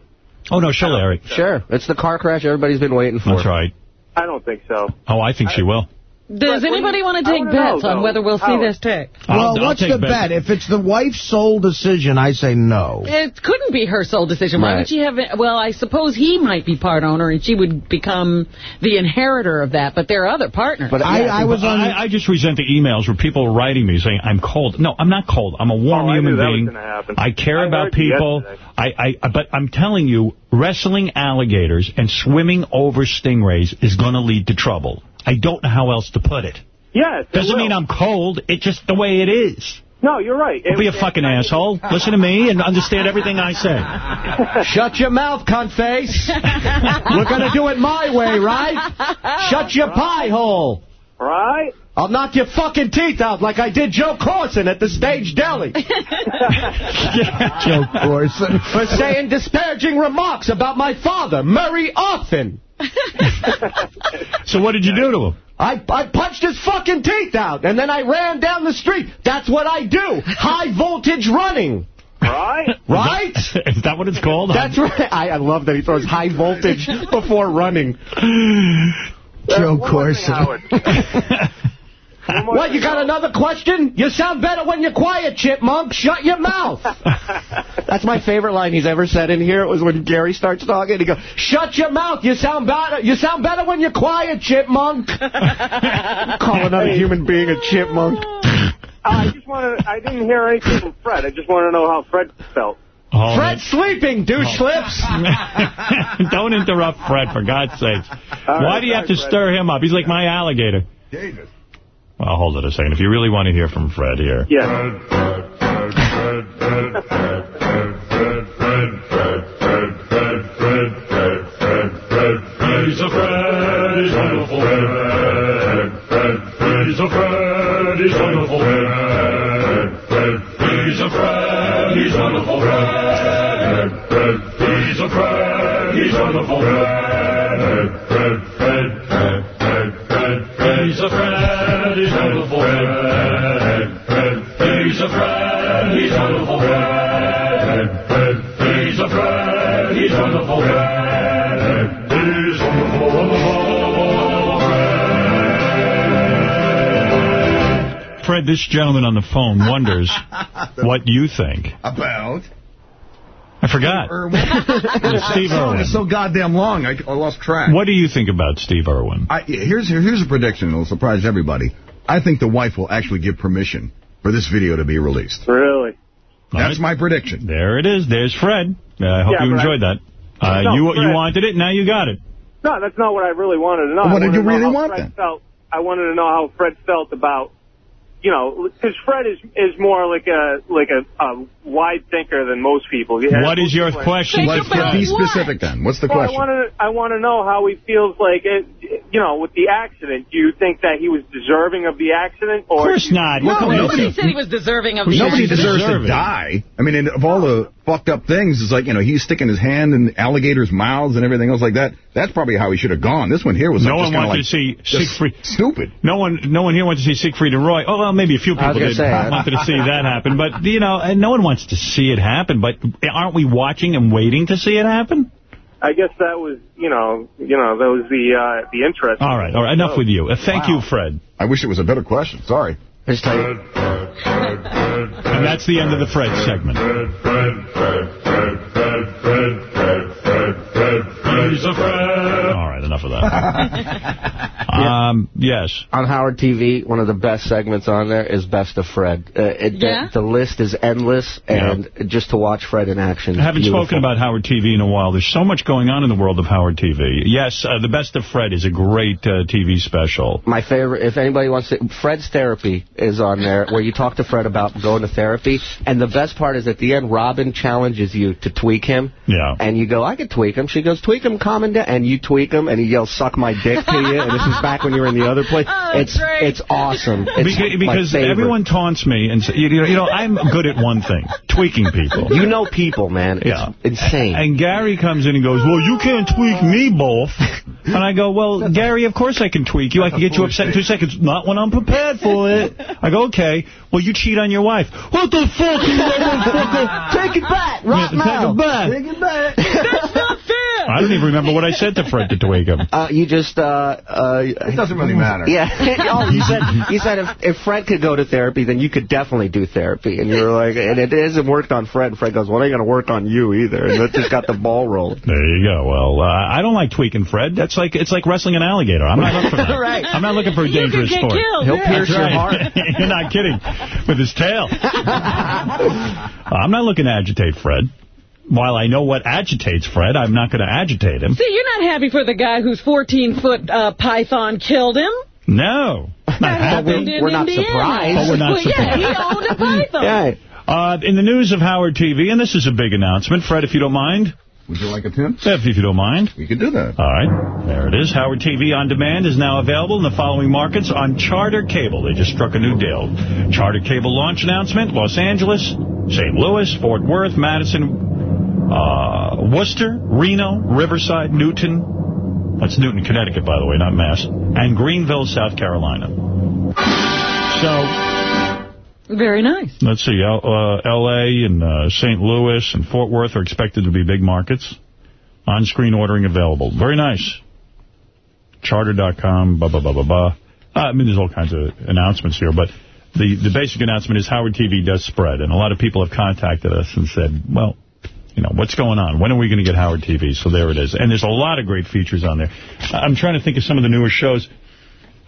Oh, no, she'll air it. Sure. It's the car crash everybody's been waiting for. That's right. I don't think so. Oh, I think she will. Does But anybody want to take wanna know, bets on whether we'll see Howard. this tape? I'll- well, I'll what's the bet. bet? If it's the wife's sole decision, I say no. It couldn't be her sole decision. Why would she have it? Well, I suppose he might be part owner and she would become the inheritor of that, but there are other partners. But I, yeah, I was on. I, I just resent the emails where people are writing me saying, I'm cold. No, I'm not cold. I'm a warm Oh, human knew being. I care I about people. I, I, but I'm telling you, wrestling alligators and swimming over stingrays is going to lead to trouble. I don't know how else to put it. Yes. it Doesn't will. mean I'm cold. It's just the way it is. No, you're right. Don't be a fucking it- asshole. Listen to me and understand everything I say. Shut your mouth, cunt face. We're going to do it my way, right? Shut your pie hole. Right? I'll knock your fucking teeth out like I did Joe Corson at the stage deli. Joe Corson. For saying disparaging remarks about my father, Murray Offen. So what did you do to him? I, I punched his fucking teeth out, and then I ran down the street. That's what I do. High voltage running. Right? Right? Is that what it's called? That's right. I, I love that he throws high voltage before running. Joe One more thing, Corson. Howard. One more What, you got another question? You sound better when you're quiet, chipmunk. Shut your mouth. That's my favorite line he's ever said in here. It was when Gary starts talking. He goes, Shut your mouth. You sound better. You sound better when you're quiet, chipmunk. call another human being a chipmunk. Uh, I just want to. I didn't hear anything from Fred. I just want to know how Fred felt. Oh, Fred's sleeping, douche lips. Don't interrupt Fred, for God's sake. All Why right, do you have to Fred. stir him up? He's like my alligator. David. Well, hold it a second. If you really want to hear from Fred here. Yeah. He's a Fred, he's wonderful Fred. Fred, he's a Fred, he's wonderful Fred. Fred, he's a Fred, he's wonderful Fred. Fred, he's a Fred, he's wonderful Fred. Fred, He's he's wonderful Fred, Fred, Fred. He's a he's a wonderful Fred. This gentleman on the phone wonders what you think. About? I forgot. Er, Steve Irwin. It's so goddamn long, I, I, lost track. What do you think about Steve Irwin? I, here's here's a prediction that'll surprise everybody. I think the wife will actually give permission for this video to be released. Really? That's my prediction. There it is. There's Fred. Uh, I hope Yeah, you but I- enjoyed that. Uh, No, you you wanted it, now you got it. No, that's not what I really wanted to know. What did you really want Fred then? Felt, I wanted to know how Fred felt about, you know, because Fred is is more like a like a, a wide thinker than most people. Yeah, What is your most people are- question? Let's get be specific then. What's the well, question? I want to I want to know how he feels like it, you know, with the accident. Do you think that he was deserving of the accident? Or Of course not. What kind of- Nobody said he was deserving of the Nobody accident. deserves deserve to die. I mean, and of all the fucked up things, it's like, you know, he's sticking his hand in alligators' mouths and everything else like that. That's probably how he should have gone. This one here was No like, one just kinda wanted like, to see Siegfried. Stupid. No one, no one here wants to see Siegfried and Roy. Oh, well, maybe a few people did say, I- wanted to see that happen. But, you know, and no one wants to see it happen. But aren't we watching and waiting to see it happen? I guess that was, you know, you know, that was the uh, the interest. All right, all right. Enough with you. Uh, thank you, Fred. I wish it was a better question. Sorry. Just tell you, And that's the end of the Fred segment. He's a Fred. All right, enough of that. um, yes. on Howard TV, one of the best segments on there is Best of Fred. Uh, it, Yeah? the, the list is endless, and just to watch Fred in action. I haven't beautiful. spoken about Howard TV in a while. There's so much going on in the world of Howard TV. Yes, uh, The Best of Fred is a great uh, TV special. My favorite, if anybody wants to, Fred's Therapy is on there, where you talk to Fred about going to therapy. And the best part is at the end, Robin challenges you to tweak him. Yeah. And you go, I could tweak him. She goes, tweak him, calm him down. And you tweak him, and he yells, suck my dick to you. And this is back when you were in the other place. Oh, it's great. it's awesome. It's Beca- my because everyone taunts me and say, you know, you know, I'm good at one thing, tweaking people. You know people, man. It's Yeah. insane. And Gary comes in and goes, well, you can't tweak me both. And I go, well, Gary, of course I can tweak you. I can get you upset in two seconds. Not when I'm prepared for it. I go, okay. Well, you cheat on your wife. What the fuck, you motherfucker? Take it back, Yeah, take it back. Take it back. That's not. I don't even remember what I said to Fred to tweak him. Uh, you just, uh, uh... It doesn't really matter. Yeah. oh, you said, you said if, if Fred could go to therapy, then you could definitely do therapy. And you're like, and it hasn't worked on Fred. And Fred goes, well, it ain't going to work on you either. And that just got the ball rolling. There you go. Well, uh, I don't like tweaking Fred. That's like it's like wrestling an alligator. I'm not up for that. Right. I'm not looking for a You dangerous could get sport. killed. He'll yeah. pierce your heart. You're not kidding. With his tail. I'm not looking to agitate Fred. While I know what agitates Fred, I'm not going to agitate him. See, you're not happy for the guy whose 14-foot uh, python killed him. No. Not That happy. happened in We're not Indiana. surprised. But we're not well, Yeah, he owned a python. Yeah. Uh, in the news of Howard TV, and this is a big announcement, Fred, if you don't mind. Would you like a Tim? If, if you don't mind. We could do that. All right, there it is. Howard TV On Demand is now available in the following markets on Charter Cable. They just struck a new deal. Charter Cable launch announcement, Los Angeles, St. Louis, Fort Worth, Madison, uh, Worcester, Reno, Riverside, Newton. That's Newton, Connecticut, by the way, not Mass. And Greenville, South Carolina. So, Very nice. let's see, L, uh, L.A. and uh, St. Louis and Fort Worth are expected to be big markets. On-screen ordering available. Very nice. Charter.com, blah, blah, blah, blah, blah. Uh, I mean, there's all kinds of announcements here, but the, the basic announcement is Howard TV does spread, and a lot of people have contacted us and said, well, you know, what's going on? When are we going to get Howard TV? So there it is. And there's a lot of great features on there. I'm trying to think of some of the newer shows.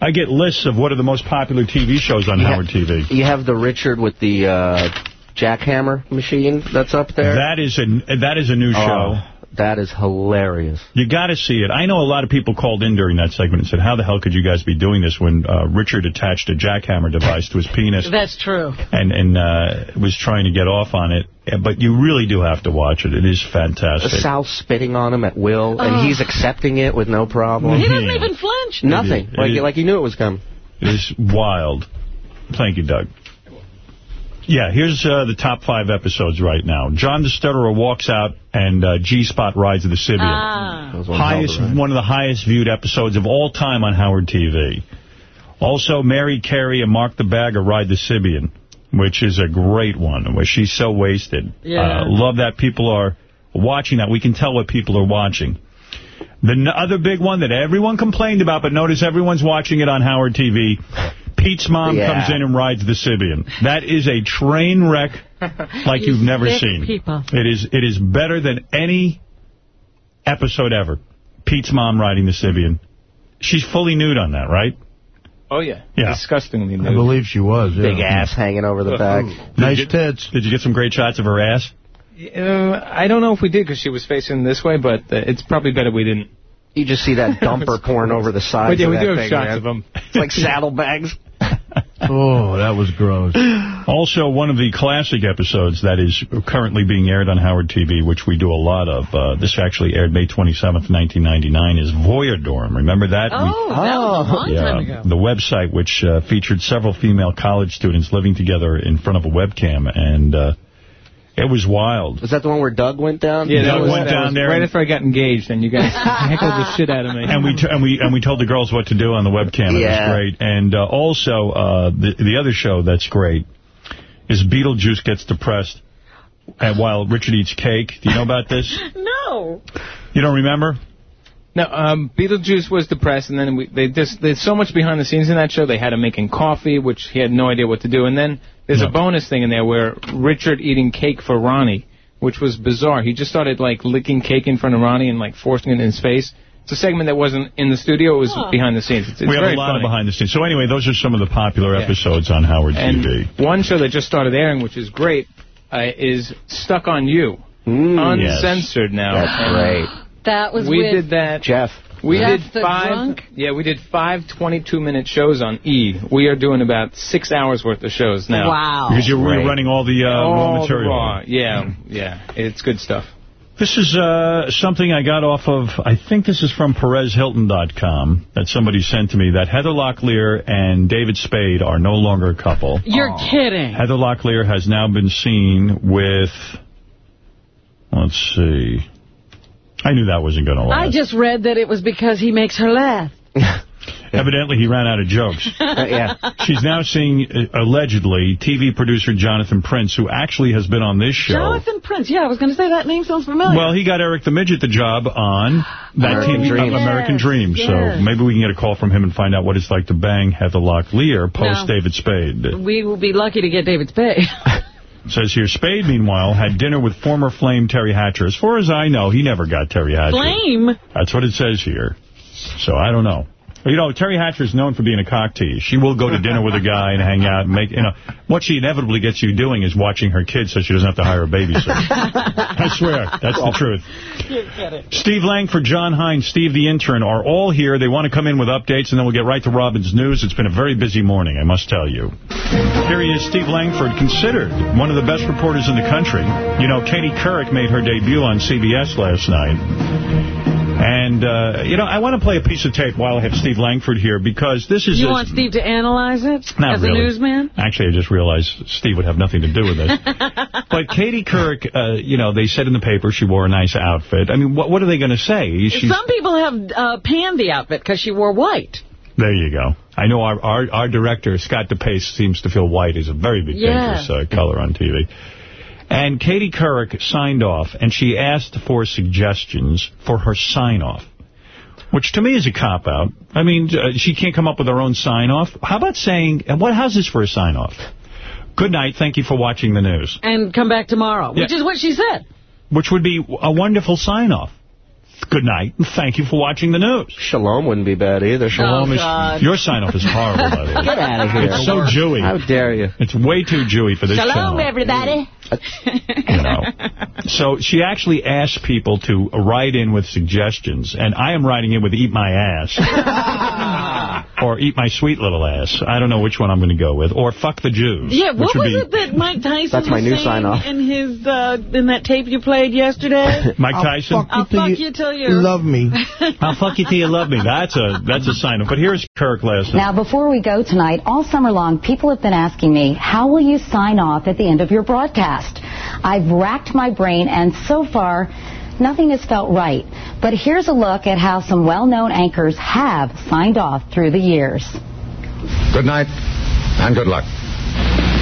I get lists of what are the most popular TV shows on Yeah. Howard TV. You have the Richard with the uh, jackhammer machine that's up there. That is a that is a new show. Oh, that is hilarious. You got to see it. I know a lot of people called in during that segment and said, how the hell could you guys be doing this when uh, Richard attached a jackhammer device to his penis That's true. and, and uh, was trying to get off on it? Uh, But you really do have to watch it. It is fantastic. Sal spitting on him at will, Oh. and he's accepting it with no problem. He doesn't even flinch. Nothing. It is- like, it is- like he knew it was coming. It is wild. Thank you, Doug. Yeah, here's uh, the top five episodes right now. John the Stutterer walks out, and uh, G-Spot rides the Sybian. Ah. One highest, hell of one of the highest viewed episodes of all time on Howard TV. Also, Mary Carey and Mark the Bagger ride the Sybian, which is a great one, where she's so wasted. Yeah. Uh, love that people are watching that. We can tell what people are watching. The n- other big one that everyone complained about, but notice everyone's watching it on Howard TV, Pete's mom Yeah. comes in and rides the Sybian. That is a train wreck like You you've never seen. people. It is it is better than any episode ever. Pete's mom riding the Sybian. She's fully nude on that, right? Oh, yeah. Yeah. Disgustingly nude. I believe she was. Big yeah. ass hanging over the back. Nice Did you, tits. Did you get some great shots of her ass? Uh, I don't know if we did because she was facing this way, but uh, it's probably better we didn't. You just see that dumper pouring over the side. But yeah, of we that do have thing, shots man. of them. It's like saddlebags. Oh, that was gross. Also, one of the classic episodes that is currently being aired on Howard TV, which we do a lot of, uh, this actually aired May 27th, 1999, is VoyeurDorm. Remember that? Oh, that was a long yeah, time ago. the website which uh, featured several female college students living together in front of a webcam, and uh, it was wild. Was that the one where Doug went down? Yeah, Doug was, went down there right after I got engaged, and you guys heckled the shit out of me. And we t and we and we told the girls what to do on the webcam. It Yeah. was great. And uh, also uh, the the other show that's great is Beetlejuice gets depressed, and while Richard eats cake. Do you know about this? No. You don't remember? No, um, Beetlejuice was depressed, and then we, they just there's so much behind the scenes in that show. They had him making coffee, which he had no idea what to do, and then there's No. a bonus thing in there where Richard eating cake for Ronnie, which was bizarre. He just started like licking cake in front of Ronnie and like forcing it in his face. It's a segment that wasn't in the studio; it was Huh. behind the scenes. It's, it's we have very a lot funny. of behind the scenes. So anyway, those are some of the popular Yeah. episodes on Howard And TV. one show that just started airing, which is great, uh, is Stuck on You, Mm, yes. uncensored now. That's And great. That was We with did that. Jeff. We Jeff did five. drunk? Yeah, we did five 22-minute shows on E. We are doing about six hours worth of shows now. Wow. Because you're Great. running all the uh, All raw the material. raw. Yeah, yeah. It's good stuff. This is uh, something I got off of, I think this is from PerezHilton.com, that somebody sent to me, that Heather Locklear and David Spade are no longer a couple. You're kidding. Heather Locklear has now been seen with, let's see, I knew that wasn't going to I just read that it was because he makes her laugh. Evidently, he ran out of jokes. yeah. She's now seeing, uh, allegedly, TV producer Jonathan Prince, who actually has been on this show. Jonathan Prince. Yeah, I was going to say that name sounds familiar. Well, he got Eric the Midget the job on that American TV, Dream. American Yes, Dream. yes. So maybe we can get a call from him and find out what it's like to bang Heather Locklear post-David Spade. we will be lucky to get David Spade. Says here, Spade, meanwhile, had dinner with former Flame Teri Hatcher. As far as I know, he never got Teri Hatcher. Flame. That's what it says here. So I don't know. You know, Teri Hatcher is known for being a cock tease. She will go to dinner with a guy and hang out and make, you know, what she inevitably gets you doing is watching her kids so she doesn't have to hire a babysitter. I swear, that's the truth. Steve Langford, John Hein, Steve the intern are all here. They want to come in with updates, and then we'll get right to Robin's news. It's been a very busy morning, I must tell you. Here he is, Steve Langford, considered one of the best reporters in the country. You know, Katie Couric made her debut on CBS last night. And, uh, you know, I want to play a piece of tape while I have Steve Langford here, because this is... You want Steve to analyze it not as really. a newsman? Actually, I just realized Steve would have nothing to do with this. but Katie Couric, uh, you know, they said in the paper she wore a nice outfit. I mean, what, what are they going to say? She's, Some people have uh, panned the outfit because she wore white. there you go. I know our, our, our director, Scott DePace, seems to feel white is a very big, Yeah. dangerous uh, color on TV. And Katie Couric signed off, and she asked for suggestions for her sign-off. Which to me is a cop-out. I mean, uh, she can't come up with her own sign-off. How about saying, and what? how's this for a sign-off? Good night, thank you for watching the news. And come back tomorrow, which Yeah. is what she said. Which would be a wonderful sign-off. Good night, and thank you for watching the news. Shalom wouldn't be bad either. Shalom Oh, is God. your sign-off is horrible, by the way. Get out of here. It's so Jewy. How dare you? It's way too Jewy for this Shalom, channel. everybody. You know. So she actually asked people to write in with suggestions, and I am writing in with "eat my ass" or "eat my sweet little ass." I don't know which one I'm going to go with, or "fuck the Jews." Yeah, what was be it that Mike Tyson That's my was new saying sign-off. in his uh, in that tape you played yesterday? Mike Tyson. Fuck I'll fuck you you till you love me. I'll fuck you till you love me. That's a that's a sign. Off. But here's Kirk last night. Now, before we go tonight, all summer long, people have been asking me, how will you sign off at the end of your broadcast? I've racked my brain, and so far, nothing has felt right. But here's a look at how some well-known anchors have signed off through the years. Good night, and good luck.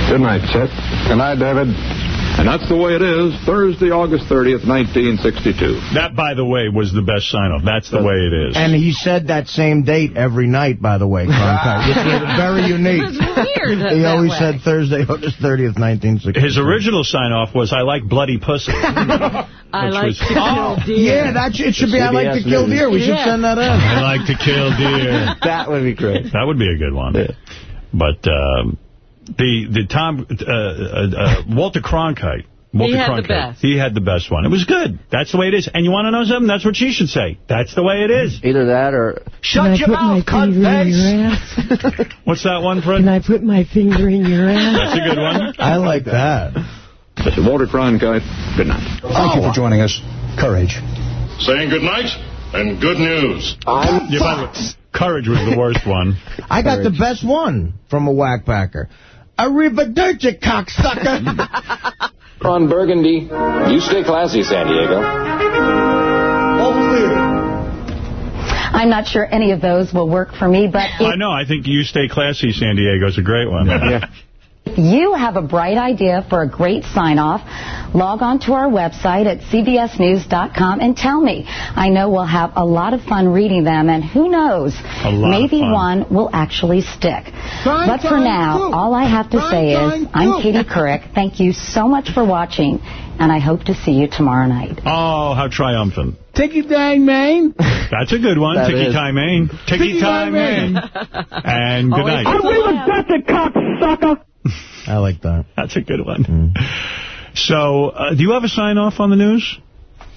Good night, Chet. Good night, David. And that's the way it is, Thursday, August 30th, 1962. That, by the way, was the best sign-off. That's the way it is. And he said that same date every night, by the way, Cronkite, which was very unique. It was weird He always way. said Thursday, August 30th, 1962. His original sign-off was, I like bloody pussy. I like was- to kill Oh, deer. yeah, that should, it should be I like to CBS kill News. deer. We should send that in. I like to kill deer. That would be great. That would be a good one. But um, the the Tom uh, uh, uh, Walter Cronkite. Walter had the Cronkite, best. He had the best one. It was good. That's the way it is. And you want to know something? That's what she should say. That's the way it is. Either that or... Can I put my finger in your ass? What's that one, Fred? Can I put my finger in your ass? That's a good one. I like that. Mr. Walter Cronkite, good night. Thank you for joining us. Courage. Saying good night and good news. Yeah, by the way, Courage was the worst one. I got the best one from a whackpacker. Arrivederci, cocksucker. Ron Burgundy, you stay classy, San Diego. I'm not sure any of those will work for me, but I know. I think You Stay Classy, San Diego is a great one. If you have a bright idea for a great sign-off, log on to our website at cbsnews.com and tell me. I know we'll have a lot of fun reading them, and who knows, A lot of maybe one will actually stick. Prime but for time now, scoop. all I have to Prime say time is, I'm scoop. Katie Couric. Thank you so much for watching, and I hope to see you tomorrow night. Oh, how triumphant. Tiki Dang Maine. That's a good one. That Tiki is. Time Maine. Tiki Time Maine. And good night. Arrivederci, cocksucker. I like that. That's a good one. So, uh, do you have a sign-off on the news,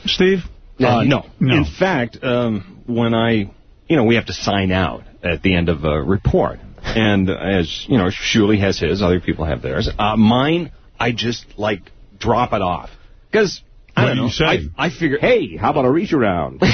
Steve? Uh, no. No. In fact, um, when I, you know, we have to sign out at the end of a report. And as, you know, Shuli has his, other people have theirs. Uh, mine, I just, like, drop it off. Because, I What don't know. you? I, I figure, hey, how about a reach around? no,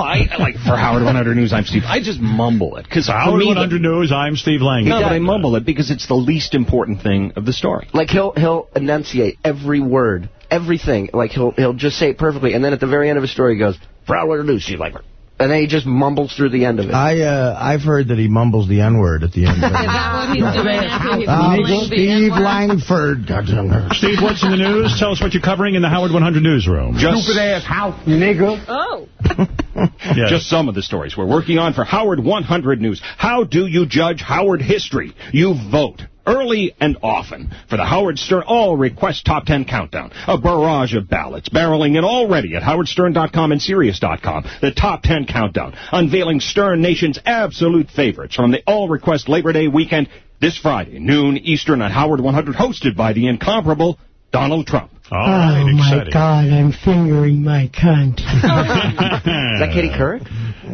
I, I like, for Howard 100 News, I'm Steve. I just mumble it. Because Howard 100 News, I'm Steve Lang. No, but I mumble it because it's the least important thing of the story. Like he'll he'll enunciate every word, everything. Like he'll he'll just say it perfectly, and then at the very end of his story, he goes, "Proud what to do, Steve Langford," and then he just mumbles through the end of it. I, uh, I've heard that he mumbles the N-word at the end. Of Is that what he's doing after he's Uh, Steve Langford. Steve, what's in the news? Tell us what you're covering in the Howard 100 newsroom. Just, ass house, nigga. Oh. Yes. just some of the stories we're working on for Howard 100 News. How do you judge Howard history? You vote. Early and often for the Howard Stern All Request Top 10 Countdown. A barrage of ballots barreling in already at howardstern.com and sirius.com. The Top 10 Countdown. Unveiling Stern Nation's absolute favorites from the All Request Labor Day weekend this Friday, noon Eastern on Howard 100, hosted by the incomparable Donald Trump. All right, oh, my exciting. God, I'm fingering my cunt. Is that Katie Couric?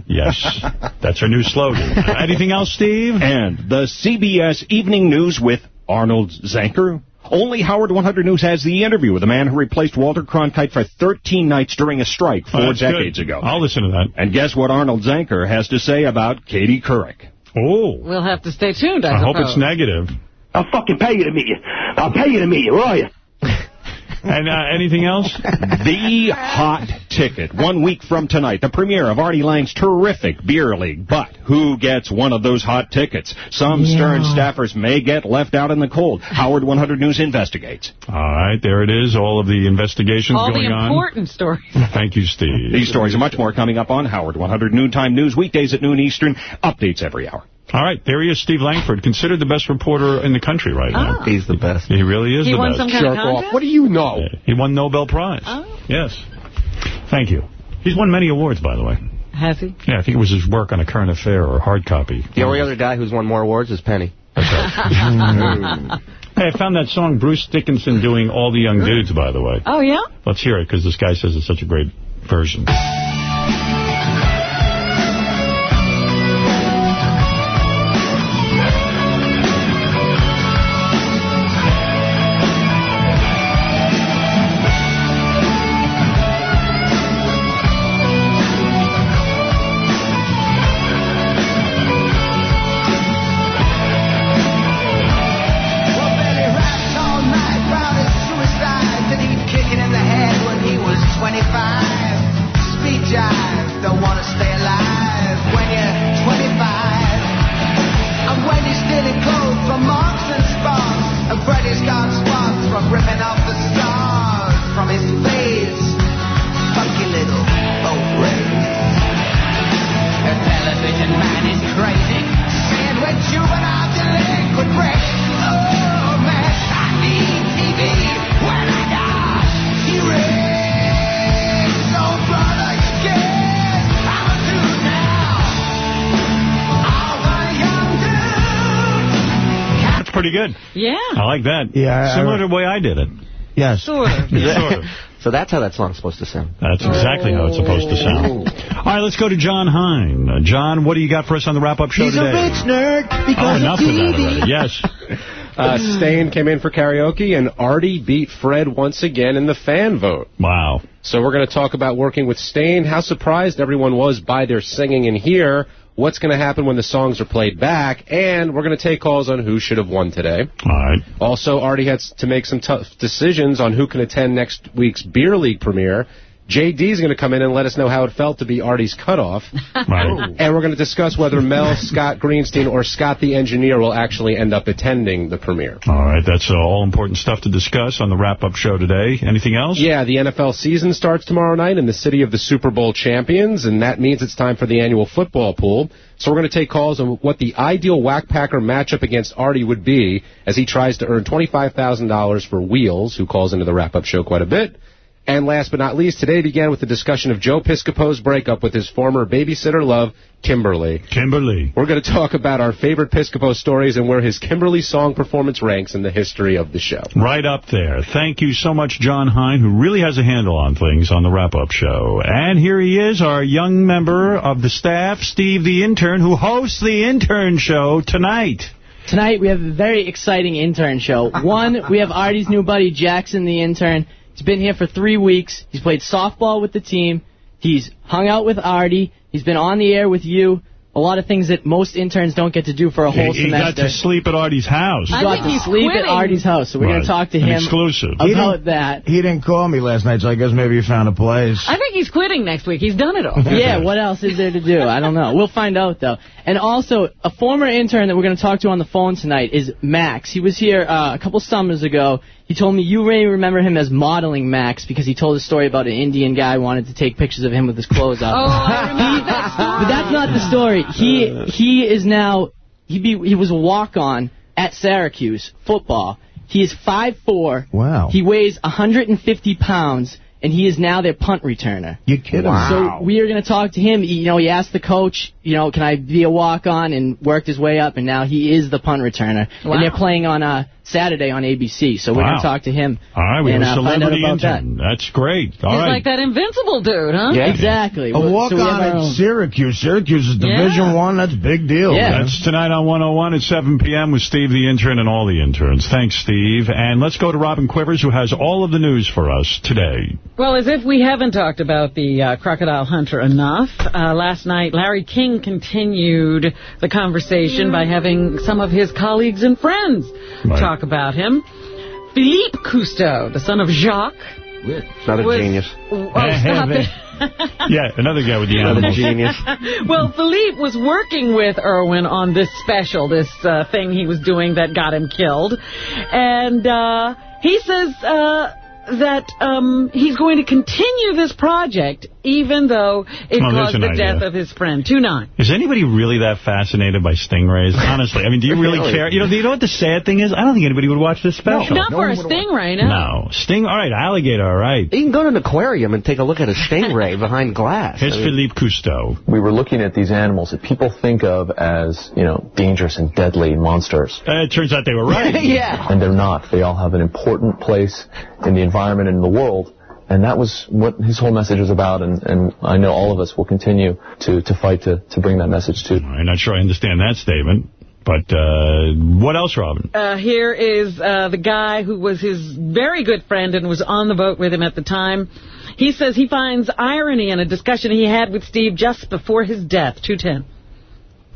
Yes, that's our new slogan. Anything else, Steve? And the CBS Evening News with Arnold Zenker. Only Howard 100 News has the interview with the man who replaced Walter Cronkite for 13 nights during a strike four Oh, that's good. decades ago. I'll listen to that. And guess what Arnold Zenker has to say about Katie Couric? Oh, We'll have to stay tuned, I, I hope it's negative. I'll fucking pay you to meet you. I'll pay you to meet you, will you? And uh, anything else? The Hot Ticket. One week from tonight, the premiere of Artie Lange's terrific Beer League. But who gets one of those hot tickets? Some Yeah. Stern staffers may get left out in the cold. Howard 100 News investigates. All right, there it is. All of the investigations All going the on. important stories. Thank you, Steve. These stories and much more coming up on Howard 100 Noontime News, weekdays at noon Eastern, updates every hour. All right, there he is, Steve Langford, considered the best reporter in the country right now. Oh. He's the best. He really is He the won best. some kind of contest? What do you know? He won Nobel Prize. Oh. Yes. Thank you. He's won many awards, by the way. Has he? Yeah, I think it was his work on a current affair or hard copy. The only other guy who's won more awards is Penny. Hey, I found that song Bruce Dickinson doing All the Young Dudes, by the way. Oh, yeah? Let's hear it, because this guy says it's such a great version. Like that. Yeah, I- Similar to the way I did it. Yes. Sort of. Sort of. So that's how that song's supposed to sound. That's exactly how it's supposed to sound. All right, let's go to John Hein. Uh, John, what do you got for us on the wrap-up show He's today? a rich nerd oh, because enough of of that TV. already. Yes. Uh, Staind came in for karaoke, and Artie beat Fred once again in the fan vote. Wow. So we're going to talk about working with Staind, how surprised everyone was by their singing in here, what's going to happen when the songs are played back, and we're going to take calls on who should have won today. All right. Also, Artie has to make some tough decisions on who can attend next week's Beer League premiere. JD's going to come in and let us know how it felt to be Artie's cutoff. Right. And we're going to discuss whether Mel, Scott Greenstein, or Scott the engineer will actually end up attending the premiere. All right, that's uh, all important stuff to discuss on the wrap-up show today. Anything else? Yeah, the NFL season starts tomorrow night in the city of the Super Bowl champions, and that means it's time for the annual football pool. So we're going to take calls on what the ideal Whack Packer matchup against Artie would be as he tries to earn $25,000 for Wheels, who calls into the wrap-up show quite a bit. And last but not least, today began with the discussion of Joe Piscopo's breakup with his former babysitter love, Kimberly. Kimberly. We're going to talk about our favorite Piscopo stories and where his Kimberly song performance ranks in the history of the show. Right up there. Thank you so much, John Hein, who really has a handle on things on the wrap-up show. And here he is, our young member of the staff, Steve the intern, who hosts the intern show tonight. Tonight we have a very exciting intern show. One, we have Artie's new buddy Jackson, the intern. He's been here for three weeks. He's played softball with the team. He's hung out with Artie. He's been on the air with you. A lot of things that most interns don't get to do for a whole he, he semester. got to sleep at Artie's house. He got to sleep at Artie's house, so we're going to talk to An him exclusive. He about didn't- that. He didn't call me last night, so I guess maybe he found a place. I think he's quitting next week. He's done it all. yeah, what else is there to do? I don't know. We'll find out, though. And also, a former intern that we're going to talk to on the phone tonight is Max. He was here uh, a couple summers ago. He told me you may remember him as modeling Max because he told a story about an Indian guy wanted to take pictures of him with his clothes off. Oh, I remember that story. But that's not the story. He he is now he be he was a walk on at Syracuse football. He is five four. Wow. He weighs 150 pounds, and he is now their punt returner. You kidding? Wow. So we are going to talk to him. You know, he asked the coach, you know, can I be a walk on, and worked his way up, and now he is the punt returner. Wow. And they're playing on uh, Saturday on ABC. So we're Wow. going to talk to him. All right, we and, have a uh, find out that. intern. That's great. All He's right. like that invincible dude, huh? Yeah. Exactly. A walk-on our at own- Syracuse. Syracuse is Yeah. Division One. That's a big deal. Yeah. That's tonight on 101 at 7 p.m. with Steve the intern and all the interns. Thanks, Steve. And let's go to Robin Quivers, who has all of the news for us today. Well, as if we haven't talked about the uh, crocodile hunter enough, uh, last night Larry King continued the conversation by having some of his colleagues and friends Right. talk about him. Philippe Cousteau, the son of Jacques. Not a was- genius. Oh, stop it. Yeah, another guy with the Not a genius. well, Philippe was working with Irwin on this special, this uh, thing he was doing that got him killed. And uh, he says uh, that um, he's going to continue this project even though it Well, there's caused the idea. death of his friend, 2-9. Is anybody really that fascinated by stingrays? Honestly, I mean, do you really Really? care? You know, you know what the sad thing is? I don't think anybody would watch this special. Not for a stingray, no. No. Sting, all right, alligator, all right. You can go to an aquarium and take a look at a stingray behind glass. Here's I mean, Philippe Cousteau. we were looking at these animals that people think of as, you know, dangerous and deadly monsters. Uh, it turns out they were right. yeah. And they're not. They all have an important place in the environment and in the world. And that was what his whole message was about. And, and I know all of us will continue to, to fight to, to bring that message to. I'm not sure I understand that statement. But uh, what else, Robin? Uh, here is uh, the guy who was his very good friend and was on the boat with him at the time. He says he finds irony in a discussion he had with Steve just before his death, 210.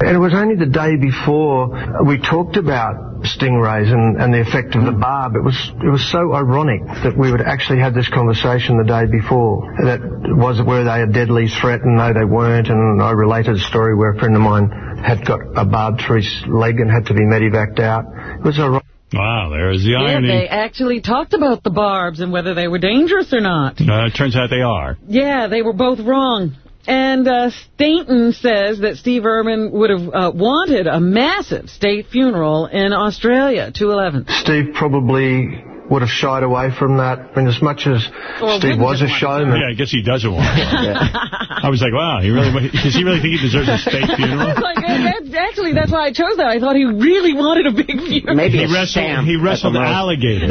And it was only the day before we talked about stingrays and, and the effect of the barb. It was it was so ironic that we would actually have this conversation the day before. That was were they a deadly threat? And no, they weren't. And I related a story where a friend of mine had got a barb through his leg and had to be medevaced out. It was ironic. Wow, there's the Yeah, irony. they actually talked about the barbs and whether they were dangerous or not. Uh, it turns out they are. Yeah, they were both wrong. And uh, Stainton says that Steve Irwin would have uh, wanted a massive state funeral in Australia, 211. Steve probably would have shied away from that. I mean, as much as Well, Steve was a showman. Yeah, I guess he doesn't want it. I was like, wow, he really does he really think he deserves a state funeral? like, that, actually, that's why I chose that. I thought he really wanted a big funeral. Maybe he wrestled, he wrestled alligators.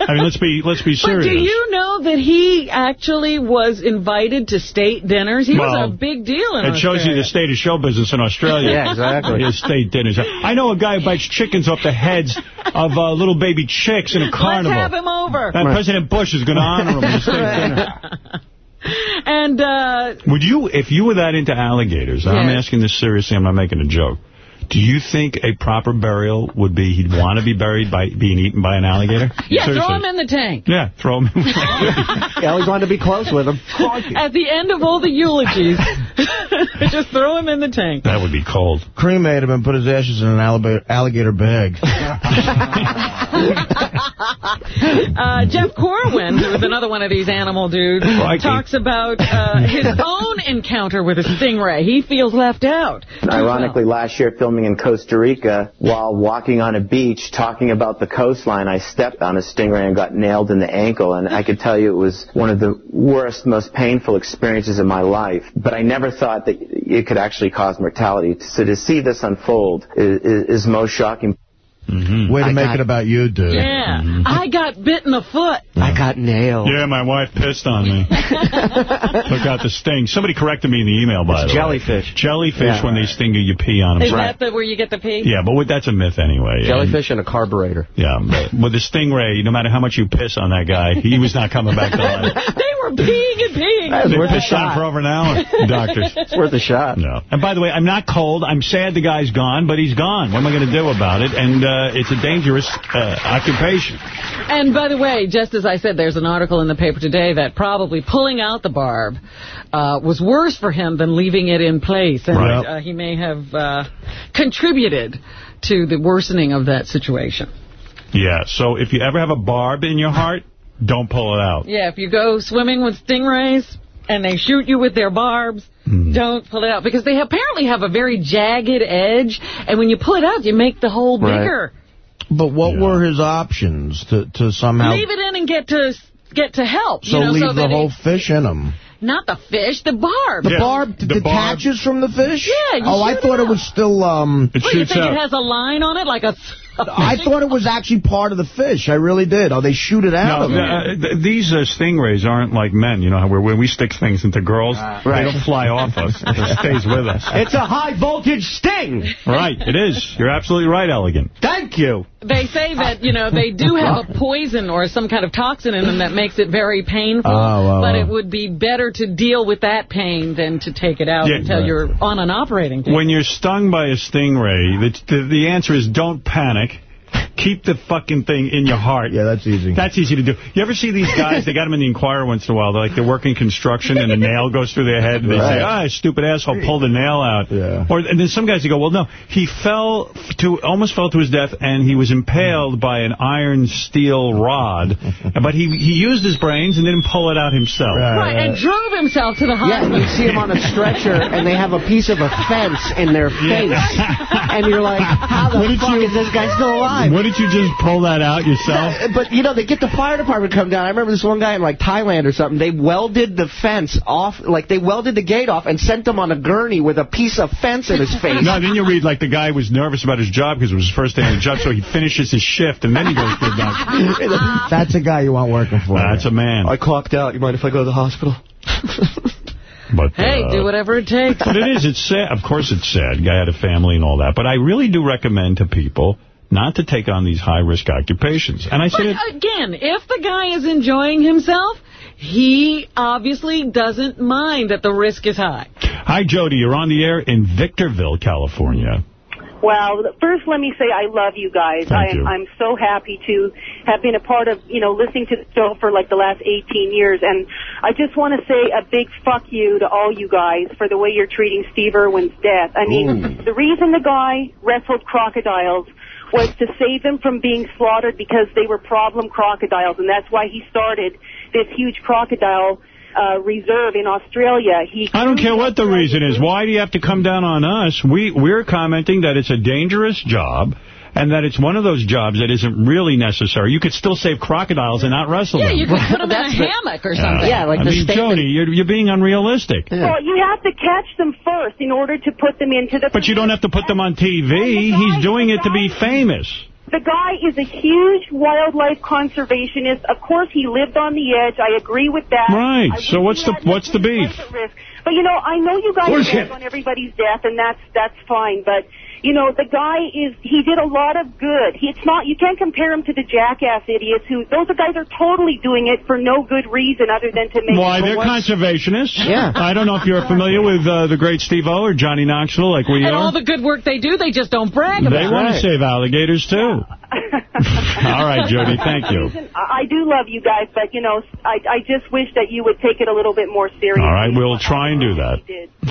I mean, let's be let's be serious. But do you know that he actually was invited to state dinners? He Well, was a big deal in It shows you the state of show business in Australia. Yeah, exactly. His state dinners. I know a guy who bites chickens off the heads of uh, little baby chicks in a carnival. Let's have him over. And President Bush is going to honor him at the state dinner. And uh, Would you, if you were that into alligators, and I'm asking this seriously, I'm not making a joke, do you think a proper burial would be he'd want to be buried by being eaten by an alligator? yeah, Seriously. throw him in the tank. Yeah, throw him in. He always wanted to be close with him. At the end of all the eulogies, just throw him in the tank. That would be cold. Cremate him and put his ashes in an alligator, alligator bag. Uh, Jeff Corwin, who is another one of these animal dudes, Crikey. talks about uh, his own encounter with a stingray. He feels left out. Ironically, last year in Costa Rica, while walking on a beach talking about the coastline, I stepped on a stingray and got nailed in the ankle. And I could tell you it was one of the worst, most painful experiences of my life. But I never thought that it could actually cause mortality. So to see this unfold is, is most shocking. Way to I make got- it about you, dude. Yeah. I got bit in the foot. I got nailed. Yeah, my wife pissed on me. Took out the sting. Somebody corrected me in the email, by It's the jellyfish. way. Jellyfish, Yeah. when they sting you, you pee on them. Is that the, where you get the pee? Yeah, but that's a myth anyway. Jellyfish and a carburetor. Yeah, but with the stingray, no matter how much you piss on that guy, he was not coming back to life. They were peeing and peeing. That's They worth a pissed on shot. for over an hour, doctors. It's worth a shot. No. And by the way, I'm not cold. I'm sad the guy's gone, but he's gone. What am I going to do about it? And uh, it's a dangerous uh, occupation. And by the way, just as I said, there's an article in the paper today that probably pulling out the barb uh, was worse for him than leaving it in place. And Right. uh, he may have uh, contributed to the worsening of that situation. Yeah, so if you ever have a barb in your heart, don't pull it out. Yeah, if you go swimming with stingrays and they shoot you with their barbs, Hmm. don't pull it out. Because they apparently have a very jagged edge, and when you pull it out, you make the hole Right. bigger. But what were his options to, to somehow... Leave it in and get to get to help. so you know, leave so the that whole it- fish in him. Not the fish, the barb. The barb d- detaches from the fish? Yeah, you Oh, I thought it was still... um. It What, you think it has a line on it like a... I thought it was actually part of the fish. I really did. Oh, they shoot it out No, of it. uh, th- these uh, stingrays aren't like men, you know, how we're, we stick things into girls, they Right. don't fly off us. It stays with us. It's a high voltage sting. Right, it is. You're absolutely right, Elegant. Thank you. They say that, you know, they do have a poison or some kind of toxin in them that makes it very painful, Oh, well, but well. it would be better to deal with that pain than to take it out Yeah, until right. you're on an operating table. When you're stung by a stingray, the, the, the answer is don't panic. Keep the fucking thing in your heart. Yeah, that's easy. That's easy to do. You ever see these guys? They got them in the Inquirer once in a while. They're like they're working construction and a nail goes through their head and they say, Right. "Ah, stupid asshole pull the nail out." Yeah. Or and then some guys they go, "Well, no, he fell to almost fell to his death and he was impaled by an iron steel rod, but he he used his brains and didn't pull it out himself." Right, and drove himself to the Yeah, hospital. you see him on a stretcher, and they have a piece of a fence in their face. And you're like, how What the did fuck you- is this guy still alive? What did you just pull that out yourself? Yeah, But, you know, they get the fire department to come down. I remember this one guy in, like, Thailand or something. They welded the fence off, like, they welded the gate off and sent him on a gurney with a piece of fence in his face. No, then you read like the guy was nervous about his job because it was his first day on the job, so he finishes his shift and then he goes to the doctor. That's a guy you want working for. That's a man. I clocked out. You mind if I go to the hospital? But, Hey, uh, do whatever it takes. But it is. It's sad. Of course it's sad. Guy had a family and all that. But I really do recommend to people not to take on these high-risk occupations. And I But said it... again, if the guy is enjoying himself, he obviously doesn't mind that the risk is high. Hi, Jody. You're on the air in Victorville, California. Well, first let me say I love you guys. Thank I am you. I'm so happy to have been a part of, you know, listening to the show for like the last 18 years and I just want to say a big fuck you to all you guys for the way you're treating Steve Irwin's death. I mean, Ooh. the reason the guy wrestled crocodiles was to save them from being slaughtered because they were problem crocodiles and that's why he started this huge crocodile uh, reserve in Australia. He I don't care what the reason is. Why do you have to come down on us? We, we're commenting that it's a dangerous job and that it's one of those jobs that isn't really necessary. You could still save crocodiles and not wrestle Yeah, them. Yeah, you could put them in a hammock or something. Yeah, yeah like I mean, Joni, you're, you're being unrealistic. Well, you have to catch them first in order to put them into the... But you don't have to put them on TV. He's doing it to be famous. The guy is a huge wildlife conservationist. Of course, he lived on the edge. I agree with that. Right. I So what's the what's the beef? risk. But, you know, I know you guys Bullshit. beg on everybody's death, and that's that's fine. But, you know, the guy is, he did a lot of good. He, it's not, you can't compare him to the jackass idiots who, those are guys are totally doing it for no good reason other than to make... Money. Why, they're conservationists. Yeah. I don't know if you're familiar with uh, the great Steve-O or Johnny Knoxville like we And are. all the good work they do, they just don't brag about it. They want to save alligators, too. all right, Jody, thank you. I I do love you guys, but, you know, I, I just wish that you would take it a little bit more seriously. All right, we'll try and do that.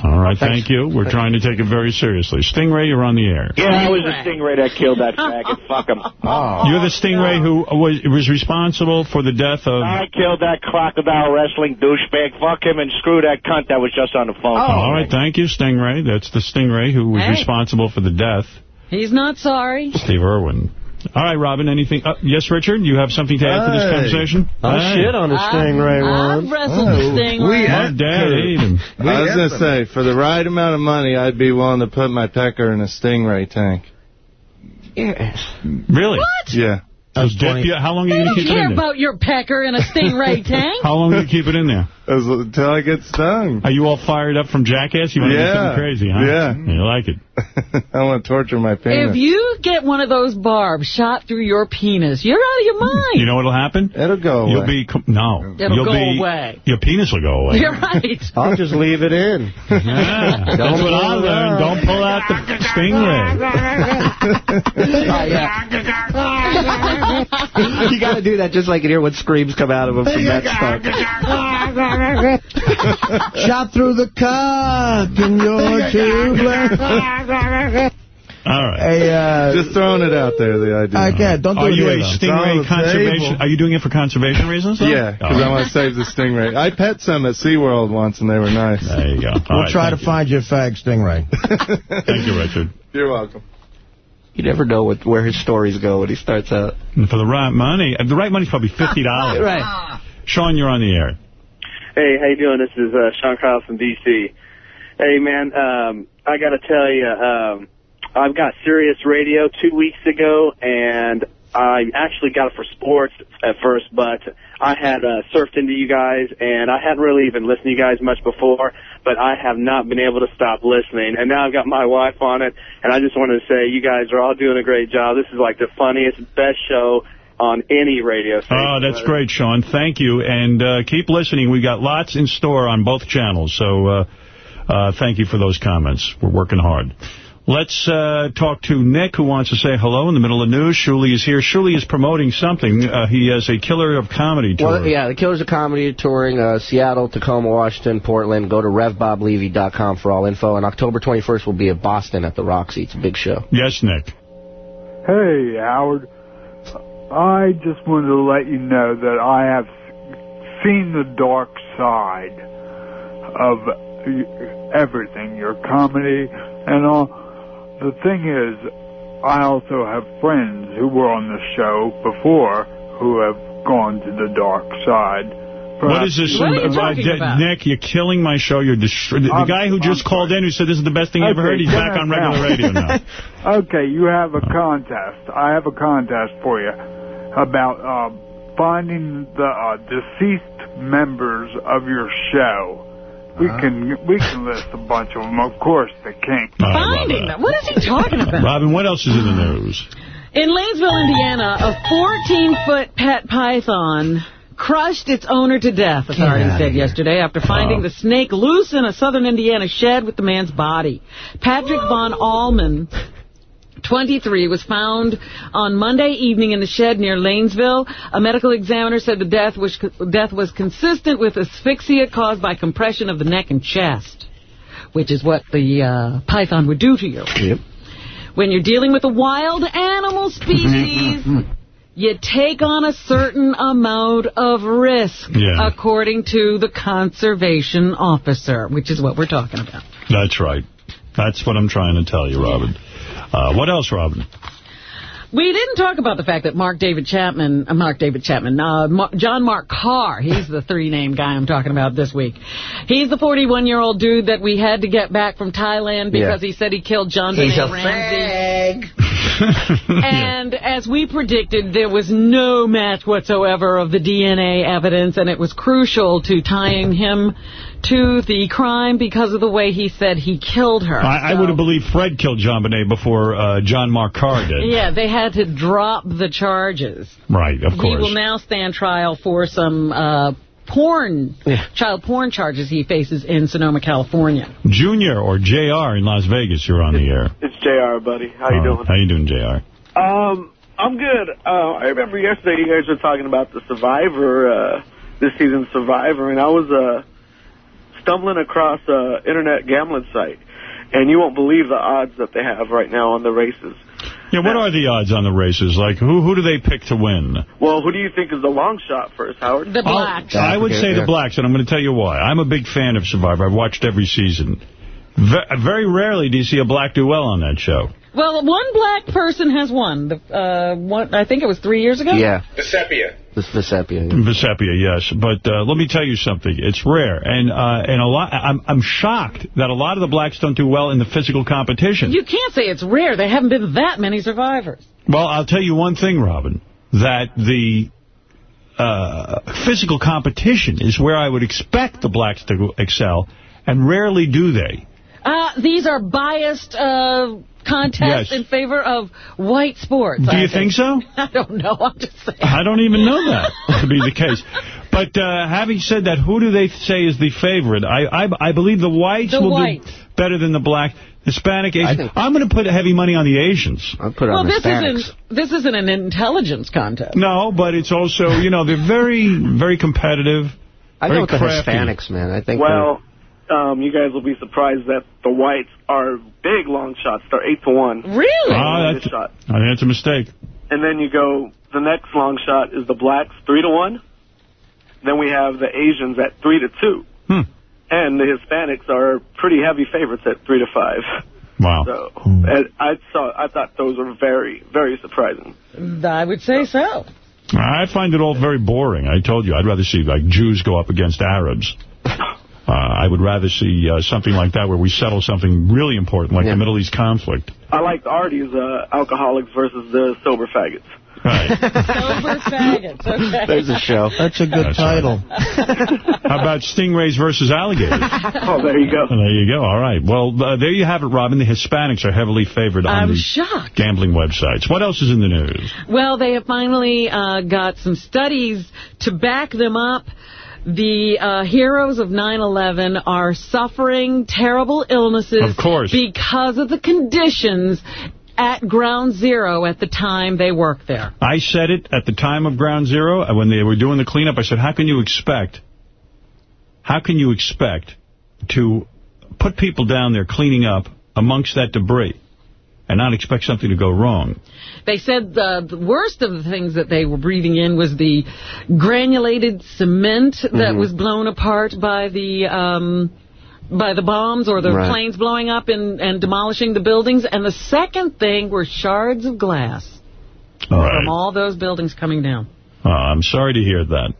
All right, thank you. We're trying to take it very seriously. Stingray, you're on the air. Yeah, I was the stingray that killed that faggot. Fuck him. Oh. You're the Stingray who was was responsible for the death of... I killed that crocodile wrestling douchebag. Fuck him and screw that cunt that was just on the phone. Oh. All right, thank you, Stingray. That's the Stingray who was Hey. responsible for the death, He's not sorry. Steve Irwin. All right, Robin, anything? Uh, yes, Richard, you have something to add to this conversation? I'll Hey. shit on a stingray I've once. wrestled the stingray. My dad ate him. I was going to say, for the right amount of money, I'd be willing to put my pecker in a stingray tank. Yes. Really? What? Yeah. So dip you- how long are They you going don't to keep it care in there? about your pecker in a stingray tank. How long will you keep it in there? Until I get stung. Are you all fired up from Jackass? You want to do something crazy, huh? Yeah. You like it. I want to torture my penis. If you get one of those barbs shot through your penis, you're out of your mind. You know what'll happen? It'll go away. You'll be... No. It'll You'll go be, away. Your penis will go away. You're right. I'll just leave it in. Yeah, that's Don't what I pull learned. out. Don't pull out the stingray. Oh, you got to do that just like in here when screams come out of him from that stuff. Shot through the cock in your tubeless. All right. Hey, uh, Just throwing it out there, the idea. I can't. Don't do Are it you a though. stingray conservation? Are you doing it for conservation reasons? though? Yeah, because Oh. I want to save the stingray. I pet some at SeaWorld once, and they were nice. There you go. All We'll right, try to thank find you a fag stingray. Thank you, Richard. You're welcome. You never know what, where his stories go when he starts out. And for the right money, the right money's probably $50. Right. Sean, you're on the air. Hey, how you doing? This is uh, Sean Kyle from D.C. Hey, man, um, I got to tell you, um, I've got Sirius Radio two weeks ago, and I actually got it for sports at first, but I had uh, surfed into you guys, and I hadn't really even listened to you guys much before, but I have not been able to stop listening. And now I've got my wife on it, and I just wanted to say you guys are all doing a great job. This is like the funniest, best show on any radio station. Oh, that's great, Sean. Thank you. And uh, keep listening. We've got lots in store on both channels. So uh, uh, thank you for those comments. We're working hard. Let's uh, talk to Nick, who wants to say hello in the middle of news. Shuli is here. Shuli is promoting something. Uh, he has a Killer of Comedy tour. Well, yeah, the Killers of Comedy touring uh, Seattle, Tacoma, Washington, Portland. Go to RevBobLevy.com for all info. And October 21st will be at Boston at the Roxy. It's a big show. Yes, Nick. Hey, Howard. I just wanted to let you know that I have seen the dark side of everything, your comedy and all. The thing is, I also have friends who were on the show before who have gone to the dark side. What is this? Perhaps- uh, uh, Nick, you're killing my show. You're the, I'm- guy who just called in who said this is the best thing he ever heard, he's back on on regular radio now. okay, you have a contest. I have a contest for you about uh, finding the uh, deceased members of your show. We uh-huh. can we can list a bunch of them. Of course, the king. Finding them. What is he talking about? Robin, what else is in the news? In Lanesville, Indiana, a 14-foot pet python crushed its owner to death, authorities said yesterday, after finding the snake loose in a southern Indiana shed with the man's body. Patrick Von Allman, 23, was found on Monday evening in the shed near Lanesville. A medical examiner said the death was, death was consistent with asphyxia caused by compression of the neck and chest, which is what the uh, python would do to you. Yep. When you're dealing with a wild animal species, you take on a certain amount of risk, Yeah. according to the conservation officer, which is what we're talking about. That's right. That's what I'm trying to tell you, Robin. Uh, what else, Robin? We didn't talk about the fact that Mark David Chapman, uh, Mark David Chapman, uh, Ma John Mark Carr, he's the three-name guy I'm talking about this week. He's the 41-year-old dude that we had to get back from Thailand because Yeah. he said he killed John He's Benet a Ramsey. And as we predicted, there was no match whatsoever of the DNA evidence, and it was crucial to tying him to the crime because of the way he said he killed her. I, I would have believed Fred killed JonBenét before uh, John Mark Carr did. Yeah, they had to drop the charges. Right, of course. He will now stand trial for some uh, porn, child porn charges he faces in Sonoma, California. Junior or JR in Las Vegas, you're on the air. It's JR, buddy. How you Uh, doing? How you doing, JR? Um, I'm good. Uh, I remember yesterday you guys were talking about the Survivor, uh, this season's Survivor, and I was uh, stumbling across a internet gambling site, and you won't believe the odds that they have right now on the races. Yeah, what are the odds on the races? Like, who who do they pick to win? Well, who do you think is the long shot first, Howard? The Blacks. I would say the Blacks, and I'm going to tell you why. I'm a big fan of Survivor. I've watched every season. Ve- very rarely do you see a black do well on that show. Well, one black person has won. The, uh, one, I think it was three years ago. Vecepia. This Vecepia. Vecepia, yes. But uh, let me tell you something. It's rare. And uh, and a lot. I'm, I'm shocked that a lot of the blacks don't do well in the physical competition. You can't say it's rare. There haven't been that many survivors. Well, I'll tell you one thing, Robin, that the uh, physical competition is where I would expect the blacks to excel, and rarely do they. Uh, these are biased uh, contests Yes. in favor of white sports. Do I you think so? I don't know. I'm just saying. I don't even know that to be the case. But uh, having said that, who do they say is the favorite? I I, I believe the whites The will whites. do better than the black. Hispanic, Asian. I'm going to put heavy money on the Asians. I'll put well, this isn't this isn't an intelligence contest. No, but it's also, you know, they're very, very competitive. I very go with the. Hispanics, man. I think. Well, um, you guys will be surprised that the whites are big long shots. They're eight to one. Really? Ah, This that's, shot. I think that's a mistake. And then you go, the next long shot is the blacks, three to one. Then we have the Asians at three to two. Hmm. And the Hispanics are pretty heavy favorites at three to five. Wow. So and I saw, I thought those were very, very surprising. I would say so. I find it all very boring. I told you, I'd rather see like Jews go up against Arabs. Uh, I would rather see uh, something like that where we settle something really important, like the Middle East conflict. I liked Artie's uh, alcoholics versus the sober faggots. Right. sober faggots. Okay. There's a show. That's a good That's title. How about stingrays versus alligators? oh, there you go. There you go. All right. Well, uh, there you have it, Robin. The Hispanics are heavily favored on I'm the shocked. gambling websites. What else is in the news? Well, they have finally uh, got some studies to back them up. The uh, heroes of 9-11 are suffering terrible illnesses Of course. because of the conditions at Ground Zero at the time they worked there. I said it at the time of Ground Zero, uh, when they were doing the cleanup. I said, how can you expect, how can you expect to put people down there cleaning up amongst that debris and not expect something to go wrong? They said the, the worst of the things that they were breathing in was the granulated cement that Mm-hmm. Mhm. was blown apart by the um, by the bombs or the Right. planes blowing up and, and demolishing the buildings. And the second thing were shards of glass All right. from all those buildings coming down. Uh, I'm sorry to hear that.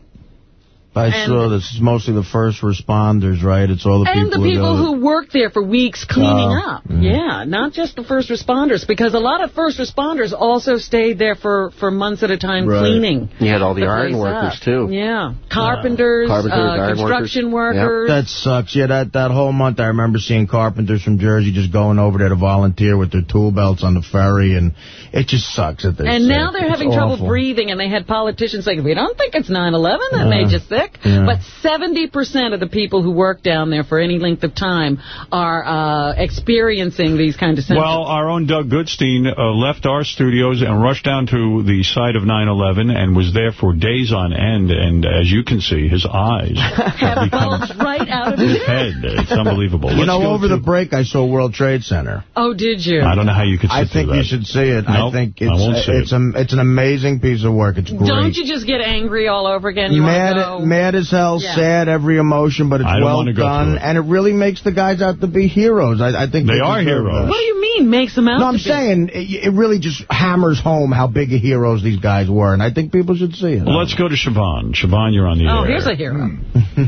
I And- saw this is mostly the first responders, right? It's all the and people the people who, go who worked there for weeks cleaning Oh, up. Yeah, not just the first responders, because a lot of first responders also stayed there for, for months at a time Right. cleaning. You had all the the iron workers, up. too. Yeah, carpenters, Carpenters, uh, iron construction workers. Yep. That sucks. Yeah, that, that whole month I remember seeing carpenters from Jersey just going over there to volunteer with their tool belts on the ferry, and it just sucks that they And now they're It's having trouble breathing, and they had politicians saying, we don't think it's 9-11, that Uh, made you sick. Yeah. But 70% of the people who work down there for any length of time are uh, experiencing these kind of symptoms. Well, our own Doug Goodstein uh, left our studios and rushed down to the site of 9/11 and was there for days on end. And as you can see, his eyes have bulged right out of his his head. It's unbelievable. You Let's know, over the break I saw World Trade Center. Oh, did you? I don't know how you could sit I think you should see it. Nope, I think I it's won't see it's it. a, it's an amazing piece of work. It's great. Don't you just get angry all over again? You mad at go- mad as hell, Yeah. sad, every emotion, but it's well wanna go through done, it. and it really makes the guys out to be heroes. I, I think They they, are heroes. that. What do you mean makes them out No, I'm to be? saying it, it really just hammers home how big of heroes these guys were, and I think people should see it. Well, let's go to Siobhan. Siobhan, you're on the Oh, air. here's a hero. Hmm.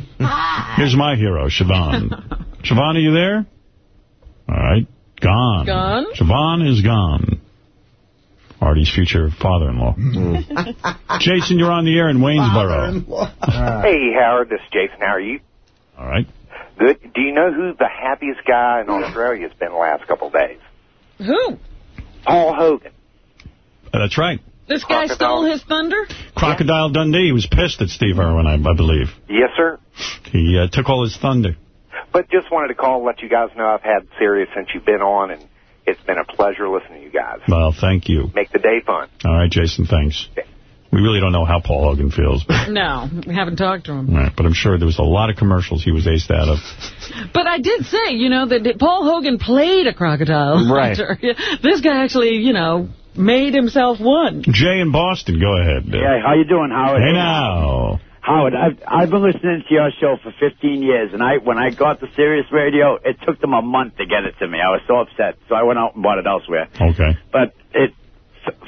Here's my hero, Siobhan. Siobhan, are you there? All right. Gone. Gone? Siobhan is gone. Artie's future father-in-law. Jason, you're on the air in Waynesboro. Hey, Howard, this is Jason. How are you? All right. Good. Do you know who the happiest guy in Australia has been the last couple of days? Who? Paul Hogan. Uh, That's right. This guy stole his thunder? Crocodile Dundee. He was pissed at Steve Irwin, I, I believe. Yes, sir. He uh, took all his thunder. But just wanted to call and let you guys know I've had Sirius since you've been on, and it's been a pleasure listening to you guys. Well, thank you. Make the day fun. All right, Jason, thanks. We really don't know how Paul Hogan feels, but, No, we haven't talked to him. all right, but I'm sure there was a lot of commercials he was aced out of. But I did say, you know, that Paul Hogan played a crocodile Right. hunter. This guy actually, you know, made himself one. Jay in Boston, go ahead. Hey, how you doing, Howard? Hey now. Howard, I've I've been listening to your show for 15 years, and I when I got the Sirius Radio, it took them a month to get it to me. I was so upset, so I went out and bought it elsewhere. Okay. But it's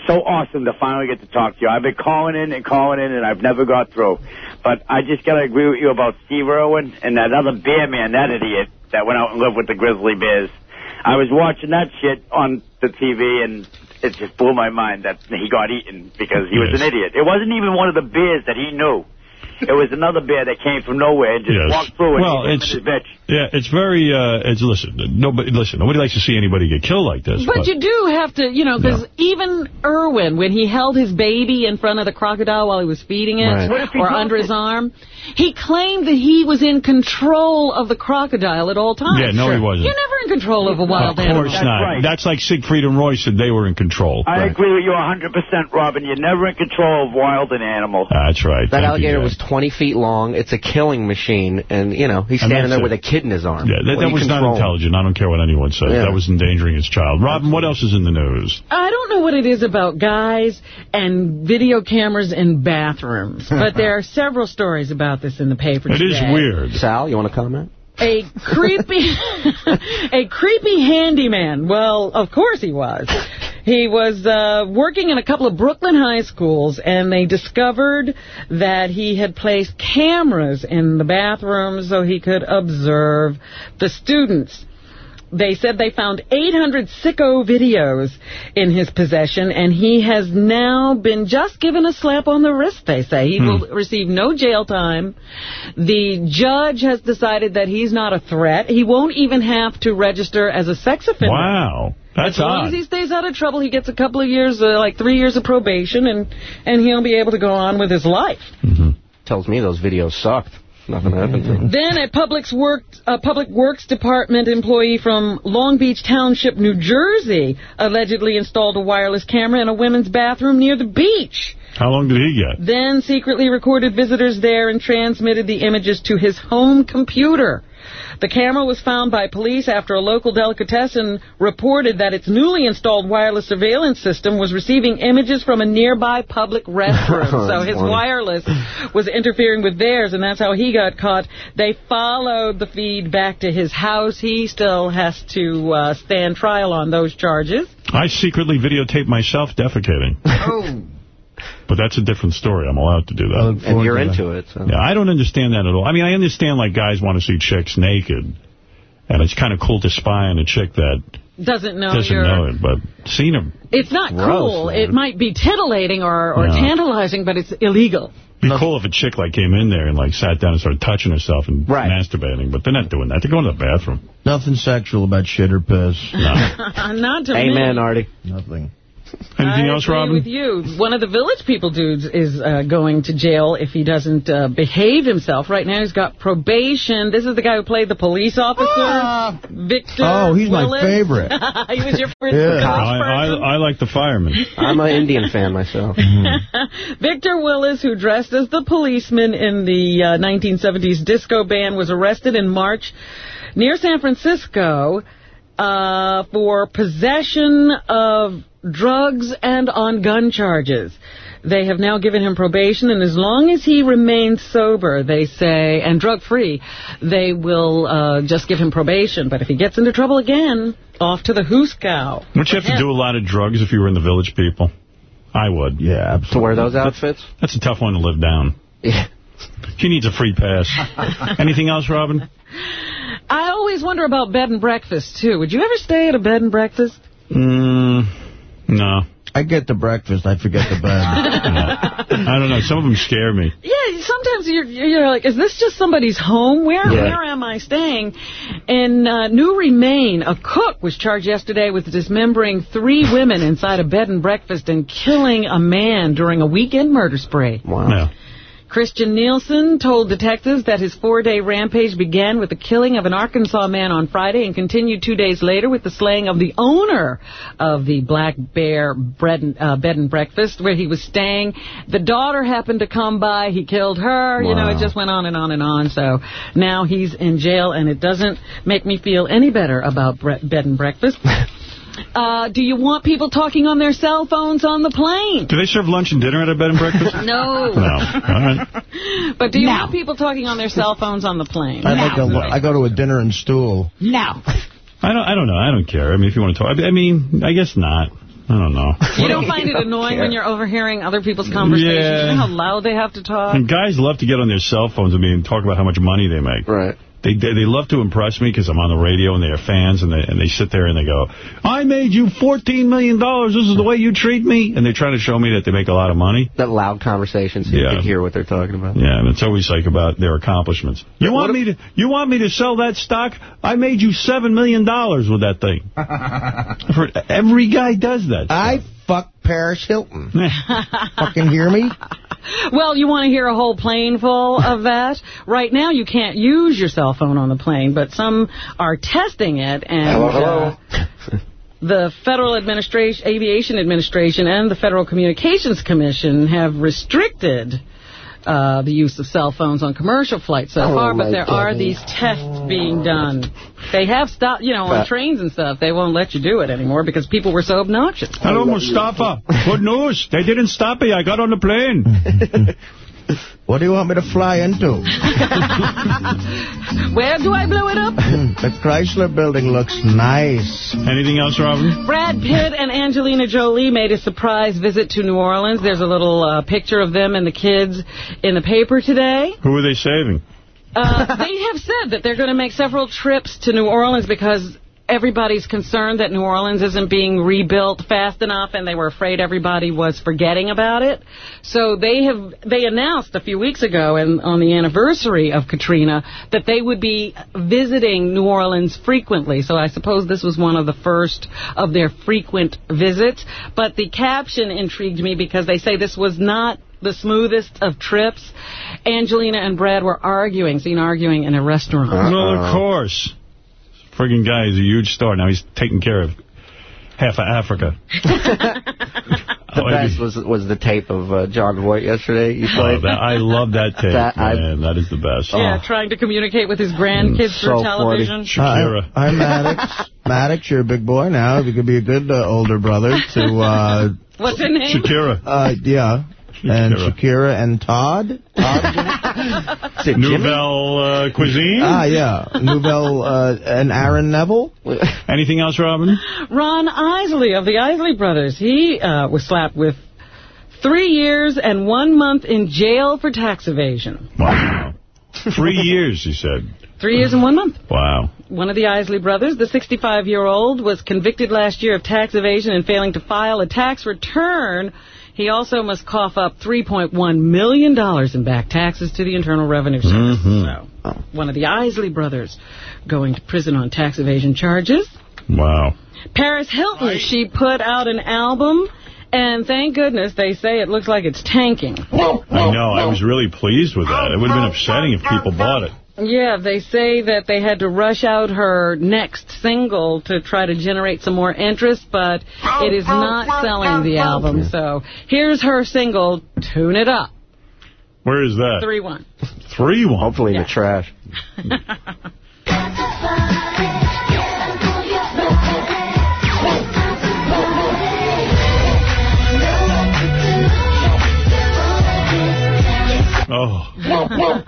so awesome to finally get to talk to you. I've been calling in and calling in, and I've never got through. But I just got to agree with you about Steve Irwin and that other bear man, that idiot that went out and lived with the grizzly bears. I was watching that shit on the TV, and it just blew my mind that he got eaten because he was an idiot. It wasn't even one of the bears that he knew. It was another bear that came from nowhere and just Yes. walked through and Well, he it's- his bitch. Yeah, it's very, uh, it's, listen, nobody, listen, nobody likes to see anybody get killed like this. But you do have to, you know, because even Irwin, when he held his baby in front of the crocodile while he was feeding it, Right. What if he or dropped under his arm, he claimed that he was in control of the crocodile at all times. Yeah, no, he wasn't. You're never in control of a wild animal. of animal. course not. That's like Siegfried and Roy said they were in control. I agree with you 100%, Robin. You're never in control of wild and animal. That's right. That Thank alligator Jay. was 20 feet long. It's a killing machine, and, you know, he's standing that's there with a kid in his arm. Yeah, that, that you was not intelligent. I don't care what anyone says. Yeah. That was endangering his child. Robin, what else is in the news? I don't know what it is about guys and video cameras in bathrooms, but there are several stories about this in the paper It is today. weird. Sal, you want to comment? A creepy, a creepy handyman. Well, of course he was. He was uh, working in a couple of Brooklyn high schools, and they discovered that he had placed cameras in the bathrooms so he could observe the students. They said they found 800 sicko videos in his possession, and he has now been just given a slap on the wrist, they say. He Hmm. will receive no jail time. The judge has decided that he's not a threat. He won't even have to register as a sex offender. Wow. That's as long odd. as he stays out of trouble, he gets a couple of years, uh, like three years of probation, and, and he'll be able to go on with his life. Tells me those videos sucked. Nothing happened to him. Then a public works, a public works department employee from Long Beach Township, New Jersey, allegedly installed a wireless camera in a women's bathroom near the beach. How long did he get? Then secretly recorded visitors there and transmitted the images to his home computer. The camera was found by police after a local delicatessen reported that its newly installed wireless surveillance system was receiving images from a nearby public restroom. so his Funny. wireless was interfering with theirs, and that's how he got caught. They followed the feed back to his house. He still has to uh, stand trial on those charges. I secretly videotaped myself defecating. Oh. But that's a different story. I'm allowed to do that. And you're into it. So. Yeah, I don't understand that at all. I mean, I understand, like, guys want to see chicks naked. And it's kind of cool to spy on a chick that Doesn't know doesn't know it. But seeing her It's not Gross, cool. man. It might be titillating or, or Yeah. tantalizing, but it's illegal. be cool if a chick, like, came in there and, like, sat down and started touching herself and masturbating. But they're not doing that. They're going to the bathroom. Nothing sexual about shit or piss. not to me. Amen, Artie. Nothing. Anything I else, agree Robin? with you. One of the Village People dudes is uh, going to jail if he doesn't uh, behave himself. Right now he's got probation. This is the guy who played the police officer, Victor Oh, he's my favorite. he was your first I, village I, person. I like the fireman. I'm an Indian fan myself. Victor Willis, who dressed as the policeman in the uh, 1970s disco band, was arrested in March near San Francisco uh, for possession of drugs and on gun charges. They have now given him probation, and as long as he remains sober, they say, and drug-free, they will uh, just give him probation. But if he gets into trouble again, off to the hoosegow. Don't you have to do a lot of drugs if you were in the village people? I would. Yeah, absolutely. To wear those outfits? That's a tough one to live down. Yeah. He needs a free pass. Anything else, Robin? I always wonder about bed and breakfast, too. Would you ever stay at a bed and breakfast? Mm, no. I get the breakfast. I forget the bed. I don't know. Some of them scare me. Yeah, sometimes you're, you're like, is this just somebody's home? Where Yeah. where am I staying? In uh, Newry, Maine, a cook was charged yesterday with dismembering three women inside a bed and breakfast and killing a man during a weekend murder spree. Wow. Christian Nielsen told detectives that his four-day rampage began with the killing of an Arkansas man on Friday and continued two days later with the slaying of the owner of the Black Bear bread and, uh, Bed and Breakfast where he was staying. The daughter happened to come by. He killed her. You know, it just went on and on and on. So now he's in jail, and it doesn't make me feel any better about bre Bed and Breakfast. Uh, do you want people talking on their cell phones on the plane? Do they serve lunch and dinner at a bed and breakfast? No. No. All right. But do you want people talking on their cell phones on the plane? I, like a, I go to a dinner and stool. No. I don't. I don't know. I don't care. I mean, if you want to talk, I mean, I guess not. I don't know. You don't find it annoying when you're overhearing other people's conversations? Yeah. You know how loud they have to talk? And guys love to get on their cell phones. I mean, and talk about how much money they make. Right. They they, they love to impress me because I'm on the radio and they're fans and they and they sit there and they go, I made you 14 million. dollars. This is the way you treat me. And they're trying to show me that they make a lot of money. That loud conversation so you Yeah. can hear what they're talking about. Yeah, and it's always like about their accomplishments. You want me to you want me to sell that stock? I made you $7 million with that thing. Every guy does that. I fuck Paris Hilton. Fucking hear me? Well, you want to hear a whole plane full of that? Right now, you can't use your cell phone on the plane, but some are testing it. And Hello, uh, the Federal Administration, Aviation Administration and the Federal Communications Commission have restricted uh, the use of cell phones on commercial flights so Oh, far, but my there are these tests being done. They have stopped, you know, on But- trains and stuff. They won't let you do it anymore because people were so obnoxious. Hello, Mustafa. Good news. They didn't stop me. I got on the plane. What do you want me to fly into? Where do I blow it up? the Chrysler building looks nice. Anything else, Robin? Brad Pitt and Angelina Jolie made a surprise visit to New Orleans. There's a little uh, picture of them and the kids in the paper today. Who are they saving? Uh, they have said that they're going to make several trips to New Orleans because everybody's concerned that New Orleans isn't being rebuilt fast enough and they were afraid everybody was forgetting about it. So they have they announced a few weeks ago and on the anniversary of Katrina that they would be visiting New Orleans frequently. So I suppose this was one of the first of their frequent visits. But the caption intrigued me because they say this was not the smoothest of trips. Angelina and Brad were arguing, seen arguing in a restaurant. Well, of course. Friggin' guy is a huge star. Now he's taking care of half of Africa. The best was was the tape of uh, Jon Voight yesterday. You Oh, that, I love that tape, That I- man. That is the best. Yeah, trying to communicate with his grandkids So through television. Shakira. Hi, hi, Maddox. Maddox, you're a big boy now. You could be a good uh, older brother to... Uh, What's her name? Uh, yeah. And Shakira and Todd. Nouvelle uh, cuisine? Ah, yeah. Nouvelle uh, and Aaron Neville. Anything else, Robin? Ron Isley of the Isley Brothers. He uh, was slapped with three years and one month in jail for tax evasion. Wow. Three years, he said. Three years and one month. Wow. One of the Isley brothers, the 65-year-old, was convicted last year of tax evasion and failing to file a tax return. He also must cough up $3.1 million in back taxes to the Internal Revenue Service. Mhm. So, one of the Isley brothers going to prison on tax evasion charges. Wow. Paris Hilton, she put out an album, and thank goodness they say it looks like it's tanking. I know. I was really pleased with that. It would have been upsetting if people bought it. Yeah, they say that they had to rush out her next single to try to generate some more interest, but it is not selling the album. So here's her single, Tune It Up, Where is that? 3-1. 3-1. Hopefully in the trash. Oh, man.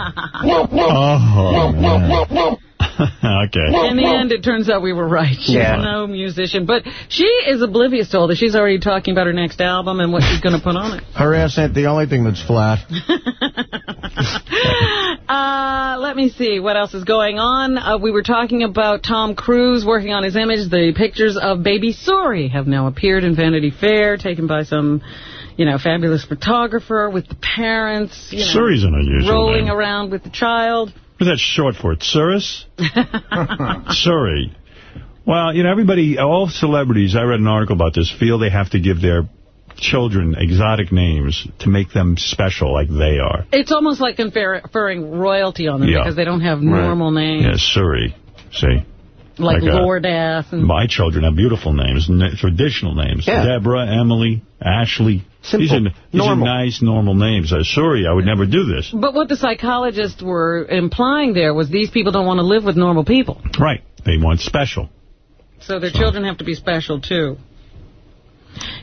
okay. In the end, it turns out we were right. She's Yeah. no musician. But she is oblivious to all this. She's already talking about her next album and what she's going to put on it. Her ass ain't the only thing that's flat. Uh, let me see what else is going on. Uh, we were talking about Tom Cruise working on his image. The pictures of baby Suri have now appeared in Vanity Fair, taken by some, you know, fabulous photographer with the parents. You know, Suri's an unusual rolling name. around with the child. What's that short for? it. Tsuris? Suri. Well, you know, everybody, all celebrities, I read an article about this, feel they have to give their children exotic names to make them special like they are. It's almost like conferring royalty on them Yeah. because they don't have normal names. Yeah, Suri. See? Like, Like, uh, Ass. And, My children have beautiful names, n- traditional names. Yeah. Deborah, Emily, Ashley. These are, Simple. these are nice, normal names. Uh, Suri, I would never do this. but what the psychologists were implying there was these people don't want to live with normal people. Right. They want special. So their children have to be special, too.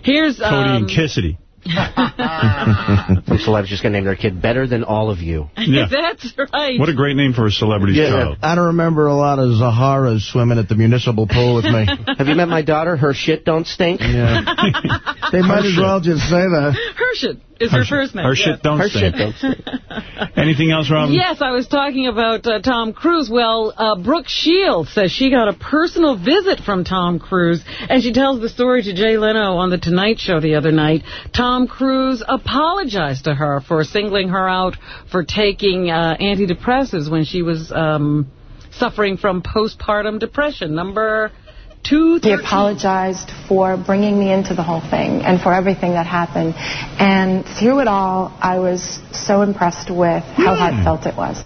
Here's... Cody um, and Kissity. Some celebs just going to name their kid better than all of you. Yeah. That's right. What a great name for a celebrity's child. I don't remember a lot of Zaharas swimming at the municipal pool with me. Have you met my daughter? Her shit don't stink. Yeah. They might as well just say that. Hershit is her first name. Her yes. shit don't Her stink. shit don't stink. Anything else, Robin? Yes, I was talking about uh, Tom Cruise. Well, uh, Brooke Shields says she got a personal visit from Tom Cruise, and she tells the story to Jay Leno on The Tonight Show the other night. Tom Cruise apologized to her for singling her out for taking uh, antidepressants when she was um, suffering from postpartum depression. Number two. He apologized for bringing me into the whole thing and for everything that happened. And through it all, I was so impressed with how hmm. heartfelt it was.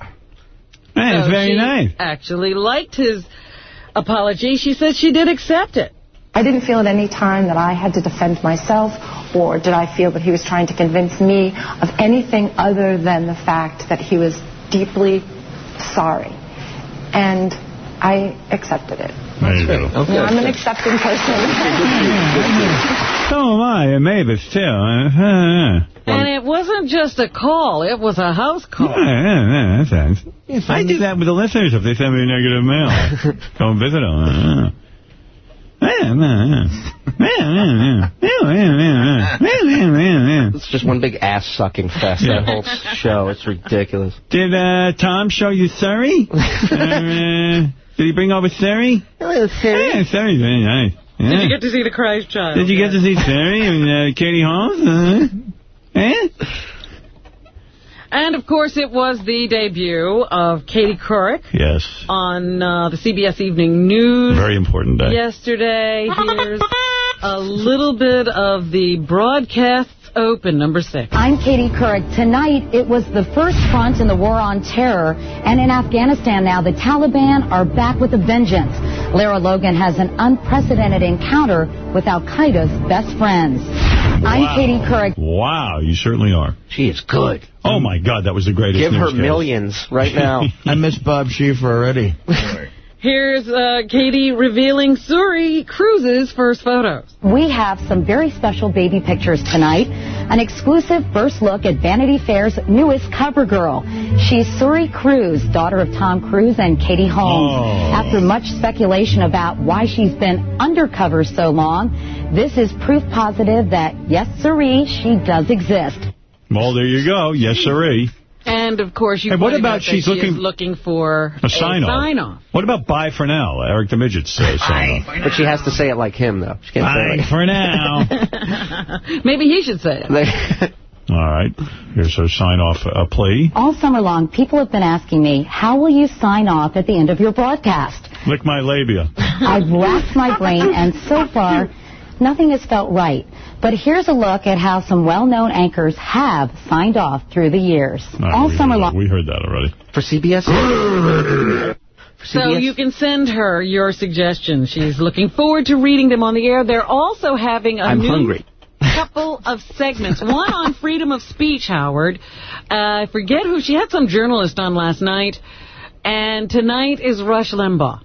Hey, it's So very nice. actually liked his apology. She said she did accept it. I didn't feel at any time that I had to defend myself or did I feel that he was trying to convince me of anything other than the fact that he was deeply sorry. And I accepted it. There you go. You know, I'm an accepting person. So am I, and Mavis, too. And it wasn't just a call, it was a house call. Yeah, yeah, yeah, that's I do that with the listeners if they send me negative mail. Come visit them. It's just one big ass sucking fest. Yeah. That whole show. It's ridiculous. Did uh, Tom show you Suri? uh, did he bring over Suri? Hello, Suri. Yeah, Suri's very nice. Yeah. Did you get to see the Christ child? Did you get to see Suri and uh, Katie Holmes? Uh, eh? And, of course, it was the debut of Katie Couric Yes. on uh, the CBS Evening News Very important day. yesterday. Here's a little bit of the broadcasts open, number six. I'm Katie Couric. Tonight, it was the first front in the war on terror. And in Afghanistan now, the Taliban are back with a vengeance. Lara Logan has an unprecedented encounter with Al-Qaeda's best friends. I'm Katie Couric. Wow, you certainly are. She is good. Oh, my God, that was the greatest Give her newscast. millions right now. I miss Bob Schieffer already. Here's uh, Katie revealing Suri Cruise's first photos. We have some very special baby pictures tonight. An exclusive first look at Vanity Fair's newest cover girl. She's Suri Cruise, daughter of Tom Cruise and Katie Holmes. Oh. After much speculation about why she's been undercover so long, this is proof positive that, yes, Suri, she does exist. Well, there you go. Yes, sirree. And, of course, you Hey, what about out that she's she looking- looking for A sign-off. sign-off. What about bye for now? Eric the Midget's uh, sign-off. But she has to say it like him, though. She can't say it Bye like for now. Maybe he should say it. All right. Here's her sign-off uh, plea. All summer long, people have been asking me, how will you sign off at the end of your broadcast? Lick my labia. I've racked my brain, and so far, nothing has felt right. But here's a look at how some well-known anchors have signed off through the years. All right, All we, summer heard, long. we heard that already. For CBS? So you can send her your suggestions. She's looking forward to reading them on the air. They're also having a I'm new hungry. couple of segments. One on freedom of speech, Howard. Uh, I forget who. She had some journalist on last night. And tonight is Rush Limbaugh.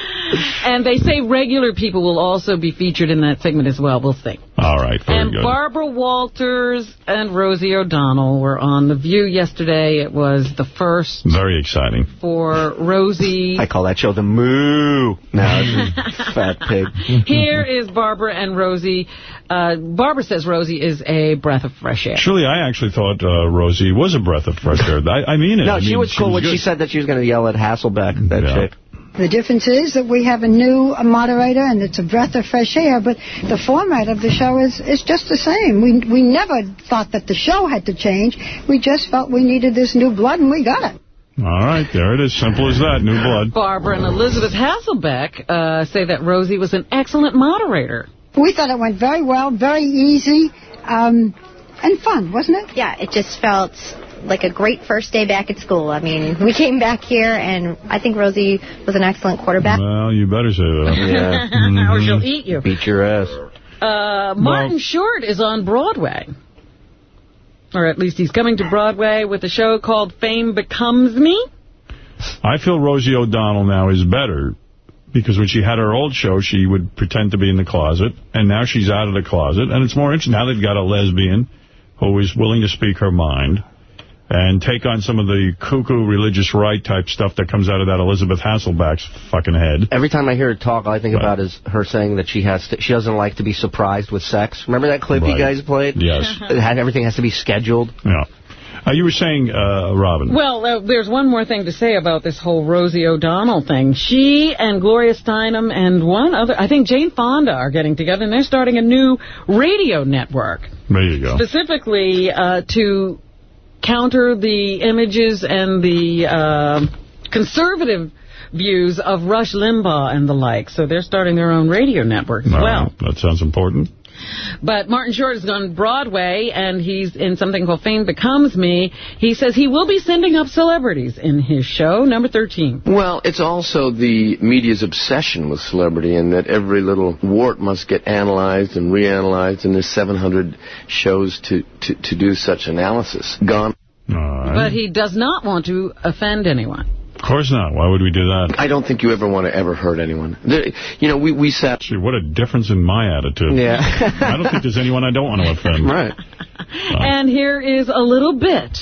and they say regular people will also be featured in that segment as well. We'll see. All right, very and good. Barbara Walters and Rosie O'Donnell were on The View yesterday. It was the first Very exciting. for Rosie. I call that show the Moo. No, fat pig. Here is Barbara and Rosie. Uh, Barbara says Rosie is a breath of fresh air. Truly, I actually thought uh, Rosie was a breath of fresh air. I, I mean it. No, I she mean, was cool when good. she said that she was going to yell at Hasselbeck, that Yeah. chick. The difference is that we have a new moderator and it's a breath of fresh air, but the format of the show is, is just the same. We, we never thought that the show had to change. We just felt we needed this new blood and we got it. All right, there it is. Simple as that. New blood. Barbara and Elizabeth Hasselbeck uh, say that Rosie was an excellent moderator. We thought it went very well, very easy, um, and fun, wasn't it? Yeah, it just felt like a great first day back at school. I mean, we came back here, and I think Rosie was an excellent quarterback. Well, you better say that. or she'll eat you. Beat your ass. Uh, Martin Short is on Broadway. Or at least he's coming to Broadway with a show called Fame Becomes Me. I feel Rosie O'Donnell now is better because when she had her old show, she would pretend to be in the closet, and now she's out of the closet, and it's more interesting. Now they've got a lesbian who is willing to speak her mind and take on some of the cuckoo religious right type stuff that comes out of that Elizabeth Hasselbeck's fucking head. Every time I hear her talk, all I think about is her saying that she has to, she doesn't like to be surprised with sex. Remember that clip you guys played? Yes. Had, everything has to be scheduled. Yeah. Uh, you were saying, uh, Robin. Well, uh, there's one more thing to say about this whole Rosie O'Donnell thing. She and Gloria Steinem and one other, I think Jane Fonda are getting together, and they're starting a new radio network. There you go. specifically uh, to counter the images and the uh, conservative views of Rush Limbaugh and the like. So they're starting their own radio network as well. right. That sounds important. But Martin Short is on Broadway, and he's in something called Fame Becomes Me. He says he will be sending up celebrities in his show, number 13. Well, it's also the media's obsession with celebrity and that every little wart must get analyzed and reanalyzed, and there's 700 shows to, to, to do such analysis. Gone. But he does not want to offend anyone. Of course not. Why would we do that? I don't think you ever want to ever hurt anyone. There, you know, we, we sat... Gee, what a difference in my attitude. Yeah. I don't think there's anyone I don't want to offend. Right. Uh, and here is a little bit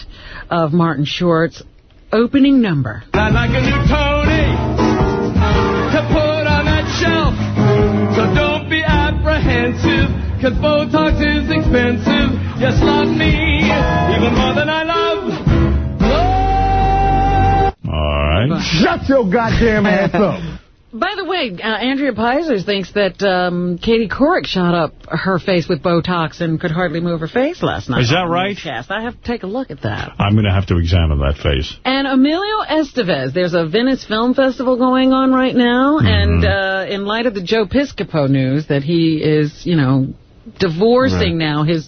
of Martin Short's opening number. I'd like a new Tony to put on that shelf. So don't be apprehensive, cause Botox is expensive. Yes, love me, even more than I All right. Shut your goddamn ass up. By the way, uh, Andrea Pizers thinks that um, Katie Couric shot up her face with Botox and could hardly move her face last night. Is that right? newscast. I have to take a look at that. I'm going to have to examine that face. And Emilio Estevez, there's a Venice Film Festival going on right now, Mm-hmm. and uh, in light of the Joe Piscopo news that he is, you know, divorcing Right. now his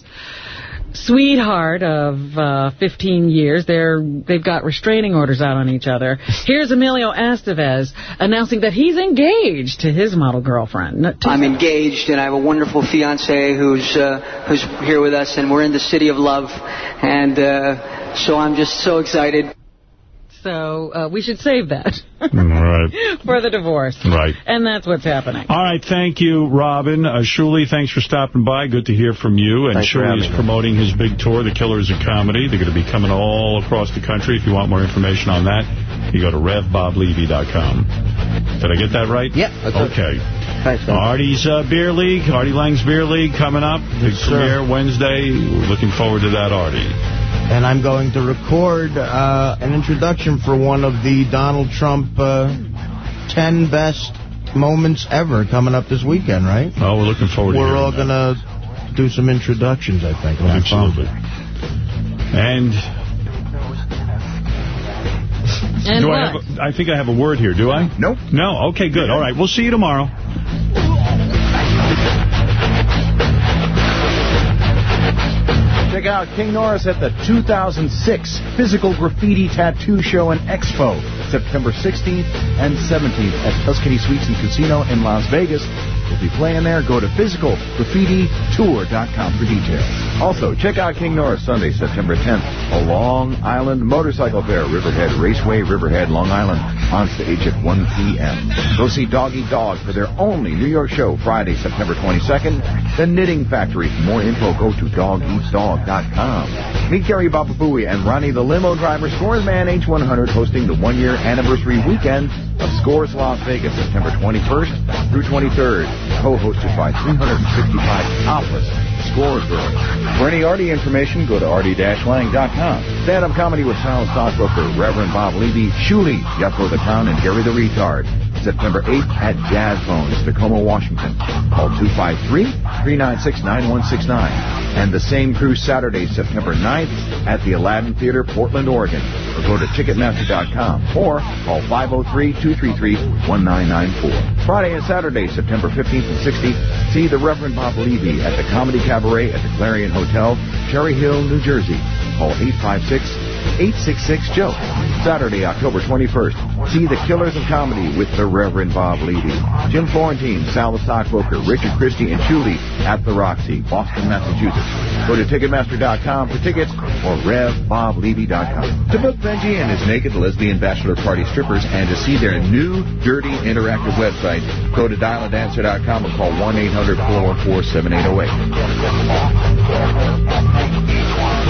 sweetheart of uh, 15 years. They're they've got restraining orders out on each other. Here's Emilio Estevez announcing that he's engaged to his model girlfriend. I'm engaged, and I have a wonderful fiance who's uh, who's here with us, and we're in the city of love, and uh, so I'm just so excited. So uh, we should save that right. for the divorce. Right. And that's what's happening. All right, thank you, Robin. Uh, Shuli, thanks for stopping by. Good to hear from you. And Thanks for Shuli is promoting his big tour, The Killers of Comedy. They're going to be coming all across the country. If you want more information on that, you go to RevBobLevy.com. Did I get that right? Yeah, that's. Okay. Thanks, man. Artie's uh, Beer League, Artie Lange's Beer League coming up. Big premiere Wednesday. We're looking forward to that, Artie. And I'm going to record uh, an introduction for one of the Donald Trump uh, 10 best moments ever coming up this weekend, right? Oh, we're looking forward to We're all going to do some introductions, I think. It'll. Absolutely. And And do what? I have? A, I think I have a word here. Do I? Nope. No. Okay. Good. All right. We'll see you tomorrow. Check out King Norris at the 2006 Physical Graffiti Tattoo Show and Expo, September 16th and 17th at Tuscany Suites and Casino in Las Vegas. Will be playing there. Go to physicalgraffititour.com for details. Also, check out King Norris Sunday, September 10th, a Long Island Motorcycle Fair, Riverhead Raceway, Riverhead, Long Island, on stage at 1 p.m. Go see Dog Eat Dog for their only New York show, Friday, September 22nd, The Knitting Factory. For more info, go to dogeatsdog.com. Meet Gary Baba Booey and Ronnie the limo driver, Scores Man H100, hosting the one-year anniversary weekend of Scores Las Vegas, September 21st through 23rd, co-hosted by 365 topless Scores girls. For any Artie information, go to artie-lang.com. Stand-up comedy with sound stockbroker Reverend Bob Levy, Shuli, Yucko the Clown, and Gary the Retard. September 8th at Jazzbones, Tacoma, Washington. Call 253-396-9169. And the same crew Saturday, September 9th at the Aladdin Theater, Portland, Oregon. Or go to Ticketmaster.com or call 503-233-1994. Friday and Saturday, September 15th and 16th, see the Reverend Bob Levy at the Comedy Cabaret at the Clarion Hotel, Cherry Hill, New Jersey. Call 856-866-JOKE. Saturday, October 21st, see the Killers of Comedy with the Reverend Bob Levy. Jim Florentine, Sal the Stockbroker, Richard Christie, and Julie at the Roxy, Boston, Massachusetts. Go to Ticketmaster.com for tickets or RevBobLevy.com. To book Benji and his naked lesbian bachelor party strippers and to see their new, dirty, interactive website, go to dialadancer.com or call 1-800-414-7808.